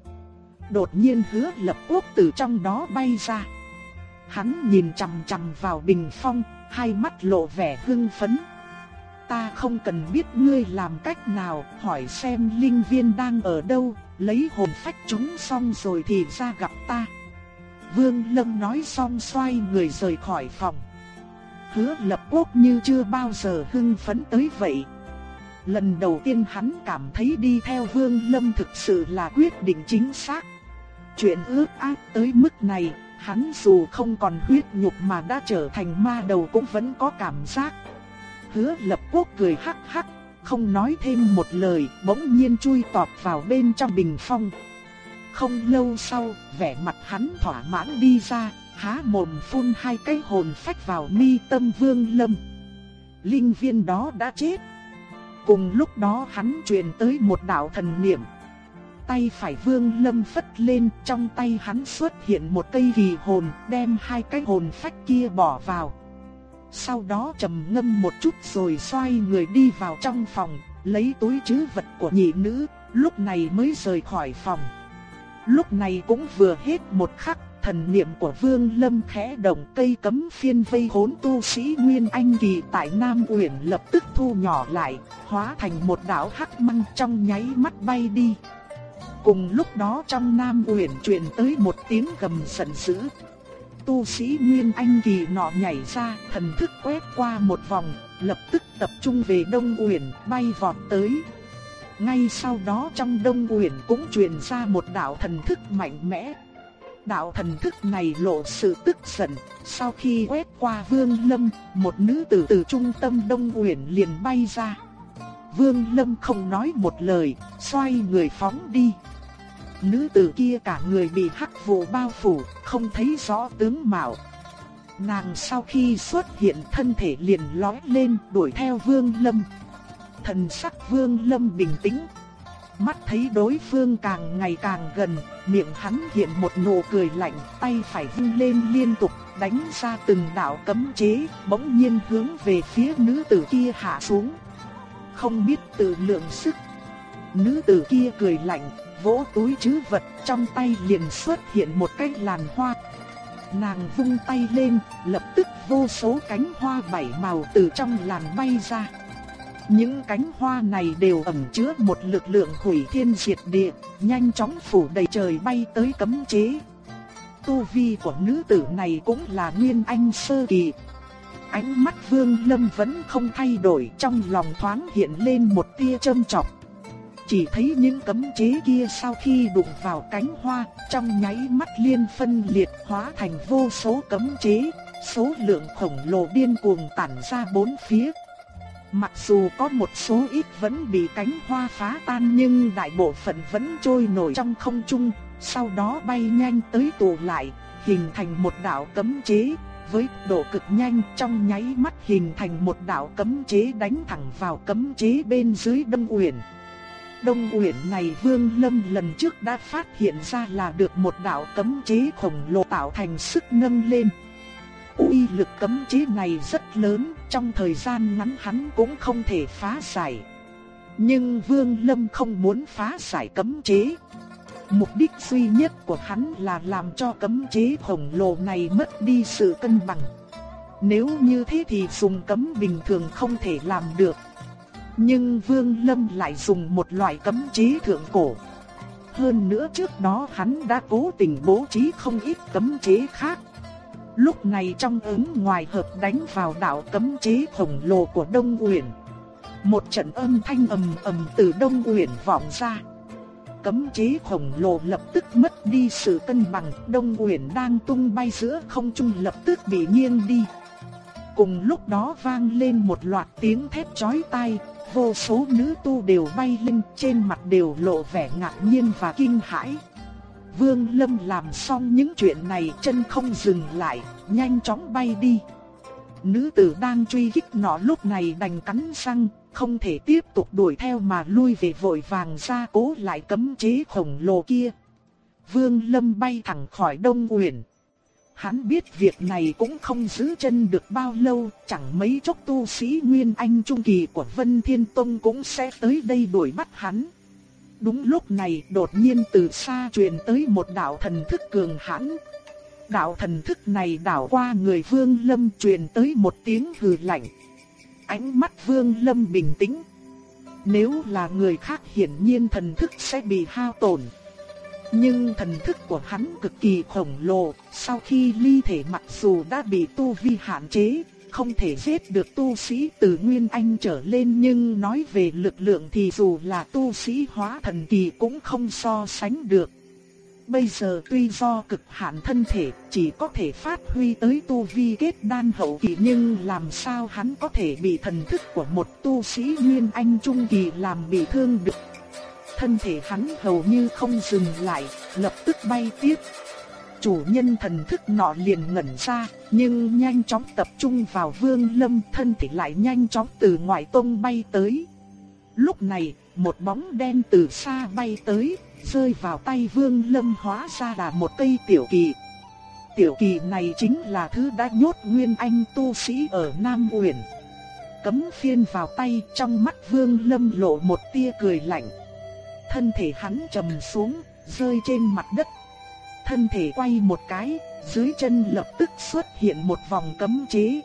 Đột nhiên hứa lập quốc từ trong đó bay ra. Hắn nhìn chằm chằm vào bình phong, hai mắt lộ vẻ hưng phấn. Ta không cần biết ngươi làm cách nào, hỏi xem linh viên đang ở đâu, lấy hồn phách chúng xong rồi thì ra gặp ta. Vương Lâm nói xong xoay người rời khỏi phòng. Hứa lập quốc như chưa bao giờ hưng phấn tới vậy. Lần đầu tiên hắn cảm thấy đi theo Vương Lâm thực sự là quyết định chính xác. Chuyện ước ác tới mức này, hắn dù không còn huyết nhục mà đã trở thành ma đầu cũng vẫn có cảm giác. Hứa lập quốc cười hắc hắc, không nói thêm một lời, bỗng nhiên chui tọt vào bên trong bình phong. Không lâu sau, vẻ mặt hắn thỏa mãn đi ra, há mồm phun hai cái hồn phách vào mi tâm vương lâm. Linh viên đó đã chết. Cùng lúc đó hắn truyền tới một đạo thần niệm. Tay phải vương lâm phất lên, trong tay hắn xuất hiện một cây kỳ hồn, đem hai cái hồn phách kia bỏ vào. Sau đó trầm ngâm một chút rồi xoay người đi vào trong phòng, lấy túi chứ vật của nhị nữ, lúc này mới rời khỏi phòng. Lúc này cũng vừa hết một khắc, thần niệm của Vương Lâm khẽ động cây cấm phiên vây hốn tu sĩ Nguyên Anh kỳ tại Nam Uyển lập tức thu nhỏ lại, hóa thành một đạo hắc măng trong nháy mắt bay đi. Cùng lúc đó trong Nam Uyển truyền tới một tiếng gầm giận dữ. Tu sĩ Nguyên Anh kỳ nọ nhảy ra, thần thức quét qua một vòng, lập tức tập trung về Đông Uyển, bay vọt tới. Ngay sau đó trong Đông Uyển cũng truyền ra một đạo thần thức mạnh mẽ. Đạo thần thức này lộ sự tức giận, sau khi quét qua Vương Lâm, một nữ tử từ trung tâm Đông Uyển liền bay ra. Vương Lâm không nói một lời, xoay người phóng đi. Nữ tử kia cả người bị hắc vụ bao phủ, không thấy rõ tướng mạo. Nàng sau khi xuất hiện thân thể liền lói lên đuổi theo Vương Lâm. Thần sắc Vương Lâm bình tĩnh. Mắt thấy đối phương càng ngày càng gần, miệng hắn hiện một nụ cười lạnh, tay phải vung lên liên tục, đánh ra từng đạo cấm chế, bỗng nhiên hướng về phía nữ tử kia hạ xuống. Không biết tự lượng sức. Nữ tử kia cười lạnh, vỗ túi trữ vật trong tay liền xuất hiện một cái làn hoa. Nàng vung tay lên, lập tức vô số cánh hoa bảy màu từ trong làn bay ra. Những cánh hoa này đều ẩn chứa một lực lượng hủy thiên diệt địa, nhanh chóng phủ đầy trời bay tới cấm chế. Tu vi của nữ tử này cũng là nguyên anh sơ kỳ. Ánh mắt Vương Lâm vẫn không thay đổi, trong lòng thoáng hiện lên một tia châm chọc. Chỉ thấy những cấm chế kia sau khi đụng vào cánh hoa, trong nháy mắt liên phân liệt hóa thành vô số cấm chế, số lượng khổng lồ điên cuồng tản ra bốn phía. Mặc dù có một số ít vẫn bị cánh hoa phá tan nhưng đại bộ phận vẫn trôi nổi trong không trung, sau đó bay nhanh tới tụ lại, hình thành một đạo cấm chế, với độ cực nhanh trong nháy mắt hình thành một đạo cấm chế đánh thẳng vào cấm chế bên dưới Đông Uyển. Đông Uyển này Vương Lâm lần trước đã phát hiện ra là được một đạo cấm chế khổng lồ tạo thành sức nâng lên. Uy lực cấm chế này rất lớn, trong thời gian ngắn hắn cũng không thể phá giải. Nhưng Vương Lâm không muốn phá giải cấm chế. Mục đích duy nhất của hắn là làm cho cấm chế khổng lồ này mất đi sự cân bằng. Nếu như thế thì dùng cấm bình thường không thể làm được. Nhưng Vương Lâm lại dùng một loại cấm chế thượng cổ. Hơn nữa trước đó hắn đã cố tình bố trí không ít cấm chế khác. Lúc này trong ứng ngoài hợp đánh vào đạo cấm chế khổng lồ của Đông Uyển. Một trận âm thanh ầm ầm từ Đông Uyển vọng ra. Cấm chế khổng lồ lập tức mất đi sự cân bằng, Đông Uyển đang tung bay giữa không trung lập tức bị nghiêng đi. Cùng lúc đó vang lên một loạt tiếng thét chói tai, vô số nữ tu đều bay lên, trên mặt đều lộ vẻ ngạc nhiên và kinh hãi. Vương Lâm làm xong những chuyện này chân không dừng lại, nhanh chóng bay đi. Nữ tử đang truy kích nó lúc này đành cắn răng, không thể tiếp tục đuổi theo mà lui về vội vàng ra cố lại cấm chế khổng lồ kia. Vương Lâm bay thẳng khỏi Đông Uyển. Hắn biết việc này cũng không giữ chân được bao lâu, chẳng mấy chốc tu sĩ Nguyên Anh Trung Kỳ của Vân Thiên Tông cũng sẽ tới đây đuổi bắt hắn. Đúng lúc này đột nhiên từ xa truyền tới một đạo thần thức cường hãn. Đạo thần thức này đảo qua người Vương Lâm truyền tới một tiếng hừ lạnh. Ánh mắt Vương Lâm bình tĩnh. Nếu là người khác hiển nhiên thần thức sẽ bị hao tổn. Nhưng thần thức của hắn cực kỳ khổng lồ, sau khi ly thể mặc dù đã bị tu vi hạn chế, không thể giết được tu sĩ từ Nguyên Anh trở lên nhưng nói về lực lượng thì dù là tu sĩ hóa thần kỳ cũng không so sánh được. bây giờ tuy do cực hạn thân thể chỉ có thể phát huy tới tu vi kết đan hậu kỳ nhưng làm sao hắn có thể bị thần thức của một tu sĩ Nguyên Anh Trung kỳ làm bị thương được. Thân thể hắn hầu như không dừng lại, lập tức bay tiếp. Chủ nhân thần thức nọ liền ngẩn ra, nhưng nhanh chóng tập trung vào vương lâm thân thể lại nhanh chóng từ ngoài tông bay tới. Lúc này, một bóng đen từ xa bay tới, rơi vào tay Vương Lâm hóa ra là một cây tiểu kỳ. Tiểu kỳ này chính là thứ đã nhốt Nguyên Anh tu sĩ ở Nam Uyển. Cấm phiên vào tay trong mắt Vương Lâm lộ một tia cười lạnh. Thân thể hắn trầm xuống, rơi trên mặt đất. Thân thể quay một cái, dưới chân lập tức xuất hiện một vòng cấm chế.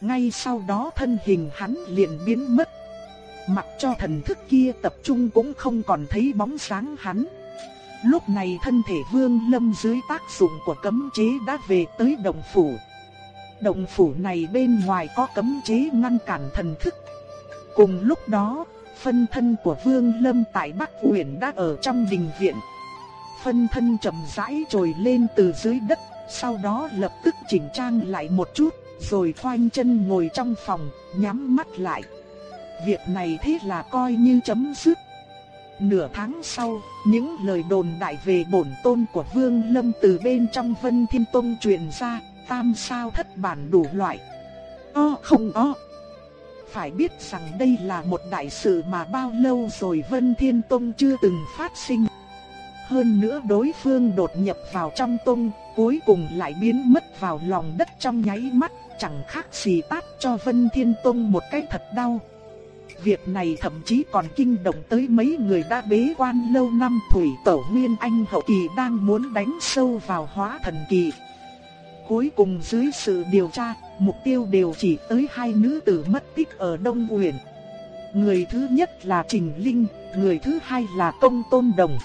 Ngay sau đó thân hình hắn liền biến mất Mặc cho thần thức kia tập trung cũng không còn thấy bóng sáng hắn. Lúc này thân thể vương lâm dưới tác dụng của cấm chế đã về tới động phủ. Động phủ này bên ngoài có cấm chế ngăn cản thần thức. Cùng lúc đó, phân thân của vương lâm tại Bắc Uyển đã ở trong đình viện. Phân thân chậm rãi trồi lên từ dưới đất, sau đó lập tức chỉnh trang lại một chút, rồi khoanh chân ngồi trong phòng, nhắm mắt lại. Việc này thế là coi như chấm dứt. Nửa tháng sau, những lời đồn đại về bổn tôn của Vương Lâm từ bên trong Vân Thiên Tông truyền ra, tam sao thất bản đủ loại. O không o. Phải biết rằng đây là một đại sự mà bao lâu rồi Vân Thiên Tông chưa từng phát sinh. Hơn nữa đối phương đột nhập vào trong tông, cuối cùng lại biến mất vào lòng đất trong nháy mắt, chẳng khác gì tát cho Vân Thiên Tông một cái thật đau. Việc này thậm chí còn kinh động tới mấy người đã bế quan lâu năm Thủy Tổ Nguyên Anh hậu kỳ đang muốn đánh sâu vào hóa thần kỳ. Cuối cùng dưới sự điều tra, mục tiêu đều chỉ tới hai nữ tử mất tích ở Đông Uyển. Người thứ nhất là Trình Linh, người thứ hai là Công Tôn Đồng.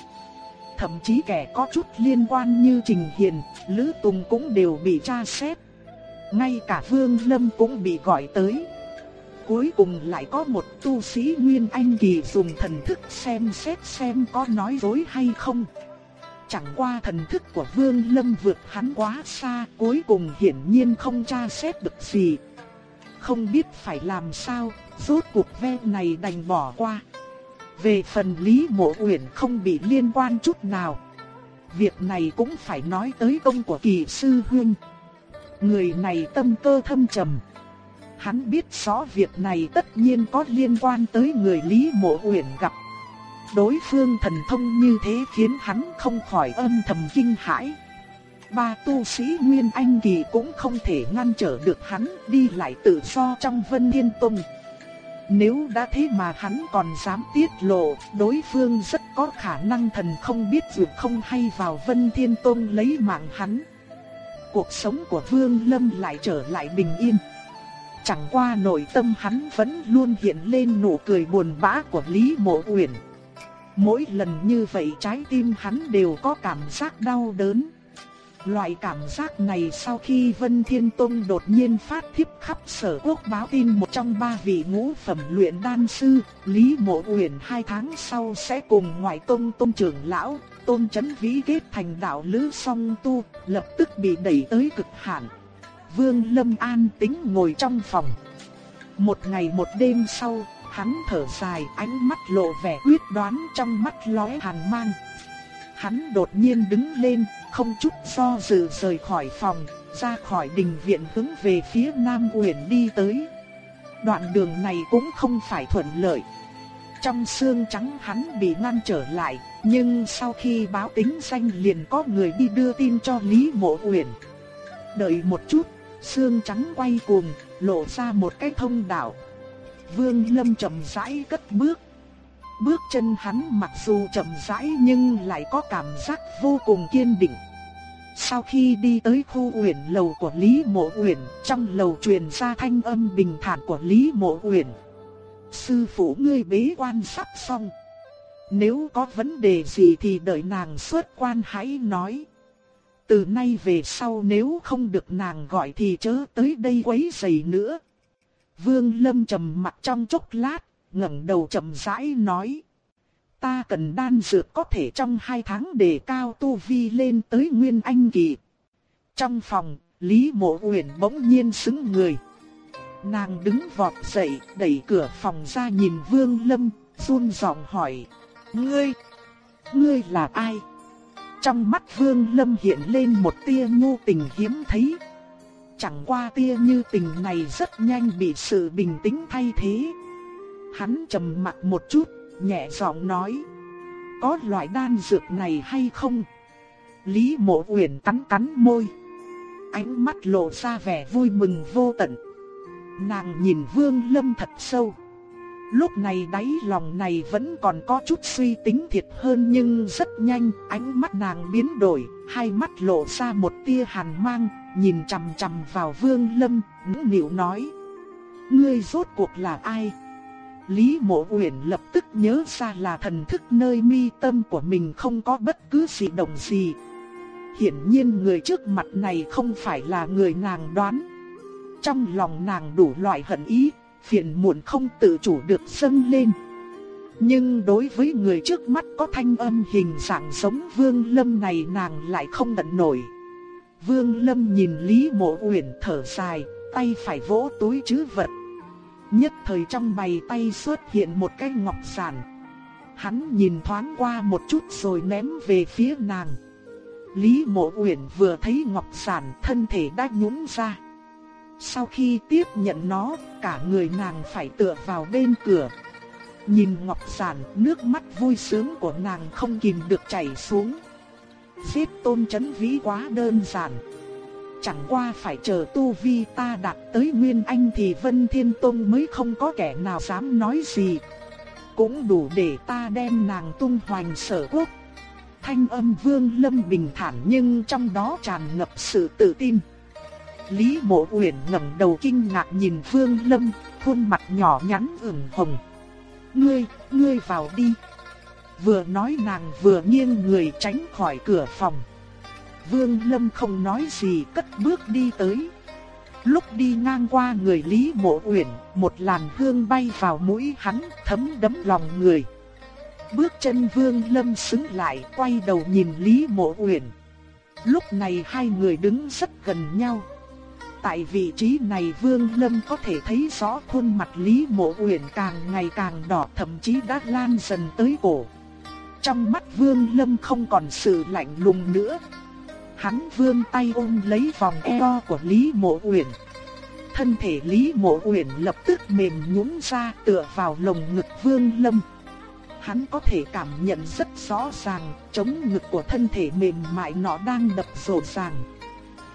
Thậm chí kẻ có chút liên quan như Trình Hiền, Lữ Tùng cũng đều bị tra xét. Ngay cả Vương Lâm cũng bị gọi tới. Cuối cùng lại có một tu sĩ Nguyên Anh Kỳ dùng thần thức xem xét xem có nói dối hay không. Chẳng qua thần thức của Vương Lâm vượt hắn quá xa, cuối cùng hiển nhiên không tra xét được gì. Không biết phải làm sao, rốt cuộc ve này đành bỏ qua. Về phần Lý Mộ Uyển không bị liên quan chút nào. Việc này cũng phải nói tới công của kỳ sư huynh. Người này tâm cơ thâm trầm. Hắn biết rõ việc này tất nhiên có liên quan tới người Lý Mộ Uyển gặp. Đối phương thần thông như thế khiến hắn không khỏi âm thầm kinh hãi. Ba tu sĩ Nguyên Anh Kỳ cũng không thể ngăn trở được hắn đi lại tự do trong Vân Thiên Tông. Nếu đã thế mà hắn còn dám tiết lộ, đối phương rất có khả năng thần không biết dù không hay vào Vân Thiên tôn lấy mạng hắn. Cuộc sống của Vương Lâm lại trở lại bình yên. Chẳng qua nội tâm hắn vẫn luôn hiện lên nụ cười buồn bã của Lý Mộ Uyển. Mỗi lần như vậy trái tim hắn đều có cảm giác đau đớn. Loại cảm giác này sau khi Vân Thiên Tông đột nhiên phát thiếp khắp sở quốc báo tin một trong ba vị ngũ phẩm luyện đan sư, Lý Mộ Uyển hai tháng sau sẽ cùng ngoại tông tôn trưởng lão, tôn chấn vĩ kết thành đạo lữ song tu, lập tức bị đẩy tới cực hạn. Vương Lâm an tính ngồi trong phòng. Một ngày một đêm sau, hắn thở dài ánh mắt lộ vẻ quyết đoán trong mắt lóe hàn mang. Hắn đột nhiên đứng lên, không chút do dự rời khỏi phòng, ra khỏi đình viện hướng về phía Nam Uyển đi tới. Đoạn đường này cũng không phải thuận lợi. Trong xương trắng hắn bị ngăn trở lại, nhưng sau khi báo tính danh liền có người đi đưa tin cho Lý Mộ Uyển. Đợi một chút, xương trắng quay cuồng, lộ ra một cái thông đạo. Vương Lâm chậm rãi cất bước. Bước chân hắn mặc dù chậm rãi nhưng lại có cảm giác vô cùng kiên định. Sau khi đi tới khu uyển lầu của Lý Mộ Uyển, trong lầu truyền ra thanh âm bình thản của Lý Mộ Uyển. Sư phụ ngươi bế quan sắp xong. Nếu có vấn đề gì thì đợi nàng xuất quan hãy nói. Từ nay về sau nếu không được nàng gọi thì chớ tới đây quấy rầy nữa. Vương Lâm trầm mặt trong chốc lát, ngẩng đầu chậm rãi nói. ta cần đan dược có thể trong hai tháng để cao tu vi lên tới nguyên anh kỳ. Trong phòng, Lý Mộ Uyển bỗng nhiên sững người. Nàng đứng vọt dậy, đẩy cửa phòng ra nhìn Vương Lâm, run giọng hỏi: "Ngươi, ngươi là ai?" Trong mắt Vương Lâm hiện lên một tia nhu tình hiếm thấy. Chẳng qua tia như tình này rất nhanh bị sự bình tĩnh thay thế. Hắn trầm mặt một chút, nhẹ giọng nói: "Có loại đan dược này hay không?" Lý Mộ Uyển cắn cắn môi, ánh mắt lộ ra vẻ vui mừng vô tận. Nàng nhìn Vương Lâm thật sâu. Lúc này đáy lòng này vẫn còn có chút suy tính thiệt hơn nhưng rất nhanh, ánh mắt nàng biến đổi, hai mắt lộ ra một tia hàn mang, nhìn chằm chằm vào Vương Lâm, nũng nịu nói: "Ngươi rốt cuộc là ai?" Lý Mộ Uyển lập tức nhớ ra là thần thức nơi mi tâm của mình không có bất cứ gì động gì. Hiển nhiên người trước mặt này không phải là người nàng đoán. Trong lòng nàng đủ loại hận ý, phiền muộn không tự chủ được dâng lên. Nhưng đối với người trước mắt có thanh âm hình dạng giống Vương Lâm này nàng lại không đận nổi. Vương Lâm nhìn Lý Mộ Uyển thở dài, tay phải vỗ túi trữ vật. Nhất thời trong bày tay xuất hiện một cái ngọc giản. Hắn nhìn thoáng qua một chút rồi ném về phía nàng. Lý Mộ Uyển vừa thấy ngọc giản thân thể đã nhúng ra. Sau khi tiếp nhận nó, cả người nàng phải tựa vào bên cửa. Nhìn ngọc giản, nước mắt vui sướng của nàng không kìm được chảy xuống. Giết tôn chấn vĩ quá đơn giản. Chẳng qua phải chờ tu vi ta đạt tới Nguyên Anh thì Vân Thiên Tông mới không có kẻ nào dám nói gì. Cũng đủ để ta đem nàng tung hoành sở quốc. Thanh âm vương lâm bình thản nhưng trong đó tràn ngập sự tự tin. Lý Mộ Uyển ngẩng đầu kinh ngạc nhìn Vương Lâm, khuôn mặt nhỏ nhắn ửng hồng. "Ngươi, ngươi vào đi." Vừa nói nàng vừa nghiêng người tránh khỏi cửa phòng. Vương Lâm không nói gì cất bước đi tới. Lúc đi ngang qua người Lý Mộ Uyển, một làn hương bay vào mũi hắn, thấm đẫm lòng người. Bước chân Vương Lâm sững lại, quay đầu nhìn Lý Mộ Uyển. Lúc này hai người đứng rất gần nhau. Tại vị trí này Vương Lâm có thể thấy rõ khuôn mặt Lý Mộ Uyển càng ngày càng đỏ thậm chí đã lan dần tới cổ. Trong mắt Vương Lâm không còn sự lạnh lùng nữa. Hắn vươn tay ôm lấy vòng eo của Lý Mộ Uyển. Thân thể Lý Mộ Uyển lập tức mềm nhũn ra tựa vào lồng ngực Vương Lâm. Hắn có thể cảm nhận rất rõ ràng, chống ngực của thân thể mềm mại nó đang đập rộn ràng.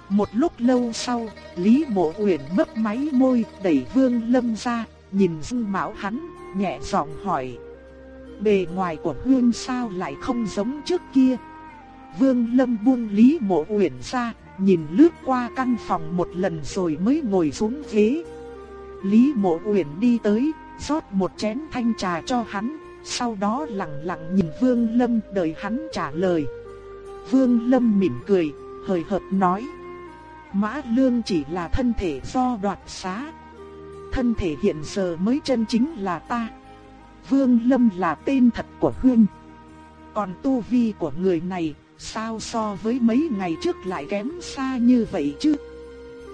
Một lúc lâu sau, Lý Mộ Uyển mấp máy môi, đẩy Vương Lâm ra, nhìn dung mạo hắn, nhẹ giọng hỏi: "Bề ngoài của Hương sao lại không giống trước kia?" Vương Lâm buông Lý Mộ Uyển ra, nhìn lướt qua căn phòng một lần rồi mới ngồi xuống ghế. Lý Mộ Uyển đi tới, rót một chén thanh trà cho hắn, sau đó lặng lặng nhìn Vương Lâm đợi hắn trả lời. Vương Lâm mỉm cười, hời hợt nói: Mã Lương chỉ là thân thể do đoạt xá. Thân thể hiện giờ mới chân chính là ta. Vương Lâm là tên thật của huynh, Còn tu vi của người này, sao so với mấy ngày trước lại kém xa như vậy chứ?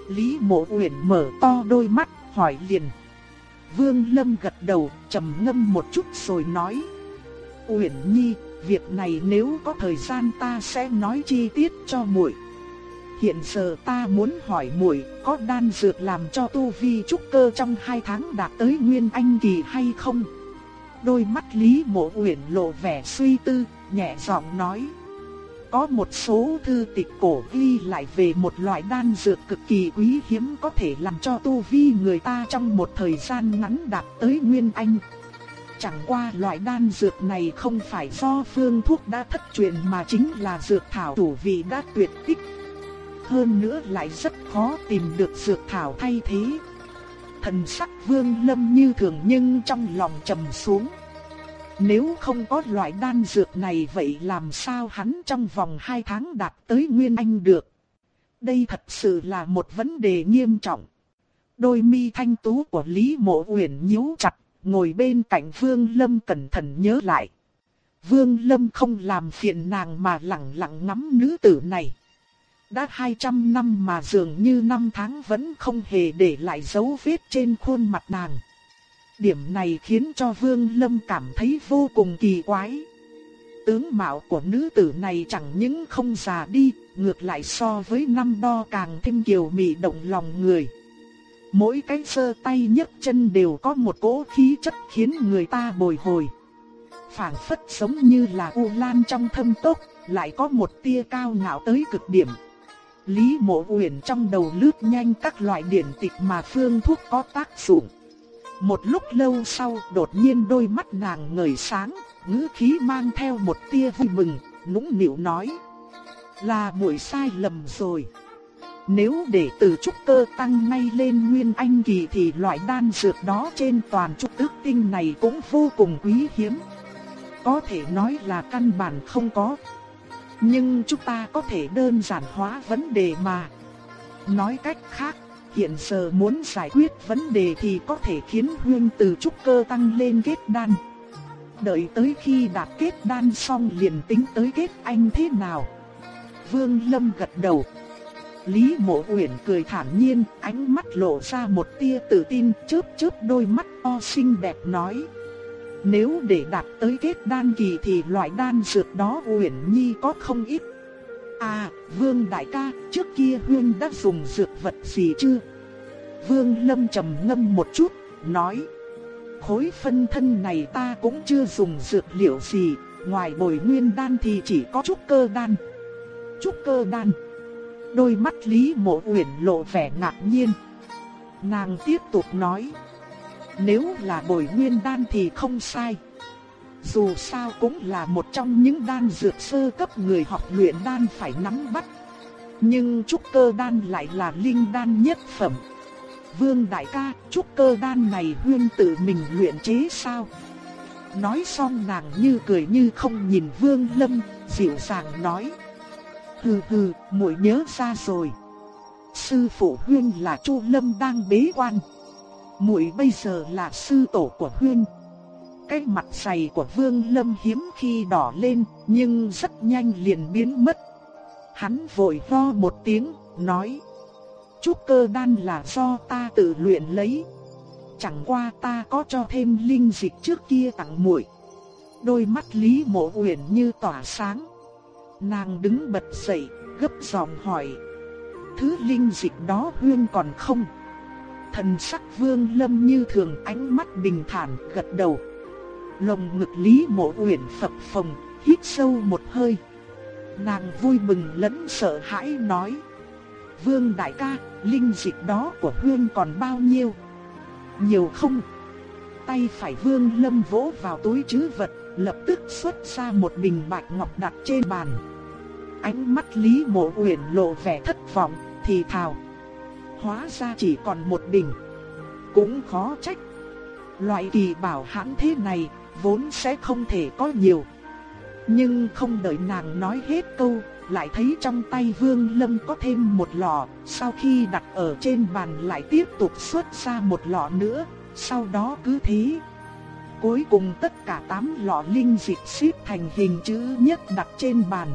Lý Mộ Uyển mở to đôi mắt, hỏi liền. Vương Lâm gật đầu, trầm ngâm một chút rồi nói: "Uyển Nhi, việc này nếu có thời gian ta sẽ nói chi tiết cho muội." Hiện giờ ta muốn hỏi muội có đan dược làm cho tu vi trúc cơ trong hai tháng đạt tới nguyên anh kỳ hay không? Đôi mắt Lý Mộ Uyển lộ vẻ suy tư, nhẹ giọng nói: có một số thư tịch cổ ghi lại về một loại đan dược cực kỳ quý hiếm có thể làm cho tu vi người ta trong một thời gian ngắn đạt tới nguyên anh. Chẳng qua loại đan dược này không phải do phương thuốc đã thất truyền mà chính là dược thảo chủ vị đã tuyệt tích hơn nữa lại rất khó tìm được dược thảo thay thế. Thần sắc Vương Lâm như thường nhưng trong lòng trầm xuống. Nếu không có loại đan dược này vậy làm sao hắn trong vòng 2 tháng đạt tới Nguyên Anh được? Đây thật sự là một vấn đề nghiêm trọng. Đôi mi thanh tú của Lý Mộ Uyển nhíu chặt, ngồi bên cạnh Vương Lâm cẩn thận nhớ lại. Vương Lâm không làm phiền nàng mà lặng lặng ngắm nữ tử này. Đã 200 năm mà dường như năm tháng vẫn không hề để lại dấu vết trên khuôn mặt nàng. Điểm này khiến cho Vương Lâm cảm thấy vô cùng kỳ quái. Tướng mạo của nữ tử này chẳng những không già đi, ngược lại so với năm đo càng thêm kiều mị động lòng người. Mỗi cái sơ tay nhấc chân đều có một cỗ khí chất khiến người ta bồi hồi. phảng phất giống như là u lan trong thâm tốc, lại có một tia cao ngạo tới cực điểm. Lý Mộ Uyển trong đầu lướt nhanh các loại điển tịch mà phương thuốc có tác dụng. Một lúc lâu sau, đột nhiên đôi mắt nàng ngời sáng, ngữ khí mang theo một tia vui mừng, nũng nịu nói: "Là muội sai lầm rồi." Nếu để từ trúc cơ tăng ngay lên nguyên anh kỳ thì loại đan dược đó trên toàn trúc tước tinh này cũng vô cùng quý hiếm. Có thể nói là căn bản không có. Nhưng chúng ta có thể đơn giản hóa vấn đề mà. Nói cách khác, hiện giờ muốn giải quyết vấn đề thì có thể khiến huyên từ trúc cơ tăng lên kết đan. Đợi tới khi đạt kết đan xong liền tính tới kết anh thế nào. Vương Lâm gật đầu. Lý Mộ Uyển cười thản nhiên, ánh mắt lộ ra một tia tự tin, chớp chớp đôi mắt to xinh đẹp nói: "Nếu để đạt tới kết đan kỳ thì loại đan dược đó Uyển Nhi có không ít." "À, Vương đại ca, trước kia huynh đã dùng dược vật gì chưa?" Vương Lâm trầm ngâm một chút, nói: "Khối phân thân này ta cũng chưa dùng dược liệu gì, ngoài Bồi Nguyên đan thì chỉ có trúc cơ đan." Trúc cơ đan Đôi mắt Lý Mộ Uyển lộ vẻ ngạc nhiên. Nàng tiếp tục nói, nếu là bồi nguyên đan thì không sai. Dù sao cũng là một trong những đan dược sơ cấp người học luyện đan phải nắm bắt. Nhưng trúc cơ đan lại là linh đan nhất phẩm. Vương đại ca, trúc cơ đan này huyên tự mình luyện chế sao? Nói xong nàng như cười như không nhìn Vương Lâm, dịu dàng nói. Hừ hừ, muội nhớ ra rồi. Sư phụ Huyên là Chu Lâm đang bế quan. Muội bây giờ là sư tổ của Huyên. Cái mặt dày của Vương Lâm hiếm khi đỏ lên, nhưng rất nhanh liền biến mất. Hắn vội ho một tiếng, nói: "Trúc cơ đan là do ta tự luyện lấy, chẳng qua ta có cho thêm linh dịch trước kia tặng muội." Đôi mắt Lý Mộ Uyển như tỏa sáng. Nàng đứng bật dậy, gấp giọng hỏi. Thứ linh dịch đó huyên còn không? Thần sắc vương lâm như thường ánh mắt bình thản gật đầu. Lồng ngực Lý Mộ Uyển phập phồng, hít sâu một hơi. Nàng vui mừng lẫn sợ hãi nói. Vương đại ca, linh dịch đó của Hương còn bao nhiêu? Nhiều không? Tay phải vương lâm vỗ vào túi trữ vật, lập tức xuất ra một bình bạch ngọc đặt trên bàn. Ánh mắt Lý Mộ Uyển lộ vẻ thất vọng, thì thào. Hóa ra chỉ còn một bình. Cũng khó trách. Loại kỳ bảo hãn thế này, vốn sẽ không thể có nhiều. Nhưng không đợi nàng nói hết câu, lại thấy trong tay Vương Lâm có thêm một lọ, sau khi đặt ở trên bàn lại tiếp tục xuất ra một lọ nữa, sau đó cứ thế. Cuối cùng tất cả 8 lọ linh dịch xếp thành hình chữ nhất đặt trên bàn.